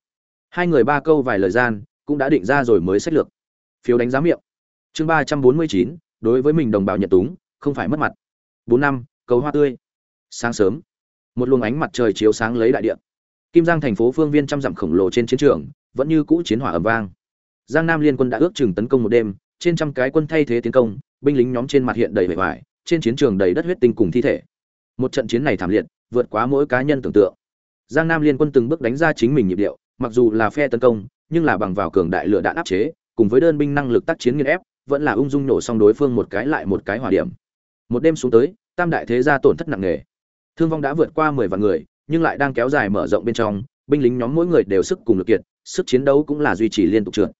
Hai người ba câu vài lời gian, cũng đã định ra rồi mới sách lược. Phiếu đánh giá miệng. Chương ba trăm bốn mươi chín, đối với mình đồng bào nhật túng, không phải mất mặt. Bốn năm, cầu hoa tươi. Sáng sớm, một luồng ánh mặt trời chiếu sáng lấy đại địa. Kim giang thành phố phương viên trăm dặm khổng lồ trên chiến trường, vẫn như cũ chiến hỏa ầm vang. Giang nam liên quân đã ước chừng tấn công một đêm, trên trăm cái quân thay thế tiến công, binh lính nhóm trên mặt hiện đầy vẻ vải, trên chiến trường đầy đất huyết tinh cùng thi thể. Một trận chiến này thảm liệt, vượt quá mỗi cá nhân tưởng tượng giang nam liên quân từng bước đánh ra chính mình nhịp điệu, mặc dù là phe tấn công, nhưng là bằng vào cường đại lửa đạn áp chế, cùng với đơn binh năng lực tác chiến nghiền ép, vẫn là ung dung nổ xong đối phương một cái lại một cái hỏa điểm. Một đêm xuống tới, tam đại thế gia tổn thất nặng nề. Thương vong đã vượt qua mười vạn người, nhưng lại đang kéo dài mở rộng bên trong, binh lính nhóm mỗi người đều sức cùng lực kiệt, sức chiến đấu cũng là duy trì liên tục trượt.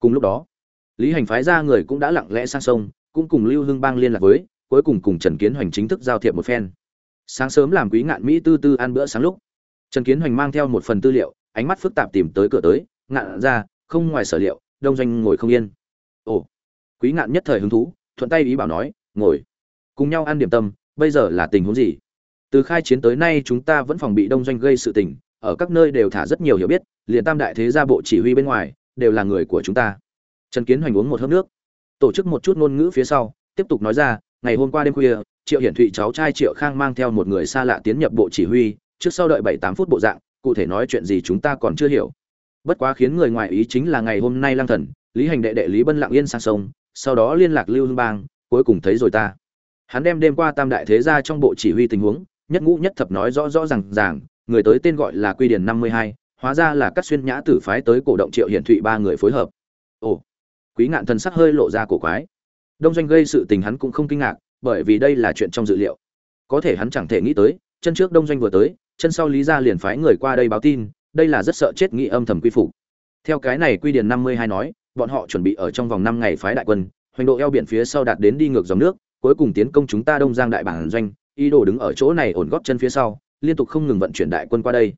Cùng lúc đó, lý hành phái ra người cũng đã lặng lẽ sang sông, cũng cùng lưu hưng bang liên lạc với, cuối cùng cùng trần kiến hoành chính thức giao thiệp một phen. Sáng sớm làm quý ngạn mỹ tư tư ăn bữa sáng lúc trần kiến hoành mang theo một phần tư liệu, ánh mắt phức tạp tìm tới cửa tới, ngạn ra, không ngoài sở liệu, đông doanh ngồi không yên. Ồ, quý ngạn nhất thời hứng thú, thuận tay ý bảo nói, ngồi, cùng nhau ăn điểm tâm, bây giờ là tình huống gì? Từ khai chiến tới nay chúng ta vẫn phòng bị đông doanh gây sự tình, ở các nơi đều thả rất nhiều hiểu biết, liền tam đại thế gia bộ chỉ huy bên ngoài, đều là người của chúng ta. Trần kiến hoành uống một hớp nước, tổ chức một chút ngôn ngữ phía sau, tiếp tục nói ra, ngày hôm qua đêm khuya, triệu hiển thụy cháu trai triệu khang mang theo một người xa lạ tiến nhập bộ chỉ huy trước sau đợi bảy tám phút bộ dạng, cụ thể nói chuyện gì chúng ta còn chưa hiểu. Bất quá khiến người ngoài ý chính là ngày hôm nay lang thần, lý hành đệ đệ lý bân lặng yên sang sông, sau đó liên lạc lưu hương bang, cuối cùng thấy rồi ta. Hắn đem đêm qua tam đại thế gia trong bộ chỉ huy tình huống, nhất ngũ nhất thập nói rõ rõ ràng ràng, người tới tên gọi là quy điển năm mươi hai, hóa ra là các xuyên nhã tử phái tới cổ động triệu hiển thụy ba người phối hợp. Ồ, quý ngạn thần sắc hơi lộ ra cổ quái. Đông doanh gây sự tình hắn cũng không kinh ngạc, bởi vì đây là chuyện trong dự liệu. Có thể hắn chẳng thể nghĩ tới, chân trước đông doanh vừa tới chân sau lý gia liền phái người qua đây báo tin, đây là rất sợ chết nghĩ âm thầm quy phục. Theo cái này quy điền năm mươi hai nói, bọn họ chuẩn bị ở trong vòng năm ngày phái đại quân, hoành độ eo biển phía sau đạt đến đi ngược dòng nước, cuối cùng tiến công chúng ta đông giang đại bản doanh, ý đồ đứng ở chỗ này ổn góp chân phía sau, liên tục không ngừng vận chuyển đại quân qua đây.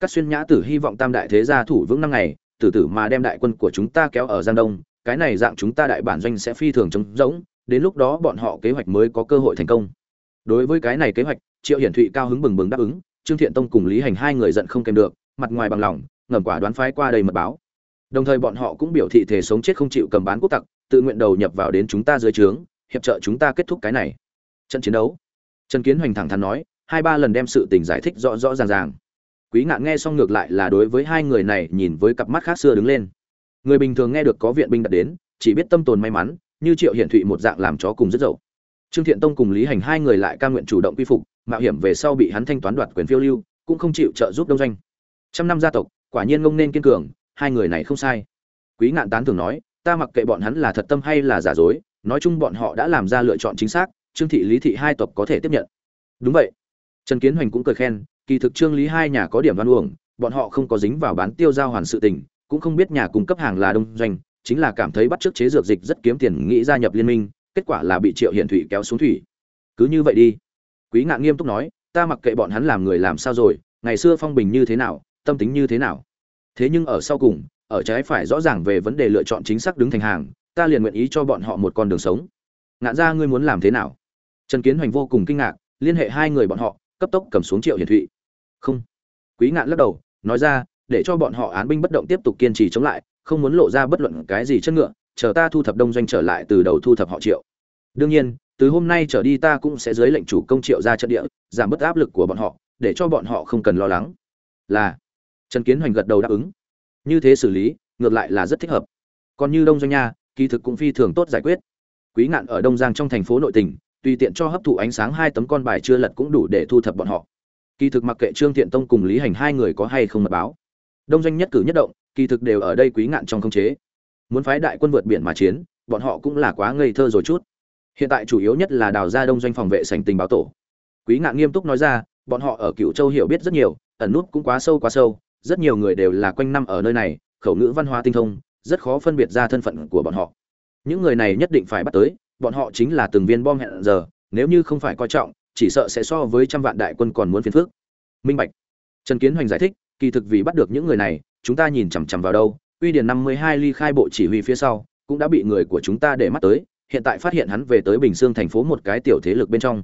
Các xuyên nhã tử hy vọng tam đại thế gia thủ vững năm ngày, tử tử mà đem đại quân của chúng ta kéo ở giang đông, cái này dạng chúng ta đại bản doanh sẽ phi thường trống rỗng, đến lúc đó bọn họ kế hoạch mới có cơ hội thành công. Đối với cái này kế hoạch, triệu hiển thụy cao hứng bừng bừng đáp ứng trương thiện tông cùng lý hành hai người giận không kèm được, mặt ngoài bằng lòng, ngầm quả đoán phái qua đây mật báo. Đồng thời bọn họ cũng biểu thị thể sống chết không chịu cầm bán quốc tặc, tự nguyện đầu nhập vào đến chúng ta dưới trướng, hiệp trợ chúng ta kết thúc cái này. Trận chiến đấu. Trần kiến hoành thẳng thắn nói, hai ba lần đem sự tình giải thích rõ rõ ràng ràng. Quý ngạn nghe xong ngược lại là đối với hai người này nhìn với cặp mắt khác xưa đứng lên. Người bình thường nghe được có viện binh đặt đến, chỉ biết tâm tồn may mắn, như triệu hiển thụy một dạng làm chó cùng rất dậu trương thiện tông cùng lý hành hai người lại ca nguyện chủ động quy phục, mạo hiểm về sau bị hắn thanh toán đoạt quyền phiêu lưu, cũng không chịu trợ giúp đông doanh. Trăm năm gia tộc, quả nhiên ngông nên kiên cường, hai người này không sai. Quý ngạn tán thường nói, ta mặc kệ bọn hắn là thật tâm hay là giả dối, nói chung bọn họ đã làm ra lựa chọn chính xác, trương thị lý thị hai tộc có thể tiếp nhận. Đúng vậy. Trần kiến hoành cũng cười khen, kỳ thực trương lý hai nhà có điểm văn uổng, bọn họ không có dính vào bán tiêu giao hoàn sự tình, cũng không biết nhà cung cấp hàng là đông doanh, chính là cảm thấy bắt chước chế dược dịch rất kiếm tiền, nghĩ gia nhập liên minh kết quả là bị triệu hiển thủy kéo xuống thủy. Cứ như vậy đi. Quý ngạn nghiêm túc nói, ta mặc kệ bọn hắn làm người làm sao rồi, ngày xưa phong bình như thế nào, tâm tính như thế nào. Thế nhưng ở sau cùng, ở trái phải rõ ràng về vấn đề lựa chọn chính xác đứng thành hàng, ta liền nguyện ý cho bọn họ một con đường sống. Ngạn ra ngươi muốn làm thế nào? Trần kiến hoành vô cùng kinh ngạc, liên hệ hai người bọn họ, cấp tốc cầm xuống triệu hiển thụy. Không. Quý ngạn lắc đầu, nói ra, để cho bọn họ án binh bất động tiếp tục kiên trì chống lại, không muốn lộ ra bất luận cái gì chất ngựa chờ ta thu thập đông doanh trở lại từ đầu thu thập họ triệu. Đương nhiên, từ hôm nay trở đi ta cũng sẽ dưới lệnh chủ công triệu ra trận địa, giảm bớt áp lực của bọn họ, để cho bọn họ không cần lo lắng. Là, trần kiến hoành gật đầu đáp ứng. Như thế xử lý, ngược lại là rất thích hợp. Còn như đông doanh nha, kỳ thực cũng phi thường tốt giải quyết. Quý ngạn ở đông giang trong thành phố nội tỉnh tùy tiện cho hấp thụ ánh sáng hai tấm con bài chưa lật cũng đủ để thu thập bọn họ. Kỳ thực mặc kệ trương thiện tông cùng lý hành hai người có hay không mật báo, đông doanh nhất cử nhất động, kỳ thực đều ở đây quý ngạn trong không chế muốn phái đại quân vượt biển mà chiến, bọn họ cũng là quá ngây thơ rồi chút. Hiện tại chủ yếu nhất là đào ra đông doanh phòng vệ sành tình báo tổ. Quý ngạn nghiêm túc nói ra, bọn họ ở cựu châu hiểu biết rất nhiều, ẩn nút cũng quá sâu quá sâu, rất nhiều người đều là quanh năm ở nơi này, khẩu ngữ văn hóa tinh thông, rất khó phân biệt ra thân phận của bọn họ. Những người này nhất định phải bắt tới, bọn họ chính là từng viên bom hẹn giờ, nếu như không phải coi trọng, chỉ sợ sẽ so với trăm vạn đại quân còn muốn phiền phức. Minh bạch. Trần kiến hoành giải thích, kỳ thực vì bắt được những người này, chúng ta nhìn chằm chằm vào đâu uy Điền năm mươi hai ly khai bộ chỉ huy phía sau, cũng đã bị người của chúng ta để mắt tới, hiện tại phát hiện hắn về tới bình dương thành phố một cái tiểu thế lực bên trong.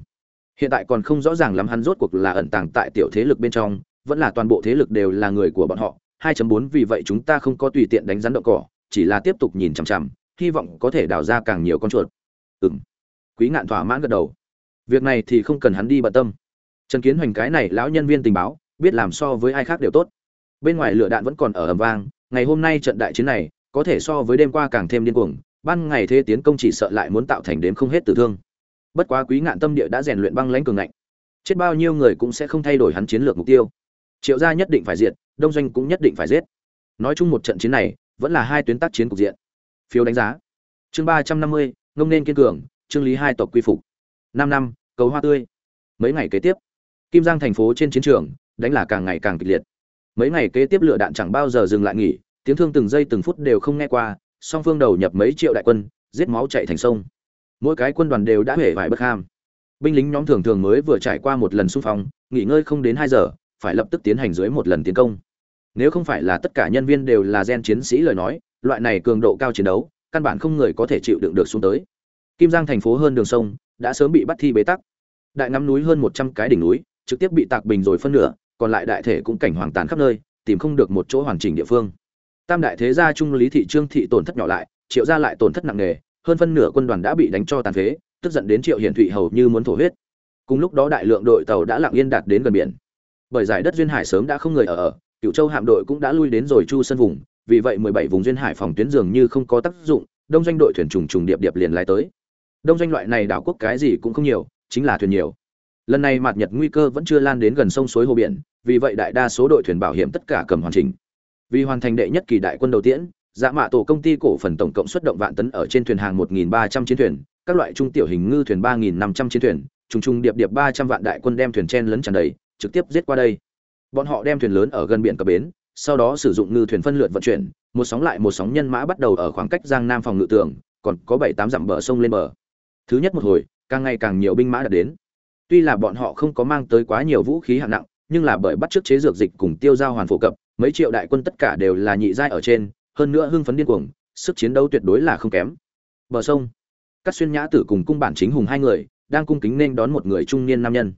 Hiện tại còn không rõ ràng lắm hắn rốt cuộc là ẩn tàng tại tiểu thế lực bên trong, vẫn là toàn bộ thế lực đều là người của bọn họ. 2.4 vì vậy chúng ta không có tùy tiện đánh rắn động cỏ, chỉ là tiếp tục nhìn chằm chằm, hy vọng có thể đào ra càng nhiều con chuột. Ừm. Quý ngạn thỏa mãn gật đầu. Việc này thì không cần hắn đi bận tâm. Trần kiến hoành cái này lão nhân viên tình báo, biết làm so với ai khác đều tốt. Bên ngoài lửa đạn vẫn còn ở ầm vang ngày hôm nay trận đại chiến này, có thể so với đêm qua càng thêm điên cuồng, ban ngày thế tiến công chỉ sợ lại muốn tạo thành đếm không hết tử thương. Bất quá quý ngạn tâm địa đã rèn luyện băng lãnh cường ngạnh. Chết bao nhiêu người cũng sẽ không thay đổi hắn chiến lược mục tiêu. Triệu gia nhất định phải diệt, đông doanh cũng nhất định phải giết. Nói chung một trận chiến này, vẫn là hai tuyến tác chiến cục diện. Phiếu đánh giá. Chương ba trăm năm mươi, ngông nên kiên cường, trương lý hai tộc quy phục. Năm năm, cầu hoa tươi. Mấy ngày kế tiếp, kim giang thành phố trên chiến trường, đánh là càng ngày càng kịch liệt mấy ngày kế tiếp lửa đạn chẳng bao giờ dừng lại nghỉ, tiếng thương từng giây từng phút đều không nghe qua, song phương đầu nhập mấy triệu đại quân, giết máu chạy thành sông. Mỗi cái quân đoàn đều đã hể vải bất ham. Binh lính nhóm thường thường mới vừa trải qua một lần xung phong, nghỉ ngơi không đến hai giờ, phải lập tức tiến hành dưới một lần tiến công. Nếu không phải là tất cả nhân viên đều là gen chiến sĩ lời nói, loại này cường độ cao chiến đấu, căn bản không người có thể chịu đựng được xuống tới. Kim giang thành phố hơn đường sông, đã sớm bị bắt thi bế tắc. Đại ngắm núi hơn một trăm cái đỉnh núi, trực tiếp bị tạc bình rồi phân nửa còn lại đại thể cũng cảnh hoàng tàn khắp nơi, tìm không được một chỗ hoàn chỉnh địa phương. Tam đại thế gia trung lý thị trương thị tổn thất nhỏ lại, triệu gia lại tổn thất nặng nề, hơn phân nửa quân đoàn đã bị đánh cho tàn phế, tức giận đến triệu hiển thụy hầu như muốn thổ huyết. Cùng lúc đó đại lượng đội tàu đã lặng yên đạt đến gần biển. Bởi giải đất duyên hải sớm đã không người ở ở cựu châu hạm đội cũng đã lui đến rồi chu sân vùng, vì vậy 17 vùng duyên hải phòng tuyến dường như không có tác dụng, đông doanh đội thuyền trùng trùng điệp điệp liền lái tới. Đông doanh loại này đảo quốc cái gì cũng không nhiều, chính là thuyền nhiều lần này mạt nhật nguy cơ vẫn chưa lan đến gần sông suối hồ biển, vì vậy đại đa số đội thuyền bảo hiểm tất cả cầm hoàn chỉnh. Vì hoàn thành đệ nhất kỳ đại quân đầu tiễn dạ mạ tổ công ty cổ phần tổng cộng xuất động vạn tấn ở trên thuyền hàng 1.300 chiến thuyền, các loại trung tiểu hình ngư thuyền 3.500 chiến thuyền, trùng trùng điệp điệp 300 vạn đại quân đem thuyền chen lấn tràn đầy, trực tiếp giết qua đây. Bọn họ đem thuyền lớn ở gần biển cập bến, sau đó sử dụng ngư thuyền phân lượt vận chuyển, một sóng lại một sóng nhân mã bắt đầu ở khoảng cách giang nam phòng ngự tường, còn có bảy tám dặm bờ sông lên bờ. Thứ nhất một hồi, càng ngày càng nhiều binh mã đã đến tuy là bọn họ không có mang tới quá nhiều vũ khí hạng nặng, nhưng là bởi bắt chước chế dược dịch cùng tiêu giao hoàn phổ cập, mấy triệu đại quân tất cả đều là nhị giai ở trên, hơn nữa hưng phấn điên cuồng, sức chiến đấu tuyệt đối là không kém. Bờ sông, các xuyên nhã tử cùng cung bản chính hùng hai người, đang cung kính nên đón một người trung niên nam nhân.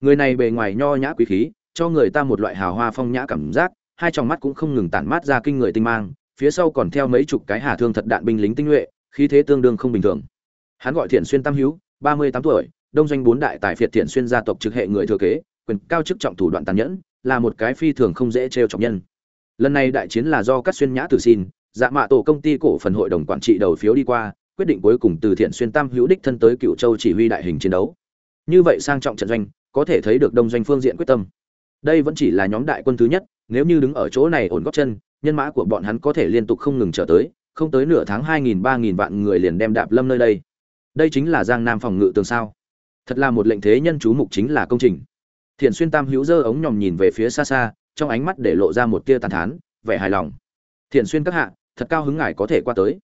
Người này bề ngoài nho nhã quý khí, cho người ta một loại hào hoa phong nhã cảm giác, hai tròng mắt cũng không ngừng tản mát ra kinh người tinh mang, phía sau còn theo mấy chục cái hà thương thật đạn binh lính tinh nhuệ, khí thế tương đương không bình thường. Hắn gọi thiện xuyên tam hữu ba mươi tám tuổi đông doanh bốn đại tài phiệt thiện xuyên gia tộc trực hệ người thừa kế, quyền cao chức trọng thủ đoạn tàn nhẫn, là một cái phi thường không dễ trêu trọng nhân. Lần này đại chiến là do các xuyên nhã tử xin dạ mạ tổ công ty cổ phần hội đồng quản trị đầu phiếu đi qua, quyết định cuối cùng từ thiện xuyên tam hữu đích thân tới cựu châu chỉ huy đại hình chiến đấu. Như vậy sang trọng trận doanh, có thể thấy được đông doanh phương diện quyết tâm. Đây vẫn chỉ là nhóm đại quân thứ nhất, nếu như đứng ở chỗ này ổn góp chân, nhân mã của bọn hắn có thể liên tục không ngừng trở tới, không tới nửa tháng hai nghìn ba nghìn vạn người liền đem đạp lâm nơi đây. Đây chính là giang nam phòng ngự tường sao thật là một lệnh thế nhân chú mục chính là công trình. Thiện xuyên tam hữu dơ ống nhòm nhìn về phía xa xa, trong ánh mắt để lộ ra một tia tàn thán, vẻ hài lòng. Thiện xuyên các hạ, thật cao hứng ngài có thể qua tới.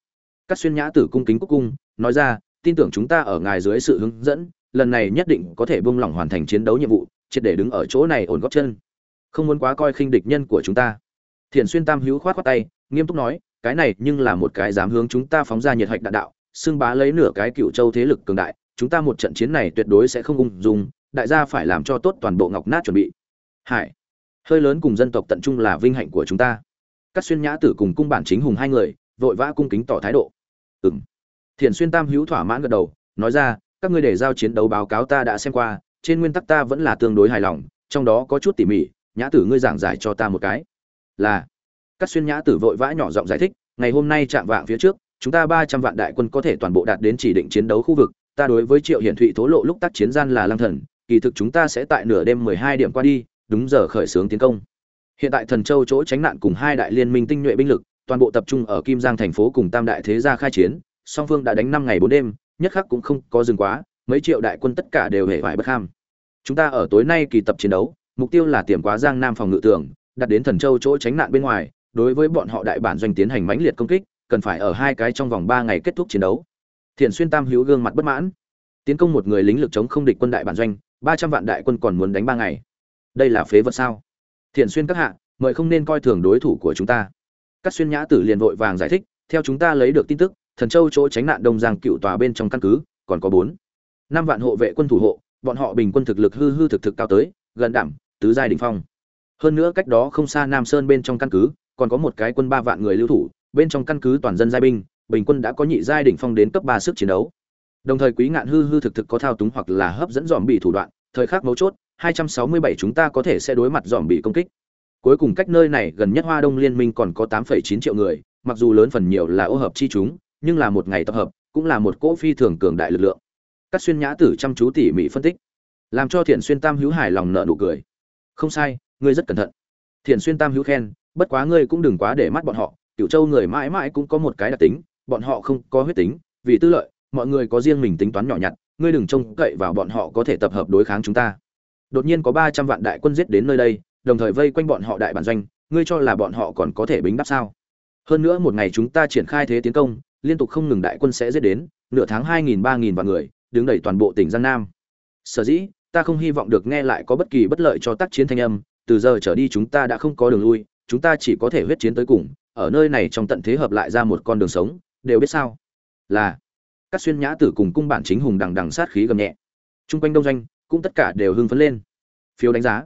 Các xuyên nhã tử cung kính quốc cung, nói ra, tin tưởng chúng ta ở ngài dưới sự hướng dẫn, lần này nhất định có thể buông lỏng hoàn thành chiến đấu nhiệm vụ, triệt để đứng ở chỗ này ổn góp chân. Không muốn quá coi khinh địch nhân của chúng ta. Thiện xuyên tam hữu khoát khoát tay, nghiêm túc nói, cái này nhưng là một cái dám hướng chúng ta phóng ra nhiệt hạch đạn đạo, xưng bá lấy nửa cái cựu châu thế lực cường đại chúng ta một trận chiến này tuyệt đối sẽ không ung dung, đại gia phải làm cho tốt toàn bộ ngọc nát chuẩn bị. Hải, hơi lớn cùng dân tộc tận trung là vinh hạnh của chúng ta. Các xuyên nhã tử cùng cung bản chính hùng hai người, vội vã cung kính tỏ thái độ. Ừm. Thiền xuyên tam hữu thỏa mãn gật đầu, nói ra, các ngươi để giao chiến đấu báo cáo ta đã xem qua, trên nguyên tắc ta vẫn là tương đối hài lòng, trong đó có chút tỉ mỉ, nhã tử ngươi giảng giải cho ta một cái. Là. Các xuyên nhã tử vội vã nhỏ giọng giải thích, ngày hôm nay chạm vạng phía trước, chúng ta ba trăm vạn đại quân có thể toàn bộ đạt đến chỉ định chiến đấu khu vực ta đối với triệu hiển thụy thố lộ lúc tác chiến gian là lang thần, kỳ thực chúng ta sẽ tại nửa đêm mười hai điểm qua đi, đúng giờ khởi xướng tiến công. Hiện tại thần châu chỗ tránh nạn cùng hai đại liên minh tinh nhuệ binh lực, toàn bộ tập trung ở kim giang thành phố cùng tam đại thế gia khai chiến, song phương đã đánh năm ngày bốn đêm, nhất khắc cũng không có dừng quá, mấy triệu đại quân tất cả đều hề vải bất ham. Chúng ta ở tối nay kỳ tập chiến đấu, mục tiêu là tiềm quá giang nam phòng ngự tường, đặt đến thần châu chỗ tránh nạn bên ngoài, đối với bọn họ đại bản doanh tiến hành mãnh liệt công kích, cần phải ở hai cái trong vòng ba ngày kết thúc chiến đấu thiện xuyên tam hữu gương mặt bất mãn. Tiến công một người lính lực chống không địch quân đại bản doanh, ba trăm vạn đại quân còn muốn đánh ba ngày. Đây là phế vật sao? Thiện xuyên các hạ, mời không nên coi thường đối thủ của chúng ta. Các xuyên nhã tử liền vội vàng giải thích, theo chúng ta lấy được tin tức, thần châu chỗ tránh nạn đông giang cựu tòa bên trong căn cứ, còn có bốn. Năm vạn hộ vệ quân thủ hộ, bọn họ bình quân thực lực hư hư thực thực cao tới, gần đảm, tứ giai đỉnh phong. Hơn nữa cách đó không xa nam sơn bên trong căn cứ, còn có một cái quân ba vạn người lưu thủ, bên trong căn cứ toàn dân giai binh bình quân đã có nhị giai đỉnh phong đến cấp ba sức chiến đấu. Đồng thời quý ngạn hư hư thực thực có thao túng hoặc là hấp dẫn dòm bị thủ đoạn thời khắc mấu chốt 267 chúng ta có thể sẽ đối mặt dòm bị công kích. Cuối cùng cách nơi này gần nhất hoa đông liên minh còn có 8,9 triệu người mặc dù lớn phần nhiều là ô hợp chi chúng nhưng là một ngày tập hợp cũng là một cỗ phi thường cường đại lực lượng. Các xuyên nhã tử chăm chú tỉ mỉ phân tích làm cho thiện xuyên tam hữu hài lòng nợ nụ cười. Không sai ngươi rất cẩn thận. Thiện xuyên tam hữu khen bất quá ngươi cũng đừng quá để mắt bọn họ Cửu châu người mãi mãi cũng có một cái đặc tính bọn họ không có huyết tính, vì tư lợi, mọi người có riêng mình tính toán nhỏ nhặt, ngươi đừng trông cậy vào bọn họ có thể tập hợp đối kháng chúng ta. Đột nhiên có ba trăm vạn đại quân giết đến nơi đây, đồng thời vây quanh bọn họ đại bản doanh, ngươi cho là bọn họ còn có thể bính đáp sao? Hơn nữa một ngày chúng ta triển khai thế tiến công, liên tục không ngừng đại quân sẽ giết đến, nửa tháng hai nghìn ba nghìn vạn người, đứng đầy toàn bộ tỉnh giang nam. Sở dĩ, ta không hy vọng được nghe lại có bất kỳ bất lợi cho tác chiến thanh âm, từ giờ trở đi chúng ta đã không có đường lui, chúng ta chỉ có thể huyết chiến tới cùng, ở nơi này trong tận thế hợp lại ra một con đường sống đều biết sao? Là, các xuyên nhã tử cùng cung bản chính hùng đằng đằng sát khí gầm nhẹ. Chung quanh đông doanh, cũng tất cả đều hưng phấn lên. Phiếu đánh giá.